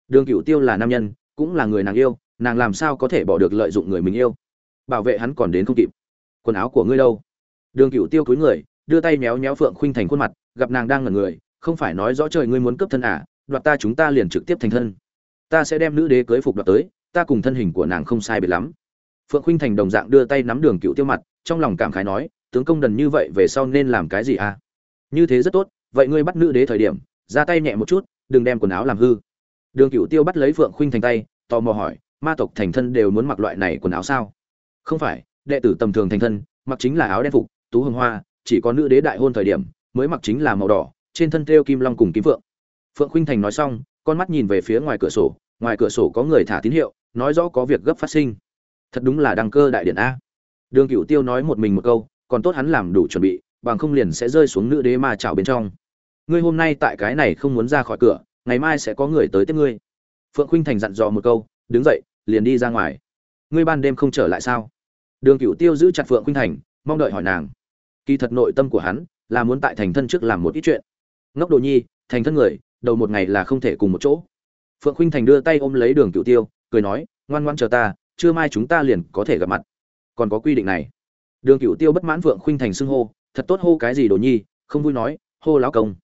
Đường cựu tiêu là nam nhân, cũng là người nàng yêu, nàng làm sao có thể bỏ được lợi dụng người mình yêu? Bảo vệ hắn còn đến không kịp. Quần áo của ngươi đâu? Đường cựu tiêu cúi người, đưa tay méo méo phượng khuynh thành khuôn mặt, gặp nàng đang ngẩn người, không phải nói rõ trời ngươi muốn cướp thân à đoạt ta chúng ta liền trực tiếp thành thân. Ta sẽ đem nữ đế cưới phục đoạt tới ta cùng thân hình của nàng không sai biệt lắm. Phượng khuynh thành đồng dạng đưa tay nắm đường cựu tiêu mặt, trong lòng cảm khái nói, tướng công đần như vậy về sau nên làm cái gì à? Như thế rất tốt, vậy ngươi bắt nữ đế thời điểm, ra tay nhẹ một chút, đừng đem quần áo làm hư. Đường cựu tiêu bắt lấy phượng khuynh thành tay, tò mò hỏi, ma tộc thành thân đều muốn mặc loại này quần áo sao? Không phải, đệ tử tầm thường thành thân, mặc chính là áo đen phục, tú hương hoa, chỉ có nữ đế đại hôn thời điểm, mới mặc chính là màu đỏ, trên thân thêu kim long cùng kim phượng. Phượng khuynh thành nói xong, con mắt nhìn về phía ngoài cửa sổ, ngoài cửa sổ có người thả tín hiệu nói rõ có việc gấp phát sinh. Thật đúng là đăng cơ đại điện a. Đường cựu tiêu nói một mình một câu, còn tốt hắn làm đủ chuẩn bị, bằng không liền sẽ rơi xuống nữ đế ma chảo bên trong. Ngươi hôm nay tại cái này không muốn ra khỏi cửa, ngày mai sẽ có người tới tiếp ngươi. Phượng khuynh thành dặn dò một câu, đứng dậy, liền đi ra ngoài. Ngươi ban đêm không trở lại sao? Đường cựu tiêu giữ chặt phượng khuynh thành, mong đợi hỏi nàng. Kỳ thật nội tâm của hắn là muốn tại thành thân trước làm một ít chuyện. Ngốc đồ nhi, thành thân người, đầu một ngày là không thể cùng một chỗ. Phượng khuynh thành đưa tay ôm lấy đường cựu tiêu cười nói, ngoan ngoan chờ ta, trưa mai chúng ta liền có thể gặp mặt. Còn có quy định này. Đường cựu tiêu bất mãn vượng khuynh thành xưng hô, thật tốt hô cái gì đồ nhi, không vui nói, hô lão công.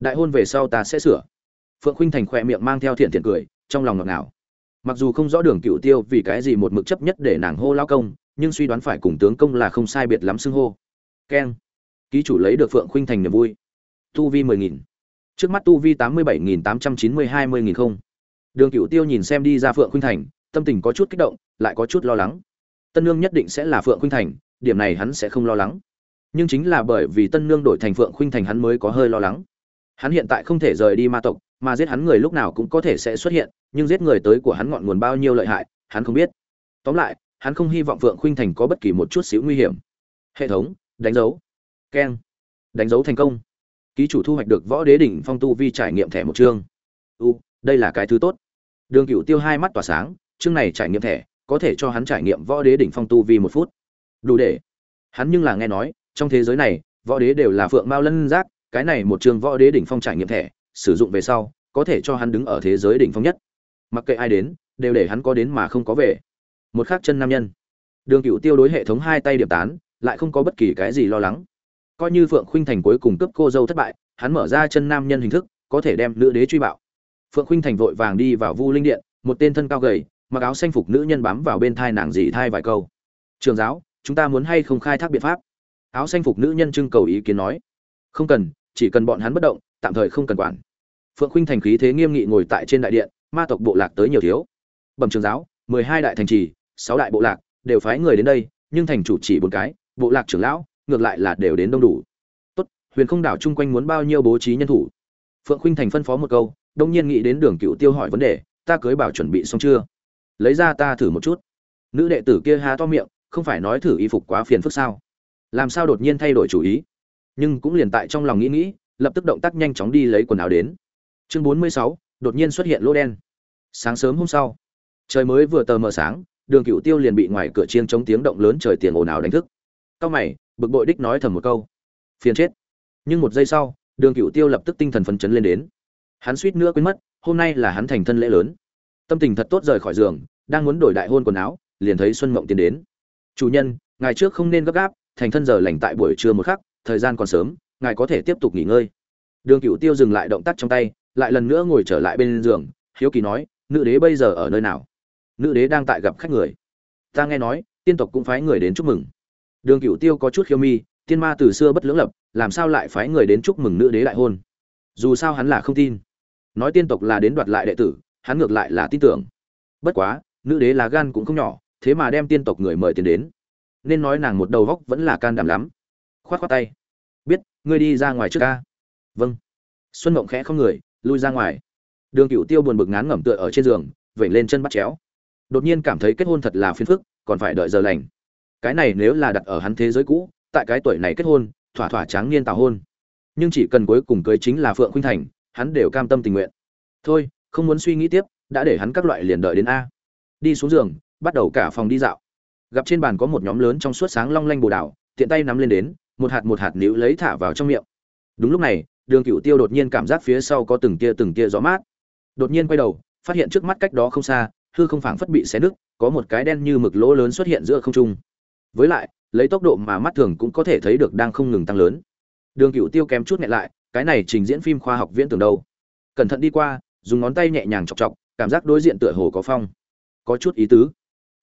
Đại hôn về sau ta sẽ sửa. Phượng khuynh thành khỏe miệng mang theo thiện thiện cười, trong lòng ngọt ngào. Mặc dù không rõ đường cựu tiêu vì cái gì một mực chấp nhất để nàng hô lão công, nhưng suy đoán phải cùng tướng công là không sai biệt lắm xưng hô. Keng. Ký chủ lấy được phượng khuynh thành niềm vui. Tu vi mười nghìn. Trước mắt tu vi tám mươi bảy nghìn tám trăm chín mươi hai mươi nghìn không đường cựu tiêu nhìn xem đi ra phượng khuynh thành, tâm tình có chút kích động, lại có chút lo lắng. Tân nương nhất định sẽ là phượng khuynh thành, điểm này hắn sẽ không lo lắng. Nhưng chính là bởi vì tân nương đổi thành phượng khuynh thành hắn mới có hơi lo lắng. Hắn hiện tại không thể rời đi ma tộc, mà giết hắn người lúc nào cũng có thể sẽ xuất hiện, nhưng giết người tới của hắn ngọn nguồn bao nhiêu lợi hại, hắn không biết. Tóm lại, hắn không hy vọng phượng khuynh thành có bất kỳ một chút xíu nguy hiểm. Hệ thống, đánh dấu. Keng. Đánh dấu thành công. Ký chủ thu hoạch được võ đế đỉnh phong tu vi trải nghiệm thẻ một chương. U đây là cái thứ tốt. Đường cựu tiêu hai mắt tỏa sáng, chương này trải nghiệm thẻ, có thể cho hắn trải nghiệm võ đế đỉnh phong tu vi một phút. Đủ để. Hắn nhưng là nghe nói, trong thế giới này, võ đế đều là phượng mao lân giác, cái này một trường võ đế đỉnh phong trải nghiệm thẻ, sử dụng về sau, có thể cho hắn đứng ở thế giới đỉnh phong nhất. Mặc kệ ai đến, đều để hắn có đến mà không có về. Một khác chân nam nhân. Đường cựu tiêu đối hệ thống hai tay điểm tán, lại không có bất kỳ cái gì lo lắng. Coi như phượng khuynh thành cuối cùng cướp cô dâu thất bại, hắn mở ra chân nam nhân hình thức, có thể đem nữ đế truy bạo phượng khuynh thành vội vàng đi vào vu linh điện, một tên thân cao gầy, mặc áo xanh phục nữ nhân bám vào bên thai nàng dì thai vài câu. Trường giáo, chúng ta muốn hay không khai thác biện pháp? Áo xanh phục nữ nhân trưng cầu ý kiến nói. Không cần, chỉ cần bọn hắn bất động, tạm thời không cần quản. Phượng khuynh thành khí thế nghiêm nghị ngồi tại trên đại điện, ma tộc bộ lạc tới nhiều thiếu. Bẩm trường giáo, mười hai đại thành trì, sáu đại bộ lạc, đều phái người đến đây, nhưng thành chủ chỉ bốn cái, bộ lạc trưởng lão, ngược lại là đều đến đông đủ. Tốt, huyền không đảo chung quanh muốn bao nhiêu bố trí nhân thủ? Phượng khuynh thành phân phó một câu đông nhiên nghĩ đến đường cựu tiêu hỏi vấn đề, ta cưới bảo chuẩn bị xong chưa? Lấy ra ta thử một chút. Nữ đệ tử kia há to miệng, không phải nói thử y phục quá phiền phức sao? Làm sao đột nhiên thay đổi chủ ý? Nhưng cũng liền tại trong lòng nghĩ nghĩ, lập tức động tác nhanh chóng đi lấy quần áo đến. Chương bốn mươi sáu, đột nhiên xuất hiện lỗ đen. Sáng sớm hôm sau, trời mới vừa tờ mờ sáng, đường cựu tiêu liền bị ngoài cửa chiêng chống tiếng động lớn trời tiền ồn ào đánh thức. Cao mày, bực bội đích nói thầm một câu. Phiền chết. Nhưng một giây sau, đường cựu tiêu lập tức tinh thần phấn chấn lên đến hắn suýt nữa quên mất, hôm nay là hắn thành thân lễ lớn. Tâm tình thật tốt rời khỏi giường, đang muốn đổi đại hôn quần áo, liền thấy xuân mộng tiến đến. Chủ nhân ngày trước không nên gấp gáp, thành thân giờ lành tại buổi trưa một khắc, thời gian còn sớm, ngài có thể tiếp tục nghỉ ngơi. Đường cựu tiêu dừng lại động tác trong tay, lại lần nữa ngồi trở lại bên giường, hiếu kỳ nói, nữ đế bây giờ ở nơi nào? Nữ đế đang tại gặp khách người. Ta nghe nói, tiên tộc cũng phái người đến chúc mừng. Đường cựu tiêu có chút khiêu mi, tiên ma từ xưa bất lưỡng lập, làm sao lại phái người đến chúc mừng nữ đế đại hôn? Dù sao hắn là không tin nói tiên tộc là đến đoạt lại đệ tử, hắn ngược lại là tin tưởng. Bất quá, nữ đế là gan cũng không nhỏ, thế mà đem tiên tộc người mời tiền đến. Nên nói nàng một đầu góc vẫn là can đảm lắm. Khoát khoát tay. Biết, ngươi đi ra ngoài trước ca vâng. Xuân mộng khẽ không người, lui ra ngoài. Đường cựu tiêu buồn bực ngán ngẩm tựa ở trên giường vẩy lên chân bắt chéo. Đột nhiên cảm thấy kết hôn thật là phiền phức, còn phải đợi giờ lành. Cái này nếu là đặt ở hắn thế giới cũ, tại cái tuổi này kết hôn, thỏa thỏa tráng niên tào hôn. Nhưng chỉ cần cuối cùng cưới chính là phượng khuynh thành hắn đều cam tâm tình nguyện. Thôi, không muốn suy nghĩ tiếp, đã để hắn các loại liền đợi đến a. Đi xuống giường, bắt đầu cả phòng đi dạo. Gặp trên bàn có một nhóm lớn trong suốt sáng long lanh bồ đào, tiện tay nắm lên đến, một hạt một hạt níu lấy thả vào trong miệng. Đúng lúc này, đường cựu tiêu đột nhiên cảm giác phía sau có từng tia từng tia gió mát. Đột nhiên quay đầu, phát hiện trước mắt cách đó không xa, hư không phảng phất bị xé nứt, có một cái đen như mực lỗ lớn xuất hiện giữa không trung. Với lại, lấy tốc độ mà mắt thường cũng có thể thấy được đang không ngừng tăng lớn. Đường cựu tiêu kém chút nhẹ lại cái này trình diễn phim khoa học viễn tưởng đâu? Cẩn thận đi qua, dùng ngón tay nhẹ nhàng chọc chọc, cảm giác đối diện tựa hồ có phong. Có chút ý tứ.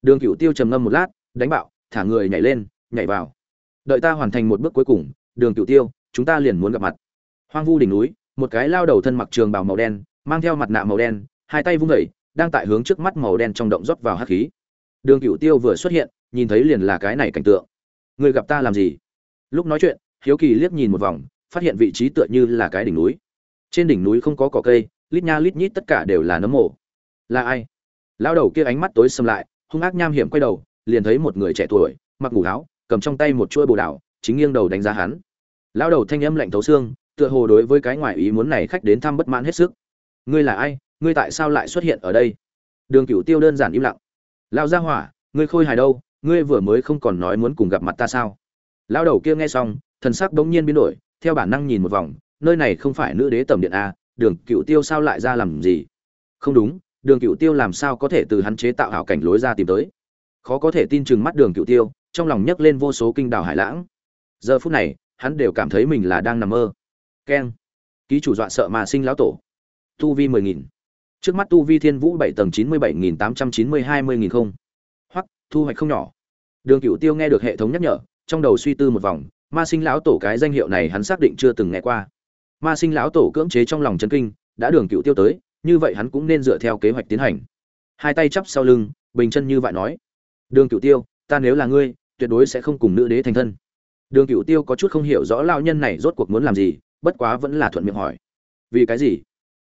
Đường cựu tiêu trầm ngâm một lát, đánh bạo, thả người nhảy lên, nhảy vào. Đợi ta hoàn thành một bước cuối cùng, đường cựu tiêu, chúng ta liền muốn gặp mặt. Hoang vu đỉnh núi, một cái lao đầu thân mặc trường bào màu đen, mang theo mặt nạ màu đen, hai tay vung vẩy đang tại hướng trước mắt màu đen trong động rót vào hắc khí. Đường cựu tiêu vừa xuất hiện, nhìn thấy liền là cái này cảnh tượng. Người gặp ta làm gì? Lúc nói chuyện, hiếu kỳ liếc nhìn một vòng phát hiện vị trí tựa như là cái đỉnh núi. Trên đỉnh núi không có cỏ cây, lít nha lít nhít tất cả đều là nấm mồ. Là ai? Lao đầu kia ánh mắt tối xâm lại, hung ác nham hiểm quay đầu, liền thấy một người trẻ tuổi, mặc ngủ áo, cầm trong tay một chuỗi bồ đảo chính nghiêng đầu đánh giá hắn. Lao đầu thanh âm lạnh thấu xương, tựa hồ đối với cái ngoại ý muốn này khách đến thăm bất mãn hết sức. Ngươi là ai? Ngươi tại sao lại xuất hiện ở đây? Đường cửu tiêu đơn giản im lặng. Lao ra hỏa, ngươi khôi hài đâu? Ngươi vừa mới không còn nói muốn cùng gặp mặt ta sao? Lao đầu kia nghe xong, thần sắc đống nhiên biến đổi theo bản năng nhìn một vòng, nơi này không phải nữ đế tầm điện a, đường cửu tiêu sao lại ra làm gì? Không đúng, đường cửu tiêu làm sao có thể từ hắn chế tạo hảo cảnh lối ra tìm tới? Khó có thể tin chừng mắt đường cửu tiêu, trong lòng nhấc lên vô số kinh đảo hải lãng. Giờ phút này, hắn đều cảm thấy mình là đang nằm mơ. Keng. Ký chủ dọa sợ mà sinh lão tổ. Tu vi mười nghìn. Trước mắt tu vi thiên vũ bảy tầng chín mươi bảy nghìn tám trăm chín mươi hai mươi nghìn không. Hoặc thu hoạch không nhỏ. Đường cựu tiêu nghe được hệ thống nhắc nhở, trong đầu suy tư một vòng ma sinh lão tổ cái danh hiệu này hắn xác định chưa từng nghe qua. Ma sinh lão tổ cưỡng chế trong lòng chấn kinh, đã đường cựu tiêu tới, như vậy hắn cũng nên dựa theo kế hoạch tiến hành. Hai tay chắp sau lưng, bình chân như vậy nói, đường cựu tiêu, ta nếu là ngươi, tuyệt đối sẽ không cùng nữ đế thành thân. Đường cựu tiêu có chút không hiểu rõ lao nhân này rốt cuộc muốn làm gì, bất quá vẫn là thuận miệng hỏi, vì cái gì?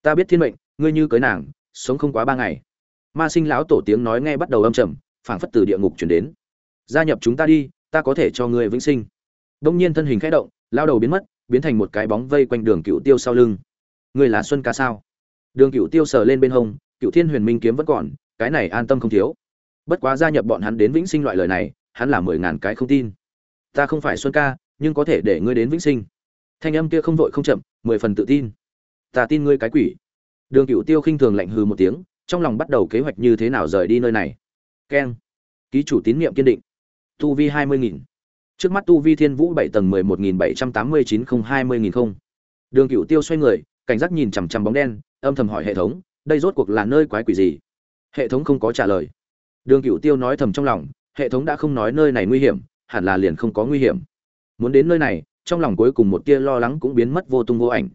Ta biết thiên mệnh, ngươi như cưới nàng, sống không quá ba ngày. Ma sinh lão tổ tiếng nói nghe bắt đầu âm trầm, phảng phất từ địa ngục chuyển đến. Gia nhập chúng ta đi, ta có thể cho ngươi vĩnh sinh đông nhiên thân hình khẽ động, lao đầu biến mất, biến thành một cái bóng vây quanh đường cựu tiêu sau lưng. Người là xuân ca sao? Đường cựu tiêu sờ lên bên hông cựu thiên huyền minh kiếm vẫn còn, cái này an tâm không thiếu. Bất quá gia nhập bọn hắn đến vĩnh sinh loại lời này, hắn là mười ngàn cái không tin. Ta không phải xuân ca, nhưng có thể để ngươi đến vĩnh sinh. Thanh âm kia không vội không chậm, mười phần tự tin. Ta tin ngươi cái quỷ. Đường cựu tiêu khinh thường lạnh hừ một tiếng, trong lòng bắt đầu kế hoạch như thế nào rời đi nơi này. Keng. Ký chủ tín nhiệm kiên định. Tu vi hai mươi nghìn trước mắt tu vi thiên vũ bảy tầng mười một nghìn bảy trăm tám mươi chín không hai mươi nghìn không. Đường cựu tiêu xoay người, cảnh giác nhìn chằm chằm bóng đen, âm thầm hỏi hệ thống, đây rốt cuộc là nơi quái quỷ gì? Hệ thống không có trả lời. Đường cựu tiêu nói thầm trong lòng, hệ thống đã không nói nơi này nguy hiểm, hẳn là liền không có nguy hiểm. Muốn đến nơi này, trong lòng cuối cùng một tia lo lắng cũng biến mất vô tung vô ảnh.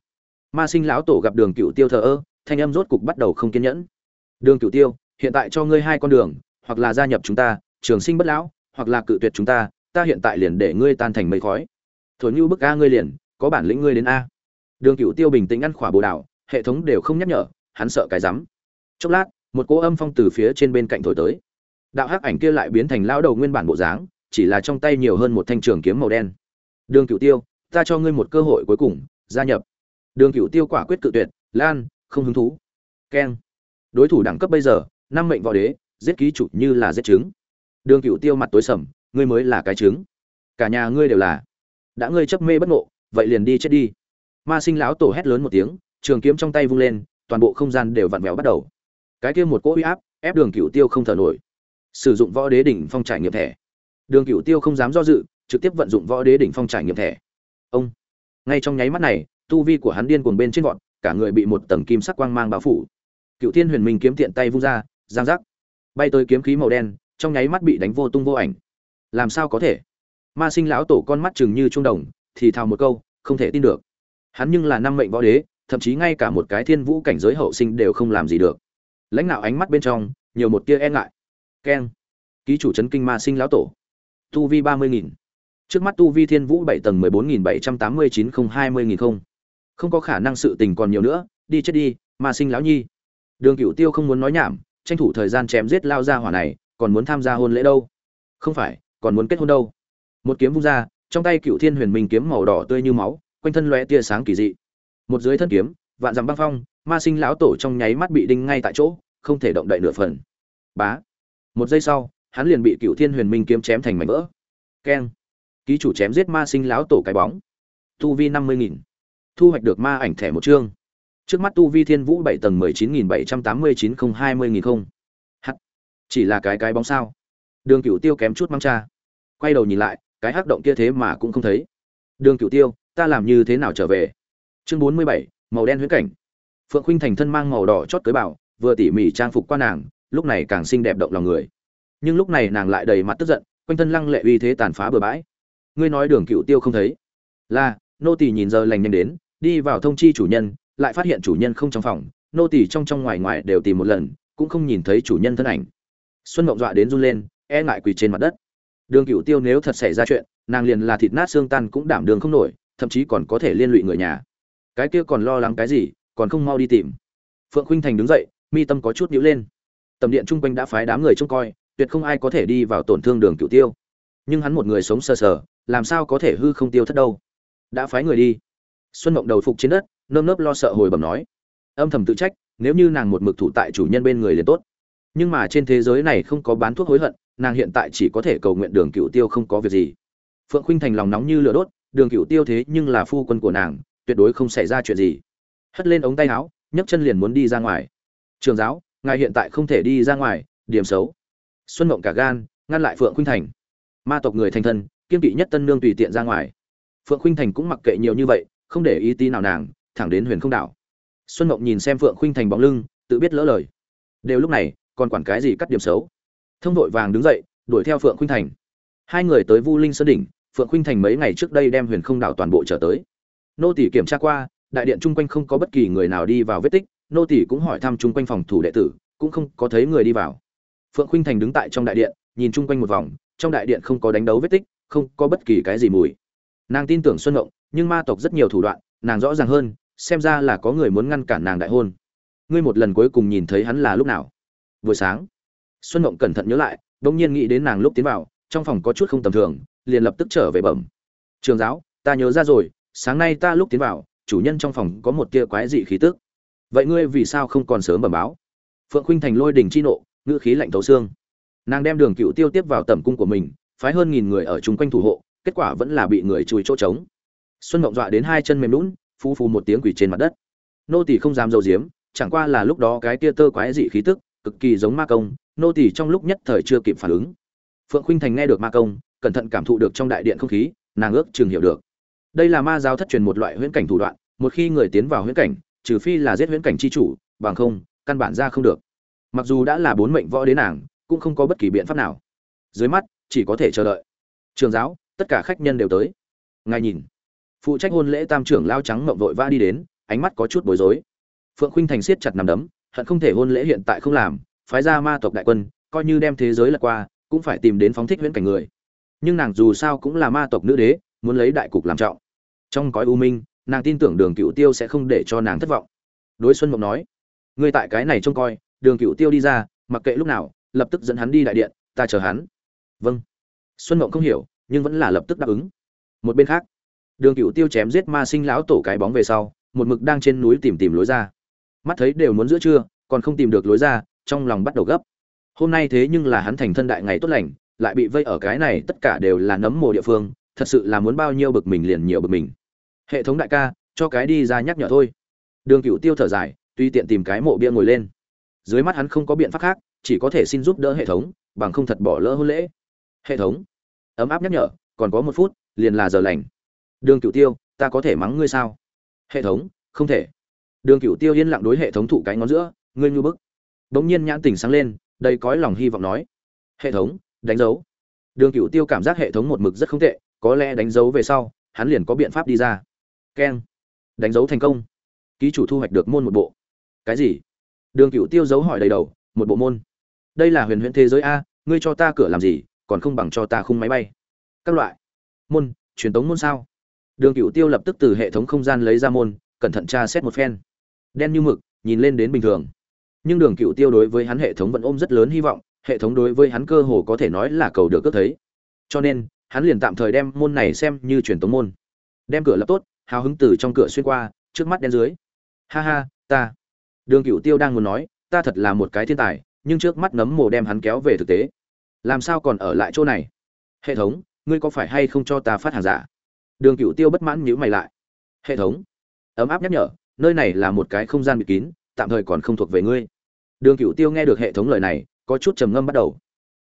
Ma sinh lão tổ gặp đường cựu tiêu thờ ơ, thanh âm rốt cục bắt đầu không kiên nhẫn. Đường cựu tiêu, hiện tại cho ngươi hai con đường, hoặc là gia nhập chúng ta, trường sinh bất lão, hoặc là cự tuyệt chúng ta ta hiện tại liền để ngươi tan thành mây khói. Thổi như bức a ngươi liền, có bản lĩnh ngươi đến a. Đường cựu tiêu bình tĩnh ăn khỏa bồ đào, hệ thống đều không nhắc nhở, hắn sợ cái rắm. Chốc lát, một cỗ âm phong từ phía trên bên cạnh thổi tới. Đạo hắc ảnh kia lại biến thành lao đầu nguyên bản bộ dáng, chỉ là trong tay nhiều hơn một thanh trường kiếm màu đen. Đường cựu tiêu, ta cho ngươi một cơ hội cuối cùng, gia nhập. Đường cựu tiêu quả quyết cự tuyệt, lan, không hứng thú. Keng. Đối thủ đẳng cấp bây giờ, năm mệnh võ đế, giết ký chủ như là giết trứng. Đường cựu tiêu mặt tối sầm ngươi mới là cái trứng. Cả nhà ngươi đều là. Đã ngươi chấp mê bất ngộ, vậy liền đi chết đi. Ma sinh lão tổ hét lớn một tiếng, trường kiếm trong tay vung lên, toàn bộ không gian đều vặn vẹo bắt đầu. Cái kia một cỗ uy áp, ép đường cựu tiêu không thở nổi. Sử dụng võ đế đỉnh phong trải nghiệm thẻ. Đường cựu tiêu không dám do dự, trực tiếp vận dụng võ đế đỉnh phong trải nghiệm thẻ. Ông. Ngay trong nháy mắt này, tu vi của hắn điên cuồng bên trên vọt, cả người bị một tầng kim sắc quang mang bao phủ. Cựu thiên huyền minh kiếm tiện tay vung ra, giang giác. Bay tới kiếm khí màu đen, trong nháy mắt bị đánh vô tung vô ảnh làm sao có thể? Ma sinh lão tổ con mắt chừng như trung đồng, thì thào một câu, không thể tin được. Hắn nhưng là năm mệnh võ đế, thậm chí ngay cả một cái thiên vũ cảnh giới hậu sinh đều không làm gì được. Lãnh đạo ánh mắt bên trong, nhiều một tia e ngại. Keng. Ký chủ trấn kinh ma sinh lão tổ. Tu vi ba mươi nghìn. Trước mắt tu vi thiên vũ bảy tầng mười bốn nghìn bảy trăm tám mươi chín không hai mươi nghìn không. Không có khả năng sự tình còn nhiều nữa, đi chết đi, ma sinh lão nhi. Đường cựu tiêu không muốn nói nhảm, tranh thủ thời gian chém giết lao ra hỏa này, còn muốn tham gia hôn lễ đâu. Không phải còn muốn kết hôn đâu. Một kiếm vung ra, trong tay cựu thiên huyền minh kiếm màu đỏ tươi như máu, quanh thân lóe tia sáng kỳ dị. Một dưới thân kiếm, vạn dằm băng phong, ma sinh lão tổ trong nháy mắt bị đinh ngay tại chỗ, không thể động đậy nửa phần. Bá. Một giây sau, hắn liền bị cựu thiên huyền minh kiếm chém thành mảnh vỡ. Keng. Ký chủ chém giết ma sinh lão tổ cái bóng. Tu vi năm mươi nghìn. Thu hoạch được ma ảnh thẻ một chương. Trước mắt tu vi thiên vũ bảy tầng mười chín nghìn bảy trăm tám mươi chín không hai mươi nghìn không. H chỉ là cái cái bóng sao? Đường cựu tiêu kém chút mắng cha. Quay đầu nhìn lại, cái hắc động kia thế mà cũng không thấy. Đường cựu tiêu, ta làm như thế nào trở về? Chương bốn mươi bảy, màu đen huyễn cảnh. Phượng khuynh thành thân mang màu đỏ chót cưới bảo, vừa tỉ mỉ trang phục qua nàng, lúc này càng xinh đẹp động lòng người. Nhưng lúc này nàng lại đầy mặt tức giận, quanh thân lăng lệ uy thế tàn phá bừa bãi. Ngươi nói đường cựu tiêu không thấy? Là, nô tỳ nhìn giờ lành nhanh đến, đi vào thông chi chủ nhân, lại phát hiện chủ nhân không trong phòng, nô tỳ trong trong ngoài ngoài đều tìm một lần, cũng không nhìn thấy chủ nhân thân ảnh. Xuân mộng dọa đến run lên e ngại quỳ trên mặt đất. Đường cựu tiêu nếu thật xảy ra chuyện, nàng liền là thịt nát xương tan cũng đảm đường không nổi, thậm chí còn có thể liên lụy người nhà. Cái kia còn lo lắng cái gì, còn không mau đi tìm. Phượng khuynh thành đứng dậy, mi tâm có chút nhíu lên. Tầm điện trung quanh đã phái đám người trông coi, tuyệt không ai có thể đi vào tổn thương đường cựu tiêu. Nhưng hắn một người sống sờ sờ, làm sao có thể hư không tiêu thất đâu. Đã phái người đi. Xuân mộng đầu phục trên đất, nơm nớp lo sợ hồi bẩm nói. Âm thầm tự trách, nếu như nàng một mực thủ tại chủ nhân bên người liền tốt. Nhưng mà trên thế giới này không có bán thuốc hối hận nàng hiện tại chỉ có thể cầu nguyện đường cựu tiêu không có việc gì. Phượng khuynh thành lòng nóng như lửa đốt, đường cựu tiêu thế nhưng là phu quân của nàng, tuyệt đối không xảy ra chuyện gì. Hất lên ống tay áo, nhấc chân liền muốn đi ra ngoài. Trường giáo, ngài hiện tại không thể đi ra ngoài, điểm xấu. Xuân mộng cả gan, ngăn lại phượng khuynh thành. Ma tộc người thành thân, kiên kỵ nhất tân nương tùy tiện ra ngoài. Phượng khuynh thành cũng mặc kệ nhiều như vậy, không để ý tí nào nàng, thẳng đến huyền không đảo. Xuân mộng nhìn xem phượng khuynh thành bóng lưng, tự biết lỡ lời. Đều lúc này, còn quản cái gì cắt điểm xấu? Thông vội vàng đứng dậy, đuổi theo phượng khuynh thành. Hai người tới vu linh sơn đỉnh, phượng khuynh thành mấy ngày trước đây đem huyền không đảo toàn bộ trở tới. Nô tỷ kiểm tra qua, đại điện chung quanh không có bất kỳ người nào đi vào vết tích, nô tỷ cũng hỏi thăm chung quanh phòng thủ đệ tử, cũng không có thấy người đi vào. Phượng khuynh thành đứng tại trong đại điện, nhìn chung quanh một vòng, trong đại điện không có đánh đấu vết tích, không có bất kỳ cái gì mùi. Nàng tin tưởng xuân ngộng, nhưng ma tộc rất nhiều thủ đoạn, nàng rõ ràng hơn, xem ra là có người muốn ngăn cản nàng đại hôn. Ngươi một lần cuối cùng nhìn thấy hắn là lúc nào? Buổi sáng xuân mộng cẩn thận nhớ lại, đột nhiên nghĩ đến nàng lúc tiến vào, trong phòng có chút không tầm thường, liền lập tức trở về bẩm. Trường giáo, ta nhớ ra rồi, sáng nay ta lúc tiến vào, chủ nhân trong phòng có một tia quái dị khí tức. Vậy ngươi vì sao không còn sớm bẩm báo? Phượng khuynh thành lôi đình chi nộ, ngữ khí lạnh thấu xương. Nàng đem đường cựu tiêu tiếp vào tầm cung của mình, phái hơn nghìn người ở chung quanh thủ hộ, kết quả vẫn là bị người chui chỗ trống. Xuân mộng dọa đến hai chân mềm lún phu phu một tiếng quỷ trên mặt đất. Nô tỳ không dám dầu diếm chẳng qua là lúc đó cái tia tơ quái dị khí tức cực kỳ giống ma công, nô tỳ trong lúc nhất thời chưa kịp phản ứng. Phượng khuynh thành nghe được ma công, cẩn thận cảm thụ được trong đại điện không khí, nàng ước chừng hiểu được. Đây là ma giáo thất truyền một loại huyễn cảnh thủ đoạn, một khi người tiến vào huyễn cảnh, trừ phi là giết huyễn cảnh chi chủ, bằng không, căn bản ra không được. Mặc dù đã là bốn mệnh võ đến nàng, cũng không có bất kỳ biện pháp nào. Dưới mắt, chỉ có thể chờ đợi. Trường giáo, tất cả khách nhân đều tới. Ngài nhìn. Phụ trách hôn lễ tam trưởng lao trắng mộng vội vã đi đến, ánh mắt có chút bối rối. Phượng khuynh thành siết chặt nằm đấm hận không thể hôn lễ hiện tại không làm, phái ra ma tộc đại quân, coi như đem thế giới lật qua, cũng phải tìm đến phóng thích huyễn cảnh người. Nhưng nàng dù sao cũng là ma tộc nữ đế, muốn lấy đại cục làm trọng. Trong cõi u minh, nàng tin tưởng đường cựu tiêu sẽ không để cho nàng thất vọng. Đối xuân mộng nói, ngươi tại cái này trông coi, đường cựu tiêu đi ra, mặc kệ lúc nào, lập tức dẫn hắn đi đại điện, ta chờ hắn. Vâng. Xuân mộng không hiểu, nhưng vẫn là lập tức đáp ứng. Một bên khác, đường cựu tiêu chém giết ma sinh lão tổ cái bóng về sau, một mực đang trên núi tìm tìm lối ra mắt thấy đều muốn giữa trưa, còn không tìm được lối ra, trong lòng bắt đầu gấp. Hôm nay thế nhưng là hắn thành thân đại ngày tốt lành, lại bị vây ở cái này, tất cả đều là nấm mồ địa phương, thật sự là muốn bao nhiêu bực mình liền nhiều bực mình. Hệ thống đại ca, cho cái đi ra nhắc nhở thôi. Đường cựu tiêu thở dài, tuy tiện tìm cái mộ bia ngồi lên. Dưới mắt hắn không có biện pháp khác, chỉ có thể xin giúp đỡ hệ thống, bằng không thật bỏ lỡ hôn lễ. Hệ thống, ấm áp nhắc nhở, còn có một phút, liền là giờ lành. Đường cựu tiêu, ta có thể mắng ngươi sao? Hệ thống, không thể đường cựu tiêu yên lặng đối hệ thống thụ cái ngón giữa, ngươi như bức. Bỗng nhiên nhãn tỉnh sáng lên, đầy cõi lòng hy vọng nói, hệ thống, đánh dấu. Đường cựu tiêu cảm giác hệ thống một mực rất không tệ, có lẽ đánh dấu về sau, hắn liền có biện pháp đi ra. Keng. Đánh dấu thành công. Ký chủ thu hoạch được môn một bộ. Cái gì? Đường cựu tiêu dấu hỏi đầy đầu, một bộ môn. Đây là huyền huyền thế giới a, ngươi cho ta cửa làm gì, còn không bằng cho ta khung máy bay. Các loại. Môn, truyền tống môn sao? Đường cựu tiêu lập tức từ hệ thống không gian lấy ra môn, cẩn thận tra xét một phen đen như mực, nhìn lên đến bình thường. Nhưng đường cựu tiêu đối với hắn hệ thống vẫn ôm rất lớn hy vọng, hệ thống đối với hắn cơ hồ có thể nói là cầu được cướp thấy. Cho nên, hắn liền tạm thời đem môn này xem như truyền tống môn. Đem cửa lập tốt, hào hứng từ trong cửa xuyên qua, trước mắt đen dưới. Ha ha, ta. Đường cựu tiêu đang muốn nói, ta thật là một cái thiên tài, nhưng trước mắt nấm mồ đem hắn kéo về thực tế. Làm sao còn ở lại chỗ này? Hệ thống, ngươi có phải hay không cho ta phát hàng giả? Đường cựu tiêu bất mãn nhíu mày lại. Hệ thống. Ấm áp nhắc nhở nơi này là một cái không gian bị kín tạm thời còn không thuộc về ngươi. Đường cựu tiêu nghe được hệ thống lời này có chút trầm ngâm bắt đầu.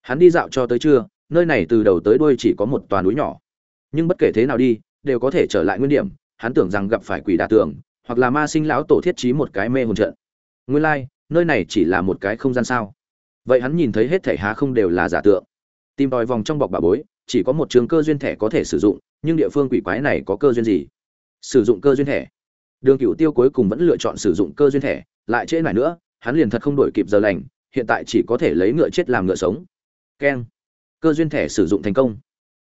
Hắn đi dạo cho tới trưa nơi này từ đầu tới đuôi chỉ có một toàn núi nhỏ. Nhưng bất kể thế nào đi đều có thể trở lại nguyên điểm hắn tưởng rằng gặp phải quỷ đà tường hoặc là ma sinh lão tổ thiết trí một cái mê hồn trận. Nguyên lai、like, nơi này chỉ là một cái không gian sao? Vậy hắn nhìn thấy hết thẻ há không đều là giả tượng. Tìm tòi vòng trong bọc bà bối chỉ có một trường cơ duyên thẻ có thể sử dụng nhưng địa phương quỷ quái này có cơ duyên gì? Sử dụng cơ duyên thẻ đường cựu tiêu cuối cùng vẫn lựa chọn sử dụng cơ duyên thẻ, lại trễ này nữa, hắn liền thật không đổi kịp giờ lành, hiện tại chỉ có thể lấy ngựa chết làm ngựa sống. Keng. Cơ duyên thẻ sử dụng thành công.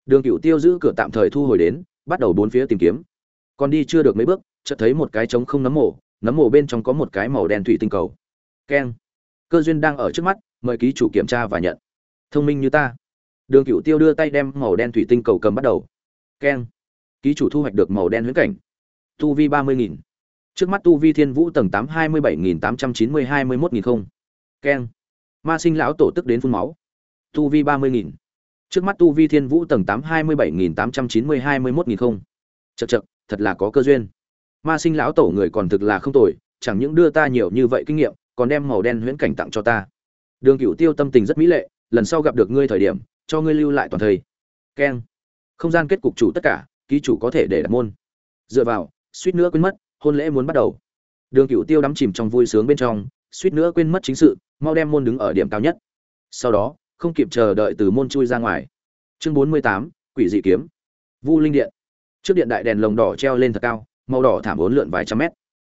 Đường cựu tiêu giữ cửa tạm thời thu hồi đến, bắt đầu bốn phía tìm kiếm. Còn đi chưa được mấy bước, chợt thấy một cái trống không nấm mổ nấm mổ bên trong có một cái màu đen thủy tinh cầu. Keng. Cơ duyên đang ở trước mắt, mời ký chủ kiểm tra và nhận. Thông minh như ta. Đường cựu tiêu đưa tay đem màu đen thủy tinh cầu cầm bắt đầu. Keng. Ký chủ thu hoạch được màu đen huyễn cảnh. Tu vi ba mươi nghìn trước mắt tu vi thiên vũ tầng tám hai mươi bảy nghìn tám trăm chín mươi hai mươi mốt nghìn không. Keng. Ma sinh lão tổ tức đến phun máu. Tu vi ba mươi nghìn. Trước mắt tu vi thiên vũ tầng tám hai mươi bảy nghìn tám trăm chín mươi hai mươi mốt nghìn không. Chật chật thật là có cơ duyên. Ma sinh lão tổ người còn thực là không tồi, chẳng những đưa ta nhiều như vậy kinh nghiệm, còn đem màu đen huyễn cảnh tặng cho ta. Đường cựu tiêu tâm tình rất mỹ lệ, lần sau gặp được ngươi thời điểm, cho ngươi lưu lại toàn thầy keng. Không gian kết cục chủ tất cả, ký chủ có thể để đặt môn. Dựa vào, suýt nữa quên mất hôn lễ muốn bắt đầu. Đường cựu tiêu đắm chìm trong vui sướng bên trong, suýt nữa quên mất chính sự, mau đem môn đứng ở điểm cao nhất. Sau đó, không kịp chờ đợi từ môn chui ra ngoài. Chương bốn mươi tám, quỷ dị kiếm. Vu linh điện. Trước điện đại đèn lồng đỏ treo lên thật cao, màu đỏ thảm bốn lượn vài trăm mét.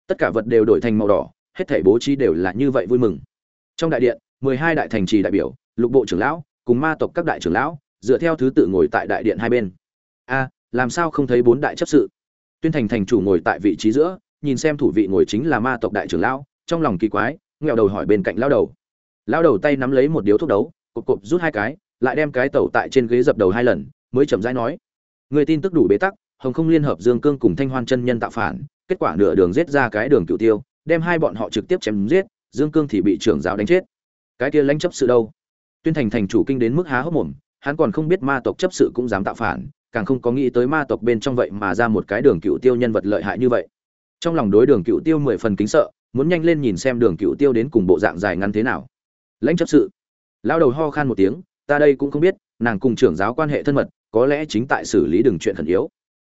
Tất cả vật đều đổi thành màu đỏ, hết thảy bố trí đều là như vậy vui mừng. Trong đại điện, mười hai đại thành trì đại biểu, lục bộ trưởng lão, cùng ma tộc các đại trưởng lão, dựa theo thứ tự ngồi tại đại điện hai bên. A, làm sao không thấy bốn đại chấp sự? Tuyên thành thành chủ ngồi tại vị trí giữa, nhìn xem thủ vị ngồi chính là ma tộc đại trưởng lão, trong lòng kỳ quái nghèo đầu hỏi bên cạnh lão đầu. Lão đầu tay nắm lấy một điếu thuốc đấu, cộp cộp rút hai cái, lại đem cái tẩu tại trên ghế dập đầu hai lần, mới chậm rãi nói. Người tin tức đủ bế tắc, hồng không liên hợp dương cương cùng thanh hoan chân nhân tạo phản, kết quả nửa đường giết ra cái đường cựu tiêu, đem hai bọn họ trực tiếp chém giết, dương cương thì bị trưởng giáo đánh chết. Cái kia lãnh chấp sự đâu? Tuyên thành thành chủ kinh đến mức há hốc mồm, hắn còn không biết ma tộc chấp sự cũng dám tạo phản càng không có nghĩ tới ma tộc bên trong vậy mà ra một cái đường cựu tiêu nhân vật lợi hại như vậy. Trong lòng đối đường cựu tiêu mười phần kính sợ, muốn nhanh lên nhìn xem đường cựu tiêu đến cùng bộ dạng dài ngắn thế nào. Lãnh chấp sự. Lao đầu ho khan một tiếng, ta đây cũng không biết, nàng cùng trưởng giáo quan hệ thân mật, có lẽ chính tại xử lý đường chuyện thần yếu.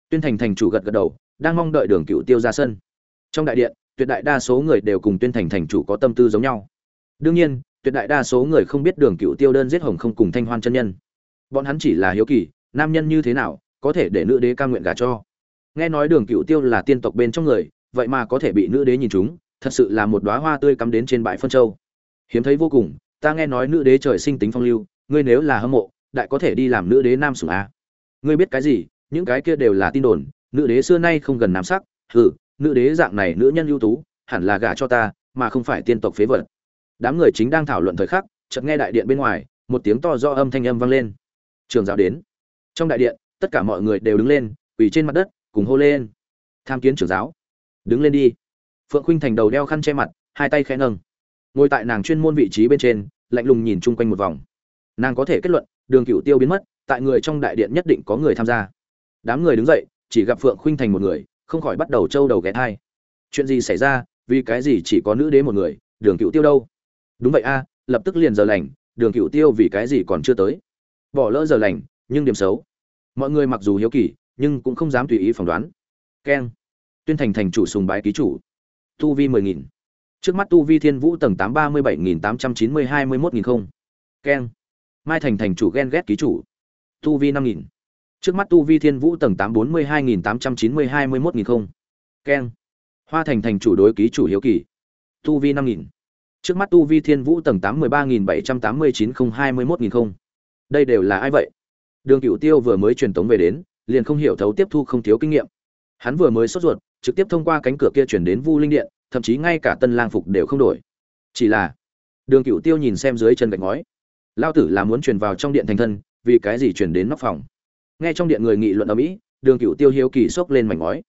Tuyên thành thành chủ gật gật đầu, đang mong đợi đường cựu tiêu ra sân. Trong đại điện, tuyệt đại đa số người đều cùng tuyên thành thành chủ có tâm tư giống nhau. Đương nhiên, tuyệt đại đa số người không biết đường cựu tiêu đơn giết hồng không cùng thanh hoan chân nhân. Bọn hắn chỉ là hiếu kỳ nam nhân như thế nào, có thể để nữ đế ca nguyện gả cho. Nghe nói đường cựu tiêu là tiên tộc bên trong người, vậy mà có thể bị nữ đế nhìn chúng thật sự là một đoá hoa tươi cắm đến trên bãi phân châu. Hiếm thấy vô cùng, ta nghe nói nữ đế trời sinh tính phong lưu, ngươi nếu là hâm mộ, đại có thể đi làm nữ đế nam sủng a. Ngươi biết cái gì, những cái kia đều là tin đồn, nữ đế xưa nay không gần nam sắc, hừ, nữ đế dạng này nữ nhân ưu tú, hẳn là gả cho ta, mà không phải tiên tộc phế vật. Đám người chính đang thảo luận thời khắc, chợt nghe đại điện bên ngoài, một tiếng to do âm thanh âm vang lên. Trường giáo đến trong đại điện, tất cả mọi người đều đứng lên, quỳ trên mặt đất, cùng hô lên. Tham kiến trưởng giáo. Đứng lên đi. Phượng khuynh thành đầu đeo khăn che mặt, hai tay khẽ nâng. Ngồi tại nàng chuyên môn vị trí bên trên, lạnh lùng nhìn chung quanh một vòng. Nàng có thể kết luận, đường cựu tiêu biến mất, tại người trong đại điện nhất định có người tham gia. Đám người đứng dậy, chỉ gặp phượng khuynh thành một người, không khỏi bắt đầu trâu đầu ghé thai. Chuyện gì xảy ra, vì cái gì chỉ có nữ đế một người, đường cựu tiêu đâu? Đúng vậy a, lập tức liền giờ lành, đường cựu tiêu vì cái gì còn chưa tới? Bỏ lỡ giờ lành nhưng điểm xấu. Mọi người mặc dù hiếu kỳ, nhưng cũng không dám tùy ý phỏng đoán. Keng. Tuyên thành thành chủ sùng bái ký chủ. Tu vi mười nghìn. Trước mắt tu vi thiên vũ tầng tám ba mươi bảy nghìn tám trăm chín mươi hai mươi mốt nghìn không. Keng. Mai thành thành chủ ghen ghét ký chủ. Tu vi năm nghìn. Trước mắt tu vi thiên vũ tầng tám bốn mươi hai nghìn tám trăm chín mươi hai mươi mốt nghìn không. Keng. Hoa thành thành chủ đối ký chủ hiếu kỳ. Tu vi năm nghìn. Trước mắt tu vi thiên vũ tầng tám mươi ba nghìn bảy trăm tám mươi chín không hai mươi mốt nghìn không. Đây đều là ai vậy? Đường cựu tiêu vừa mới truyền tống về đến, liền không hiểu thấu tiếp thu không thiếu kinh nghiệm. Hắn vừa mới sốt ruột, trực tiếp thông qua cánh cửa kia chuyển đến vu linh điện, thậm chí ngay cả tân lang phục đều không đổi. Chỉ là, đường cựu tiêu nhìn xem dưới chân gạch ngói. Lao tử là muốn truyền vào trong điện thành thân, vì cái gì truyền đến nóc phòng? Nghe trong điện người nghị luận ở mỹ đường cựu tiêu hiếu kỳ xốc lên mảnh ngói.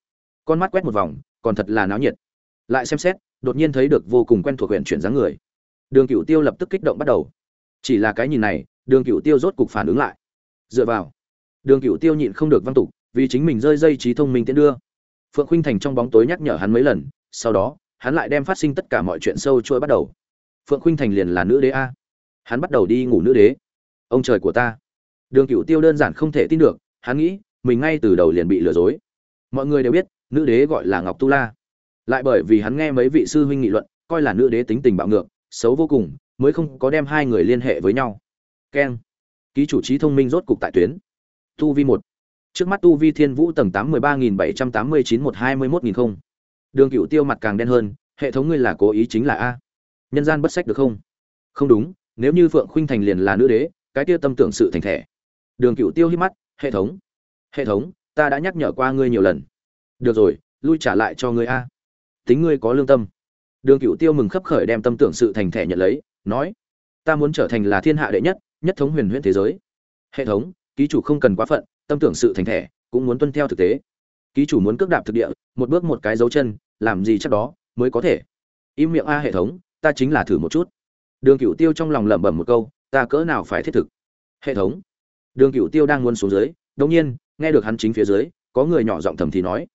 Con mắt quét một vòng, còn thật là náo nhiệt. Lại xem xét, đột nhiên thấy được vô cùng quen thuộc huyện chuyển dáng người. Đường cựu tiêu lập tức kích động bắt đầu. Chỉ là cái nhìn này, đường cựu tiêu rốt cục phản ứng lại dựa vào. Đường cựu tiêu nhịn không được văn tục, vì chính mình rơi dây trí thông minh tiến đưa. Phượng khuynh thành trong bóng tối nhắc nhở hắn mấy lần, sau đó, hắn lại đem phát sinh tất cả mọi chuyện sâu trôi bắt đầu. Phượng khuynh thành liền là nữ đế a. Hắn bắt đầu đi ngủ nữ đế. Ông trời của ta. Đường cựu tiêu đơn giản không thể tin được, hắn nghĩ, mình ngay từ đầu liền bị lừa dối. Mọi người đều biết, nữ đế gọi là ngọc tu la. Lại bởi vì hắn nghe mấy vị sư huynh nghị luận, coi là nữ đế tính tình bạo ngược, xấu vô cùng, mới không có đem hai người liên hệ với nhau. Keng ký chủ trí thông minh rốt cục tại tuyến. Tu vi một. Trước mắt tu vi thiên vũ tầng tám mươi ba nghìn bảy trăm tám mươi chín một hai mươi mốt nghìn không. Đường cựu tiêu mặt càng đen hơn, hệ thống ngươi là cố ý chính là a. Nhân gian bất sách được không? Không đúng, nếu như phượng khuynh thành liền là nữ đế, cái tiêu tâm tưởng sự thành thẻ. Đường cựu tiêu hít mắt, hệ thống. Hệ thống, ta đã nhắc nhở qua ngươi nhiều lần. Được rồi, lui trả lại cho ngươi a. Tính ngươi có lương tâm. Đường cựu tiêu mừng khấp khởi đem tâm tưởng sự thành thẻ nhận lấy, nói, ta muốn trở thành là thiên hạ đệ nhất nhất thống huyền huyễn thế giới. Hệ thống, ký chủ không cần quá phận, tâm tưởng sự thành thẻ, cũng muốn tuân theo thực tế. Ký chủ muốn cước đạp thực địa, một bước một cái dấu chân, làm gì chắc đó, mới có thể. Im miệng a hệ thống, ta chính là thử một chút. Đường cựu tiêu trong lòng lẩm bẩm một câu, ta cỡ nào phải thiết thực? Hệ thống, đường cựu tiêu đang muốn xuống dưới đông nhiên, nghe được hắn chính phía dưới, có người nhỏ giọng thầm thì nói.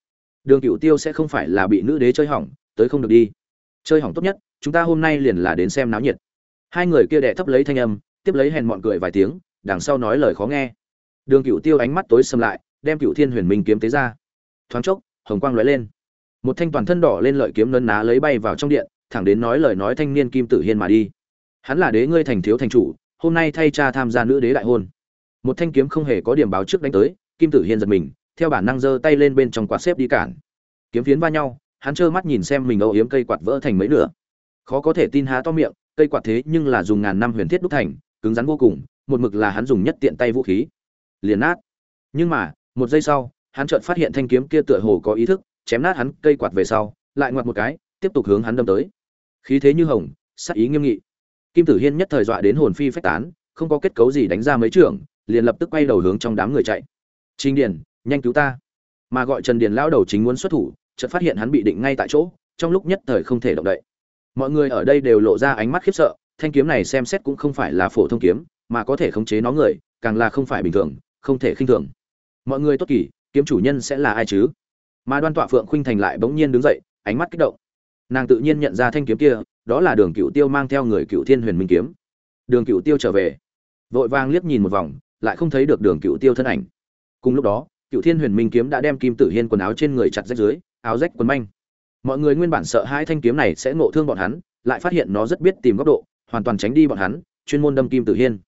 Đường cựu tiêu sẽ không phải là bị nữ đế chơi hỏng, tới không được đi. Chơi hỏng tốt nhất, chúng ta hôm nay liền là đến xem náo nhiệt. Hai người kia đệ thấp lấy thanh âm tiếp lấy hèn mọn cười vài tiếng, đằng sau nói lời khó nghe. Đường cựu tiêu ánh mắt tối xâm lại, đem cựu thiên huyền minh kiếm tế ra. Thoáng chốc, hồng quang lóe lên. Một thanh toàn thân đỏ lên lợi kiếm nấn ná lấy bay vào trong điện, thẳng đến nói lời nói thanh niên kim tử hiên mà đi. Hắn là đế ngươi thành thiếu thành chủ, hôm nay thay cha tham gia nữ đế đại hôn. Một thanh kiếm không hề có điểm báo trước đánh tới, kim tử hiên giật mình, theo bản năng giơ tay lên bên trong quạt xếp đi cản. Kiếm phiến va nhau, hắn trơ mắt nhìn xem mình âu yếm cây quạt vỡ thành mấy nửa. Khó có thể tin há to miệng, cây quạt thế nhưng là dùng ngàn năm huyền thiết đúc thành cứng rắn vô cùng một mực là hắn dùng nhất tiện tay vũ khí. Liền nát. Nhưng mà một giây sau hắn chợt phát hiện thanh kiếm kia tựa hồ có ý thức chém nát hắn cây quạt về sau lại ngoặt một cái tiếp tục hướng hắn đâm tới. Khí thế như hồng sắc ý nghiêm nghị. Kim tử hiên nhất thời dọa đến hồn phi phách tán không có kết cấu gì đánh ra mấy trưởng liền lập tức quay đầu hướng trong đám người chạy. Trình Điền, nhanh cứu ta. Mà gọi Trần Điền lão đầu chính muốn xuất thủ, chợt phát hiện hắn bị định ngay tại chỗ, trong lúc nhất thời không thể động đậy. Mọi người ở đây đều lộ ra ánh mắt khiếp sợ, thanh kiếm này xem xét cũng không phải là phổ thông kiếm, mà có thể khống chế nó người, càng là không phải bình thường, không thể khinh thường. Mọi người tốt kỳ, kiếm chủ nhân sẽ là ai chứ? Mà Đoan Tọa Phượng Khuynh Thành lại bỗng nhiên đứng dậy, ánh mắt kích động. Nàng tự nhiên nhận ra thanh kiếm kia, đó là Đường Cựu Tiêu mang theo người Cựu Thiên Huyền Minh kiếm. Đường Cựu Tiêu trở về, vội vàng liếc nhìn một vòng, lại không thấy được Đường Cựu Tiêu thân ảnh cùng lúc đó cựu thiên huyền minh kiếm đã đem kim tử hiên quần áo trên người chặt rách dưới áo rách quần manh mọi người nguyên bản sợ hai thanh kiếm này sẽ ngộ thương bọn hắn lại phát hiện nó rất biết tìm góc độ hoàn toàn tránh đi bọn hắn, chuyên môn đâm kim tử hiên.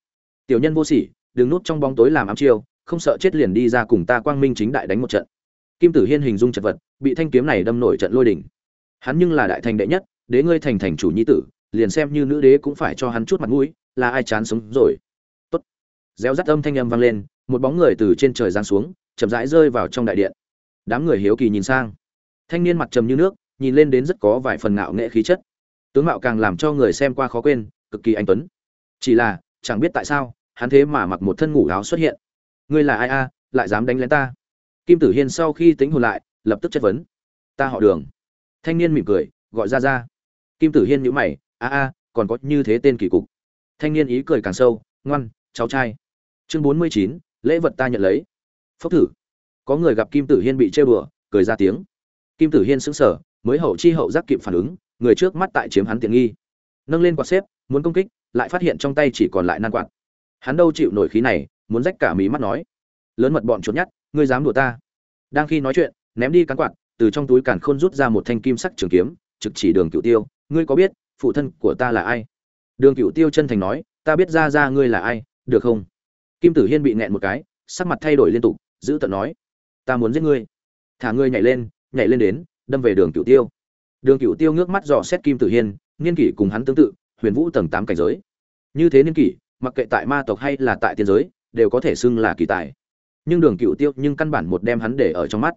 Tiểu nhân vô sỉ, đừng núp trong bóng tối làm ám chiêu, không sợ chết liền đi ra cùng ta quang minh chính đại đánh một trận. Kim tử hiên hình dung chật vật, bị thanh kiếm này đâm nổi trận lôi đỉnh hắn nhưng là đại thành đệ nhất, đế ngươi thành thành chủ nhi tử, liền xem như nữ đế cũng phải cho hắn chút mặt mũi, là ai chán sống rồi. Tốt. Réo rắt âm thanh âm vang lên, một bóng người từ trên trời giáng xuống, chậm rãi rơi vào trong đại điện. Đám người hiếu kỳ nhìn sang. Thanh niên mặt trầm như nước, nhìn lên đến rất có vài phần ngạo nghệ khí chất. Tướng mạo càng làm cho người xem qua khó quên cực kỳ anh tuấn. Chỉ là, chẳng biết tại sao, hắn thế mà mặc một thân ngủ áo xuất hiện. Ngươi là ai a? Lại dám đánh lén ta? Kim tử hiên sau khi tính hồn lại, lập tức chất vấn. Ta họ đường. Thanh niên mỉm cười, gọi ra ra. Kim tử hiên nhíu mày, a a, còn có như thế tên kỳ cục. Thanh niên ý cười càng sâu, ngoan, cháu trai. Chương bốn mươi chín, lễ vật ta nhận lấy. Phốc thử. Có người gặp kim tử hiên bị trêu đùa, cười ra tiếng. Kim tử hiên sững sờ, mới hậu chi hậu giác kịp phản ứng, người trước mắt tại chiếm hắn tiện nghi. Nâng lên quạt xếp muốn công kích, lại phát hiện trong tay chỉ còn lại nan quạt. Hắn đâu chịu nổi khí này, muốn rách cả mí mắt nói. Lớn mật bọn trốn nhát ngươi dám đùa ta. Đang khi nói chuyện, ném đi cán quạt, từ trong túi càn khôn rút ra một thanh kim sắc trường kiếm, trực chỉ đường cựu tiêu. Ngươi có biết, phụ thân của ta là ai? Đường cựu tiêu chân thành nói, ta biết ra ra ngươi là ai, được không? Kim tử hiên bị nẹn một cái, sắc mặt thay đổi liên tục, giữ tận nói. Ta muốn giết ngươi. Thả ngươi nhảy lên nhảy lên đến, đâm về đường cựu tiêu. Đường cựu tiêu ngước mắt dò xét kim tử hiên nghiên kỷ cùng hắn tương tự huyền vũ tầng tám cảnh giới. Như thế niên kỷ, mặc kệ tại ma tộc hay là tại tiên giới, đều có thể xưng là kỳ tài. Nhưng đường cựu tiêu nhưng căn bản một đem hắn để ở trong mắt.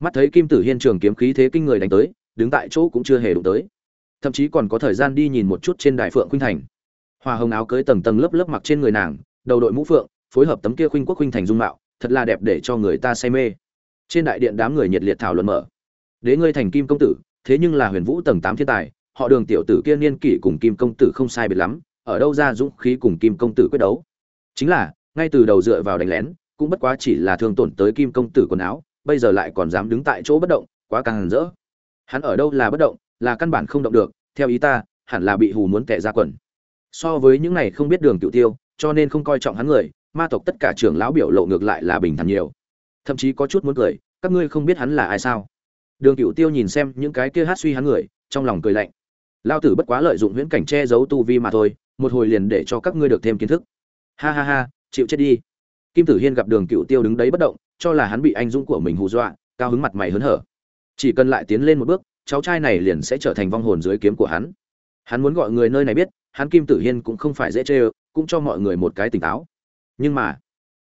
Mắt thấy kim tử hiên trường kiếm khí thế kinh người đánh tới, đứng tại chỗ cũng chưa hề đụng tới. Thậm chí còn có thời gian đi nhìn một chút trên đài phượng khuynh thành. Hoa hồng áo cưới tầng tầng lớp lớp mặc trên người nàng, đầu đội mũ phượng, phối hợp tấm kia khuynh quốc khuynh thành dung mạo, thật là đẹp để cho người ta say mê. Trên đại điện đám người nhiệt liệt thảo luận mở. Đế ngươi thành kim công tử, thế nhưng là huyền vũ tầng tám thiên tài họ đường tiểu tử kia niên kỷ cùng kim công tử không sai biệt lắm, ở đâu ra dũng khí cùng kim công tử quyết đấu. Chính là, ngay từ đầu dựa vào đánh lén, cũng bất quá chỉ là thương tổn tới kim công tử quần áo, bây giờ lại còn dám đứng tại chỗ bất động, quá càng rỡ. Hắn ở đâu là bất động, là căn bản không động được, theo ý ta, hẳn là bị hù muốn tệ ra quần. So với những này không biết đường cựu tiêu, cho nên không coi trọng hắn người, ma tộc tất cả trưởng lão biểu lộ ngược lại là bình thản nhiều. Thậm chí có chút muốn cười, các ngươi không biết hắn là ai sao? Đường cựu tiêu nhìn xem những cái kia hát suy hắn người, trong lòng cười lạnh lao tử bất quá lợi dụng huyễn cảnh che giấu tu vi mà thôi, một hồi liền để cho các ngươi được thêm kiến thức. Ha ha ha, chịu chết đi. Kim tử hiên gặp đường cựu tiêu đứng đấy bất động, cho là hắn bị anh dũng của mình hù dọa, cao hứng mặt mày hớn hở. Chỉ cần lại tiến lên một bước, cháu trai này liền sẽ trở thành vong hồn dưới kiếm của hắn. Hắn muốn gọi người nơi này biết, hắn kim tử hiên cũng không phải dễ chê cũng cho mọi người một cái tỉnh táo. Nhưng mà,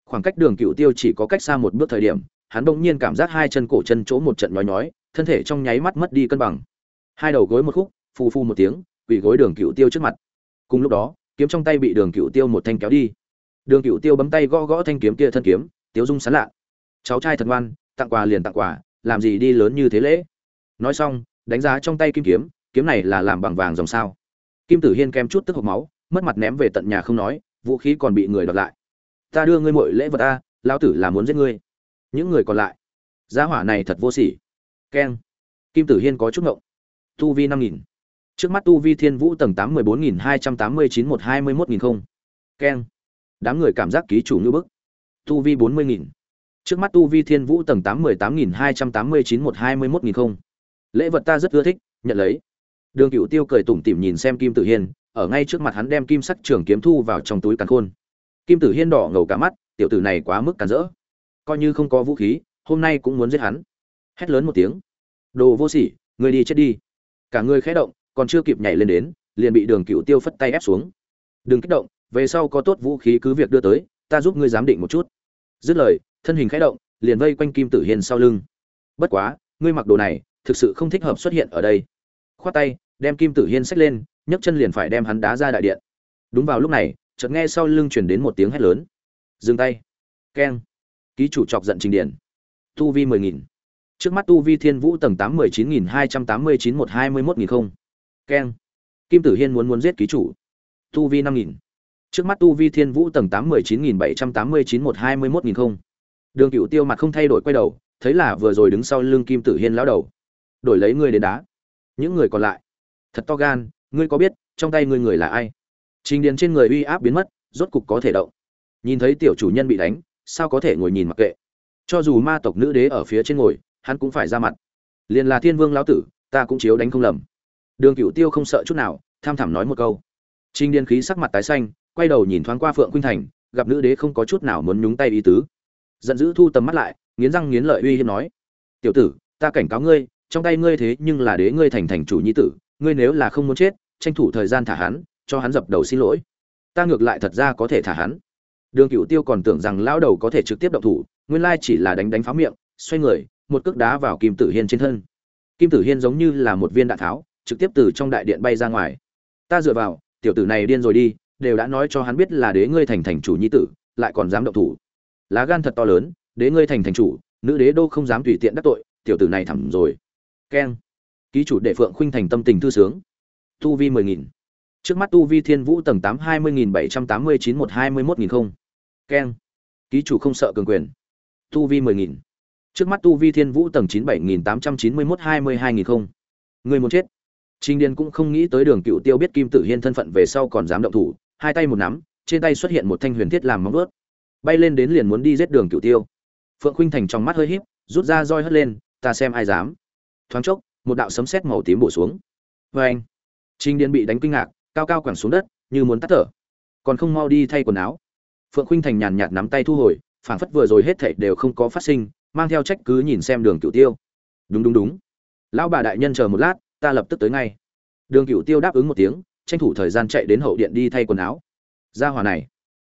khoảng cách đường cựu tiêu chỉ có cách xa một bước thời điểm, hắn bỗng nhiên cảm giác hai chân cổ chân chỗ một trận nhói nhói, thân thể trong nháy mắt mất đi cân bằng. Hai đầu gối một khúc phù phu một tiếng, quỳ gối đường cựu tiêu trước mặt. Cùng lúc đó, kiếm trong tay bị đường cựu tiêu một thanh kéo đi. Đường cựu tiêu bấm tay gõ gõ thanh kiếm kia thân kiếm, tiếu dung sán lạ. Cháu trai thật ngoan, tặng quà liền tặng quà, làm gì đi lớn như thế lễ? Nói xong, đánh giá trong tay kim kiếm kiếm này là làm bằng vàng dòng sao. Kim tử hiên kem chút tức hộp máu, mất mặt ném về tận nhà không nói, vũ khí còn bị người đọc lại. Ta đưa ngươi mọi lễ vật ta lao tử là muốn giết ngươi. Những người còn lại. Giá hỏa này thật vô sỉ. Keng. Kim tử hiên có chút ngộng. Tu vi năm nghìn trước mắt tu vi thiên vũ tầng tám mười bốn nghìn hai trăm tám mươi chín một hai mươi mốt nghìn không. Keng. Đám người cảm giác ký chủ như bức. Tu vi bốn mươi nghìn. Trước mắt tu vi thiên vũ tầng tám mười tám nghìn hai trăm tám mươi chín một hai mươi mốt nghìn không. Lễ vật ta rất ưa thích, nhận lấy. Đường cựu tiêu cười tủm tỉm nhìn xem kim tử hiên, ở ngay trước mặt hắn đem kim sắc trường kiếm thu vào trong túi càn khôn. Kim tử hiên đỏ ngầu cả mắt, tiểu tử này quá mức càn rỡ. Coi như không có vũ khí, hôm nay cũng muốn giết hắn. Hét lớn một tiếng. Đồ vô sỉ người đi chết đi. Cả người khẽ động còn chưa kịp nhảy lên đến, liền bị đường cựu tiêu phất tay ép xuống. Đừng kích động, về sau có tốt vũ khí cứ việc đưa tới, ta giúp ngươi giám định một chút. Dứt lời, thân hình khẽ động, liền vây quanh kim tử hiên sau lưng. Bất quá, ngươi mặc đồ này, thực sự không thích hợp xuất hiện ở đây. Khoát tay, đem kim tử hiên xách lên, nhấc chân liền phải đem hắn đá ra đại điện. Đúng vào lúc này, chợt nghe sau lưng chuyển đến một tiếng hét lớn. Dừng tay. Keng. Ký chủ chọc giận trình điển tu vi mười nghìn. Trước mắt tu vi thiên vũ tầng tám mười chín nghìn hai trăm tám mươi chín một hai mươi mốt nghìn không keng. Kim tử hiên muốn muốn giết ký chủ. Tu vi năm nghìn. Trước mắt tu vi thiên vũ tầng tám mười chín nghìn bảy trăm tám mươi chín một hai mươi mốt nghìn không. Đường cựu tiêu mặt không thay đổi quay đầu, thấy là vừa rồi đứng sau lưng kim tử hiên lão đầu. Đổi lấy ngươi đến đá. Những người còn lại. Thật to gan, ngươi có biết, trong tay ngươi người là ai? Trình điền trên người uy áp biến mất, rốt cục có thể động. Nhìn thấy tiểu chủ nhân bị đánh, sao có thể ngồi nhìn mặc kệ? Cho dù ma tộc nữ đế ở phía trên ngồi, hắn cũng phải ra mặt. Liền là thiên vương lão tử, ta cũng chiếu đánh không lầm đường cựu tiêu không sợ chút nào, tham thẳm nói một câu. Trình điền khí sắc mặt tái xanh, quay đầu nhìn thoáng qua phượng khuynh thành, gặp nữ đế không có chút nào muốn nhúng tay ý tứ. Giận dữ thu tầm mắt lại, nghiến răng nghiến lợi uy hiếp nói. Tiểu tử, ta cảnh cáo ngươi, trong tay ngươi thế nhưng là đế ngươi thành thành chủ nhi tử, ngươi nếu là không muốn chết, tranh thủ thời gian thả hắn, cho hắn dập đầu xin lỗi. Ta ngược lại thật ra có thể thả hắn. Đường cựu tiêu còn tưởng rằng lão đầu có thể trực tiếp động thủ, nguyên lai chỉ là đánh đánh phá miệng, xoay người, một cước đá vào kim tử hiên trên thân. Kim tử hiên giống như là một viên đạn tháo trực tiếp từ trong đại điện bay ra ngoài. Ta dựa vào, tiểu tử này điên rồi đi, đều đã nói cho hắn biết là đế ngươi thành thành chủ nhi tử, lại còn dám động thủ. Lá gan thật to lớn, đế ngươi thành thành chủ, nữ đế đô không dám tùy tiện đắc tội, tiểu tử này thẳm rồi. Keng. Ký chủ đệ phượng khuynh thành tâm tình thư sướng. Tu vi mười nghìn. Trước mắt tu vi thiên vũ tầng tám hai mươi nghìn bảy trăm tám mươi chín một hai mươi mốt nghìn không. Keng. Ký chủ không sợ cường quyền. Tu vi mười nghìn. Trước mắt tu vi thiên vũ tầng chín bảy nghìn tám trăm chín mươi mốt hai mươi hai nghìn không. Người muốn chết. Trình Điền cũng không nghĩ tới Đường Cựu Tiêu biết Kim Tử Hiên thân phận về sau còn dám động thủ, hai tay một nắm, trên tay xuất hiện một thanh huyền thiết làm móng vuốt. Bay lên đến liền muốn đi giết Đường Cựu Tiêu. Phượng Khuynh Thành trong mắt hơi híp, rút ra roi hất lên, ta xem ai dám. Thoáng chốc, một đạo sấm sét màu tím bổ xuống. Vâng Oeng! Trình Điền bị đánh kinh ngạc, cao cao quẳng xuống đất, như muốn tắt thở. Còn không mau đi thay quần áo. Phượng Khuynh Thành nhàn nhạt nắm tay thu hồi, phảng phất vừa rồi hết thảy đều không có phát sinh, mang theo trách cứ nhìn xem Đường Cựu Tiêu. Đúng đúng đúng. Lão bà đại nhân chờ một lát, ta lập tức tới ngay. Đường cựu tiêu đáp ứng một tiếng, tranh thủ thời gian chạy đến hậu điện đi thay quần áo. Gia hòa này,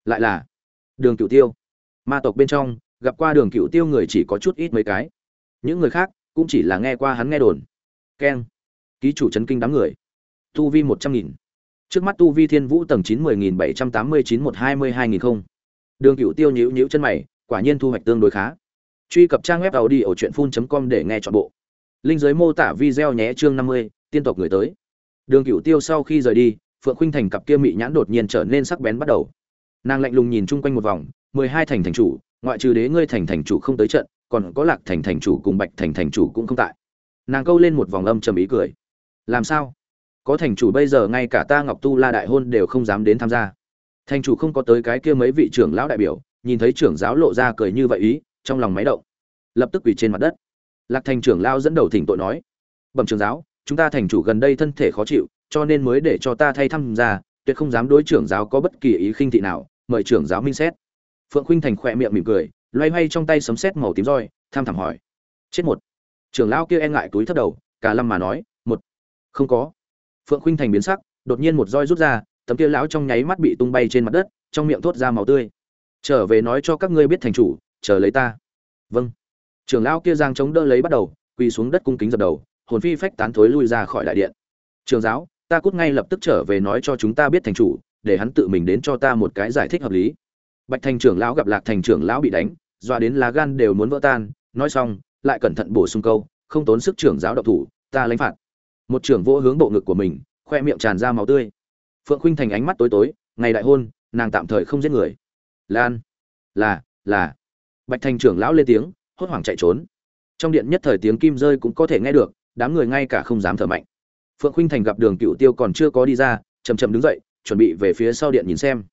lại là đường cựu tiêu. Ma tộc bên trong, gặp qua đường cựu tiêu người chỉ có chút ít mấy cái. Những người khác, cũng chỉ là nghe qua hắn nghe đồn. Keng, ký chủ chấn kinh đám người. Tu vi một trăm nghìn. Trước mắt tu vi thiên vũ tầng chín mươi nghìn bảy trăm tám mươi chín một hai mươi hai nghìn không. Đường cựu tiêu nhíu nhíu chân mày, quả nhiên thu hoạch tương đối khá. Truy cập trang web tàu đi ở truyện phun com để nghe chọn bộ linh giới mô tả video nhé chương năm mươi, tiên tộc người tới. Đường cửu tiêu sau khi rời đi, phượng khuynh thành cặp kia mị nhãn đột nhiên trở nên sắc bén bắt đầu. Nàng lạnh lùng nhìn chung quanh một vòng, mười hai thành thành chủ, ngoại trừ đế ngươi thành thành chủ không tới trận, còn có lạc thành thành chủ cùng bạch thành thành chủ cũng không tại. Nàng câu lên một vòng âm trầm ý cười. Làm sao? Có thành chủ bây giờ ngay cả ta ngọc tu la đại hôn đều không dám đến tham gia. Thành chủ không có tới cái kia mấy vị trưởng lão đại biểu, nhìn thấy trưởng giáo lộ ra cười như vậy ý, trong lòng máy động. Lập tức quỳ trên mặt đất lạc thành trưởng lao dẫn đầu thỉnh tội nói, bẩm trưởng giáo, chúng ta thành chủ gần đây thân thể khó chịu, cho nên mới để cho ta thay tham gia tuyệt không dám đối trưởng giáo có bất kỳ ý khinh thị nào, mời trưởng giáo minh xét. Phượng khuynh thành khỏe miệng mỉm cười, loay hoay trong tay sấm sét màu tím roi, tham thảm hỏi, chết một. Trưởng lão kia e ngại túi thấp đầu, cả lâm mà nói, một. Không có. Phượng khuynh thành biến sắc, đột nhiên một roi rút ra, tấm kia lão trong nháy mắt bị tung bay trên mặt đất, trong miệng thốt ra màu tươi, trở về nói cho các ngươi biết thành chủ, chờ lấy ta. Vâng trưởng lão kia giang chống đỡ lấy bắt đầu, quỳ xuống đất cung kính dập đầu, hồn phi phách tán thối lui ra khỏi đại điện. Trường giáo, ta cút ngay lập tức trở về nói cho chúng ta biết thành chủ, để hắn tự mình đến cho ta một cái giải thích hợp lý. Bạch thành trưởng lão gặp lạc thành trưởng lão bị đánh dọa đến lá gan đều muốn vỡ tan, nói xong, lại cẩn thận bổ sung câu, không tốn sức trưởng giáo độc thủ, ta lãnh phạt. Một trưởng vô hướng bộ ngực của mình, khoe miệng tràn ra máu tươi. Phượng khuynh thành ánh mắt tối tối, ngày đại hôn, nàng tạm thời không giết người. Lan, là là. Bạch thành trưởng lão lên tiếng hốt hoảng chạy trốn. Trong điện nhất thời tiếng kim rơi cũng có thể nghe được, đám người ngay cả không dám thở mạnh. Phượng khuynh thành gặp đường cựu tiêu còn chưa có đi ra chầm chậm đứng dậy, chuẩn bị về phía sau điện nhìn xem.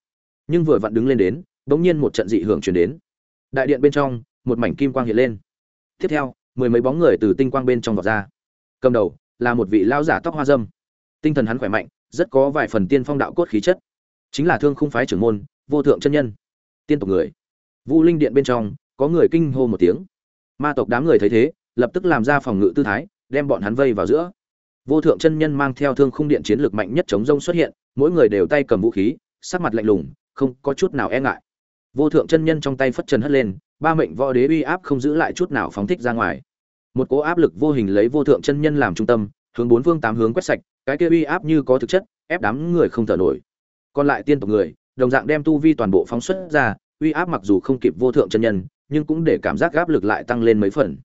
Nhưng vừa vặn đứng lên đến, bỗng nhiên một trận dị hưởng chuyển đến. Đại điện bên trong, một mảnh kim quang hiện lên. Tiếp theo, mười mấy bóng người từ tinh quang bên trong vọt ra. Cầm đầu, là một vị lão giả tóc hoa dâm. Tinh thần hắn khỏe mạnh, rất có vài phần tiên phong đạo cốt khí chất. Chính là thương khung phái trưởng môn, vô thượng chân nhân. Tiên tộc người. Vũ linh điện bên trong, có người kinh hô một tiếng ma tộc đám người thấy thế, lập tức làm ra phòng ngự tư thái, đem bọn hắn vây vào giữa. Vô thượng chân nhân mang theo thương khung điện chiến lược mạnh nhất chống rông xuất hiện, mỗi người đều tay cầm vũ khí, sắc mặt lạnh lùng, không có chút nào e ngại. Vô thượng chân nhân trong tay phất trần hất lên, ba mệnh võ đế uy áp không giữ lại chút nào phóng thích ra ngoài. Một cỗ áp lực vô hình lấy vô thượng chân nhân làm trung tâm, hướng bốn phương tám hướng quét sạch, cái kia uy áp như có thực chất, ép đám người không thở nổi. Còn lại tiên tộc người, đồng dạng đem tu vi toàn bộ phóng xuất ra, uy áp mặc dù không kịp vô thượng chân nhân nhưng cũng để cảm giác áp lực lại tăng lên mấy phần.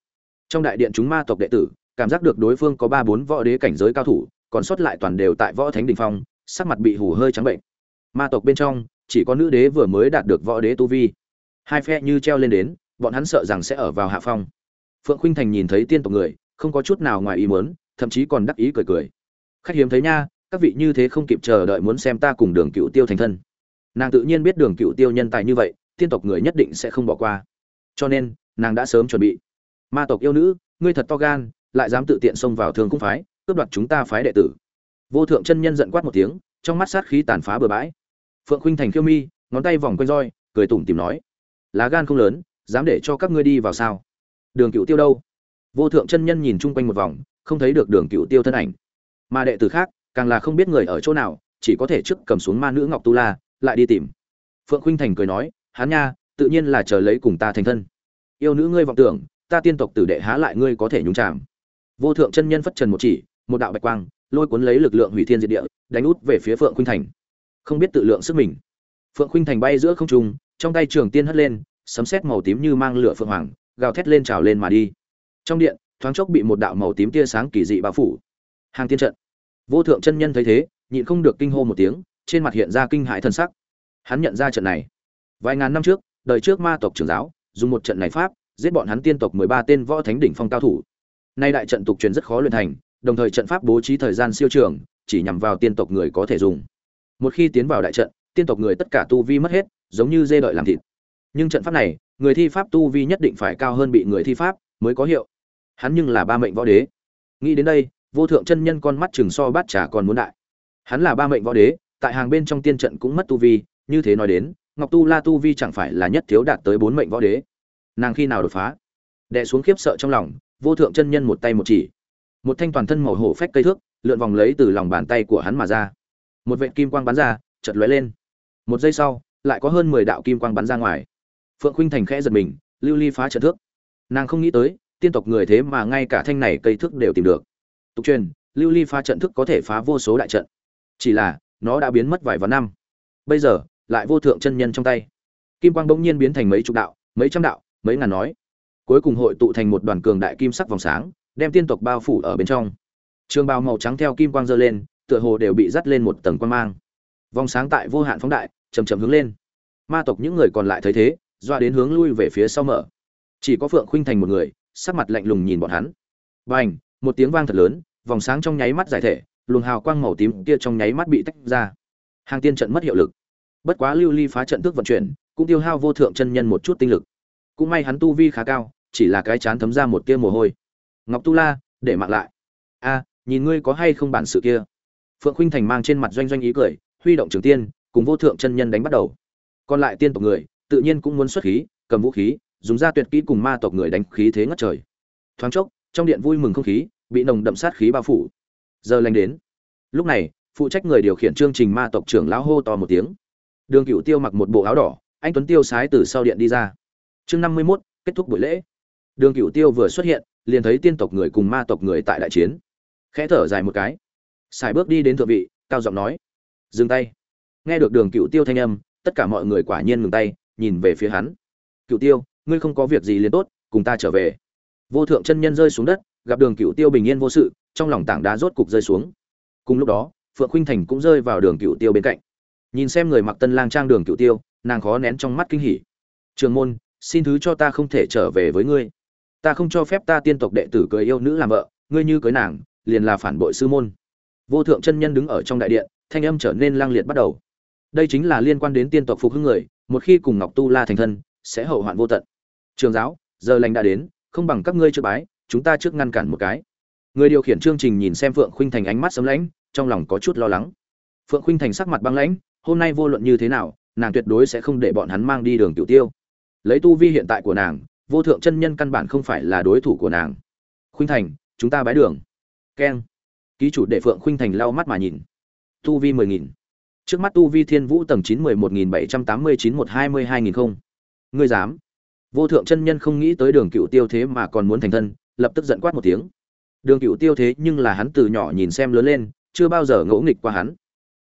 Trong đại điện chúng ma tộc đệ tử, cảm giác được đối phương có ba bốn võ đế cảnh giới cao thủ, còn sót lại toàn đều tại võ thánh đỉnh phong, sắc mặt bị hủ hơi trắng bệnh. Ma tộc bên trong, chỉ có nữ đế vừa mới đạt được võ đế tu vi. Hai phe như treo lên đến, bọn hắn sợ rằng sẽ ở vào hạ phong. Phượng khuynh thành nhìn thấy tiên tộc người, không có chút nào ngoài ý muốn, thậm chí còn đắc ý cười cười. Khách hiếm thấy nha, các vị như thế không kịp chờ đợi muốn xem ta cùng đường cựu tiêu thành thân. Nàng tự nhiên biết đường cựu tiêu nhân tài như vậy, tiên tộc người nhất định sẽ không bỏ qua cho nên, nàng đã sớm chuẩn bị. Ma tộc yêu nữ, ngươi thật to gan, lại dám tự tiện xông vào thương cung phái, cướp đoạt chúng ta phái đệ tử. Vô thượng chân nhân giận quát một tiếng, trong mắt sát khí tàn phá bừa bãi. Phượng khuynh thành khiêu mi, ngón tay vòng quanh roi, cười tủm tìm nói, lá gan không lớn, dám để cho các ngươi đi vào sao? Đường cựu tiêu đâu? Vô thượng chân nhân nhìn chung quanh một vòng, không thấy được đường cựu tiêu thân ảnh. Mà đệ tử khác, càng là không biết người ở chỗ nào, chỉ có thể trước cầm xuống ma nữ ngọc tu la, lại đi tìm. Phượng khuynh thành cười nói, hắn nha tự nhiên là chờ lấy cùng ta thành thân. Yêu nữ ngươi vọng tưởng, ta tiên tộc tử đệ há lại ngươi có thể nhúng chạm vô thượng chân nhân phất trần một chỉ, một đạo bạch quang, lôi cuốn lấy lực lượng hủy thiên diệt địa, đánh út về phía phượng khuynh thành. Không biết tự lượng sức mình. Phượng khuynh thành bay giữa không trung, trong tay trường tiên hất lên, sấm sét màu tím như mang lửa phượng hoàng, gào thét lên trào lên mà đi. Trong điện, thoáng chốc bị một đạo màu tím tia sáng kỳ dị bao phủ. Hàng tiên trận. Vô thượng chân nhân thấy thế, nhịn không được kinh hô một tiếng, trên mặt hiện ra kinh hãi thần sắc. Hắn nhận ra trận này. Vài ngàn năm trước đời trước ma tộc trưởng giáo, dùng một trận này pháp, giết bọn hắn tiên tộc mười ba tên võ thánh đỉnh phong cao thủ. Nay đại trận tục truyền rất khó luyện thành, đồng thời trận pháp bố trí thời gian siêu trường, chỉ nhằm vào tiên tộc người có thể dùng. Một khi tiến vào đại trận, tiên tộc người tất cả tu vi mất hết, giống như dê đợi làm thịt. Nhưng trận pháp này, người thi pháp tu vi nhất định phải cao hơn bị người thi pháp mới có hiệu. Hắn nhưng là ba mệnh võ đế. Nghĩ đến đây, vô thượng chân nhân con mắt chừng so bát trà còn muốn đại. Hắn là ba mệnh võ đế, tại hàng bên trong tiên trận cũng mất tu vi, như thế nói đến ngọc tu la tu vi chẳng phải là nhất thiếu đạt tới bốn mệnh võ đế. Nàng khi nào đột phá? Đè xuống khiếp sợ trong lòng, vô thượng chân nhân một tay một chỉ. Một thanh toàn thân màu hổ phách cây thước, lượn vòng lấy từ lòng bàn tay của hắn mà ra. Một vệ kim quang bắn ra chật lóe lên. Một giây sau, lại có hơn mười đạo kim quang bắn ra ngoài. Phượng khuynh thành khẽ giật mình, lưu ly phá trận thước. Nàng không nghĩ tới, tiên tộc người thế mà ngay cả thanh này cây thước đều tìm được. Tục truyền, lưu ly phá trận thức có thể phá vô số đại trận. Chỉ là, nó đã biến mất vài vạn năm. Bây giờ lại vô thượng chân nhân trong tay. Kim quang bỗng nhiên biến thành mấy chục đạo, mấy trăm đạo, mấy ngàn nói. Cuối cùng hội tụ thành một đoàn cường đại kim sắc vòng sáng, đem tiên tộc bao phủ ở bên trong. Trường bào màu trắng theo kim quang dơ lên, tựa hồ đều bị dắt lên một tầng quang mang. Vòng sáng tại vô hạn phóng đại chầm chậm hướng lên. Ma tộc những người còn lại thấy thế, doa đến hướng lui về phía sau mở. Chỉ có phượng khuynh thành một người, sắc mặt lạnh lùng nhìn bọn hắn. Bành, một tiếng vang thật lớn, vòng sáng trong nháy mắt giải thể, luồng hào quang màu tím kia trong nháy mắt bị tách ra. Hàng tiên trận mất hiệu lực bất quá lưu ly phá trận thức vận chuyển, cũng tiêu hao vô thượng chân nhân một chút tinh lực. Cũng may hắn tu vi khá cao, chỉ là cái chán thấm ra một tia mồ hôi. Ngọc tu la, để mạng lại. A, nhìn ngươi có hay không bản sự kia. Phượng khinh thành mang trên mặt doanh doanh ý cười, huy động trường tiên, cùng vô thượng chân nhân đánh bắt đầu. Còn lại tiên tộc người, tự nhiên cũng muốn xuất khí, cầm vũ khí, dùng ra tuyệt kỹ cùng ma tộc người đánh khí thế ngất trời. Thoáng chốc, trong điện vui mừng không khí, bị nồng đậm sát khí bao phủ. Giờ lành đến. Lúc này, phụ trách người điều khiển chương trình ma tộc trưởng lão hô to một tiếng đường Cửu tiêu mặc một bộ áo đỏ, anh tuấn tiêu sái từ sau điện đi ra. Chương năm mươi mốt, kết thúc buổi lễ. Đường Cửu tiêu vừa xuất hiện, liền thấy tiên tộc người cùng ma tộc người tại đại chiến. Khẽ thở dài một cái. Xài bước đi đến thượng vị, cao giọng nói. Dừng tay. Nghe được đường Cửu tiêu thanh âm, tất cả mọi người quả nhiên ngừng tay, nhìn về phía hắn. Cửu tiêu, ngươi không có việc gì liền tốt, cùng ta trở về. Vô thượng chân nhân rơi xuống đất, gặp đường Cửu tiêu bình yên vô sự, trong lòng tảng đá rốt cục rơi xuống. Cùng lúc đó, phượng khuynh thành cũng rơi vào đường Cửu tiêu bên cạnh nhìn xem người mặc tân lang trang đường cựu tiêu, nàng khó nén trong mắt kinh hỉ. Trường môn, xin thứ cho ta không thể trở về với ngươi. Ta không cho phép ta tiên tộc đệ tử cưới yêu nữ làm vợ, ngươi như cưới nàng, liền là phản bội sư môn. Vô thượng chân nhân đứng ở trong đại điện, thanh âm trở nên lang liệt bắt đầu. Đây chính là liên quan đến tiên tộc phục hưng người, một khi cùng ngọc tu la thành thân, sẽ hậu hoạn vô tận. Trường giáo, giờ lành đã đến, không bằng các ngươi chưa bái, chúng ta trước ngăn cản một cái. Người điều khiển chương trình nhìn xem phượng khuynh thành ánh mắt sấm lãnh trong lòng có chút lo lắng. Phượng khuynh thành sắc mặt băng lãnh hôm nay vô luận như thế nào, nàng tuyệt đối sẽ không để bọn hắn mang đi đường tiểu tiêu. Lấy tu vi hiện tại của nàng, vô thượng chân nhân căn bản không phải là đối thủ của nàng. Khuynh thành, chúng ta bái đường. Keng. Ký chủ đệ phượng khuynh thành lau mắt mà nhìn. Tu vi mười nghìn. Trước mắt tu vi thiên vũ tầng chín mười một nghìn bảy trăm tám mươi chín một hai mươi hai nghìn không. Ngươi dám. Vô thượng chân nhân không nghĩ tới đường cựu tiêu thế mà còn muốn thành thân, lập tức giận quát một tiếng. Đường cựu tiêu thế nhưng là hắn từ nhỏ nhìn xem lớn lên, chưa bao giờ ngỗ nghịch qua hắn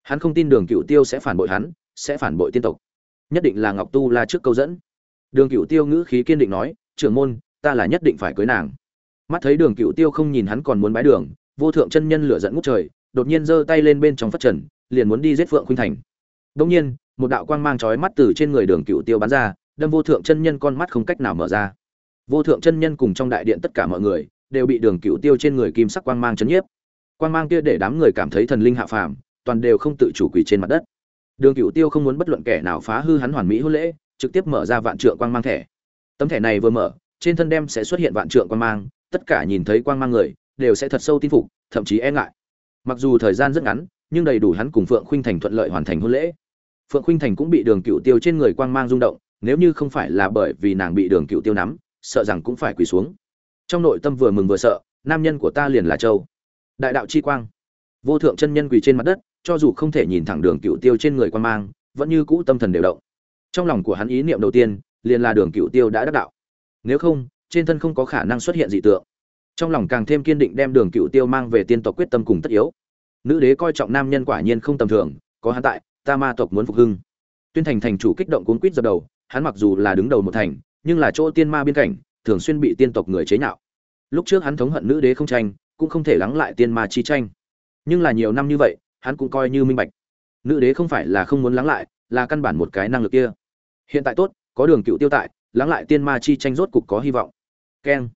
hắn không tin đường cựu tiêu sẽ phản bội hắn, sẽ phản bội tiên tộc. Nhất định là ngọc tu la trước câu dẫn. Đường cựu tiêu ngữ khí kiên định nói, trưởng môn, ta là nhất định phải cưới nàng. Mắt thấy đường cựu tiêu không nhìn hắn còn muốn bái đường, vô thượng chân nhân lửa dẫn ngút trời, đột nhiên giơ tay lên bên trong phất trần, liền muốn đi giết phượng khuynh thành. Đông nhiên, một đạo quang mang chói mắt từ trên người đường cựu tiêu bắn ra, đâm vô thượng chân nhân con mắt không cách nào mở ra. Vô thượng chân nhân cùng trong đại điện tất cả mọi người đều bị đường cựu tiêu trên người kim sắc quang mang chấn nhiếp. Quang mang kia để đám người cảm thấy thần linh hạ phàm toàn đều không tự chủ quỳ trên mặt đất. Đường cựu tiêu không muốn bất luận kẻ nào phá hư hắn hoàn mỹ hôn lễ, trực tiếp mở ra vạn trượng quang mang thẻ. Tấm thẻ này vừa mở, trên thân đem sẽ xuất hiện vạn trượng quang mang, tất cả nhìn thấy quang mang người, đều sẽ thật sâu tin phục, thậm chí e ngại. Mặc dù thời gian rất ngắn, nhưng đầy đủ hắn cùng phượng khuynh thành thuận lợi hoàn thành hôn lễ. Phượng khuynh thành cũng bị đường cựu tiêu trên người quang mang rung động, nếu như không phải là bởi vì nàng bị đường cựu tiêu nắm, sợ rằng cũng phải quỳ xuống. Trong nội tâm vừa mừng vừa sợ, nam nhân của ta liền là châu. Đại đạo chi quang. Vô thượng chân nhân quỳ trên mặt đất cho dù không thể nhìn thẳng đường cựu tiêu trên người quan mang, vẫn như cũ tâm thần đều động. Trong lòng của hắn ý niệm đầu tiên, liền là đường cựu tiêu đã đắc đạo. Nếu không, trên thân không có khả năng xuất hiện dị tượng. Trong lòng càng thêm kiên định đem đường cựu tiêu mang về tiên tộc quyết tâm cùng tất yếu. Nữ đế coi trọng nam nhân quả nhiên không tầm thường, có hắn tại, ta ma tộc muốn phục hưng. Tuyên thành thành chủ kích động cuốn quýt dập đầu, hắn mặc dù là đứng đầu một thành, nhưng là chỗ tiên ma biên cảnh, thường xuyên bị tiên tộc người chế nhạo. Lúc trước hắn thống hận nữ đế không tranh, cũng không thể lắng lại tiên ma chi tranh. Nhưng là nhiều năm như vậy hắn cũng coi như minh bạch. Nữ đế không phải là không muốn lắng lại, là căn bản một cái năng lực kia. Hiện tại tốt, có đường cựu tiêu tại, lắng lại tiên ma chi tranh rốt cục có hy vọng. Keng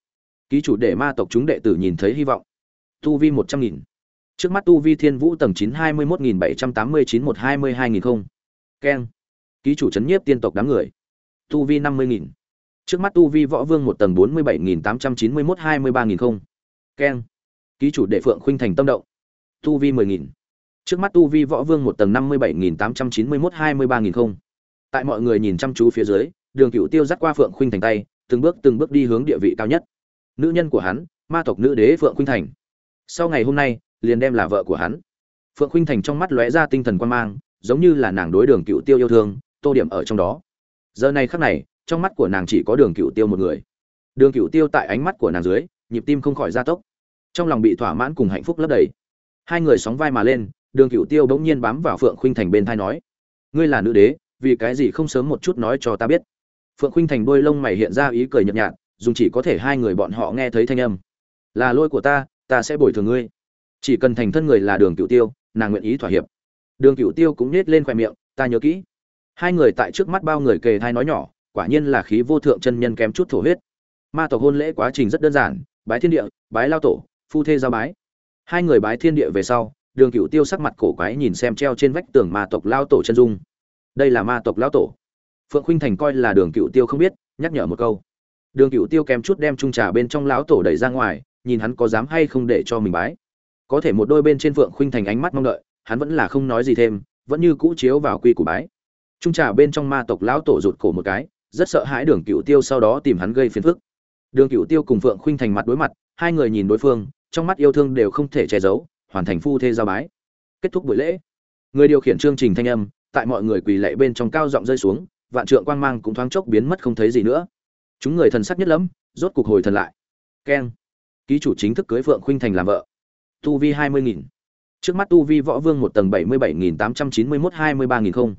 ký chủ để ma tộc chúng đệ tử nhìn thấy hy vọng. Tu vi một trăm nghìn. Trước mắt tu vi thiên vũ tầng chín hai mươi một nghìn bảy trăm tám mươi chín một hai mươi hai nghìn không. Keng ký chủ c nhiếp tiên tộc đám người. Tu vi năm mươi nghìn. Trước mắt tu vi võ vương một tầng bốn mươi bảy nghìn tám trăm chín mươi một hai mươi ba nghìn không. Keng ký chủ đệ phượng khuynh thành tâm động. Tu vi mười nghìn trước mắt tu vi võ vương một tầng năm mươi bảy nghìn tám trăm chín mươi một hai mươi ba nghìn không. Tại mọi người nhìn chăm chú phía dưới, đường cựu tiêu dắt qua phượng khuynh thành tay, từng bước từng bước đi hướng địa vị cao nhất. Nữ nhân của hắn, ma tộc nữ đế phượng khuynh thành. Sau ngày hôm nay, liền đem là vợ của hắn. Phượng khuynh thành trong mắt lóe ra tinh thần quan mang, giống như là nàng đối đường cựu tiêu yêu thương, tô điểm ở trong đó. Giờ này khắc này, trong mắt của nàng chỉ có đường cựu tiêu một người. Đường cựu tiêu tại ánh mắt của nàng dưới, nhịp tim không khỏi gia tốc. Trong lòng bị thỏa mãn cùng hạnh phúc lấp đầy. Hai người sóng vai mà lên đường cựu tiêu bỗng nhiên bám vào phượng khuynh thành bên thai nói, ngươi là nữ đế, vì cái gì không sớm một chút nói cho ta biết? Phượng khuynh thành đôi lông mày hiện ra ý cười nhợt nhạt, dùng chỉ có thể hai người bọn họ nghe thấy thanh âm. Là lôi của ta ta sẽ bồi thường ngươi. Chỉ cần thành thân người là đường cựu tiêu, nàng nguyện ý thỏa hiệp. Đường cựu tiêu cũng nết lên khoe miệng, ta nhớ kỹ. Hai người tại trước mắt bao người kề thai nói nhỏ, quả nhiên là khí vô thượng chân nhân kém chút thổ huyết. Ma tộc hôn lễ quá trình rất đơn giản, bái thiên địa, bái lao tổ, phu thê giao bái. Hai người bái thiên địa về sau đường cựu tiêu sắc mặt cổ quái nhìn xem treo trên vách tường ma tộc lao tổ chân dung. Đây là ma tộc lao tổ. Phượng Khinh thành coi là đường cựu tiêu không biết, nhắc nhở một câu. Đường cựu tiêu kém chút đem trung trà bên trong lão tổ đẩy ra ngoài, nhìn hắn có dám hay không để cho mình bái. Có thể một đôi bên trên phượng Khinh thành ánh mắt mong đợi, hắn vẫn là không nói gì thêm, vẫn như cũ chiếu vào quy của bái. Trung trà bên trong ma tộc lão tổ rụt cổ một cái, rất sợ hãi đường cựu tiêu sau đó tìm hắn gây phiền phức. Đường cựu tiêu cùng phượng Khinh thành mặt đối mặt, hai người nhìn đối phương, trong mắt yêu thương đều không thể che giấu hoàn thành phu thê giao bái. Kết thúc buổi lễ, người điều khiển chương trình thanh âm, tại mọi người quỳ lệ bên trong cao giọng rơi xuống, vạn trượng quang mang cũng thoáng chốc biến mất không thấy gì nữa. Chúng người thần sắc nhất lắm rốt cục hồi thần lại. Keng. Ký chủ chính thức cưới phượng khuynh thành làm vợ. Tu vi hai mươi nghìn. Trước mắt tu vi võ vương một tầng bảy mươi bảy nghìn tám trăm chín mươi mốt hai mươi ba nghìn không.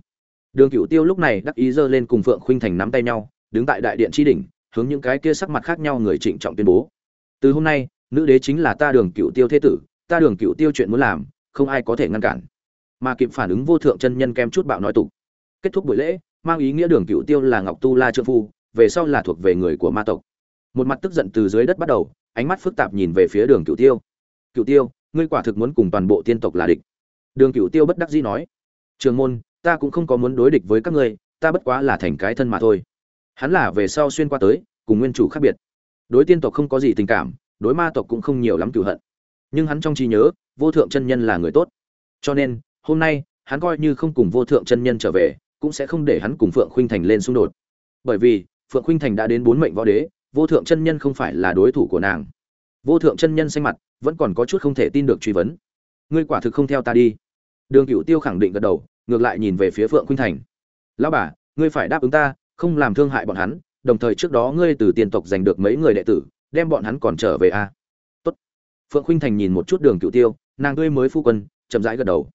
Đường cựu tiêu lúc này đắc ý giơ lên cùng phượng khuynh thành nắm tay nhau, đứng tại đại điện tri đỉnh, hướng những cái kia sắc mặt khác nhau người trịnh trọng tuyên bố. Từ hôm nay, nữ đế chính là ta đường cựu tiêu thế tử ta đường cựu tiêu chuyện muốn làm, không ai có thể ngăn cản. Mà kịp phản ứng vô thượng chân nhân kem chút bạo nói tục. Kết thúc buổi lễ, mang ý nghĩa đường cựu tiêu là ngọc tu la trượng phu, về sau là thuộc về người của ma tộc. Một mặt tức giận từ dưới đất bắt đầu, ánh mắt phức tạp nhìn về phía đường cựu tiêu. Cựu tiêu, ngươi quả thực muốn cùng toàn bộ tiên tộc là địch. Đường cựu tiêu bất đắc dĩ nói. Trường môn, ta cũng không có muốn đối địch với các ngươi, ta bất quá là thành cái thân mà thôi. Hắn là về sau xuyên qua tới, cùng nguyên chủ khác biệt. Đối tiên tộc không có gì tình cảm, đối ma tộc cũng không nhiều lắm cựu hận nhưng hắn trong trí nhớ, vô thượng chân nhân là người tốt. Cho nên, hôm nay, hắn coi như không cùng vô thượng chân nhân trở về, cũng sẽ không để hắn cùng phượng khuynh thành lên xung đột. Bởi vì, phượng khuynh thành đã đến bốn mệnh võ đế, vô thượng chân nhân không phải là đối thủ của nàng. Vô thượng chân nhân xanh mặt, vẫn còn có chút không thể tin được truy vấn. Ngươi quả thực không theo ta đi. Đường cựu tiêu khẳng định gật đầu, ngược lại nhìn về phía phượng khuynh thành. Lão bà, ngươi phải đáp ứng ta, không làm thương hại bọn hắn, đồng thời trước đó ngươi từ tiền tộc giành được mấy người đệ tử, đem bọn hắn còn trở về a. à? Phượng khuynh thành nhìn một chút đường cựu tiêu, nàng tươi mới phu quân, chậm rãi gật đầu.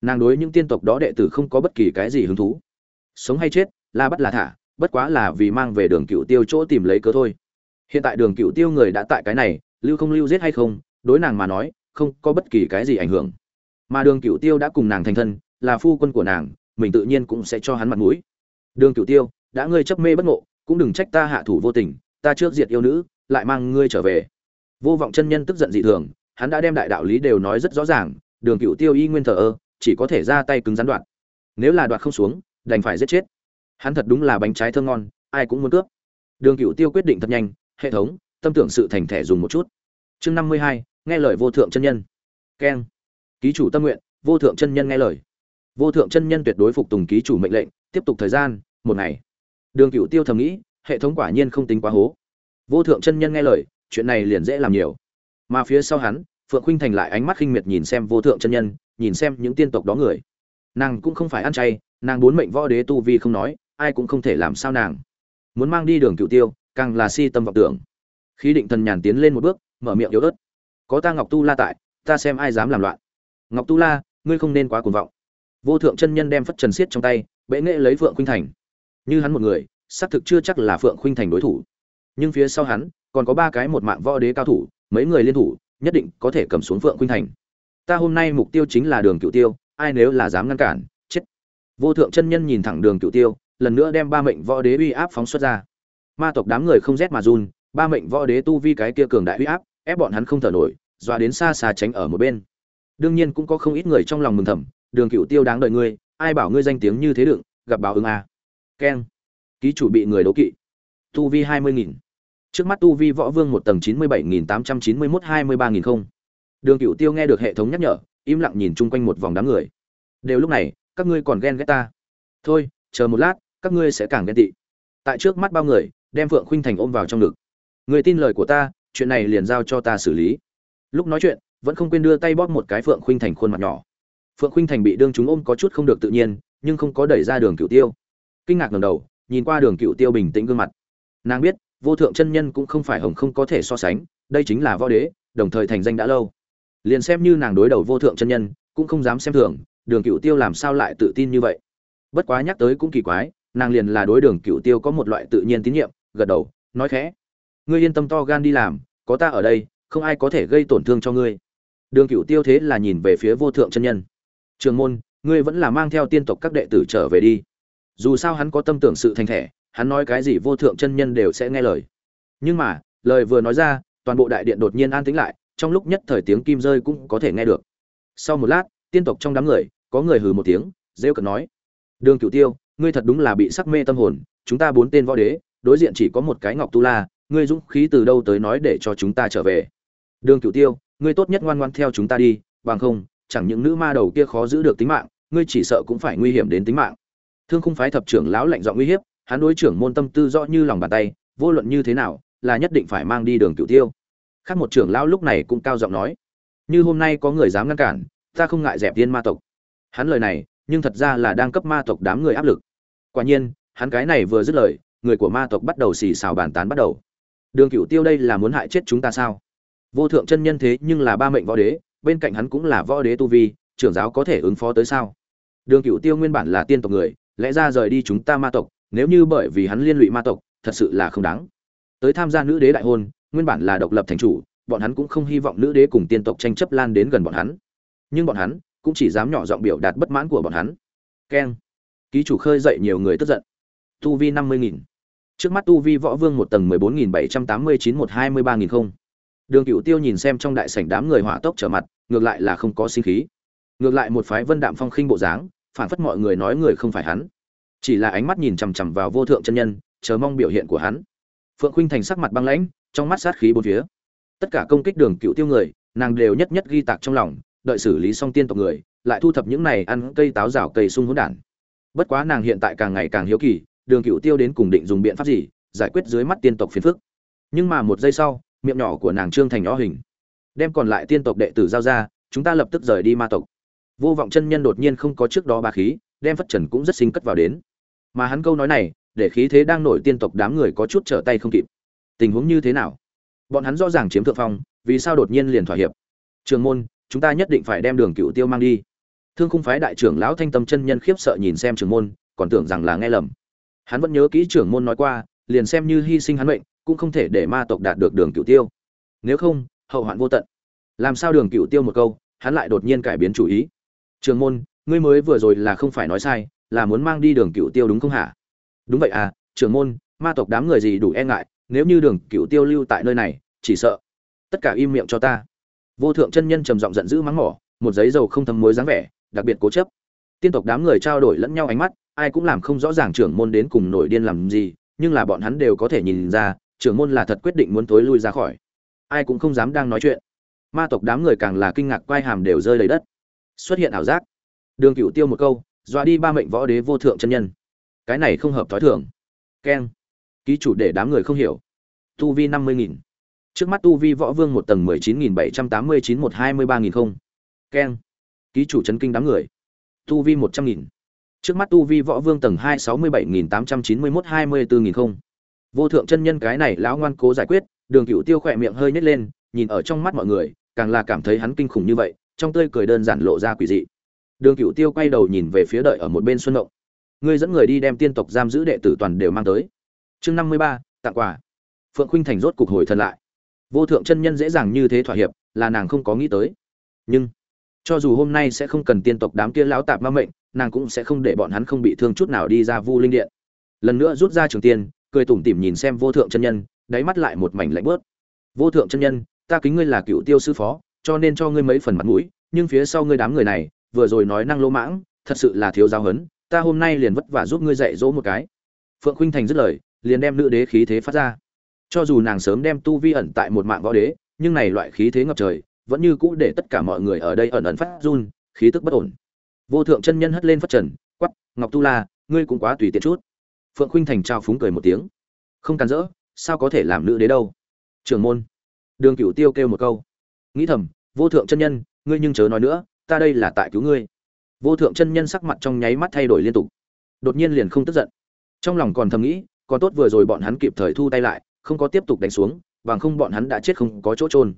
Nàng đối những tiên tộc đó đệ tử không có bất kỳ cái gì hứng thú. Sống hay chết, là bắt là thả, bất quá là vì mang về đường cựu tiêu chỗ tìm lấy cớ thôi. Hiện tại đường cựu tiêu người đã tại cái này, lưu không lưu giết hay không, đối nàng mà nói, không có bất kỳ cái gì ảnh hưởng. Mà đường cựu tiêu đã cùng nàng thành thân, là phu quân của nàng, mình tự nhiên cũng sẽ cho hắn mặt mũi. Đường cựu tiêu, đã ngươi chấp mê bất ngộ, cũng đừng trách ta hạ thủ vô tình, ta trước diệt yêu nữ, lại mang ngươi trở về vô vọng chân nhân tức giận dị thường, hắn đã đem đại đạo lý đều nói rất rõ ràng, đường cựu tiêu y nguyên thờ ơ, chỉ có thể ra tay cứng rắn đoạn nếu là đoạt không xuống, đành phải giết chết. Hắn thật đúng là bánh trái thơm ngon, ai cũng muốn cướp. Đường cựu tiêu quyết định thật nhanh, hệ thống, tâm tưởng sự thành thẻ dùng một chút. Chương năm mươi hai, nghe lời vô thượng chân nhân. Keng. Ký chủ tâm nguyện, vô thượng chân nhân nghe lời. Vô thượng chân nhân tuyệt đối phục tùng ký chủ mệnh lệnh, tiếp tục thời gian, một ngày. Đường cựu tiêu thầm nghĩ, hệ thống quả nhiên không tính quá hố. Vô thượng chân nhân nghe lời chuyện này liền dễ làm nhiều. Mà phía sau hắn, phượng khuynh thành lại ánh mắt khinh miệt nhìn xem vô thượng chân nhân, nhìn xem những tiên tộc đó người. Nàng cũng không phải ăn chay, nàng bốn mệnh võ đế tu vi không nói, ai cũng không thể làm sao nàng. Muốn mang đi đường cựu tiêu, càng là si tâm vọng tưởng. Khí định thần nhàn tiến lên một bước, mở miệng yếu ớt. Có ta ngọc tu la tại, ta xem ai dám làm loạn. Ngọc tu la, ngươi không nên quá cuồng vọng. Vô thượng chân nhân đem phất trần xiết trong tay, bệ nghệ lấy phượng khuynh thành. Như hắn một người, xác thực chưa chắc là phượng khuynh thành đối thủ. Nhưng phía sau hắn còn có ba cái một mạng võ đế cao thủ, mấy người liên thủ, nhất định có thể cầm xuống phượng khuynh thành. Ta hôm nay mục tiêu chính là đường cựu tiêu, ai nếu là dám ngăn cản, chết. Vô thượng chân nhân nhìn thẳng đường cựu tiêu, lần nữa đem ba mệnh võ đế uy áp phóng xuất ra. Ma tộc đám người không rét mà run, ba mệnh võ đế tu vi cái kia cường đại uy áp, ép bọn hắn không thở nổi, dọa đến xa xa tránh ở một bên. Đương nhiên cũng có không ít người trong lòng mừng thầm, đường cựu tiêu đáng đợi ngươi, ai bảo ngươi danh tiếng như thế đựng, gặp báo ứng a. Keng. Ký chủ bị người đố kỵ. Tu vi hai mươi nghìn trước mắt tu vi võ vương một tầng chín mươi bảy nghìn tám trăm chín mươi mốt hai mươi ba nghìn không. Đường cựu tiêu nghe được hệ thống nhắc nhở, im lặng nhìn chung quanh một vòng đám người. Đều lúc này, các ngươi còn ghen ghét ta. Thôi, chờ một lát, các ngươi sẽ càng ghen tị. Tại trước mắt bao người, đem phượng khuynh thành ôm vào trong ngực. Người tin lời của ta, chuyện này liền giao cho ta xử lý. Lúc nói chuyện, vẫn không quên đưa tay bóp một cái phượng khuynh thành khuôn mặt nhỏ. Phượng khuynh thành bị đương chúng ôm có chút không được tự nhiên, nhưng không có đẩy ra đường cựu tiêu. Kinh ngạc ngầm đầu, nhìn qua đường cựu tiêu bình tĩnh gương mặt. Nàng biết vô thượng chân nhân cũng không phải hồng không có thể so sánh, đây chính là võ đế, đồng thời thành danh đã lâu. Liền xem như nàng đối đầu vô thượng chân nhân, cũng không dám xem thường, đường cựu tiêu làm sao lại tự tin như vậy? Bất quá nhắc tới cũng kỳ quái, nàng liền là đối đường cựu tiêu có một loại tự nhiên tín nhiệm, gật đầu, nói khẽ. Ngươi yên tâm to gan đi làm, có ta ở đây, không ai có thể gây tổn thương cho ngươi. Đường cựu tiêu thế là nhìn về phía vô thượng chân nhân. Trường môn, ngươi vẫn là mang theo tiên tộc các đệ tử trở về đi. Dù sao hắn có tâm tưởng sự thành thẻ hắn nói cái gì vô thượng chân nhân đều sẽ nghe lời. Nhưng mà, lời vừa nói ra, toàn bộ đại điện đột nhiên an tĩnh lại, trong lúc nhất thời tiếng kim rơi cũng có thể nghe được. Sau một lát, tiên tộc trong đám người, có người hừ một tiếng, rêu cợt nói, đường cửu tiêu, ngươi thật đúng là bị sắc mê tâm hồn, chúng ta bốn tên võ đế, đối diện chỉ có một cái ngọc tu la, ngươi dũng khí từ đâu tới nói để cho chúng ta trở về? Đường cửu tiêu, ngươi tốt nhất ngoan ngoan theo chúng ta đi, bằng không, chẳng những nữ ma đầu kia khó giữ được tính mạng, ngươi chỉ sợ cũng phải nguy hiểm đến tính mạng. Thương khung phái thập trưởng lão lạnh giọng uy hiếp hắn đối trưởng môn tâm tư rõ như lòng bàn tay, vô luận như thế nào, là nhất định phải mang đi đường cửu tiêu. Khác một trưởng lão lúc này cũng cao giọng nói, như hôm nay có người dám ngăn cản, ta không ngại dẹp tiên ma tộc. Hắn lời này, nhưng thật ra là đang cấp ma tộc đám người áp lực. Quả nhiên, hắn cái này vừa dứt lời, người của ma tộc bắt đầu xì xào bàn tán bắt đầu. Đường cửu tiêu đây là muốn hại chết chúng ta sao? Vô thượng chân nhân thế nhưng là ba mệnh võ đế, bên cạnh hắn cũng là võ đế tu vi, trưởng giáo có thể ứng phó tới sao? Đường cửu tiêu nguyên bản là tiên tộc người, lẽ ra rời đi chúng ta ma tộc nếu như bởi vì hắn liên lụy ma tộc, thật sự là không đáng. Tới tham gia nữ đế đại hôn, nguyên bản là độc lập thành chủ, bọn hắn cũng không hy vọng nữ đế cùng tiên tộc tranh chấp lan đến gần bọn hắn. Nhưng bọn hắn cũng chỉ dám nhỏ giọng biểu đạt bất mãn của bọn hắn. Keng. Ký chủ khơi dậy nhiều người tức giận. Tu vi năm mươi nghìn. Trước mắt tu vi võ vương một tầng mười bốn nghìn bảy trăm tám mươi chín một hai mươi ba nghìn không. Đường cựu tiêu nhìn xem trong đại sảnh đám người hỏa tốc trở mặt, ngược lại là không có sinh khí. Ngược lại một phái vân đạm phong khinh bộ dáng phản phất mọi người nói người không phải hắn chỉ là ánh mắt nhìn chằm chằm vào vô thượng chân nhân, chờ mong biểu hiện của hắn. Phượng khuynh thành sắc mặt băng lãnh, trong mắt sát khí bốn phía. Tất cả công kích đường cựu tiêu người, nàng đều nhất nhất ghi tạc trong lòng, đợi xử lý xong tiên tộc người, lại thu thập những này ăn cây táo rào cây sung hỗn đản. Bất quá nàng hiện tại càng ngày càng hiếu kỳ, đường cựu tiêu đến cùng định dùng biện pháp gì, giải quyết dưới mắt tiên tộc phiền phức. Nhưng mà một giây sau, miệng nhỏ của nàng trương thành nhỏ hình. Đem còn lại tiên tộc đệ tử giao ra, chúng ta lập tức rời đi ma tộc. Vô vọng chân nhân đột nhiên không có trước đó ba khí, đem phất trần cũng rất sinh cất vào đến mà hắn câu nói này, để khí thế đang nổi tiên tộc đám người có chút trở tay không kịp. Tình huống như thế nào? Bọn hắn rõ ràng chiếm thượng phong, vì sao đột nhiên liền thỏa hiệp? Trường môn, chúng ta nhất định phải đem đường cựu tiêu mang đi. Thương khung phái đại trưởng lão thanh tâm chân nhân khiếp sợ nhìn xem trường môn, còn tưởng rằng là nghe lầm. Hắn vẫn nhớ kỹ trưởng môn nói qua, liền xem như hy sinh hắn mệnh, cũng không thể để ma tộc đạt được đường cựu tiêu. Nếu không, hậu hoạn vô tận. Làm sao đường cựu tiêu một câu, hắn lại đột nhiên cải biến chủ ý? Trường môn, ngươi mới vừa rồi là không phải nói sai là muốn mang đi đường cựu tiêu đúng không hả? Đúng vậy à trưởng môn, ma tộc đám người gì đủ e ngại, nếu như đường cựu tiêu lưu tại nơi này, chỉ sợ tất cả im miệng cho ta. Vô thượng chân nhân trầm giọng giận dữ mắng mỏ, một giấy dầu không thấm muối dáng vẻ, đặc biệt cố chấp. Tiên tộc đám người trao đổi lẫn nhau ánh mắt, ai cũng làm không rõ ràng trưởng môn đến cùng nổi điên làm gì, nhưng là bọn hắn đều có thể nhìn ra, trưởng môn là thật quyết định muốn tối lui ra khỏi. Ai cũng không dám đang nói chuyện. Ma tộc đám người càng là kinh ngạc quai hàm đều rơi lấy đất. Xuất hiện ảo giác. Đường cựu tiêu một câu dọa đi ba mệnh võ đế vô thượng chân nhân. Cái này không hợp thói thường. Keng. Ký chủ để đám người không hiểu. Tu vi năm mươi nghìn. Trước mắt tu vi võ vương một tầng mười chín nghìn bảy trăm tám mươi chín một hai mươi ba nghìn không. Keng. Ký chủ chấn kinh đám người. Tu vi một trăm nghìn. Trước mắt tu vi võ vương tầng hai sáu mươi bảy nghìn tám trăm chín mươi mốt hai mươi bốn nghìn không. Vô thượng chân nhân cái này lão ngoan cố giải quyết, đường cựu tiêu khỏe miệng hơi nhét lên, nhìn ở trong mắt mọi người, càng là cảm thấy hắn kinh khủng như vậy, trong tươi cười đơn giản lộ ra quỷ dị đường cựu tiêu quay đầu nhìn về phía đợi ở một bên xuân động ngươi dẫn người đi đem tiên tộc giam giữ đệ tử toàn đều mang tới. Chương năm mươi ba, tặng quà. Phượng khuynh thành rốt cục hồi thần lại. Vô thượng chân nhân dễ dàng như thế thỏa hiệp, là nàng không có nghĩ tới. Nhưng, cho dù hôm nay sẽ không cần tiên tộc đám kia lão tạp ma mệnh, nàng cũng sẽ không để bọn hắn không bị thương chút nào đi ra vu linh điện. Lần nữa rút ra trường tiên, cười tủm tỉm nhìn xem vô thượng chân nhân, đáy mắt lại một mảnh lạnh bớt. Vô thượng chân nhân, ta kính ngươi là cựu tiêu sư phó, cho nên cho ngươi mấy phần mặt mũi, nhưng phía sau ngươi đám người này vừa rồi nói năng lỗ mãng, thật sự là thiếu giáo hấn ta hôm nay liền vất vả giúp ngươi dạy dỗ một cái. Phượng khuynh thành dứt lời, liền đem nữ đế khí thế phát ra. Cho dù nàng sớm đem tu vi ẩn tại một mạng võ đế, nhưng này loại khí thế ngập trời, vẫn như cũ để tất cả mọi người ở đây ẩn ẩn phát run, khí tức bất ổn. Vô thượng chân nhân hất lên phát trần quắp ngọc tu la, ngươi cũng quá tùy tiện chút. Phượng khuynh thành trao phúng cười một tiếng. Không cản rỡ, sao có thể làm nữ đế đâu? Trưởng môn. Đường cửu tiêu kêu một câu. Nghĩ thầm, vô thượng chân nhân, ngươi nhưng chớ nói nữa ta đây là tại cứu ngươi. Vô thượng chân nhân sắc mặt trong nháy mắt thay đổi liên tục. Đột nhiên liền không tức giận. Trong lòng còn thầm nghĩ, còn tốt vừa rồi bọn hắn kịp thời thu tay lại, không có tiếp tục đánh xuống, bằng không bọn hắn đã chết không có chỗ trôn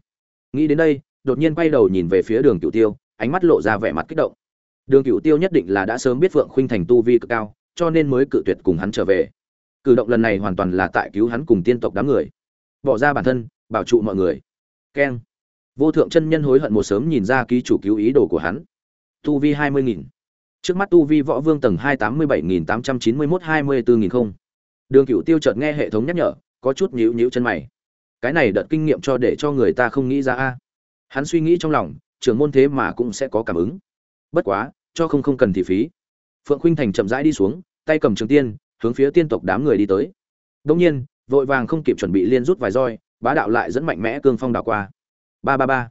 nghĩ đến đây, đột nhiên quay đầu nhìn về phía đường cửu tiêu, ánh mắt lộ ra vẻ mặt kích động. Đường cửu tiêu nhất định là đã sớm biết vượng khuynh thành tu vi cực cao, cho nên mới cự tuyệt cùng hắn trở về. Cử động lần này hoàn toàn là tại cứu hắn cùng tiên tộc đám người. Bỏ ra bản thân, bảo trụ mọi người. Keng vô thượng chân nhân hối hận một sớm nhìn ra ký chủ cứu ý đồ của hắn. Tu vi hai mươi nghìn. Trước mắt tu vi võ vương tầng hai tám mươi bảy nghìn tám trăm chín mươi mốt hai mươi bốn nghìn không. Đường cựu tiêu chợt nghe hệ thống nhắc nhở, có chút nhíu nhíu chân mày. Cái này đợt kinh nghiệm cho để cho người ta không nghĩ ra a. Hắn suy nghĩ trong lòng, trưởng môn thế mà cũng sẽ có cảm ứng. Bất quá, cho không không cần thì phí. Phượng khuynh thành chậm rãi đi xuống, tay cầm trường tiên, hướng phía tiên tộc đám người đi tới. Đông nhiên, vội vàng không kịp chuẩn bị liên rút vài roi, bá đạo lại dẫn mạnh mẽ cương phong đảo qua ba ba ba.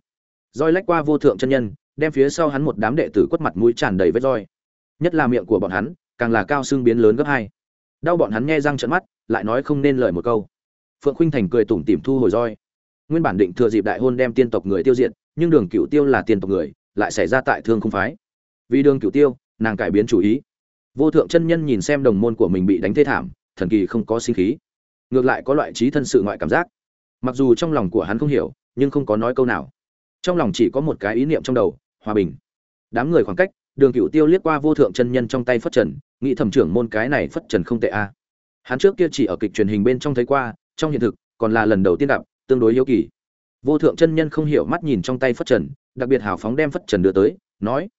Roi lách qua vô thượng chân nhân, đem phía sau hắn một đám đệ tử quất mặt mũi tràn đầy vết roi. Nhất là miệng của bọn hắn, càng là cao xương biến lớn gấp hai. Đau bọn hắn nghe răng trợn mắt, lại nói không nên lời một câu. Phượng Khinh thành cười tủm tỉm thu hồi roi. Nguyên bản định thừa dịp đại hôn đem tiên tộc người tiêu diệt, nhưng đường cựu tiêu là tiên tộc người, lại xảy ra tại thương không phái. Vì đường cựu tiêu, nàng cải biến chủ ý. Vô thượng chân nhân nhìn xem đồng môn của mình bị đánh thê thảm, thần kỳ không có sinh khí. Ngược lại có loại trí thân sự ngoại cảm giác mặc dù trong lòng của hắn không hiểu, nhưng không có nói câu nào. Trong lòng chỉ có một cái ý niệm trong đầu, hòa bình. Đám người khoảng cách, đường cựu tiêu liếc qua vô thượng chân nhân trong tay phất trần, nghĩ thẩm trưởng môn cái này phất trần không tệ a hắn trước kia chỉ ở kịch truyền hình bên trong thấy qua, trong hiện thực, còn là lần đầu tiên gặp, tương đối hiếu kỳ. Vô thượng chân nhân không hiểu mắt nhìn trong tay phất trần, đặc biệt hào phóng đem phất trần đưa tới, nói,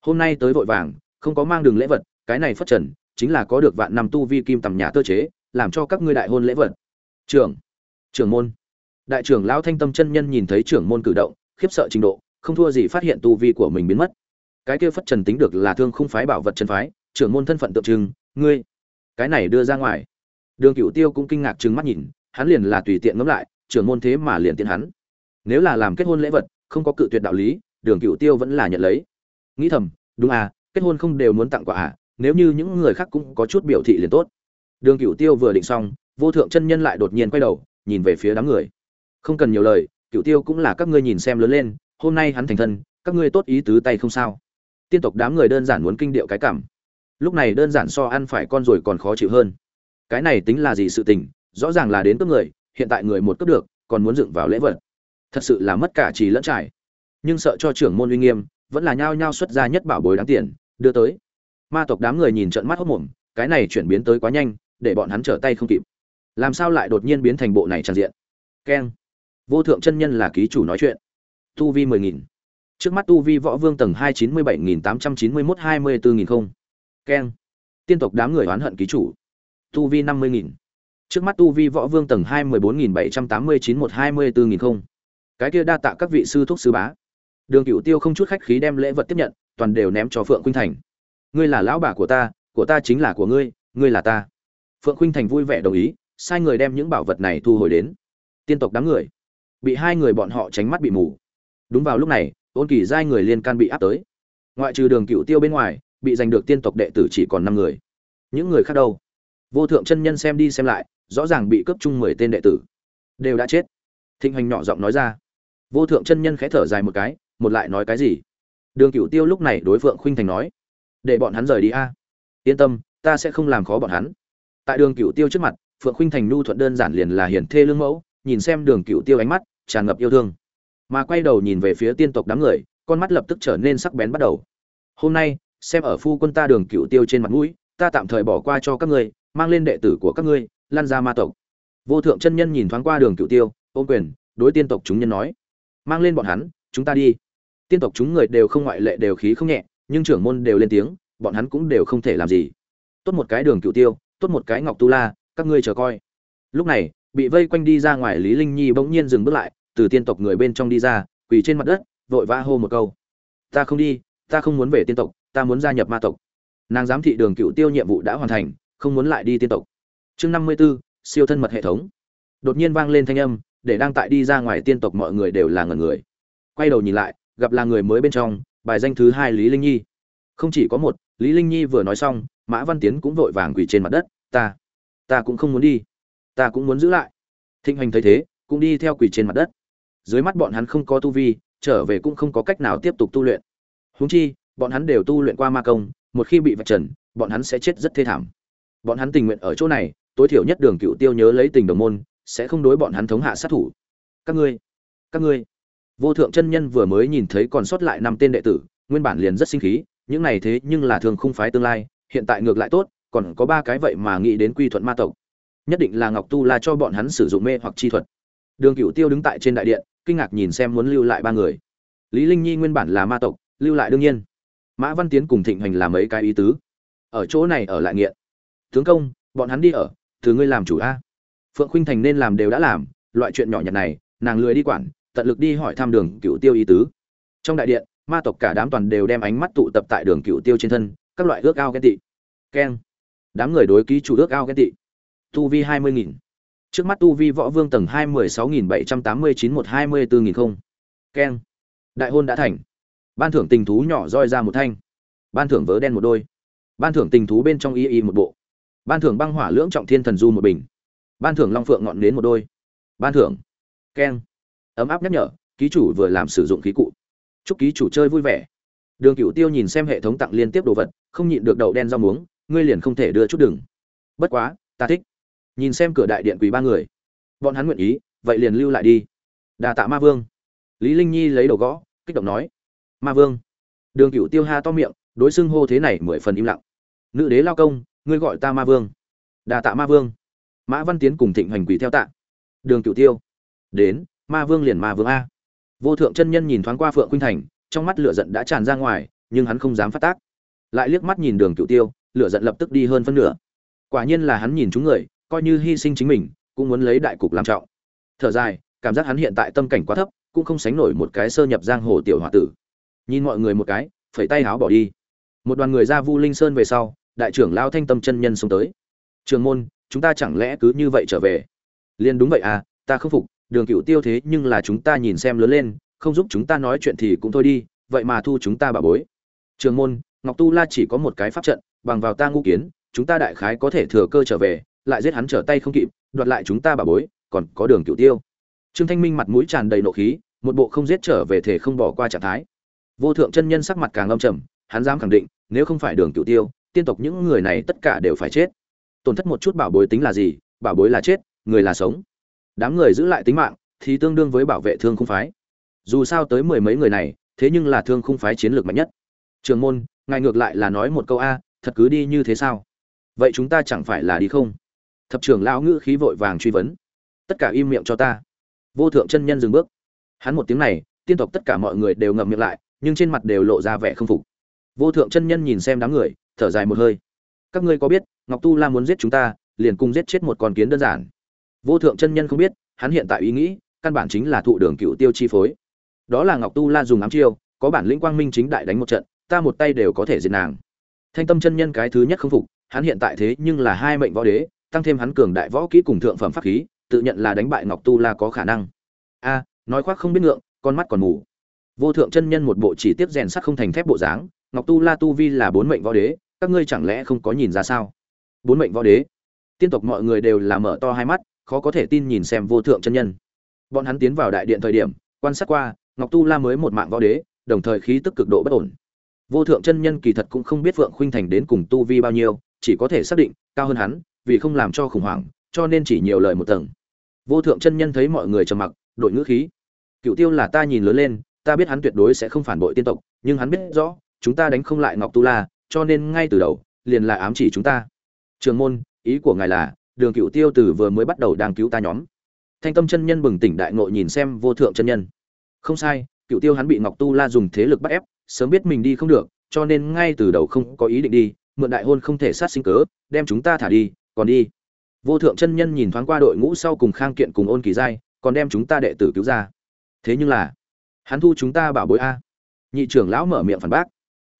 hôm nay tới vội vàng, không có mang đường lễ vật, cái này phất trần, chính là có được vạn năm tu vi kim tầm nhà tơ chế, làm cho các ngươi đại hôn lễ vật. Trưởng trưởng môn đại trưởng lão thanh tâm chân nhân nhìn thấy trưởng môn cử động, khiếp sợ trình độ, không thua gì phát hiện tu vi của mình biến mất. Cái kia phất trần tính được là thương không phái bảo vật chân phái, trưởng môn thân phận tượng trưng, ngươi, cái này đưa ra ngoài. Đường cửu tiêu cũng kinh ngạc trừng mắt nhìn, hắn liền là tùy tiện ngẫm lại, trưởng môn thế mà liền tiện hắn. Nếu là làm kết hôn lễ vật, không có cự tuyệt đạo lý, đường cửu tiêu vẫn là nhận lấy. Nghĩ thầm, đúng à kết hôn không đều muốn tặng quà à nếu như những người khác cũng có chút biểu thị liền tốt. Đường cửu tiêu vừa định xong, vô thượng chân nhân lại đột nhiên quay đầu, nhìn về phía đám người không cần nhiều lời Cựu tiêu cũng là các ngươi nhìn xem lớn lên, hôm nay hắn thành thân, các ngươi tốt ý tứ tay không sao. Tiên tộc đám người đơn giản muốn kinh điệu cái cảm. Lúc này đơn giản so ăn phải con rồi còn khó chịu hơn. Cái này tính là gì sự tình, rõ ràng là đến cướp người, hiện tại người một cướp được, còn muốn dựng vào lễ vật. Thật sự là mất cả trì lẫn trải. Nhưng sợ cho trưởng môn uy nghiêm, vẫn là nhao nhao xuất ra nhất bảo bối đáng tiền, đưa tới. Ma tộc đám người nhìn trận mắt hốc mồm cái này chuyển biến tới quá nhanh, để bọn hắn trở tay không kịp. Làm sao lại đột nhiên biến thành bộ này tràn diện? Keng vô thượng chân nhân là ký chủ nói chuyện. Tu vi mười nghìn. Trước mắt tu vi võ vương tầng hai chín mươi bảy nghìn tám trăm chín mươi mốt hai mươi bốn nghìn không. Keng. Tiên tộc đám người oán hận ký chủ. Tu vi năm mươi nghìn. Trước mắt tu vi võ vương tầng hai mười bốn nghìn bảy trăm tám mươi chín một hai mươi bốn nghìn không. Cái kia đa tạ các vị sư thúc sư bá. Đường cựu tiêu không chút khách khí đem lễ vật tiếp nhận, toàn đều ném cho phượng khuynh thành. Ngươi là lão bà của ta của ta chính là của ngươi ngươi là ta. Phượng khuynh thành vui vẻ đồng ý, sai người đem những bảo vật này thu hồi đến. Tiên tộc đám người bị hai người bọn họ tránh mắt bị mù. Đúng vào lúc này ôn kỳ giai người liên can bị áp tới. Ngoại trừ đường cựu tiêu bên ngoài, bị giành được tiên tộc đệ tử chỉ còn năm người. Những người khác đâu? Vô thượng chân nhân xem đi xem lại, rõ ràng bị cướp chung mười tên đệ tử. Đều đã chết. Thịnh hành nhỏ giọng nói ra. Vô thượng chân nhân khẽ thở dài một cái, một lại nói cái gì? Đường cựu tiêu lúc này đối phượng khuynh thành nói. Để bọn hắn rời đi a. Yên tâm, ta sẽ không làm khó bọn hắn. Tại đường cựu tiêu trước mặt, phượng khuynh thành nhu thuận đơn giản liền là hiển thê lương mẫu, nhìn xem đường cựu tiêu ánh mắt tràn ngập yêu thương. Mà quay đầu nhìn về phía tiên tộc đám người, con mắt lập tức trở nên sắc bén bắt đầu. Hôm nay, xem ở phu quân ta đường cựu tiêu trên mặt mũi, ta tạm thời bỏ qua cho các ngươi, mang lên đệ tử của các ngươi, lan ra ma tộc. Vô thượng chân nhân nhìn thoáng qua đường cựu tiêu, ôm quyền, đối tiên tộc chúng nhân nói. Mang lên bọn hắn, chúng ta đi. Tiên tộc chúng người đều không ngoại lệ, đều khí không nhẹ, nhưng trưởng môn đều lên tiếng, bọn hắn cũng đều không thể làm gì. Tốt một cái đường cựu tiêu, tốt một cái ngọc tu la, các ngươi chờ coi. Lúc này bị vây quanh đi ra ngoài lý linh nhi bỗng nhiên dừng bước lại từ tiên tộc người bên trong đi ra quỳ trên mặt đất vội vã hô một câu. Ta không đi ta không muốn về tiên tộc ta muốn gia nhập ma tộc. Nàng giám thị đường cựu tiêu nhiệm vụ đã hoàn thành không muốn lại đi tiên tộc. Chương năm mươi 54, siêu thân mật hệ thống. Đột nhiên vang lên thanh âm để đang tại đi ra ngoài tiên tộc mọi người đều là ngẩn người. Quay đầu nhìn lại gặp là người mới bên trong bài danh thứ hai lý linh nhi. Không chỉ có một lý linh nhi vừa nói xong mã văn tiến cũng vội vàng quỳ trên mặt đất ta ta cũng không muốn đi ta cũng muốn giữ lại. Thịnh hành thấy thế, cũng đi theo quỳ trên mặt đất. Dưới mắt bọn hắn không có tu vi, trở về cũng không có cách nào tiếp tục tu luyện. Huống chi, bọn hắn đều tu luyện qua ma công, một khi bị vạch trần, bọn hắn sẽ chết rất thê thảm. Bọn hắn tình nguyện ở chỗ này, tối thiểu nhất đường cựu tiêu nhớ lấy tình đồng môn, sẽ không đối bọn hắn thống hạ sát thủ. Các ngươi các ngươi. Vô thượng chân nhân vừa mới nhìn thấy còn sót lại năm tên đệ tử, nguyên bản liền rất sinh khí, những này thế nhưng là thường không phái tương lai, hiện tại ngược lại tốt, còn có ba cái vậy mà nghĩ đến quy thuận ma tộc nhất định là ngọc tu la cho bọn hắn sử dụng mê hoặc chi thuật. Đường cựu tiêu đứng tại trên đại điện, kinh ngạc nhìn xem muốn lưu lại ba người. Lý linh nhi nguyên bản là ma tộc, lưu lại đương nhiên. Mã văn tiến cùng thịnh hành làm mấy cái ý tứ. Ở chỗ này ở lại nghiện. Tướng công, bọn hắn đi ở từ ngươi làm chủ a. Phượng khuynh thành nên làm đều đã làm, loại chuyện nhỏ nhặt này, nàng lười đi quản, tận lực đi hỏi thăm đường cựu tiêu ý tứ. Trong đại điện, ma tộc cả đám toàn đều đem ánh mắt tụ tập tại đường cựu tiêu trên thân, các loại ước ao ghen tị. Keng. Đám người đối ký chủ ước ao ghen tị tu vi hai mươi nghìn. Trước mắt tu vi võ vương tầng hai mươi sáu nghìn bảy trăm tám mươi chín một hai mươi bốn nghìn không. Keng. Đại hôn đã thành. Ban thưởng tình thú nhỏ roi ra một thanh. Ban thưởng vớ đen một đôi. Ban thưởng tình thú bên trong y y một bộ. Ban thưởng băng hỏa lưỡng trọng thiên thần du một bình. Ban thưởng long phượng ngọn nến một đôi. Ban thưởng. Keng. Ấm áp nhắc nhở, ký chủ vừa làm sử dụng khí cụ. Chúc ký chủ chơi vui vẻ. Đường cựu tiêu nhìn xem hệ thống tặng liên tiếp đồ vật, không nhịn được đậu đen rau muống, ngươi liền không thể đưa chút đừng. Bất quá, ta thích nhìn xem cửa đại điện quỳ ba người. Bọn hắn nguyện ý, vậy liền lưu lại đi. Đà tạ ma vương. Lý linh nhi lấy đầu gõ, kích động nói. Ma vương. Đường cựu tiêu ha to miệng, đối xưng hô thế này mười phần im lặng. Nữ đế lao công, ngươi gọi ta ma vương. Đà tạ ma vương. Mã văn tiến cùng thịnh hoành quỳ theo tạ. Đường cựu tiêu. Đến, ma vương liền ma vương a. Vô thượng chân nhân nhìn thoáng qua phượng khuynh thành, trong mắt lửa giận đã tràn ra ngoài, nhưng hắn không dám phát tác. Lại liếc mắt nhìn đường cựu tiêu, lửa giận lập tức đi hơn phân nửa. Quả nhiên là hắn nhìn chúng người coi như hy sinh chính mình, cũng muốn lấy đại cục làm trọng. Thở dài, cảm giác hắn hiện tại tâm cảnh quá thấp, cũng không sánh nổi một cái sơ nhập giang hồ tiểu h tử. Nhìn mọi người một cái, phẩy tay háo bỏ đi. Một đoàn người ra vu linh sơn về sau, đại trưởng lao thanh tâm chân nhân xông tới. Trường môn, chúng ta chẳng lẽ cứ như vậy trở về? Liền đúng vậy à ta không phục, đường cựu tiêu thế nhưng là chúng ta nhìn xem lớn lên, không giúp chúng ta nói chuyện thì cũng thôi đi, vậy mà thu chúng ta bà bối. Trường môn, ngọc tu la chỉ có một cái pháp trận, bằng vào ta ngũ kiến, chúng ta đại khái có thể thừa cơ trở về lại giết hắn trở tay không kịp, đoạt lại chúng ta bà bối, còn có đường cựu tiêu. Trương thanh minh mặt mũi tràn đầy nộ khí, một bộ không giết trở về thể không bỏ qua trạng thái. Vô thượng chân nhân sắc mặt càng âm trầm, hắn dám khẳng định, nếu không phải đường cựu tiêu, tiên tộc những người này tất cả đều phải chết. Tổn thất một chút bảo bối tính là gì? Bảo bối là chết, người là sống. Đám người giữ lại tính mạng, thì tương đương với bảo vệ thương khung phái. Dù sao tới mười mấy người này, thế nhưng là thương khung phái chiến lược mạnh nhất. Trường môn, ngài ngược lại là nói một câu a, thật cứ đi như thế sao? Vậy chúng ta chẳng phải là đi không? Thập trưởng lão ngữ khí vội vàng truy vấn. Tất cả im miệng cho ta. Vô thượng chân nhân dừng bước. Hắn một tiếng này, tiên tộc tất cả mọi người đều ngậm miệng lại, nhưng trên mặt đều lộ ra vẻ không phục. Vô thượng chân nhân nhìn xem đám người, thở dài một hơi. Các ngươi có biết, ngọc tu la muốn giết chúng ta, liền cùng giết chết một con kiến đơn giản. Vô thượng chân nhân không biết, hắn hiện tại ý nghĩ, căn bản chính là thụ đường cựu tiêu chi phối. Đó là ngọc tu la dùng ám chiêu, có bản lĩnh quang minh chính đại đánh một trận, ta một tay đều có thể diệt nàng. Thanh tâm chân nhân cái thứ nhất không phục, hắn hiện tại thế nhưng là hai mệnh võ đế tăng thêm hắn cường đại võ kỹ cùng thượng phẩm pháp khí, tự nhận là đánh bại ngọc tu la có khả năng. A, nói khoác không biết ngượng, con mắt còn mù. Vô thượng chân nhân một bộ chỉ tiếp rèn sắt không thành thép bộ dáng, ngọc tu la tu vi là bốn mệnh võ đế, các ngươi chẳng lẽ không có nhìn ra sao? Bốn mệnh võ đế. Tiên tộc mọi người đều là mở to hai mắt, khó có thể tin nhìn xem vô thượng chân nhân. Bọn hắn tiến vào đại điện thời điểm, quan sát qua, ngọc tu la mới một mạng võ đế, đồng thời khí tức cực độ bất ổn. Vô thượng chân nhân kỳ thật cũng không biết vượng khuynh thành đến cùng tu vi bao nhiêu, chỉ có thể xác định, cao hơn hắn vì không làm cho khủng hoảng, cho nên chỉ nhiều lời một tầng. Vô thượng chân nhân thấy mọi người trầm mặc, đội ngữ khí. Cựu tiêu là ta nhìn lớn lên, ta biết hắn tuyệt đối sẽ không phản bội tiên tộc, nhưng hắn biết rõ, chúng ta đánh không lại ngọc tu la, cho nên ngay từ đầu, liền là ám chỉ chúng ta. Trường môn, ý của ngài là, đường cựu tiêu từ vừa mới bắt đầu đang cứu ta nhóm. Thanh tâm chân nhân bừng tỉnh đại ngộ nhìn xem vô thượng chân nhân. Không sai cựu tiêu hắn bị ngọc tu la dùng thế lực bắt ép, sớm biết mình đi không được, cho nên ngay từ đầu không có ý định đi, mượn đại hôn không thể sát sinh cớ, đem chúng ta thả đi còn đi. Vô thượng chân nhân nhìn thoáng qua đội ngũ sau cùng khang kiện cùng ôn kỳ giai, còn đem chúng ta đệ tử cứu ra. Thế nhưng là, hắn thu chúng ta bảo bối a. Nhị trưởng lão mở miệng phản bác.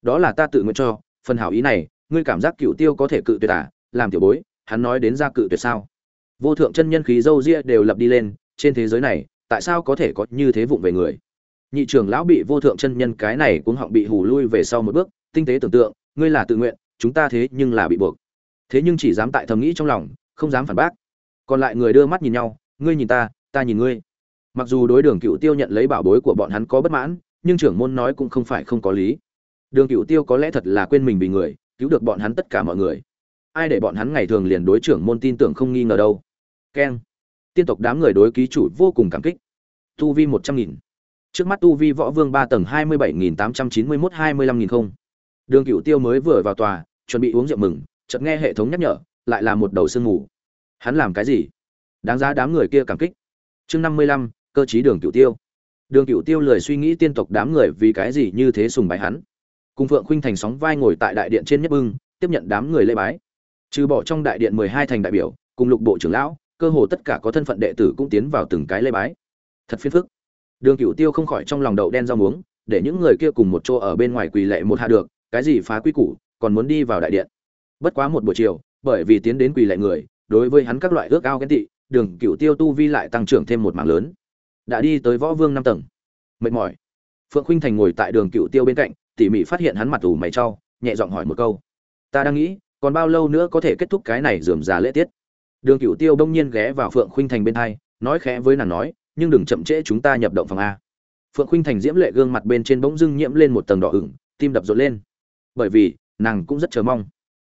Đó là ta tự nguyện cho, phần hảo ý này, ngươi cảm giác cựu tiêu có thể cự tuyệt à? Làm tiểu bối, hắn nói đến ra cự tuyệt sao? Vô thượng chân nhân khí dâu ria đều lập đi lên, trên thế giới này, tại sao có thể có như thế vụng về người? Nhị trưởng lão bị vô thượng chân nhân cái này cũng họng bị hù lui về sau một bước, tinh tế tưởng tượng, ngươi là tự nguyện, chúng ta thế nhưng là bị buộc thế nhưng chỉ dám tại thầm nghĩ trong lòng, không dám phản bác. Còn lại người đưa mắt nhìn nhau, ngươi nhìn ta ta nhìn ngươi. Mặc dù đối đường cựu tiêu nhận lấy bảo bối của bọn hắn có bất mãn, nhưng trưởng môn nói cũng không phải không có lý. Đường cựu tiêu có lẽ thật là quên mình vì người, cứu được bọn hắn tất cả mọi người. Ai để bọn hắn ngày thường liền đối trưởng môn tin tưởng không nghi ngờ đâu. Keng. Tiên tộc đám người đối ký chủ vô cùng cảm kích. Tu vi một trăm nghìn. Trước mắt tu vi võ vương ba tầng hai mươi bảy nghìn tám trăm chín mươi mốt hai mươi lăm nghìn không. Đường cựu tiêu mới vừa vào tòa, chuẩn bị uống rượu mừng chợt nghe hệ thống nhắc nhở, lại là một đầu sương mù. Hắn làm cái gì? Đáng giá đám người kia cảm kích. Chương năm mươi lăm, cơ chí đường cựu tiêu. Đường cựu tiêu lười suy nghĩ tiên tộc đám người vì cái gì như thế sùng bái hắn. Cùng phượng khuynh thành sóng vai ngồi tại đại điện trên nhất bưng, tiếp nhận đám người lễ bái. Trừ bỏ trong đại điện mười hai thành đại biểu, cùng lục bộ trưởng lão, cơ hồ tất cả có thân phận đệ tử cũng tiến vào từng cái lễ bái. Thật phiền phức. Đường cựu tiêu không khỏi trong lòng đậu đen rau muống, để những người kia cùng một chỗ ở bên ngoài quỳ lệ một hạ được, cái gì phá quy củ, còn muốn đi vào đại điện bất quá một buổi chiều, bởi vì tiến đến quỳ lệ người, đối với hắn các loại ước ao ghen tị, đường cựu tiêu tu vi lại tăng trưởng thêm một mảng lớn. Đã đi tới võ vương năm tầng. Mệt mỏi. Phượng khinh thành ngồi tại đường cựu tiêu bên cạnh, tỉ mỉ phát hiện hắn mặt ủ mày trau nhẹ giọng hỏi một câu. Ta đang nghĩ, còn bao lâu nữa có thể kết thúc cái này dườm già lễ tiết? Đường cựu tiêu đông nhiên ghé vào phượng khinh thành bên hai, nói khẽ với nàng nói, nhưng đừng chậm trễ chúng ta nhập động phòng a. Phượng khinh thành diễm lệ gương mặt bên trên bỗng dưng nhiễm lên một tầng đỏ ửng, tim đập rộn lên. Bởi vì, nàng cũng rất chờ mong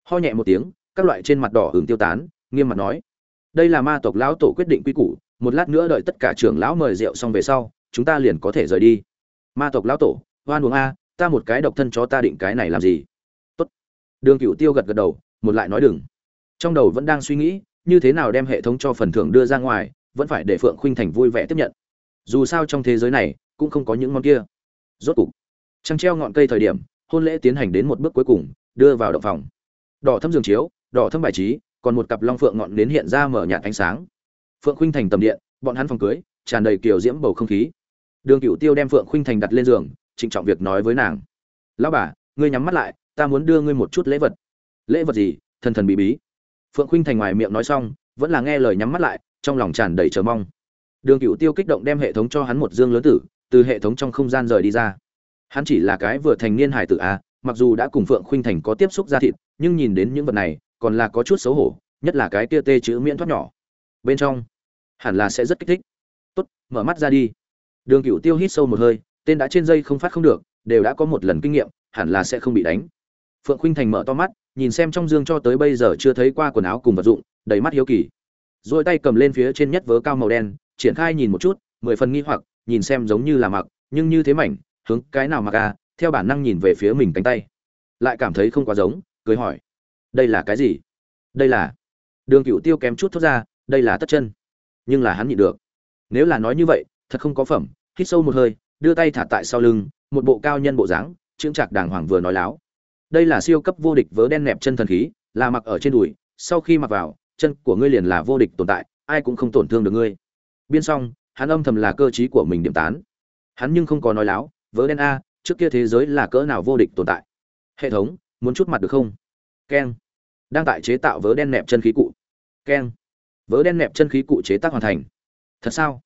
ho nhẹ một tiếng, các loại trên mặt đỏ hưởng tiêu tán, nghiêm mặt nói, đây là ma tộc lão tổ quyết định quy củ, một lát nữa đợi tất cả trưởng lão mời rượu xong về sau, chúng ta liền có thể rời đi. Ma tộc lão tổ hoan uống a, ta một cái độc thân cho ta định cái này làm gì? Tốt. Đường cựu tiêu gật gật đầu, một lại nói, đừng. Trong đầu vẫn đang suy nghĩ, như thế nào đem hệ thống cho phần thưởng đưa ra ngoài, vẫn phải để phượng khuynh thành vui vẻ tiếp nhận. Dù sao trong thế giới này, cũng không có những món kia. Rốt cục, trăng treo ngọn cây thời điểm, hôn lễ tiến hành đến một bước cuối cùng, đưa vào động phòng đỏ thâm giường chiếu, đỏ thâm bài trí, còn một cặp long phượng ngọn đến hiện ra mở nhạt ánh sáng. Phượng khuynh thành tầm điện, bọn hắn phòng cưới, tràn đầy kiểu diễm bầu không khí. Đường cựu tiêu đem phượng khuynh thành đặt lên giường, trịnh trọng việc nói với nàng. Lão bà, ngươi nhắm mắt lại, ta muốn đưa ngươi một chút lễ vật. Lễ vật gì? Thần thần bí bí. Phượng khuynh thành ngoài miệng nói xong, vẫn là nghe lời nhắm mắt lại, trong lòng tràn đầy chờ mong. Đường cựu tiêu kích động đem hệ thống cho hắn một dương lớn tử, từ hệ thống trong không gian rời đi ra. Hắn chỉ là cái vừa thành niên hải tử a mặc dù đã cùng phượng khuynh thành có tiếp xúc ra thịt, nhưng nhìn đến những vật này, còn là có chút xấu hổ, nhất là cái kia tê chữ miễn thoát nhỏ. Bên trong, hẳn là sẽ rất kích thích. Tốt, mở mắt ra đi. Đường cựu tiêu hít sâu một hơi, tên đã trên dây không phát không được, đều đã có một lần kinh nghiệm, hẳn là sẽ không bị đánh. Phượng khuynh thành mở to mắt, nhìn xem trong dương cho tới bây giờ chưa thấy qua quần áo cùng vật dụng, đầy mắt hiếu kỳ. Rồi tay cầm lên phía trên nhất vớ cao màu đen, triển khai nhìn một chút, mười phần nghi hoặc, nhìn xem giống như là mặc, nhưng như thế mảnh, hướng cái nào mặc à theo bản năng nhìn về phía mình cánh tay. Lại cảm thấy không quá giống, cười hỏi. Đây là cái gì? Đây là đường cựu tiêu kém chút thốt ra, đây là tất chân. Nhưng là hắn nhịn được. Nếu là nói như vậy, thật không có phẩm, hít sâu một hơi, đưa tay thả tại sau lưng, một bộ cao nhân bộ dáng, chững chạc đàng hoàng vừa nói láo. Đây là siêu cấp vô địch vớ đen nẹp chân thần khí, là mặc ở trên đùi, sau khi mặc vào, chân của ngươi liền là vô địch tồn tại, ai cũng không tổn thương được ngươi. Biên xong, hắn âm thầm là cơ t của mình điểm tán. Hắn nhưng không có nói láo, vớ đen a trước kia thế giới là cỡ nào vô địch tồn tại? Hệ thống, muốn chút mặt được không? Keng. Đang tại chế tạo vớ đen nẹp chân khí cụ. Keng. Vớ đen nẹp chân khí cụ chế tác hoàn thành. Thật sao?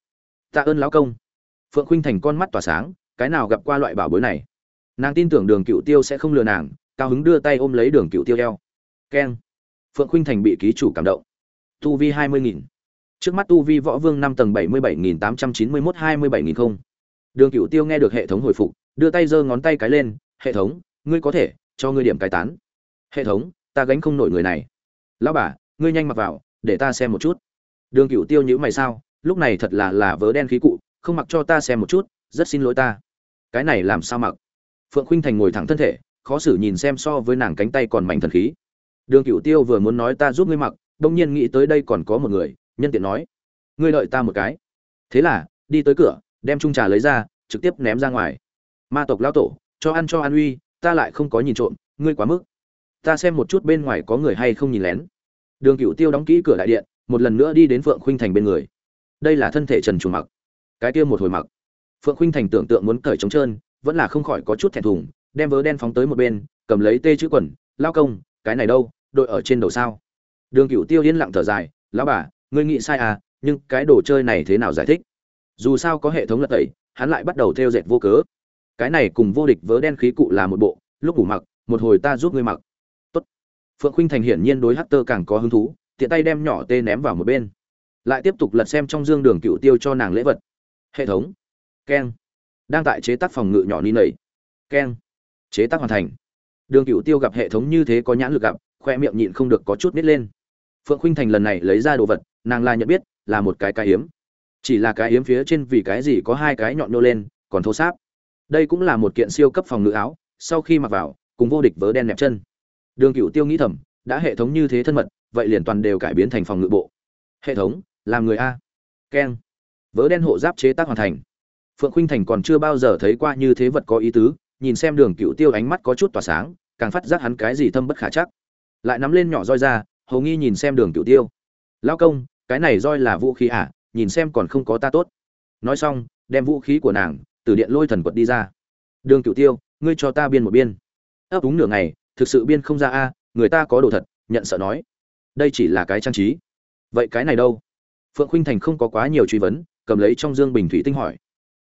Tạ ơn lão công. Phượng khuynh thành con mắt tỏa sáng, cái nào gặp qua loại bảo bối này? Nàng tin tưởng đường cựu tiêu sẽ không lừa nàng, cao hứng đưa tay ôm lấy đường cựu tiêu eo. Keng. Phượng khuynh thành bị ký chủ cảm động. Tu vi hai mươi nghìn. Trước mắt tu vi võ vương năm tầng bảy mươi bảy nghìn tám trăm chín mươi mốt hai mươi bảy nghìn không. Đường cựu tiêu nghe được hệ thống hồi phục đưa tay giơ ngón tay cái lên, hệ thống, ngươi có thể cho ngươi điểm cái tán. Hệ thống, ta gánh không nổi người này. Lão bà, ngươi nhanh mặc vào, để ta xem một chút. Đường cựu tiêu nhữ mày sao, lúc này thật là là vớ đen khí cụ, không mặc cho ta xem một chút, rất xin lỗi ta. Cái này làm sao mặc? Phượng khuynh thành ngồi thẳng thân thể, khó xử nhìn xem so với nàng cánh tay còn mạnh thần khí. Đường cựu tiêu vừa muốn nói ta giúp ngươi mặc đông nhiên nghĩ tới đây còn có một người, nhân tiện nói, ngươi đợi ta một cái. Thế là, đi tới cửa, đem chung trà lấy ra, trực tiếp ném ra ngoài ma tộc lao tổ, cho ăn cho an uy, ta lại không có nhìn trộm, ngươi quá mức. Ta xem một chút bên ngoài có người hay không nhìn lén. Đường cựu tiêu đóng kỹ cửa đại điện, một lần nữa đi đến phượng khuynh thành bên người. Đây là thân thể trần trùng mặc. Cái kia một hồi mặc. Phượng khuynh thành tưởng tượng muốn cởi trống trơn, vẫn là không khỏi có chút thẹn thùng, đem vớ đen phóng tới một bên, cầm lấy tê chữ quần, lao công, cái này đâu, đội ở trên đầu sao? Đường cựu tiêu yên lặng thở dài, lão bà, ngươi nghĩ sai à nhưng cái đồ chơi này thế nào giải thích? Dù sao có hệ thống lật tẩy, hắn lại bắt đầu theo dệt vô cớ cái này cùng vô địch vớ đen khí cụ là một bộ, lúc ngủ mặc, một hồi ta giúp ngươi mặc. Tốt. Phượng khinh thành hiển nhiên đối hát tơ càng có hứng thú, tiện tay đem nhỏ tê ném vào một bên. Lại tiếp tục lật xem trong dương đường cựu tiêu cho nàng lễ vật. Hệ thống. Keng. Đang tại chế tác phòng ngự nhỏ ni nầy keng. Chế tác hoàn thành. Đường cựu tiêu gặp hệ thống như thế có nhãn lực gặp, khoe miệng nhịn không được có chút nít lên. Phượng khinh thành lần này lấy ra đồ vật, nàng là nhận biết, là một cái cái hiếm chỉ là cái hiếm phía trên vì cái gì có hai cái nhọn nô lên, còn thô sáp đây cũng là một kiện siêu cấp phòng ngự áo, sau khi mặc vào, cùng vô địch vớ đen nẹp chân. Đường cựu tiêu nghĩ thầm, đã hệ thống như thế thân mật, vậy liền toàn đều cải biến thành phòng ngự bộ. Hệ thống, làm người a. Keng. Vớ đen hộ giáp chế tác hoàn thành. Phượng khuynh thành còn chưa bao giờ thấy qua như thế vật có ý tứ, nhìn xem đường cựu tiêu ánh mắt có chút tỏa sáng, càng phát giác hắn cái gì thâm bất khả chắc. Lại nắm lên nhỏ roi ra, hầu nghi nhìn xem đường cựu tiêu. Lao công, cái này roi là vũ khí à? Nhìn xem còn không có ta tốt. Nói xong, đem vũ khí của nàng từ điện lôi thần quật đi ra. Đường cựu tiêu, ngươi cho ta biên một biên. Ấp úng nửa ngày, thực sự biên không ra a, người ta có đồ thật, nhận sợ nói. Đây chỉ là cái trang trí. Vậy cái này đâu? Phượng khuynh thành không có quá nhiều truy vấn, cầm lấy trong dương bình thủy tinh hỏi.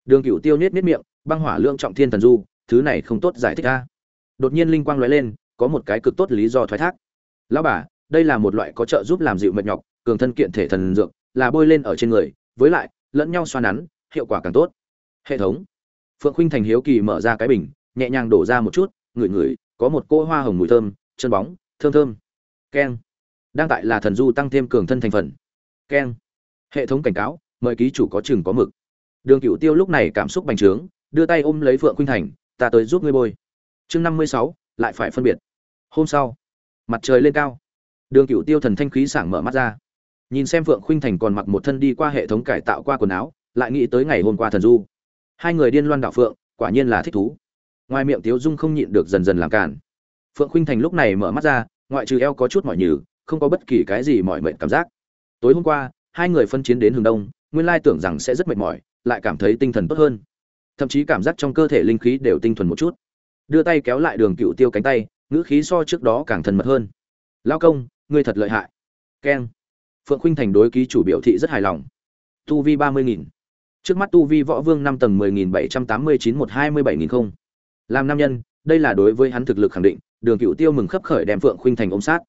Đường cựu tiêu nết nết miệng, băng hỏa lượng trọng thiên thần du, thứ này không tốt giải thích a. Đột nhiên linh quang lóe lên, có một cái cực tốt lý do thoái thác. Lão bà, đây là một loại có trợ giúp làm dịu mệt nhọc, cường thân kiện thể thần dược, là bôi lên ở trên người, với lại, lẫn nhau xoa nắn, hiệu quả càng tốt. Hệ thống phượng khuynh thành hiếu kỳ mở ra cái bình, nhẹ nhàng đổ ra một chút, ngửi ngửi, có một cỗ hoa hồng mùi thơm, chân bóng, thơm thơm. Keng. Đang tại là thần du tăng thêm cường thân thành phần. Keng. Hệ thống cảnh cáo, mời ký chủ có chừng có mực. Đường cựu tiêu lúc này cảm xúc bành trướng, đưa tay ôm lấy phượng khuynh thành, ta tới giúp ngươi bôi. Chương năm mươi sáu, lại phải phân biệt. Hôm sau, mặt trời lên cao. Đường cựu tiêu thần thanh khí sảng mở mắt ra. Nhìn xem phượng khuynh thành còn mặc một thân đi qua hệ thống cải tạo qua quần áo, lại nghĩ tới ngày hôm qua thần du hai người điên loan đạo phượng, quả nhiên là thích thú. Ngoài miệng tiếu dung không nhịn được dần dần làm cản phượng khuynh thành lúc này mở mắt ra, ngoại trừ eo có chút mỏi nhừ, không có bất kỳ cái gì mỏi mệt cảm giác. Tối hôm qua, hai người phân chiến đến hướng đông, nguyên lai tưởng rằng sẽ rất mệt mỏi, lại cảm thấy tinh thần tốt hơn. Thậm chí cảm giác trong cơ thể linh khí đều tinh thuần một chút. Đưa tay kéo lại đường cựu tiêu cánh tay, ngữ khí so trước đó càng thân mật hơn. Lao công, ngươi thật lợi hại. Keng. Phượng khuynh thành đối ký chủ biểu thị rất hài lòng. Tu vi ba mươi nghìn trước mắt tu vi võ vương năm tầng mười nghìn bảy trăm tám mươi chín một hai mươi bảy nghìn không. Làm nam nhân, đây là đối với hắn thực lực khẳng định, đường cựu tiêu mừng khấp khởi đem phượng khuynh thành ôm sát.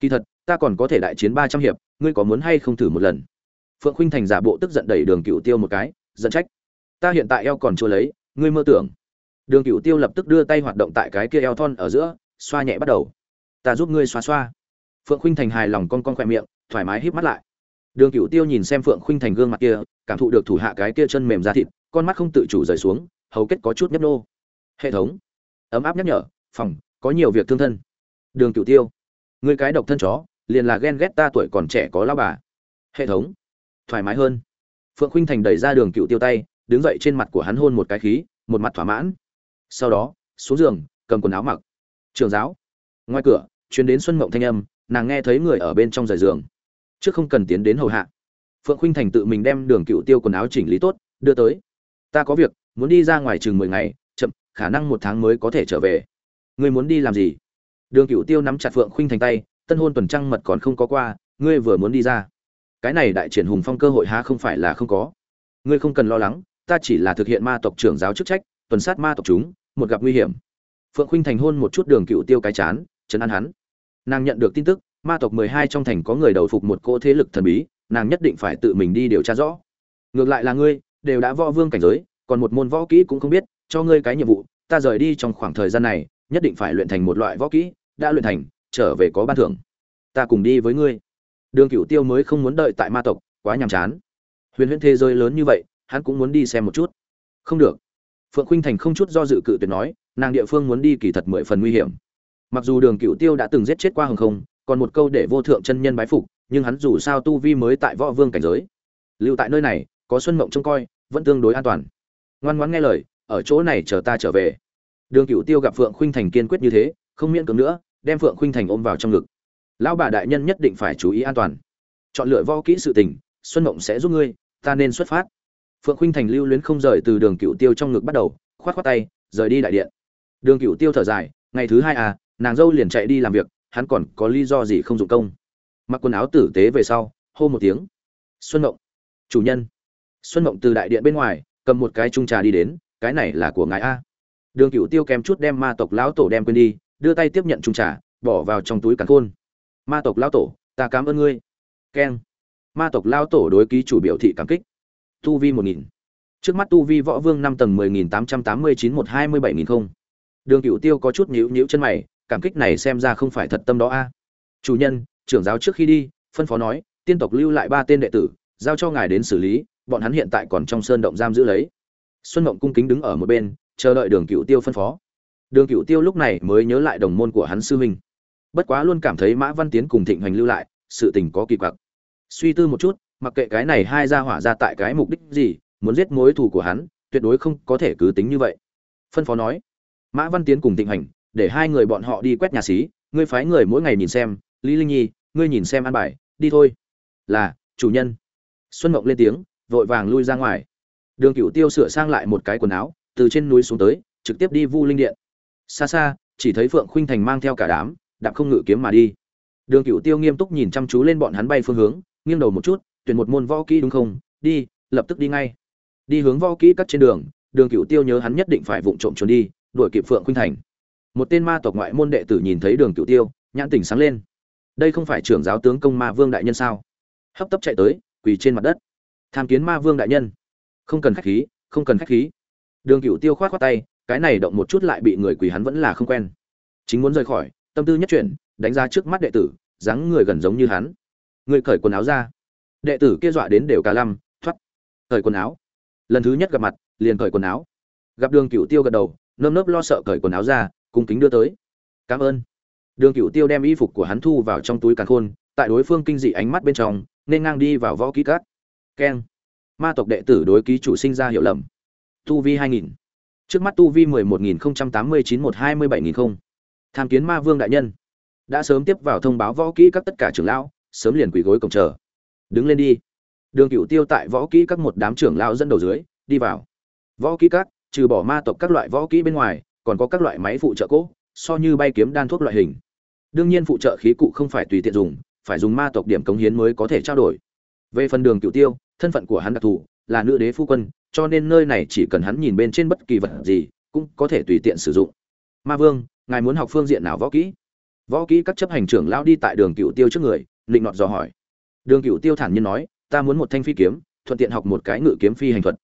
Kỳ thật, ta còn có thể đại chiến ba trăm hiệp, ngươi có muốn hay không thử một lần? Phượng khuynh thành giả bộ tức giận đẩy đường cựu tiêu một cái, giận trách. Ta hiện tại eo còn chưa lấy, ngươi mơ tưởng. Đường cựu tiêu lập tức đưa tay hoạt động tại cái kia eo thon ở giữa, xoa nhẹ bắt đầu. Ta giúp ngươi xoa xoa. Phượng khuynh thành hài lòng con con khoe miệng, thoải mái híp mắt lại đường cửu tiêu nhìn xem phượng khuynh thành gương mặt kia, cảm thụ được thủ hạ cái kia chân mềm da thịt, con mắt không tự chủ rời xuống, hầu kết có chút nhấp nô. Hệ thống. Ấm áp nhắc nhở, phòng, có nhiều việc thương thân. Đường cửu tiêu. Người cái độc thân chó, liền là ghen ghét ta tuổi còn trẻ có lão bà. Hệ thống. Thoải mái hơn. Phượng khuynh thành đẩy ra đường cửu tiêu tay, đứng dậy trên mặt của hắn hôn một cái khí, một mặt thỏa mãn. Sau đó, xuống giường, cầm quần áo mặc. Trường giáo. Ngoài cửa, truyền đến xuân mộng thanh âm, nàng nghe thấy người ở bên trong rời giường trước không cần tiến đến hầu hạ. Phượng khuynh thành tự mình đem đường cựu tiêu quần áo chỉnh lý tốt, đưa tới. Ta có việc, muốn đi ra ngoài chừng mười ngày, chậm, khả năng một tháng mới có thể trở về. Ngươi muốn đi làm gì? Đường cựu tiêu nắm chặt phượng khuynh thành tay, tân hôn tuần trăng mật còn không có qua, ngươi vừa muốn đi ra. Cái này đại triển hùng phong cơ hội há không phải là không có. Ngươi không cần lo lắng, ta chỉ là thực hiện ma tộc trưởng giáo chức trách, tuần sát ma tộc chúng, một gặp nguy hiểm. Phượng khuynh thành hôn một chút đường cựu tiêu cái chán, chấn an hắn. Nàng nhận được tin tức ma tộc mười hai trong thành có người đầu phục một cỗ thế lực thần bí, nàng nhất định phải tự mình đi điều tra rõ. Ngược lại là ngươi, đều đã võ vương cảnh giới, còn một môn võ kỹ cũng không biết, cho ngươi cái nhiệm vụ, ta rời đi trong khoảng thời gian này, nhất định phải luyện thành một loại võ kỹ, đã luyện thành, trở về có ban thưởng. Ta cùng đi với ngươi. Đường Cửu tiêu mới không muốn đợi tại ma tộc, quá nhàm chán. Huyền huyễn thế giới lớn như vậy, hắn cũng muốn đi xem một chút. Không được. Phượng khuynh thành không chút do dự cự tuyệt nói, nàng địa phương muốn đi kỳ thật mười phần nguy hiểm. Mặc dù đường Cửu tiêu đã từng giết chết qua hồng không còn một câu để vô thượng chân nhân bái phục, nhưng hắn dù sao tu vi mới tại võ vương cảnh giới. Lưu tại nơi này, có xuân mộng trông coi, vẫn tương đối an toàn. Ngoan ngoãn nghe lời, ở chỗ này chờ ta trở về. Đường cựu tiêu gặp phượng khuynh thành kiên quyết như thế, không miễn cưỡng nữa, đem phượng khuynh thành ôm vào trong ngực. Lão bà đại nhân nhất định phải chú ý an toàn. Chọn lựa võ kỹ sự tình, xuân mộng sẽ giúp ngươi, ta nên xuất phát. Phượng khuynh thành lưu luyến không rời từ đường cựu tiêu trong ngực bắt đầu, khoát khoát tay, rời đi đại điện. Đường cựu tiêu thở dài, ngày thứ hai à nàng dâu liền chạy đi làm việc hắn còn có lý do gì không dụng công. Mặc quần áo tử tế về sau, hô một tiếng. Xuân mộng. Chủ nhân. Xuân mộng từ đại điện bên ngoài, cầm một cái chung trà đi đến, cái này là của ngài a. Đường cựu tiêu kèm chút đem ma tộc lão tổ đem quên đi, đưa tay tiếp nhận chung trà, bỏ vào trong túi cắn khôn. Ma tộc lão tổ, ta cảm ơn ngươi. Keng. Ma tộc lão tổ đối ký chủ biểu thị cảm kích. Tu vi một nghìn. Trước mắt tu vi võ vương năm tầng mười nghìn tám trăm tám mươi chín một hai mươi bảy nghìn không. Đường cựu tiêu có chút nhíu nhíu chân mày cảm kích này xem ra không phải thật tâm đó a. Chủ nhân, trưởng giáo trước khi đi, phân phó nói, tiên tộc lưu lại ba tên đệ tử, giao cho ngài đến xử lý, bọn hắn hiện tại còn trong sơn động giam giữ lấy. Xuân mộng cung kính đứng ở một bên, chờ đợi đường cựu tiêu phân phó. Đường cựu tiêu lúc này mới nhớ lại đồng môn của hắn sư huynh. Bất quá luôn cảm thấy mã văn tiến cùng thịnh hoành lưu lại, sự tình có kỳ quặc. Suy tư một chút, mặc kệ cái này hai ra hỏa ra tại cái mục đích gì, muốn giết mối thù của hắn, tuyệt đối không có thể cứ tính như vậy. Phân phó nói, mã văn tiến cùng thịnh hành để hai người bọn họ đi quét nhà xí. Ngươi phái người mỗi ngày nhìn xem. Lý linh nhi, ngươi nhìn xem an bài. Đi thôi. Là, chủ nhân. Xuân mộng lên tiếng, vội vàng lui ra ngoài. Đường cửu tiêu sửa sang lại một cái quần áo, từ trên núi xuống tới, trực tiếp đi vu linh điện. Xa xa, chỉ thấy phượng khuynh thành mang theo cả đám, đạp không ngự kiếm mà đi. Đường cửu tiêu nghiêm túc nhìn chăm chú lên bọn hắn bay phương hướng, nghiêng đầu một chút, tuyển một môn võ kỹ đúng không? Đi, lập tức đi ngay. Đi hướng võ kỹ cắt trên đường đường cửu tiêu nhớ hắn nhất định phải vụng trộm trốn đi, đuổi kịp phượng khuynh thành một tên ma tộc ngoại môn đệ tử nhìn thấy đường cựu tiêu, nhãn tỉnh sáng lên. Đây không phải trưởng giáo tướng công ma vương đại nhân sao? Hấp tấp chạy tới, quỳ trên mặt đất. Tham kiến ma vương đại nhân. Không cần khách khí, không cần khách khí. Đường cựu tiêu khoát khoát tay, cái này động một chút lại bị người quỳ hắn vẫn là không quen. Chính muốn rời khỏi, tâm tư nhất chuyển, đánh ra trước mắt đệ tử, dáng người gần giống như hắn. Người cởi quần áo ra. Đệ tử kia dọa đến đều cả lăm, thoát. Cởi quần áo. Lần thứ nhất gặp mặt, liền cởi quần áo. Gặp đường cựu tiêu gật đầu, nơm nớp lo sợ cởi quần áo ra cung kính đưa tới. Cảm ơn. Đường cựu tiêu đem y phục của hắn thu vào trong túi càn khôn, tại đối phương kinh dị ánh mắt bên trong, nên ngang đi vào võ kỹ cát keng. Ma tộc đệ tử đối ký chủ sinh ra hiểu lầm. Tu vi hai nghìn. Trước mắt tu vi mười một nghìn không trăm tám mươi chín một hai mươi bảy nghìn không. Tham kiến ma vương đại nhân. Đã sớm tiếp vào thông báo võ kỹ các tất cả trưởng lão, sớm liền quỳ gối cổng chờ. Đứng lên đi. Đường cựu tiêu tại võ kỹ các một đám trưởng lão dẫn đầu dưới, đi vào. Võ kỹ các, trừ bỏ ma tộc các loại võ kỹ bên ngoài còn có các loại máy phụ trợ cỗ, so như bay kiếm đan thuốc loại hình. Đương nhiên phụ trợ khí cụ không phải tùy tiện dùng, phải dùng ma tộc điểm cống hiến mới có thể trao đổi. Về phần đường cựu tiêu, thân phận của hắn đặc thù, là nữ đế phu quân, cho nên nơi này chỉ cần hắn nhìn bên trên bất kỳ vật gì, cũng có thể tùy tiện sử dụng. Ma vương, ngài muốn học phương diện nào võ kỹ? Võ kỹ các chấp hành trưởng lao đi tại đường cựu tiêu trước người định nọt dò hỏi. Đường cựu tiêu thản nhiên nói, ta muốn một thanh phi kiếm, thuận tiện học một cái ngự kiếm phi hành thuật.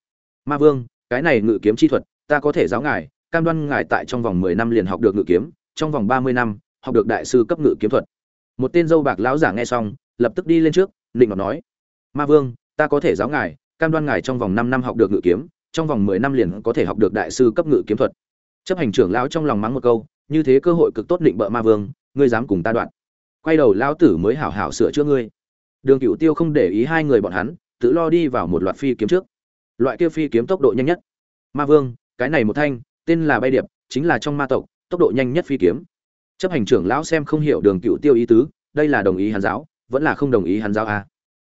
Ma vương, cái này ngự kiếm chi thuật, ta có thể giáo ngài cam đoan ngài tại trong vòng mười năm liền học được ngự kiếm, trong vòng ba mươi năm, học được đại sư cấp ngự kiếm thuật. Một tên dâu bạc lão giả nghe xong, lập tức đi lên trước định nọt nói, ma vương, ta có thể giáo ngài, cam đoan ngài trong vòng năm năm học được ngự kiếm, trong vòng mười năm liền có thể học được đại sư cấp ngự kiếm thuật. Chấp hành trưởng lão trong lòng mắng một câu, như thế cơ hội cực tốt định bợ ma vương, ngươi dám cùng ta đoạn. Quay đầu lão tử mới hảo hảo sửa chữa ngươi. Đường cựu tiêu không để ý hai người bọn hắn, tự lo đi vào một loạt phi kiếm trước. Loại kia phi kiếm tốc độ nhanh nhất. Ma vương, cái này một thanh tên là bay điệp, chính là trong ma tộc, tốc độ nhanh nhất phi kiếm. Chấp hành trưởng lão xem không hiểu đường cựu tiêu ý tứ, đây là đồng ý hàn giáo, vẫn là không đồng ý hàn giáo à.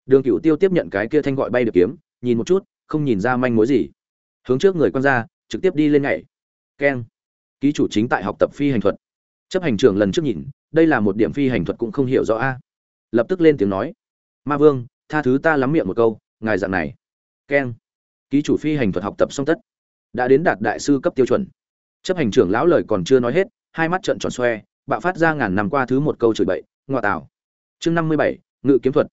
đường cựu tiêu tiếp nhận cái kia thanh gọi bay điệp kiếm, nhìn một chút, không nhìn ra manh mối gì. Hướng trước người quan ra trực tiếp đi lên nhảy. Keng. Ký chủ chính tại học tập phi hành thuật. Chấp hành trưởng lần trước nhìn, đây là một điểm phi hành thuật cũng không hiểu rõ a. Lập tức lên tiếng nói. Ma vương, tha thứ ta lắm miệng một câu, ngài dạng này. Keng. Ký chủ phi hành thuật học tập song tất đã đến đạt đại sư cấp tiêu chuẩn. Chấp hành trưởng lão lời còn chưa nói hết, hai mắt trợn tròn xoe, bạo phát ra ngàn năm qua thứ một câu chửi bậy, ngoại tảo. Chương năm mươi bảy, ngự kiếm thuật.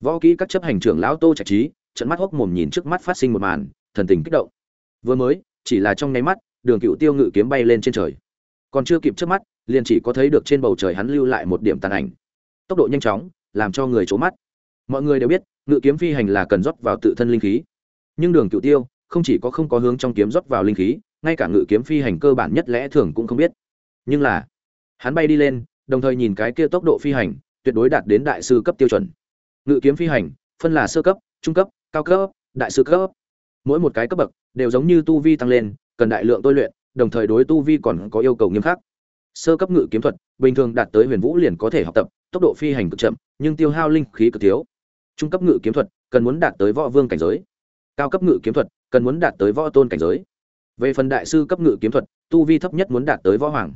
Võ kỹ các chấp hành trưởng lão tô trạch trí trận mắt hốc mồm nhìn trước mắt phát sinh một màn, thần tình kích động. Vừa mới, chỉ là trong nháy mắt, đường cựu tiêu ngự kiếm bay lên trên trời. Còn chưa kịp trước mắt, liền chỉ có thấy được trên bầu trời hắn lưu lại một điểm tàn ảnh. Tốc độ nhanh chóng, làm cho người trố mắt. Mọi người đều biết, ngự kiếm phi hành là cần rót vào tự thân linh khí. Nhưng đường cựu tiêu không chỉ có không có hướng trong kiếm rót vào linh khí, ngay cả ngự kiếm phi hành cơ bản nhất lẽ thường cũng không biết. Nhưng là, hắn bay đi lên, đồng thời nhìn cái kia tốc độ phi hành, tuyệt đối đạt đến đại sư cấp tiêu chuẩn. Ngự kiếm phi hành, phân là sơ cấp, trung cấp, cao cấp, đại sư cấp. Mỗi một cái cấp bậc đều giống như tu vi tăng lên, cần đại lượng tôi luyện, đồng thời đối tu vi còn có yêu cầu nghiêm khắc. Sơ cấp ngự kiếm thuật, bình thường đạt tới huyền vũ liền có thể học tập, tốc độ phi hành cực chậm, nhưng tiêu hao linh khí cực thiếu. Trung cấp ngự kiếm thuật, cần muốn đạt tới võ vương cảnh giới. Cao cấp ngự kiếm thuật cần muốn đạt tới võ tôn cảnh giới. Về phần đại sư cấp ngự kiếm thuật, tu vi thấp nhất muốn đạt tới võ hoàng.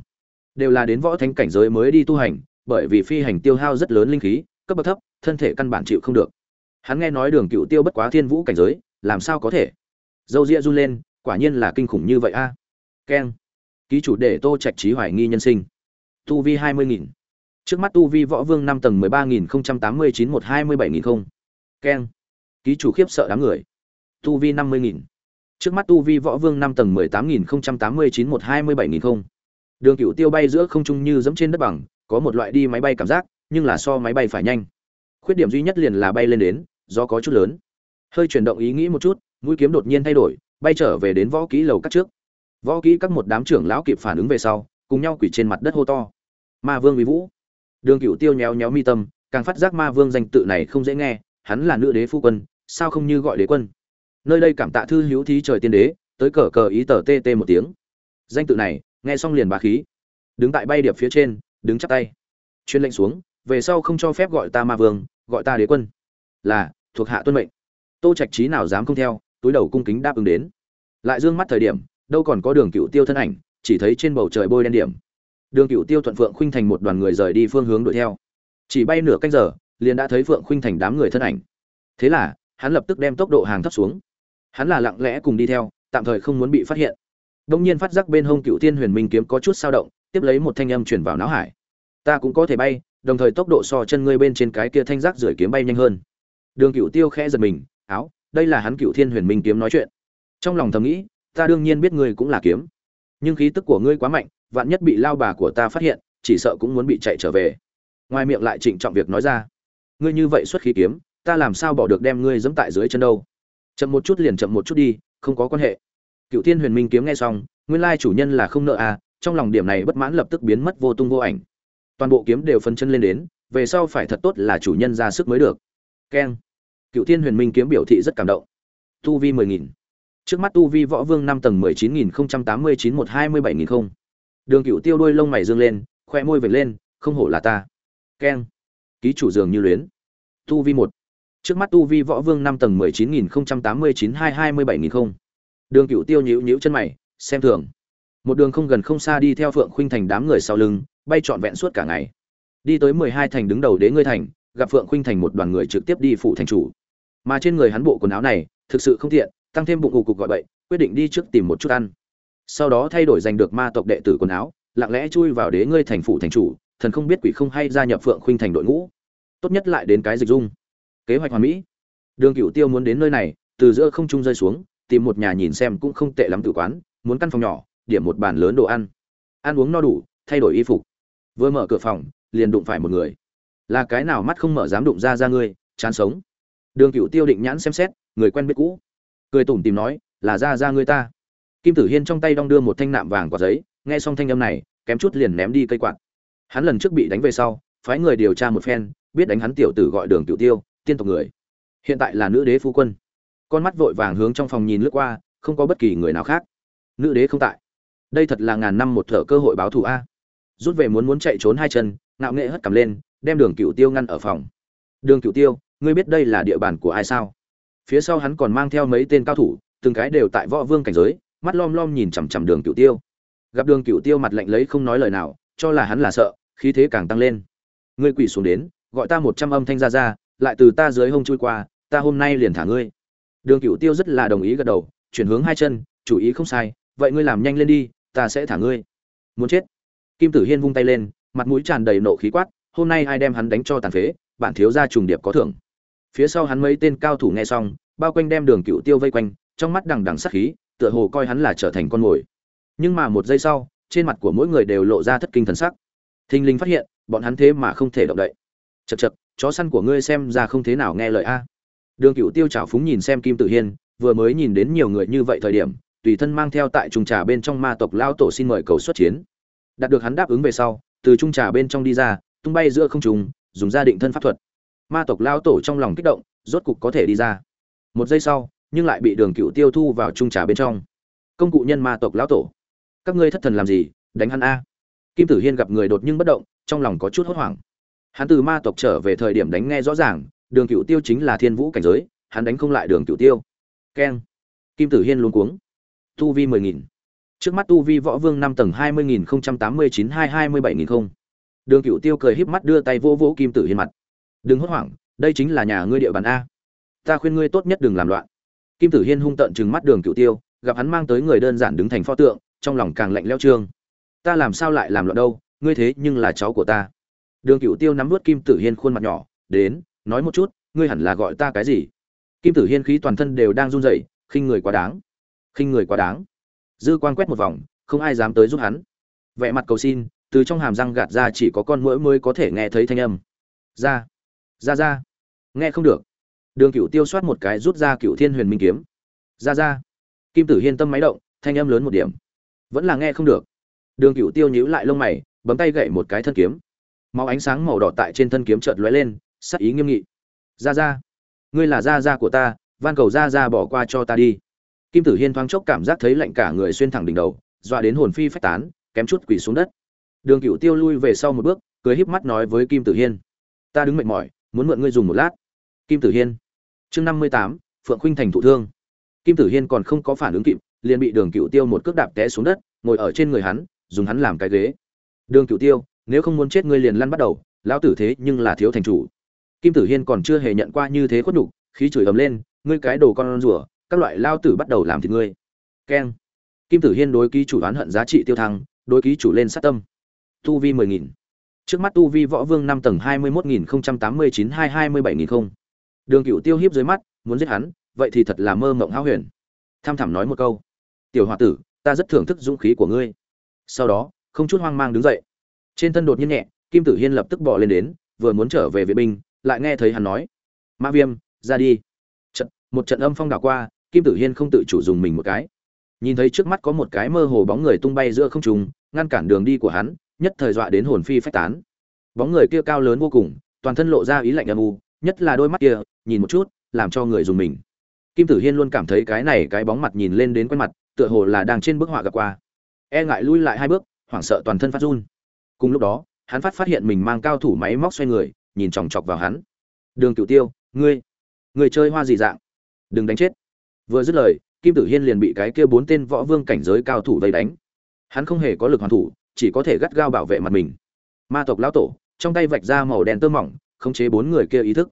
Đều là đến võ thánh cảnh giới mới đi tu hành, bởi vì phi hành tiêu hao rất lớn linh khí, cấp bậc thấp, thân thể căn bản chịu không được. Hắn nghe nói đường cựu tiêu bất quá thiên vũ cảnh giới, làm sao có thể? Dâu ria run lên, quả nhiên là kinh khủng như vậy a. À? keng. Ký chủ để tô trạch trí hoài nghi nhân sinh. Tu vi hai mươi nghìn. Trước mắt tu vi võ vương năm tầng mười ba nghìn không trăm tám mươi chín một hai mươi bảy nghìn không. Keng. Ký chủ khiếp sợ đám người tu vi năm mươi nghìn. Trước mắt tu vi võ vương năm tầng mười tám nghìn không trăm tám mươi chín một hai mươi bảy nghìn không. Đường cựu tiêu bay giữa không trung như dẫm trên đất bằng, có một loại đi máy bay cảm giác, nhưng là so máy bay phải nhanh. Khuyết điểm duy nhất liền là bay lên đến do có chút lớn. Hơi chuyển động ý nghĩ một chút, mũi kiếm đột nhiên thay đổi, bay trở về đến võ kỹ lầu các trước. Võ kỹ các một đám trưởng lão kịp phản ứng về sau, cùng nhau quỷ trên mặt đất hô to. Ma vương vì vũ. Đường cựu tiêu nhéo nhéo mi tâm, càng phát giác ma vương danh tự này không dễ nghe, hắn là nữ đế phu quân, sao không như gọi đế quân? Nơi đây cảm tạ thư hữu thí trời tiên đế, tới cờ cờ ý tờ tt một tiếng. Danh tự này, nghe xong liền bà khí. Đứng tại bay điệp phía trên, đứng chắp tay. Chuyên lệnh xuống, về sau không cho phép gọi ta ma vương, gọi ta đế quân. Là, thuộc hạ tuân mệnh. Tô trạch trí nào dám không theo, túi đầu cung kính đáp ứng đến. Lại dương mắt thời điểm, đâu còn có đường cựu tiêu thân ảnh, chỉ thấy trên bầu trời bôi đen điểm. Đường cựu tiêu thuận phượng khuynh thành một đoàn người rời đi phương hướng đuổi theo. Chỉ bay nửa canh giờ, liền đã thấy phượng khuynh thành đám người thân ảnh. Thế là, hắn lập tức đem tốc độ hàng thấp xuống hắn là lặng lẽ cùng đi theo, tạm thời không muốn bị phát hiện. Đông nhiên phát giác bên hông cựu tiên huyền minh kiếm có chút sao động, tiếp lấy một thanh âm chuyển vào não hải. Ta cũng có thể bay, đồng thời tốc độ so chân ngươi bên trên cái kia thanh giác rưởi kiếm bay nhanh hơn. Đường cựu tiêu khẽ giật mình, áo, đây là hắn cựu thiên huyền minh kiếm nói chuyện. Trong lòng thầm nghĩ, ta đương nhiên biết ngươi cũng là kiếm, nhưng khí tức của ngươi quá mạnh, vạn nhất bị lao bà của ta phát hiện, chỉ sợ cũng muốn bị chạy trở về. Ngoài miệng lại trịnh trọng việc nói ra, ngươi như vậy xuất khí kiếm, ta làm sao bỏ được đem ngươi dẫm tại dưới chân đâu? Chậm một chút liền chậm một chút đi, không có quan hệ. Cựu thiên huyền minh kiếm nghe xong, nguyên lai chủ nhân là không nợ à trong lòng điểm này bất mãn lập tức biến mất vô tung vô ảnh. Toàn bộ kiếm đều phân chân lên đến, về sau phải thật tốt là chủ nhân ra sức mới được. Keng. Cựu thiên huyền minh kiếm biểu thị rất cảm động. Tu vi mười nghìn. Trước mắt tu vi võ vương năm tầng mười chín nghìn không trăm tám mươi chín một hai mươi bảy nghìn không. Đường cựu tiêu đôi lông mày dương lên, khoe môi vệt lên, không hổ là ta. Keng. Ký chủ dường như luyến. Tu vi một trước mắt tu vi võ vương năm tầng mười chín nghìn không trăm tám mươi chín hai hai mươi bảy nghìn không. Đường cựu tiêu nhíu nhíu chân mày, xem thường. Một đường không gần không xa đi theo phượng khuynh thành đám người sau lưng, bay trọn vẹn suốt cả ngày. Đi tới mười hai thành đứng đầu đế ngươi thành, gặp phượng khuynh thành một đoàn người trực tiếp đi phụ thành chủ. Mà trên người hắn bộ quần áo này, thực sự không tiện, tăng thêm bụng ù cục gọi bậy, quyết định đi trước tìm một chút ăn. Sau đó thay đổi giành được ma tộc đệ tử quần áo, lặng lẽ chui vào đế ngươi thành phủ thành chủ, thần không biết quỷ không hay gia nhập phượng khuynh thành đội ngũ. Tốt nhất lại đến cái dịch dung kế hoạch hoàn mỹ. Đường cựu tiêu muốn đến nơi này, từ giữa không trung rơi xuống, tìm một nhà nhìn xem cũng không tệ lắm tử quán, muốn căn phòng nhỏ, điểm một bàn lớn đồ ăn. Ăn uống no đủ, thay đổi y phục. Vừa mở cửa phòng, liền đụng phải một người. Là cái nào mắt không mở dám đụng ra ra ngươi, chán sống. Đường cựu tiêu định nhãn xem xét, người quen biết cũ. Cười tủm tìm nói, là ra ra ngươi ta. Kim tử hiên trong tay đong đưa một thanh nạm vàng quả giấy, nghe xong thanh âm này, kém chút liền ném đi cây quạt. Hắn lần trước bị đánh về sau, phái người điều tra một phen, biết đánh hắn tiểu tử gọi đường cựu tiêu tiên tộc người. Hiện tại là nữ đế phu quân. Con mắt vội vàng hướng trong phòng nhìn lướt qua, không có bất kỳ người nào khác. Nữ đế không tại. Đây thật là ngàn năm một thở cơ hội báo thù a. Rút về muốn muốn chạy trốn hai chân nạo nghệ hất cầm lên, đem đường cựu tiêu ngăn ở phòng. Đường cựu tiêu, ngươi biết đây là địa bàn của ai sao? Phía sau hắn còn mang theo mấy tên cao thủ, từng cái đều tại võ vương cảnh giới, mắt lom lom nhìn chằm chằm đường cựu tiêu. Gặp đường cựu tiêu mặt lạnh lấy không nói lời nào, cho là hắn là sợ, khí thế càng tăng lên. Ngươi quỳ xuống đến, gọi ta một trăm âm thanh ra ra lại từ ta dưới hông chui qua, ta hôm nay liền thả ngươi. Đường cựu tiêu rất là đồng ý gật đầu, chuyển hướng hai chân, chủ ý không sai, vậy ngươi làm nhanh lên đi, ta sẽ thả ngươi. Muốn chết. Kim tử hiên vung tay lên, mặt mũi tràn đầy nộ khí quát, hôm nay ai đem hắn đánh cho tàn phế bạn thiếu gia trùng điệp có thưởng. Phía sau hắn mấy tên cao thủ nghe xong, bao quanh đem đường cựu tiêu vây quanh, trong mắt đằng đằng sắc khí, tựa hồ coi hắn là trở thành con mồi. Nhưng mà một giây sau, trên mặt của mỗi người đều lộ ra thất kinh thần sắc. Thình lình phát hiện, bọn hắn thế mà không thể động đậy. Chật chật chó săn của ngươi xem ra không thế nào nghe lời a. Đường cựu tiêu trào phúng nhìn xem kim tử hiên, vừa mới nhìn đến nhiều người như vậy thời điểm, tùy thân mang theo tại trung trà bên trong ma tộc lao tổ xin mời cầu xuất chiến. Đạt được hắn đáp ứng về sau, từ trung trà bên trong đi ra, tung bay giữa không trùng dùng gia định thân pháp thuật. Ma tộc lao tổ trong lòng kích động, rốt cục có thể đi ra. Một giây sau, nhưng lại bị đường cựu tiêu thu vào trung trà bên trong. Công cụ nhân ma tộc lão tổ. Các ngươi thất thần làm gì? Đánh hắn a. Kim tử hiên gặp người đột nhưng bất động, trong lòng có chút hốt hoảng hắn từ ma tộc trở về thời điểm đánh nghe rõ ràng, đường cựu tiêu chính là thiên vũ cảnh giới, hắn đánh không lại đường cựu tiêu. Keng. Kim tử hiên luôn cuống. Tu vi mười nghìn. Trước mắt tu vi võ vương năm tầng hai mươi nghìn không trăm tám mươi chín hai hai mươi bảy nghìn không. Đường cựu tiêu cười híp mắt đưa tay vô vỗ kim tử hiên mặt. Đừng hốt hoảng, đây chính là nhà ngươi địa bàn a. Ta khuyên ngươi tốt nhất đừng làm loạn. Kim tử hiên hung tận chừng mắt đường cựu tiêu, gặp hắn mang tới người đơn giản đứng thành pho tượng, trong lòng càng lạnh leo trương. Ta làm sao lại làm loạn đâu, ngươi thế nhưng là cháu của ta đường cửu tiêu nắm nuốt kim tử hiên khuôn mặt nhỏ, đến, nói một chút, ngươi hẳn là gọi ta cái gì? Kim tử hiên khí toàn thân đều đang run rẩy, khinh người quá đáng. Khinh người quá đáng. Dư quan quét một vòng, không ai dám tới giúp hắn. Vẻ mặt cầu xin, từ trong hàm răng gạt ra chỉ có con mũi mới có thể nghe thấy thanh âm. Ra. Ra ra. Nghe không được. Đường cửu tiêu soát một cái rút ra cửu thiên huyền minh kiếm. Ra ra. Kim tử hiên tâm máy động, thanh âm lớn một điểm. Vẫn là nghe không được. Đường cửu tiêu nhíu lại lông mày, bấm tay gậy một cái thân kiếm máu ánh sáng màu đỏ tại trên thân kiếm chợt lóe lên, sắc ý nghiêm nghị. Ra ra ngươi là ra ra của ta, van cầu ra ra bỏ qua cho ta đi. Kim tử hiên thoáng chốc cảm giác thấy lạnh cả người xuyên thẳng đỉnh đầu, dọa đến hồn phi phách tán, kém chút quỳ xuống đất. Đường cựu tiêu lui về sau một bước, cười híp mắt nói với kim tử hiên, ta đứng mệt mỏi, muốn mượn ngươi dùng một lát. Kim tử hiên, chương năm mươi tám, phượng khuynh thành thụ thương. Kim tử hiên còn không có phản ứng kịp, liền bị đường cựu tiêu một cước đạp té xuống đất, ngồi ở trên người hắn, dùng hắn làm cái ghế. Đường cựu tiêu nếu không muốn chết ngươi liền lăn bắt đầu, lão tử thế nhưng là thiếu thành chủ. Kim tử hiên còn chưa hề nhận qua như thế khuất nhục, khí chửi ầm lên, ngươi cái đồ con rủa các loại lao tử bắt đầu làm thịt ngươi. Keng. Kim tử hiên đối ký chủ đoán hận giá trị tiêu thăng, đối ký chủ lên sát tâm. Tu vi mười nghìn. Trước mắt tu vi võ vương năm tầng hai mươi mốt nghìn không trăm tám mươi chín hai hai mươi bảy nghìn không. Đường cựu tiêu hiếp dưới mắt, muốn giết hắn, vậy thì thật là mơ mộng háo huyền. Tham thảm nói một câu. Tiểu h o a tử, ta rất thưởng thức dũng khí của ngươi. Sau đó, không chút hoang mang đứng dậy trên thân đột nhiên nhẹ, kim tử hiên lập tức bỏ lên đến, vừa muốn trở về vệ binh, lại nghe thấy hắn nói, mã viêm, ra đi. Trận, một trận âm phong đảo qua, kim tử hiên không tự chủ dùng mình một cái. Nhìn thấy trước mắt có một cái mơ hồ bóng người tung bay giữa không trùng ngăn cản đường đi của hắn, nhất thời dọa đến hồn phi phách tán. Bóng người kia cao lớn vô cùng, toàn thân lộ ra ý lạnh âm u, nhất là đôi mắt kia, nhìn một chút, làm cho người dùng mình. Kim tử hiên luôn cảm thấy cái này cái bóng mặt nhìn lên đến quen mặt, tựa hồ là đang trên bức họa gặp qua. E ngại lui lại hai bước, hoảng sợ toàn thân phát run cùng lúc đó, hắn phát phát hiện mình mang cao thủ máy móc xoay người, nhìn chòng chọc vào hắn. Đường cựu tiêu, ngươi người chơi hoa gì dạng? Đừng đánh chết. Vừa dứt lời, kim tử hiên liền bị cái kia bốn tên võ vương cảnh giới cao thủ vây đánh. Hắn không hề có lực hoàn thủ, chỉ có thể gắt gao bảo vệ mặt mình. Ma tộc lão tổ, trong tay vạch ra màu đen tơ mỏng, khống chế bốn người kia ý thức.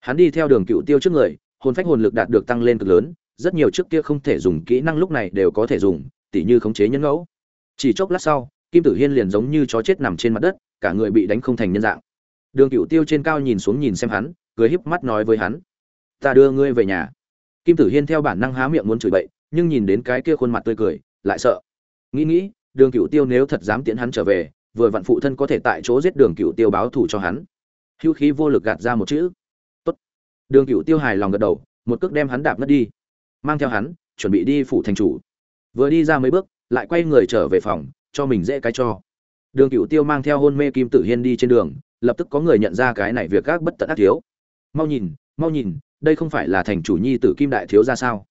Hắn đi theo đường cựu tiêu trước người, hồn phách hồn lực đạt được tăng lên cực lớn, rất nhiều trước kia không thể dùng kỹ năng lúc này đều có thể dùng, tỉ như khống chế nhân ngẫu. Chỉ chốc lát sau kim tử hiên liền giống như chó chết nằm trên mặt đất, cả người bị đánh không thành nhân dạng. Đường cựu tiêu trên cao nhìn xuống nhìn xem hắn, cười híp mắt nói với hắn, ta đưa ngươi về nhà. Kim tử hiên theo bản năng há miệng muốn chửi bậy, nhưng nhìn đến cái kia khuôn mặt tươi cười, lại sợ. Nghĩ nghĩ, đường cựu tiêu nếu thật dám tiễn hắn trở về, vừa vặn phụ thân có thể tại chỗ giết đường cựu tiêu báo thù cho hắn. Hữu khí vô lực gạt ra một chữ. Tốt. đường cựu tiêu hài lòng gật đầu, một cước đem hắn đạp ngất đi. Mang theo hắn, chuẩn bị đi phủ thành chủ. Vừa đi ra mấy bước, lại quay người trở về phòng cho mình dễ cái cho. Đường cựu tiêu mang theo hôn mê kim tử hiên đi trên đường, lập tức có người nhận ra cái này việc các bất tận ác thiếu. Mau nhìn mau nhìn, đây không phải là thành chủ nhi tử kim đại thiếu ra sao?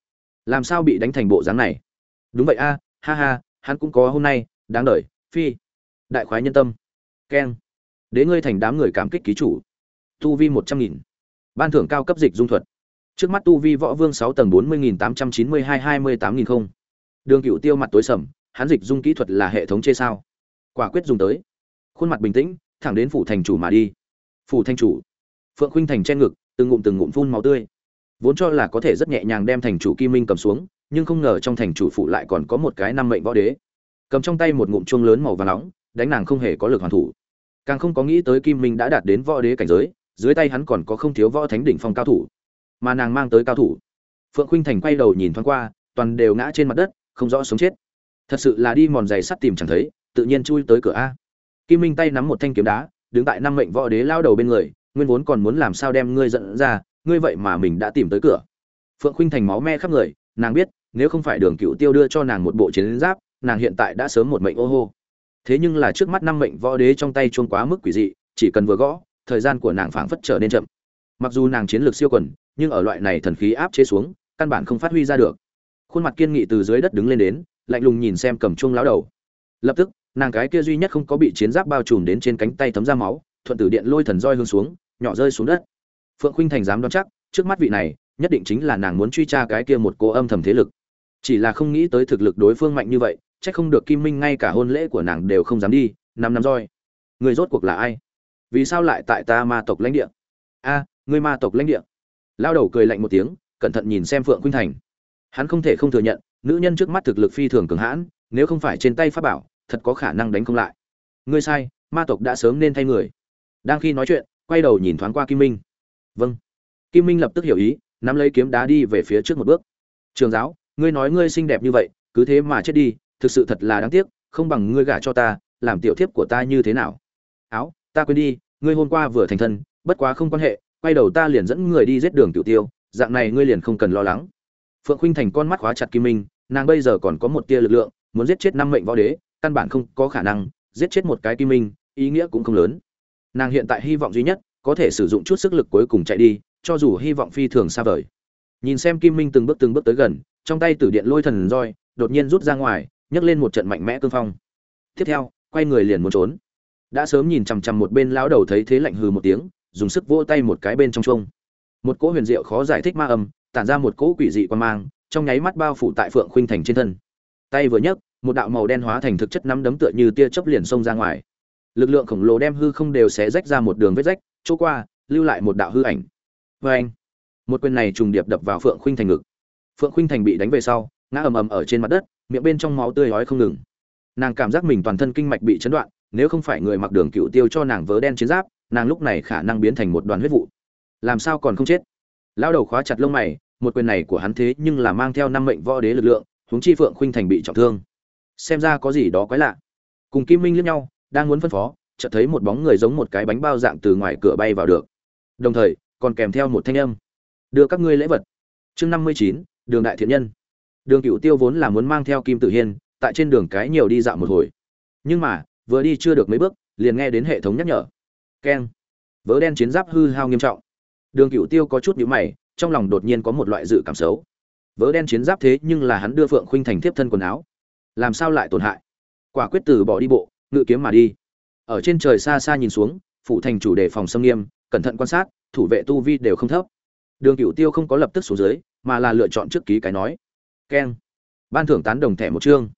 Làm sao bị đánh thành bộ dáng này? Đúng vậy a, ha ha, hắn cũng có hôm nay, đáng đ phi. Đại khoái nhân tâm. Keng. Đế ngươi thành đám người cảm kích ký chủ. Tu vi một trăm nghìn. Ban thưởng cao cấp dịch dung thuật. Trước mắt tu vi võ vương sáu tầng bốn mươi nghìn tám trăm chín mươi hai hai mươi tám nghìn không. Đường cựu tiêu mặt tối sầm hắn dịch dung kỹ thuật là hệ thống chê sao. Quả quyết dùng tới. Khuôn mặt bình tĩnh, thẳng đến phủ thành chủ mà đi. Phủ thành chủ. Phượng khuynh thành che ngực, từng ngụm từng ngụm phun máu tươi. Vốn cho là có thể rất nhẹ nhàng đem thành chủ kim minh cầm xuống, nhưng không ngờ trong thành chủ phụ lại còn có một cái năm mệnh võ đế. Cầm trong tay một ngụm chuông lớn màu vàng nóng, đánh nàng không hề có lực hoàn thủ. Càng không có nghĩ tới kim minh đã đạt đến võ đế cảnh giới, dưới tay hắn còn có không thiếu võ thánh đỉnh phong cao thủ. Mà nàng mang tới cao thủ. Phượng khuynh thành quay đầu nhìn thoáng qua, toàn đều ngã trên mặt đất, không rõ sống chết thật sự là đi mòn giày sắt tìm chẳng thấy, tự nhiên chui tới cửa a. Kim minh tay nắm một thanh kiếm đá, đứng tại năm mệnh võ đế lao đầu bên người, nguyên vốn còn muốn làm sao đem ngươi dẫn ra, ngươi vậy mà mình đã tìm tới cửa. Phượng Khinh thành máu me khắp người, nàng biết, nếu không phải đường cựu tiêu đưa cho nàng một bộ chiến giáp, nàng hiện tại đã sớm một mệnh ô hô. Thế nhưng là trước mắt năm mệnh võ đế trong tay chuông quá mức quỷ dị, chỉ cần vừa gõ, thời gian của nàng phảng phất trở nên chậm. Mặc dù nàng chiến lược siêu quần, nhưng ở loại này thần khí áp chế xuống, căn bản không phát huy ra được. Khuôn mặt kiên nghị từ dưới đất đứng lên đến lạnh lùng nhìn xem cầm chuông lão đầu. Lập tức nàng cái kia duy nhất không có bị chiến giáp bao trùm đến trên cánh tay thấm ra máu thuận tử điện lôi thần roi hướng xuống nhỏ rơi xuống đất. Phượng khuynh thành dám đoán chắc trước mắt vị này nhất định chính là nàng muốn truy tra cái kia một cô âm thầm thế lực. Chỉ là không nghĩ tới thực lực đối phương mạnh như vậy chắc không được kim minh ngay cả hôn lễ của nàng đều không dám đi năm năm roi. Người rốt cuộc là ai? Vì sao lại tại ta ma tộc lãnh địa? A à, ma tộc lãnh địa. Lao đầu cười lạnh một tiếng cẩn thận nhìn xem phượng khuynh thành. Hắn không thể không thừa nhận nữ nhân trước mắt thực lực phi thường cường hãn, nếu không phải trên tay pháp bảo, thật có khả năng đánh không lại. Ngươi sai, ma tộc đã sớm nên thay người. Đang khi nói chuyện, quay đầu nhìn thoáng qua kim minh. Vâng. Kim minh lập tức hiểu ý, nắm lấy kiếm đá đi về phía trước một bước. Trường giáo, ngươi nói ngươi xinh đẹp như vậy, cứ thế mà chết đi, thực sự thật là đáng tiếc, không bằng ngươi gả cho ta, làm tiểu thiếp của ta như thế nào? Áo, ta quên đi, ngươi hôm qua vừa thành thân, bất quá không quan hệ, quay đầu ta liền dẫn người đi giết đường tiểu tiêu, dạng này ngươi liền không cần lo lắng. Phượng khuynh thành con mắt khóa chặt kim minh nàng bây giờ còn có một tia lực lượng, muốn giết chết năm mệnh võ đế, căn bản không có khả năng, giết chết một cái kim minh, ý nghĩa cũng không lớn. Nàng hiện tại hy vọng duy nhất, có thể sử dụng chút sức lực cuối cùng chạy đi, cho dù hy vọng phi thường xa vời. Nhìn xem kim minh từng bước từng bước tới gần, trong tay tử điện lôi thần roi, đột nhiên rút ra ngoài, nhấc lên một trận mạnh mẽ cương phong. Tiếp theo, quay người liền muốn trốn. Đã sớm nhìn chằm chằm một bên lão đầu thấy thế lạnh hừ một tiếng, dùng sức vỗ tay một cái bên trong trung. một cỗ huyền diệu khó giải thích ma âm, tản ra một cỗ quỷ dị quan mang trong nháy mắt bao phủ tại phượng khuynh thành trên thân. Tay vừa nhấc, một đạo màu đen hóa thành thực chất nắm đấm tựa như tia chớp liền xông ra ngoài. Lực lượng khổng lồ đem hư không đều xé rách ra một đường vết rách, chỗ qua, lưu lại một đạo hư ảnh. Oeng! anh, một quyền này trùng điệp đập vào phượng khuynh thành ngực. Phượng khuynh thành bị đánh về sau, ngã ầm ầm ở trên mặt đất, miệng bên trong máu tươi ói không ngừng. Nàng cảm giác mình toàn thân kinh mạch bị chấn đoạn, nếu không phải người mặc đường cựu tiêu cho nàng vớ đen chiến giáp, nàng lúc này khả năng biến thành một đoàn huyết vụ. Làm sao còn không chết? Lao đầu khóa chặt lông mày một quyền này của hắn thế nhưng là mang theo năm mệnh võ đế lực lượng, huống chi phượng khuynh thành bị trọng thương. Xem ra có gì đó quái lạ. Cùng kim minh liếc nhau, đang muốn phân phó, chợt thấy một bóng người giống một cái bánh bao dạng từ ngoài cửa bay vào được. Đồng thời, còn kèm theo một thanh âm. Đưa các ngươi lễ vật. Chương năm mươi chín, đường đại thiện nhân. Đường cựu tiêu vốn là muốn mang theo kim tử hiên, tại trên đường cái nhiều đi dạo một hồi. Nhưng mà, vừa đi chưa được mấy bước, liền nghe đến hệ thống nhắc nhở. Keng. Vớ đen chiến giáp hư hao nghiêm trọng. Đường cựu tiêu có chút nhíu mày trong lòng đột nhiên có một loại dự cảm xấu. Vớ đen chiến giáp thế nhưng là hắn đưa phượng khuynh thành tiếp thân quần áo. Làm sao lại tổn hại? Quả quyết từ bỏ đi bộ, ngự kiếm mà đi. Ở trên trời xa xa nhìn xuống, phụ thành chủ đề phòng xâm nghiêm, cẩn thận quan sát, thủ vệ tu vi đều không thấp. Đường cựu tiêu không có lập tức xuống dưới, mà là lựa chọn trước ký cái nói. Keng. Ban thưởng tán đồng thẻ một chương.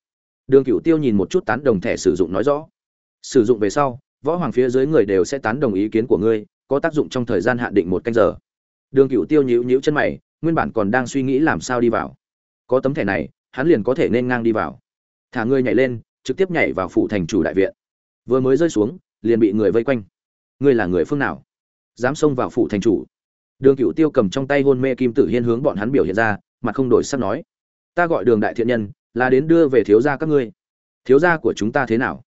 Đường cựu tiêu nhìn một chút tán đồng thẻ sử dụng nói rõ. Sử dụng về sau, võ hoàng phía dưới người đều sẽ tán đồng ý kiến của ngươi, có tác dụng trong thời gian hạn định một canh giờ đường Cửu tiêu nhíu nhíu chân mày, nguyên bản còn đang suy nghĩ làm sao đi vào. Có tấm thẻ này, hắn liền có thể nên ngang đi vào. Thả ngươi nhảy lên, trực tiếp nhảy vào phủ thành chủ đại viện. Vừa mới rơi xuống, liền bị người vây quanh. Ngươi là người phương nào? Dám xông vào phủ thành chủ? Đường Cửu tiêu cầm trong tay hôn mê kim tử hiên hướng bọn hắn biểu hiện ra, mặt không đổi sắc nói. Ta gọi đường đại thiện nhân, là đến đưa về thiếu gia các ngươi. Thiếu gia của chúng ta thế nào?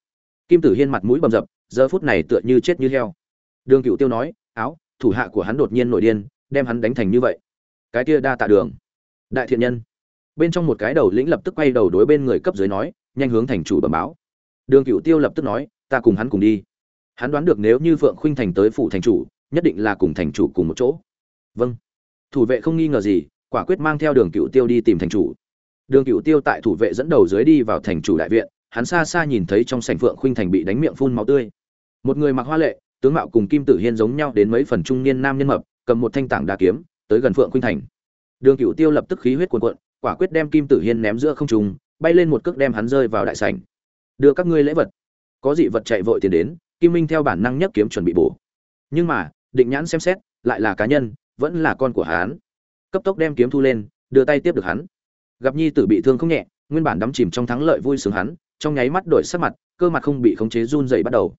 Kim tử hiên mặt mũi bầm dập, giờ phút này tựa như chết như heo. Đường Cửu tiêu nói, áo, thủ hạ của hắn đột nhiên nổi điên đem hắn đánh thành như vậy. Cái kia đa tạ đường. Đại thiện nhân. Bên trong một cái đầu lĩnh lập tức quay đầu đối bên người cấp dưới nói, nhanh hướng thành chủ bẩm báo. Đường cựu tiêu lập tức nói, ta cùng hắn cùng đi. Hắn đoán được nếu như phượng khuynh thành tới phủ thành chủ, nhất định là cùng thành chủ cùng một chỗ. Vâng. Thủ vệ không nghi ngờ gì, quả quyết mang theo đường cựu tiêu đi tìm thành chủ. Đường cựu tiêu tại thủ vệ dẫn đầu dưới đi vào thành chủ đại viện, hắn xa xa nhìn thấy trong sảnh phượng khuynh thành bị đánh miệng phun máu tươi. Một người mặc hoa lệ, tướng mạo cùng kim tử hiên giống nhau đến mấy phần trung niên nam nhân mập cầm một thanh tảng đá kiếm, tới gần phượng khuynh thành. Đường cựu tiêu lập tức khí huyết cuồn cuộn, quả quyết đem kim tử hiên ném giữa không trung, bay lên một cước đem hắn rơi vào đại sảnh. Đưa các ngươi lễ vật. Có dị vật chạy vội tiền đến, kim minh theo bản năng nhất kiếm chuẩn bị bổ. Nhưng mà, định nhãn xem xét, lại là cá nhân, vẫn là con của hắn. Cấp tốc đem kiếm thu lên, đưa tay tiếp được hắn. Gặp nhi tử bị thương không nhẹ, nguyên bản đắm chìm trong thắng lợi vui sướng hắn, trong nháy mắt đổi sắc mặt, cơ mặt không bị khống chế run dày bắt đầu.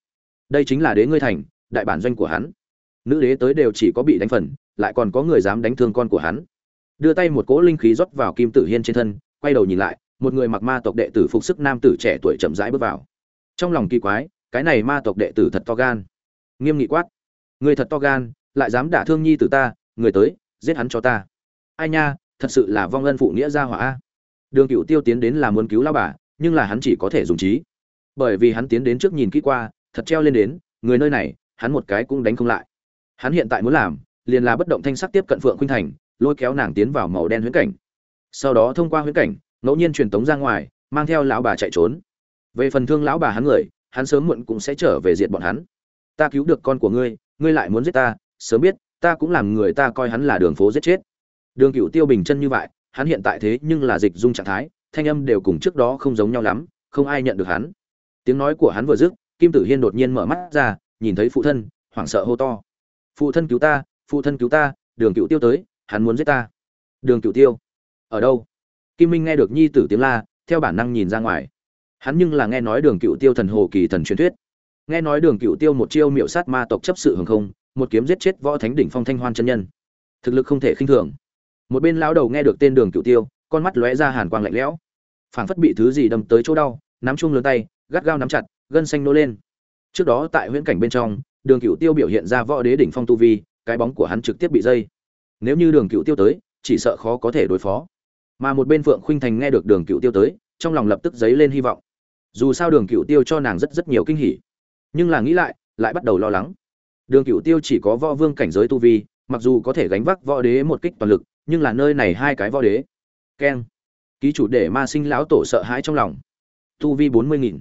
Đây chính là đế ngươi thành, đại bản doanh của hắn nữ đế tới đều chỉ có bị đánh phần, lại còn có người dám đánh thương con của hắn. Đưa tay một cỗ linh khí rót vào kim tử hiên trên thân, quay đầu nhìn lại, một người mặc ma tộc đệ tử phục sức nam tử trẻ tuổi chậm rãi bước vào. Trong lòng kỳ quái, cái này ma tộc đệ tử thật to gan. Nghiêm nghị quát. Người thật to gan, lại dám đả thương nhi tử ta, người tới, giết hắn cho ta. Ai nha, thật sự là vong ân phụ nghĩa gia hỏa đường cựu tiêu tiến đến là muốn cứu lao bà, nhưng là hắn chỉ có thể dùng trí. Bởi vì hắn tiến đến trước nhìn kỹ qua, thật treo lên đến, người nơi này, hắn một cái cũng đánh không lại hắn hiện tại muốn làm, liền là bất động thanh sắc tiếp cận phượng khuynh thành, lôi kéo nàng tiến vào màu đen huyễn cảnh. Sau đó thông qua huyễn cảnh, ngẫu nhiên truyền tống ra ngoài, mang theo lão bà chạy trốn. Về phần thương lão bà hắn người, hắn sớm muộn cũng sẽ trở về diệt bọn hắn. Ta cứu được con của ngươi ngươi lại muốn giết ta, sớm biết, ta cũng làm người ta coi hắn là đường phố giết chết. Đường cựu tiêu bình chân như vậy, hắn hiện tại thế nhưng là dịch dung trạng thái, thanh âm đều cùng trước đó không giống nhau lắm, không ai nhận được hắn. Tiếng nói của hắn vừa dứt, kim tử hiên đột nhiên mở mắt ra, nhìn thấy phụ thân, hoảng sợ hô to phụ thân cứu ta, phụ thân cứu ta, đường cựu tiêu tới, hắn muốn giết ta. Đường cựu tiêu, ở đâu? Kim minh nghe được nhi tử tiếng la, theo bản năng nhìn ra ngoài. Hắn nhưng là nghe nói đường cựu tiêu thần hồ kỳ thần truyền thuyết. Nghe nói đường cựu tiêu một chiêu miệu sát ma tộc chấp sự hồng không, một kiếm giết chết võ thánh đỉnh phong thanh hoan chân nhân. Thực lực không thể khinh thường. Một bên lão đầu nghe được tên đường cựu tiêu, con mắt lóe ra hàn quang lạnh lẽo. Phảng phất bị thứ gì đâm tới chỗ đau, nắm chung lớn tay, gắt gao nắm chặt, gân xanh nô lên. Trước đó tại huyễn cảnh bên trong đường cựu tiêu biểu hiện ra võ đế đỉnh phong tu vi, cái bóng của hắn trực tiếp bị dây. Nếu như đường cựu tiêu tới, chỉ sợ khó có thể đối phó. Mà một bên phượng khuynh thành nghe được đường cựu tiêu tới, trong lòng lập tức dấy lên hy vọng. Dù sao đường cựu tiêu cho nàng rất rất nhiều kinh hỉ. Nhưng là nghĩ lại lại bắt đầu lo lắng. Đường cựu tiêu chỉ có võ vương cảnh giới tu vi, mặc dù có thể gánh vác võ đế một kích toàn lực, nhưng là nơi này hai cái võ đế. Keng. Ký chủ để ma sinh lão tổ sợ hãi trong lòng. Tu vi bốn mươi nghìn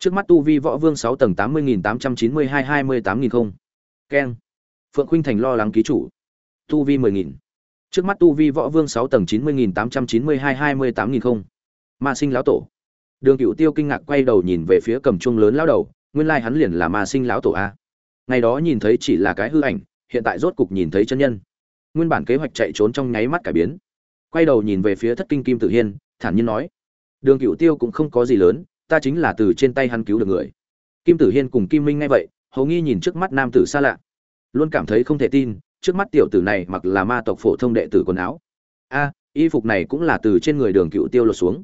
trước mắt tu vi võ vương sáu tầng tám mươi nghìn tám trăm chín mươi hai hai mươi tám nghìn không. Keng phượng khuynh thành lo lắng ký chủ. Tu vi mười nghìn. Trước mắt tu vi võ vương sáu tầng chín mươi nghìn tám trăm chín mươi hai hai mươi tám nghìn không. Ma sinh lão tổ. Đường cựu tiêu kinh ngạc quay đầu nhìn về phía cầm chuông lớn lão đầu, nguyên lai hắn liền là ma sinh lão tổ a. Ngày đó nhìn thấy chỉ là cái hư ảnh, hiện tại rốt cục nhìn thấy chân nhân. Nguyên bản kế hoạch chạy trốn trong nháy mắt cải biến. Quay đầu nhìn về phía thất kinh kim tử hiên, thản nhiên nói. Đường cựu tiêu cũng không có gì lớn ta chính là từ trên tay hắn cứu được người. Kim tử hiên cùng kim minh nghe vậy, hầu nghi nhìn trước mắt nam tử xa lạ. Luôn cảm thấy không thể tin, trước mắt tiểu tử này mặc là ma tộc phổ thông đệ tử quần áo. A, y phục này cũng là từ trên người đường cựu tiêu lột xuống.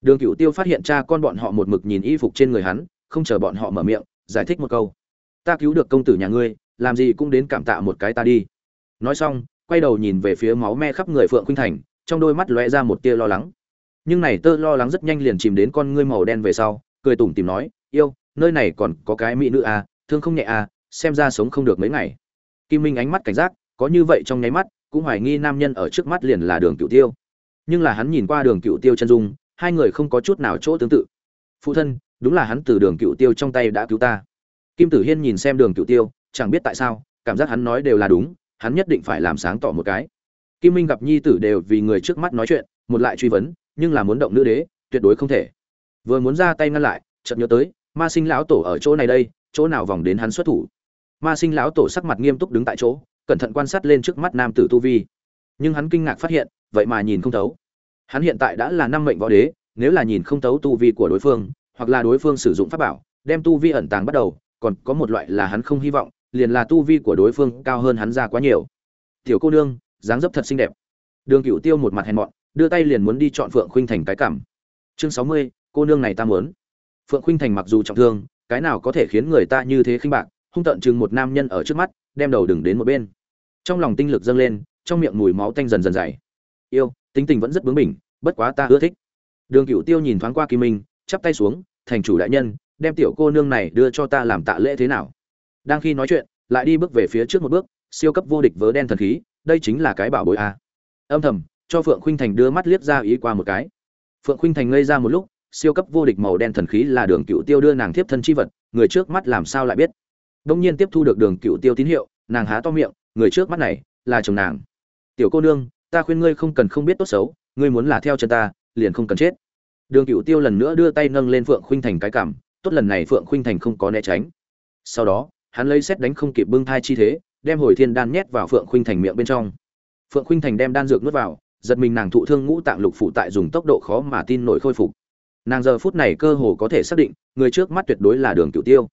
Đường cựu tiêu phát hiện cha con bọn họ một mực nhìn y phục trên người hắn, không chờ bọn họ mở miệng, giải thích một câu. Ta cứu được công tử nhà ngươi, làm gì cũng đến cảm tạ một cái ta đi. Nói xong, quay đầu nhìn về phía máu me khắp người phượng khuynh thành, trong đôi mắt lóe ra một tia lo lắng nhưng này tơ lo lắng rất nhanh liền chìm đến con ngươi màu đen về sau cười tủm tìm nói yêu nơi này còn có cái mỹ nữ à, thương không nhẹ à, xem ra sống không được mấy ngày. Kim minh ánh mắt cảnh giác có như vậy trong nháy mắt cũng hoài nghi nam nhân ở trước mắt liền là đường cựu tiêu. Nhưng là hắn nhìn qua đường cựu tiêu chân dung hai người không có chút nào chỗ tương tự. Phụ thân đúng là hắn từ đường cựu tiêu trong tay đã cứu ta. Kim tử hiên nhìn xem đường cựu tiêu chẳng biết tại sao cảm giác hắn nói đều là đúng hắn nhất định phải làm sáng tỏ một cái. Kim minh gặp nhi tử đều vì người trước mắt nói chuyện một lại truy vấn nhưng là muốn động nữ đế, tuyệt đối không thể. Vừa muốn ra tay ngăn lại, chợt nhớ tới, ma sinh lão tổ ở chỗ này đây, chỗ nào vòng đến hắn xuất thủ. Ma sinh lão tổ sắc mặt nghiêm túc đứng tại chỗ, cẩn thận quan sát lên trước mắt nam tử tu vi. Nhưng hắn kinh ngạc phát hiện, vậy mà nhìn không thấu. Hắn hiện tại đã là năm mệnh võ đế, nếu là nhìn không thấu tu vi của đối phương, hoặc là đối phương sử dụng pháp bảo, đem tu vi ẩn tàng bắt đầu, còn có một loại là hắn không hy vọng, liền là tu vi của đối phương cao hơn hắn ra quá nhiều. Tiểu cô nương, dáng dấp thật xinh đẹp. Đường cựu tiêu một mặt hèn mọn đưa tay liền muốn đi chọn phượng khuynh thành cái cảm. Chương sáu mươi, cô nương này ta muốn. Phượng khuynh thành mặc dù trọng thương, cái nào có thể khiến người ta như thế khinh bạc, hung tận chừng một nam nhân ở trước mắt, đem đầu đừng đến một bên. Trong lòng tinh lực dâng lên, trong miệng mùi máu tanh dần dần dày. Yêu, tính tình vẫn rất bướng bỉnh, bất quá ta ưa thích. Đường cựu tiêu nhìn thoáng qua kim minh, chắp tay xuống, thành chủ đại nhân, đem tiểu cô nương này đưa cho ta làm tạ lễ thế nào? Đang khi nói chuyện, lại đi bước về phía trước một bước, siêu cấp vô địch vớ đen thần khí, đây chính là cái bảo bối a. Âm thầm cho phượng khuynh thành đưa mắt liếc ra ý qua một cái. Phượng khuynh thành ngây ra một lúc, siêu cấp vô địch màu đen thần khí là đường cựu tiêu đưa nàng tiếp thân chi vật, người trước mắt làm sao lại biết? Đông nhiên tiếp thu được đường cựu tiêu tín hiệu, nàng há to miệng, người trước mắt này là chồng nàng. Tiểu cô nương, ta khuyên ngươi không cần không biết tốt xấu, ngươi muốn là theo chân ta, liền không cần chết. Đường cựu tiêu lần nữa đưa tay nâng lên phượng khuynh thành cái cảm, tốt lần này phượng khuynh thành không có né tránh. Sau đó, hắn lấy xét đánh không kịp bưng thai chi thế, đem hồi thiên đan nhét vào phượng khuynh thành miệng bên trong. Phượng khuynh thành đem đan dược nuốt vào giật mình nàng thụ thương ngũ tạng lục phụ tại dùng tốc độ khó mà tin nổi khôi phục. Nàng giờ phút này cơ hồ có thể xác định, người trước mắt tuyệt đối là đường cựu tiêu.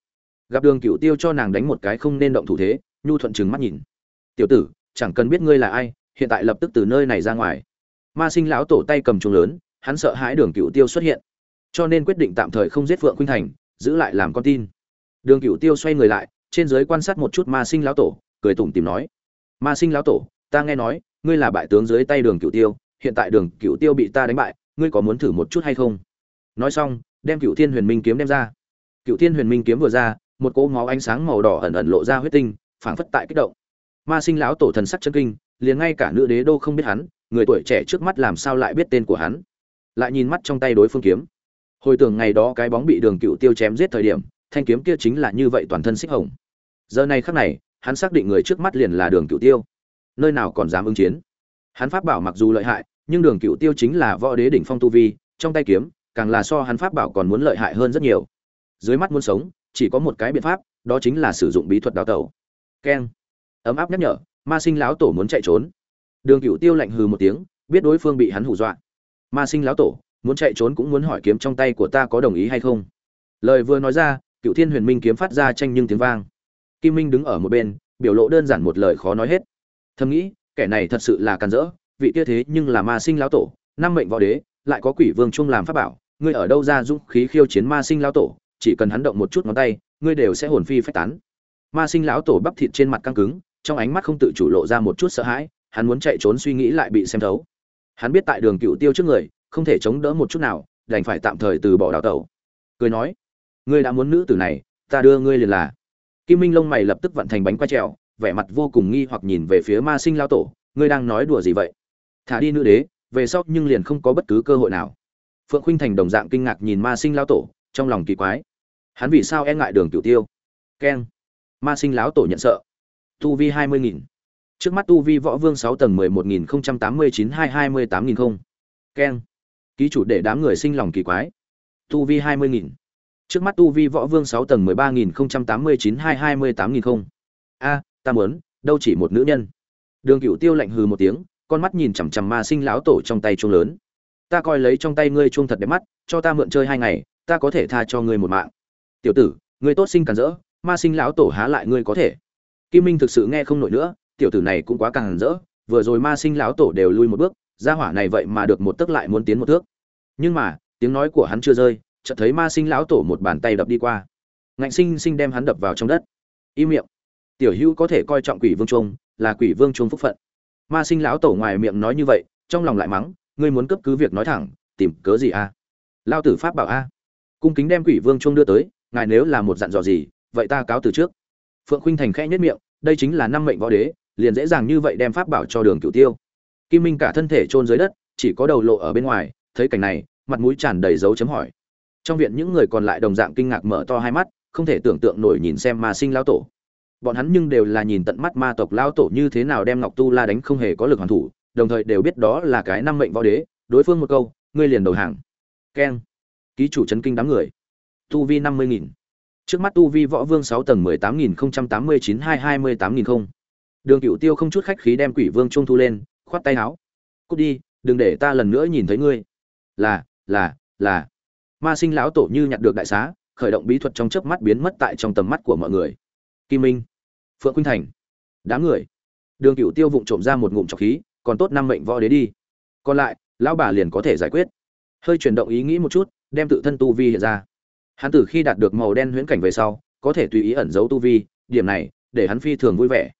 Gặp đường cựu tiêu cho nàng đánh một cái không nên động thủ thế, nhu thuận chừng mắt nhìn. Tiểu tử, chẳng cần biết ngươi là ai, hiện tại lập tức từ nơi này ra ngoài. Ma sinh lão tổ tay cầm chuông lớn, hắn sợ hãi đường cựu tiêu xuất hiện. Cho nên quyết định tạm thời không giết phượng khuynh thành, giữ lại làm con tin. Đường cựu tiêu xoay người lại, trên giới quan sát một chút ma sinh lão tổ, cười tủm tìm nói, ma sinh lão tổ, ta nghe nói ngươi là bại tướng dưới tay đường cựu tiêu, hiện tại đường cựu tiêu bị ta đánh bại, ngươi có muốn thử một chút hay không? Nói xong, đem cựu thiên huyền minh kiếm đem ra. Cựu thiên huyền minh kiếm vừa ra, một cỗ máu ánh sáng màu đỏ ẩn ẩn lộ ra huyết tinh, phảng phất tại kích động. Ma sinh lão tổ thần sắc chân kinh, liền ngay cả nữ đế đô không biết hắn, người tuổi trẻ trước mắt làm sao lại biết tên của hắn? Lại nhìn mắt trong tay đối phương kiếm. Hồi tưởng ngày đó cái bóng bị đường cựu tiêu chém giết thời điểm, thanh kiếm kia chính là như vậy toàn thân xích hồng. Giờ này khắc này, hắn xác định người trước mắt liền là đường cựu tiêu nơi nào còn dám ứng chiến. Hắn pháp bảo mặc dù lợi hại, nhưng đường cựu tiêu chính là võ đế đỉnh phong tu vi, trong tay kiếm, càng là so hắn pháp bảo còn muốn lợi hại hơn rất nhiều. Dưới mắt muốn sống, chỉ có một cái biện pháp, đó chính là sử dụng bí thuật đào tẩu. Keng. Ấm áp nhắc nhở, ma sinh lão tổ muốn chạy trốn. Đường cựu tiêu lạnh hừ một tiếng, biết đối phương bị hắn hù dọa. Ma sinh lão tổ, muốn chạy trốn cũng muốn hỏi kiếm trong tay của ta có đồng ý hay không? Lời vừa nói ra, cựu thiên huyền minh kiếm phát ra tranh nhưng tiếng vang. Kim minh đứng ở một bên, biểu lộ đơn giản một lời khó nói hết thầm nghĩ, kẻ này thật sự là càn rỡ, vị kia thế nhưng là ma sinh lão tổ, năm mệnh võ đế, lại có quỷ vương trung làm pháp bảo, ngươi ở đâu ra dũng khí khiêu chiến ma sinh lão tổ, chỉ cần hắn động một chút ngón tay, ngươi đều sẽ hồn phi phách tán. Ma sinh lão tổ bắp thịt trên mặt căng cứng, trong ánh mắt không tự chủ lộ ra một chút sợ hãi, hắn muốn chạy trốn suy nghĩ lại bị xem thấu. Hắn biết tại đường cựu tiêu trước người, không thể chống đỡ một chút nào, đành phải tạm thời từ bỏ đào tẩu. Cười nói, ngươi đã muốn nữ tử này, ta đưa ngươi liền là. Kim minh lông mày lập tức vận thành bánh quay trèo vẻ mặt vô cùng nghi hoặc nhìn về phía ma sinh lao tổ, ngươi đang nói đùa gì vậy? Thả đi nữ đế, về sau nhưng liền không có bất cứ cơ hội nào. Phượng khuynh thành đồng dạng kinh ngạc nhìn ma sinh lao tổ, trong lòng kỳ quái. Hắn vì sao e ngại đường cửu tiêu? Keng. Ma sinh lão tổ nhận sợ. Tu vi hai mươi nghìn. Trước mắt tu vi võ vương sáu tầng mười một nghìn không trăm tám mươi chín hai hai mươi tám nghìn không. Keng. Ký chủ để đám người sinh lòng kỳ quái. Tu vi hai mươi nghìn. Trước mắt tu vi võ vương sáu tầng mười ba nghìn không trăm tám mươi chín hai hai mươi tám nghìn không. A ta muốn, đâu chỉ một nữ nhân. Đường cựu tiêu lạnh hừ một tiếng, con mắt nhìn chằm chằm ma sinh lão tổ trong tay chuông lớn. Ta coi lấy trong tay ngươi chuông thật đẹp mắt, cho ta mượn chơi hai ngày, ta có thể tha cho ngươi một mạng. Tiểu tử, ngươi tốt sinh càn rỡ, ma sinh lão tổ há lại ngươi có thể. Kim minh thực sự nghe không nổi nữa, tiểu tử này cũng quá càng rỡ, vừa rồi ma sinh lão tổ đều lui một bước, gia hỏa này vậy mà được một tức lại muốn tiến một thước. Nhưng mà, tiếng nói của hắn chưa rơi, chợt thấy ma sinh lão tổ một bàn tay đập đi qua. Ngạnh sinh sinh đem hắn đập vào trong đất. Im miệng tiểu hữu có thể coi trọng quỷ vương trung là quỷ vương trung phúc phận. Ma sinh lão tổ ngoài miệng nói như vậy, trong lòng lại mắng, ngươi muốn cấp cứ việc nói thẳng, tìm cớ gì a? À? lao tử pháp bảo a. Cung kính đem quỷ vương trung đưa tới, ngài nếu là một dặn dò gì, vậy ta cáo từ trước. Phượng khuynh thành khẽ nhất miệng, đây chính là năm mệnh võ đế, liền dễ dàng như vậy đem pháp bảo cho đường cửu tiêu. Kim minh cả thân thể chôn dưới đất, chỉ có đầu lộ ở bên ngoài, thấy cảnh này, mặt mũi tràn đầy dấu chấm hỏi. Trong viện những người còn lại đồng dạng kinh ngạc mở to hai mắt, không thể tưởng tượng nổi nhìn xem ma sinh lão tổ bọn hắn nhưng đều là nhìn tận mắt ma tộc lão tổ như thế nào đem ngọc tu la đánh không hề có lực hoàn thủ, đồng thời đều biết đó là cái năm mệnh võ đế, đối phương một câu, ngươi liền đầu hàng. Keng. Ký chủ chấn kinh đám người. Tu vi năm mươi nghìn. Trước mắt tu vi võ vương sáu tầng mười tám nghìn không trăm tám mươi chín hai hai mươi tám nghìn không. Đường cựu tiêu không chút khách khí đem quỷ vương trung thu lên, khoát tay áo. Cút đi, đừng để ta lần nữa nhìn thấy ngươi. Là là là. Ma sinh lão tổ như nhặt được đại xá, khởi động bí thuật trong chớp mắt biến mất tại trong tầm mắt của mọi người. Kim minh phượng khuynh thành. Đám người. Đường cựu tiêu vụng trộm ra một ngụm trọc khí, còn tốt năm mệnh võ đế đi. Còn lại, lão bà liền có thể giải quyết. Hơi chuyển động ý nghĩ một chút, đem tự thân tu vi hiện ra. Hắn từ khi đạt được màu đen huyễn cảnh về sau, có thể tùy ý ẩn giấu tu vi, điểm này, để hắn phi thường vui vẻ.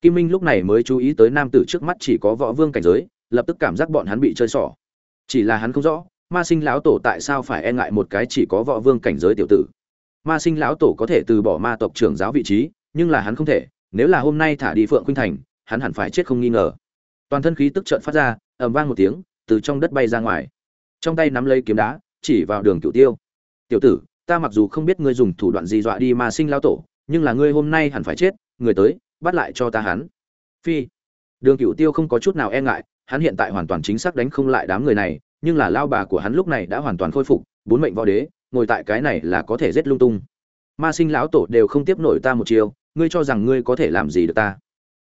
Kim minh lúc này mới chú ý tới nam tử trước mắt chỉ có võ vương cảnh giới, lập tức cảm giác bọn hắn bị chơi xỏ. Chỉ là hắn không rõ, ma sinh lão tổ tại sao phải e ngại một cái chỉ có võ vương cảnh giới tiểu tử. Ma sinh lão tổ có thể từ bỏ ma tộc trưởng giáo vị trí nhưng là hắn không thể, nếu là hôm nay thả đi phượng khuynh thành, hắn hẳn phải chết không nghi ngờ. Toàn thân khí tức trợn phát ra, ầm vang một tiếng, từ trong đất bay ra ngoài. Trong tay nắm lấy kiếm đá, chỉ vào đường cựu tiêu. Tiểu tử, ta mặc dù không biết ngươi dùng thủ đoạn gì dọa đi mà sinh lão tổ, nhưng là ngươi hôm nay hẳn phải chết, người tới, bắt lại cho ta hắn. Phi. Đường cựu tiêu không có chút nào e ngại, hắn hiện tại hoàn toàn chính xác đánh không lại đám người này, nhưng là lao bà của hắn lúc này đã hoàn toàn khôi phục, bốn mệnh võ đế, ngồi tại cái này là có thể giết lung tung. Ma sinh lão tổ đều không tiếp nổi ta một chiều ngươi cho rằng ngươi có thể làm gì được ta?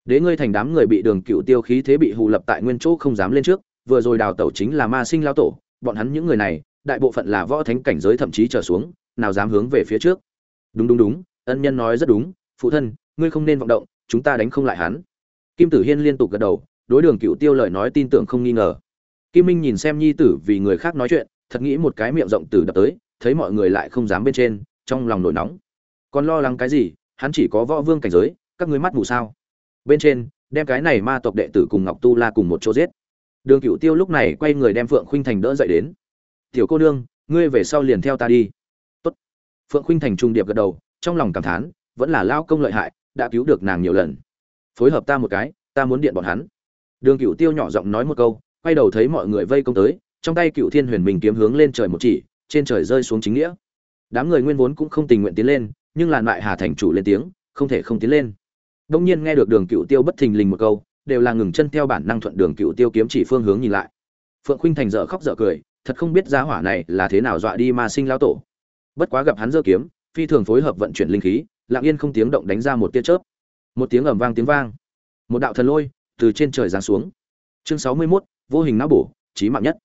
Đế ngươi thành đám người bị đường cựu tiêu khí thế bị hù lập tại nguyên chỗ không dám lên trước, vừa rồi đào tẩu chính là ma sinh lao tổ, bọn hắn những người này, đại bộ phận là võ thánh cảnh giới thậm chí trở xuống, nào dám hướng về phía trước. Đúng đúng đúng, ân nhân nói rất đúng, phụ thân, ngươi không nên vọng động, chúng ta đánh không lại hắn. Kim tử hiên liên tục gật đầu, đối đường cựu tiêu lời nói tin tưởng không nghi ngờ. Kim minh nhìn xem nhi tử vì người khác nói chuyện, thật nghĩ một cái miệng rộng tử đập tới, thấy mọi người lại không dám bên trên, trong lòng nổi nóng. Còn lo lắng cái gì hắn chỉ có võ vương cảnh giới, các ngươi mắt mù sao? Bên trên, đem cái này ma tộc đệ tử cùng ngọc tu la cùng một chỗ giết. Đường cựu tiêu lúc này quay người đem phượng khuynh thành đỡ dậy đến. Tiểu cô nương, ngươi về sau liền theo ta đi. Tốt. phượng khuynh thành trung điệp gật đầu, trong lòng cảm thán, vẫn là lao công lợi hại, đã cứu được nàng nhiều lần. Phối hợp ta một cái, ta muốn điện bọn hắn. Đường cựu tiêu nhỏ giọng nói một câu, quay đầu thấy mọi người vây công tới, trong tay cựu thiên huyền mình kiếm hướng lên trời một chỉ, trên trời rơi xuống chính nghĩa. Đám người nguyên vốn cũng không tình nguyện tiến lên nhưng làn lại hà thành chủ lên tiếng không thể không tiến lên. Đông nhiên nghe được đường cựu tiêu bất thình lình một câu đều là ngừng chân theo bản năng thuận đường cựu tiêu kiếm chỉ phương hướng nhìn lại. Phượng Khinh thành dở khóc dở cười thật không biết giá hỏa này là thế nào dọa đi ma sinh lao tổ. Bất quá gặp hắn giơ kiếm phi thường phối hợp vận chuyển linh khí lặng yên không tiếng động đánh ra một tia chớp. Một tiếng ầm vang tiếng vang. Một đạo thần lôi từ trên trời giáng xuống. Chương sáu mươi 61, vô hình não bổ chí mạng nhất.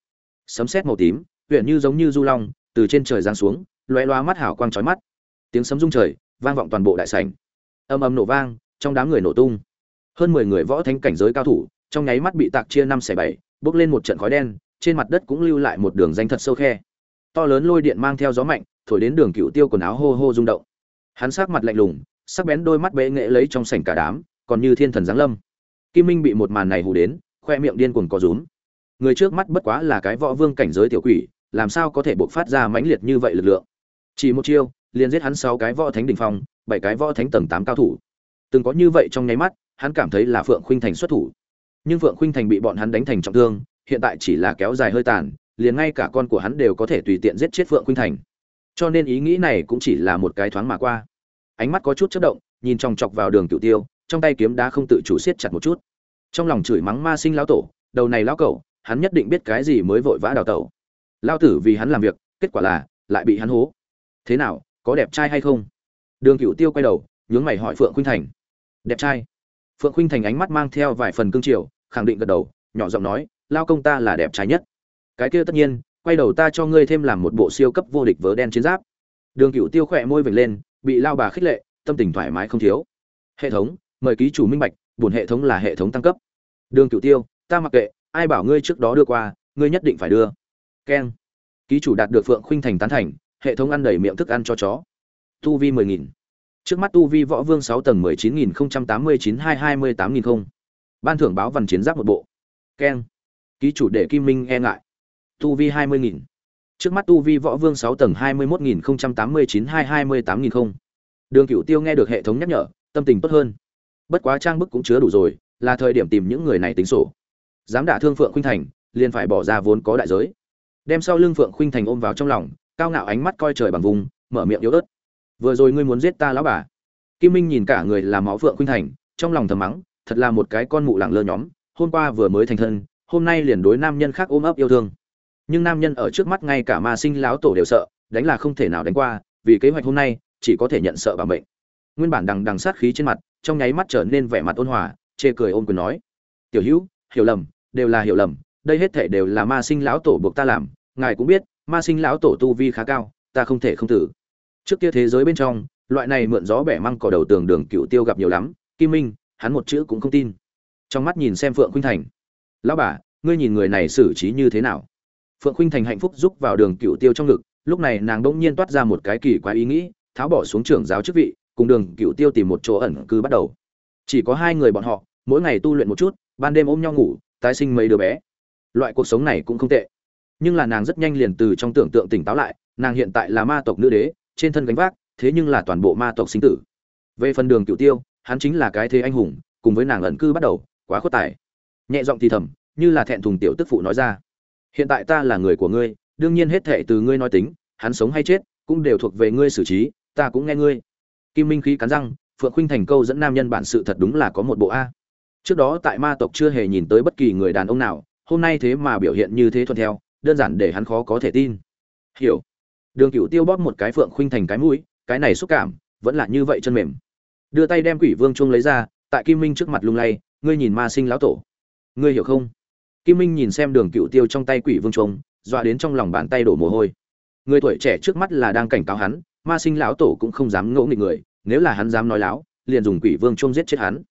Sấm sét màu tím huyện như giống như du long từ trên trời giáng xuống lóe loa mắt hảo quang chói mắt tiếng sấm rung trời, vang vọng toàn bộ đại sảnh. Âm âm nổ vang, trong đám người nổ tung. Hơn mười người võ thánh cảnh giới cao thủ, trong nháy mắt bị tạc chia năm xẻ bảy, bước lên một trận khói đen, trên mặt đất cũng lưu lại một đường danh thật sâu khe. To lớn lôi điện mang theo gió mạnh, thổi đến đường cựu tiêu quần áo hô hô rung động. Hắn sắc mặt lạnh lùng, sắc bén đôi mắt bệ nghệ lấy trong sảnh cả đám, còn như thiên thần giáng lâm. Kim minh bị một màn này hù đến, khoe miệng điên cuồng có rúm. Người trước mắt bất quá là cái võ vương cảnh giới tiểu quỷ, làm sao có thể buộc phát ra mãnh liệt như vậy lực lượng? Chỉ một chiêu liền giết hắn sáu cái võ thánh đỉnh phong, bảy cái võ thánh tầng tám cao thủ. Từng có như vậy trong nháy mắt, hắn cảm thấy là phượng khuynh thành xuất thủ. Nhưng phượng khuynh thành bị bọn hắn đánh thành trọng thương, hiện tại chỉ là kéo dài hơi tàn, liền ngay cả con của hắn đều có thể tùy tiện giết chết phượng khuynh thành. Cho nên ý nghĩ này cũng chỉ là một cái thoáng mà qua. Ánh mắt có chút chớp động, nhìn chòng chọc vào đường Cửu tiêu, trong tay kiếm đá không tự chủ siết chặt một chút. Trong lòng chửi mắng ma sinh lão tổ, đầu này lão cẩu, hắn nhất định biết cái gì mới vội vã đào tẩu. Lao tử vì hắn làm việc, kết quả là lại bị hắn hố. Thế nào? Có đẹp trai hay không? Đường cựu tiêu quay đầu, nhướng mày hỏi phượng khuynh thành. Đẹp trai. Phượng khuynh thành ánh mắt mang theo vài phần cương triều, khẳng định gật đầu, nhỏ giọng nói, lao công ta là đẹp trai nhất. Cái kia tất nhiên, quay đầu ta cho ngươi thêm làm một bộ siêu cấp vô địch vớ đen chiến giáp. Đường cựu tiêu khỏe môi vểnh lên, bị lao bà khích lệ, tâm tình thoải mái không thiếu. Hệ thống, mời ký chủ minh bạch, bổn hệ thống là hệ thống tăng cấp. Đường cựu tiêu, ta mặc kệ, ai bảo ngươi trước đó đưa qua, ngươi nhất định phải đưa. Keng. Ký chủ đạt được phượng khuynh thành tán thành hệ thống ăn đầy miệng thức ăn cho chó. Tu vi mười nghìn. Trước mắt tu vi võ vương sáu tầng mười chín nghìn không trăm tám mươi chín, hai hai mươi tám nghìn không. Ban thưởng báo văn chiến giáp một bộ. Keng. Ký chủ để kim minh e ngại. Tu vi hai mươi nghìn. Trước mắt tu vi võ vương sáu tầng hai mươi một nghìn không trăm tám mươi chín, hai hai mươi tám nghìn không. Đường cửu tiêu nghe được hệ thống nhắc nhở, tâm tình tốt hơn. Bất quá trang bức cũng chứa đủ rồi, là thời điểm tìm những người này tính sổ. Dám đả thương phượng khuynh thành, liền phải bỏ ra vốn có đại giới. Đem sau lưng phượng khuynh thành ôm vào trong lòng cao ngạo ánh mắt coi trời bằng vùng, mở miệng yếu ớt. Vừa rồi ngươi muốn giết ta lão bà. Kim minh nhìn cả người làm máu phượng khuynh thành, trong lòng thầm mắng, thật là một cái con mụ lẳng lơ nhóm, hôm qua vừa mới thành thân, hôm nay liền đối nam nhân khác ôm ấp yêu thương. Nhưng nam nhân ở trước mắt ngay cả ma sinh láo tổ đều sợ, đánh là không thể nào đánh qua, vì kế hoạch hôm nay, chỉ có thể nhận sợ bà mệnh. Nguyên bản đằng đằng sát khí trên mặt, trong nháy mắt trở nên vẻ mặt ôn hòa, chê cười ôn quyền nói, tiểu hữu, hiểu lầm, đều là hiểu lầm, đây hết thể đều là ma sinh lão tổ buộc ta làm, ngài cũng biết ma sinh lão tổ tu vi khá cao, ta không thể không tử trước kia thế giới bên trong, loại này mượn gió bẻ măng cỏ đầu tường đường cựu tiêu gặp nhiều lắm, kim minh, hắn một chữ cũng không tin. Trong mắt nhìn xem phượng khuynh thành. Lão bà, ngươi nhìn người này xử trí như thế nào? Phượng khuynh thành hạnh phúc giúp vào đường cựu tiêu trong ngực, lúc này nàng đ ỗ n g nhiên toát ra một cái kỳ quái ý nghĩ, tháo bỏ xuống trưởng giáo chức vị, cùng đường cựu tiêu tìm một chỗ ẩn cư bắt đầu. Chỉ có hai người bọn họ, mỗi ngày tu luyện một chút, ban đêm ôm nhau ngủ, tái sinh mấy đứa bé. Loại cuộc sống này cũng không tệ nhưng là nàng rất nhanh liền từ trong tưởng tượng tỉnh táo lại, nàng hiện tại là ma tộc nữ đế, trên thân gánh vác, thế nhưng là toàn bộ ma tộc sinh tử. Về phần đường cựu tiêu, hắn chính là cái thế anh hùng, cùng với nàng ẩn cư bắt đầu, quá khuất tài. Nhẹ giọng thì thầm, như là thẹn thùng tiểu tức phụ nói ra. Hiện tại ta là người của ngươi, đương nhiên hết thệ từ ngươi nói tính, hắn sống hay chết, cũng đều thuộc về ngươi xử trí, ta cũng nghe ngươi. Kim minh khí cắn răng, phượng khuynh thành câu dẫn nam nhân bản sự thật đúng là có một bộ a. Trước đó tại ma tộc chưa hề nhìn tới bất kỳ người đàn ông nào, hôm nay thế mà biểu hiện như thế thuận theo đơn giản để hắn khó có thể tin. Hiểu. Đường cựu tiêu bóp một cái phượng khuynh thành cái mũi, cái này xúc cảm, vẫn là như vậy chân mềm. Đưa tay đem quỷ vương chuông lấy ra, tại kim minh trước mặt lung lay, ngươi nhìn ma sinh lão tổ. Ngươi hiểu không? Kim minh nhìn xem đường cựu tiêu trong tay quỷ vương chuông, dọa đến trong lòng bàn tay đổ mồ hôi. Người tuổi trẻ trước mắt là đang cảnh cáo hắn, ma sinh lão tổ cũng không dám ngỗ nghịch người, nếu là hắn dám nói láo, liền dùng quỷ vương chuông giết chết hắn.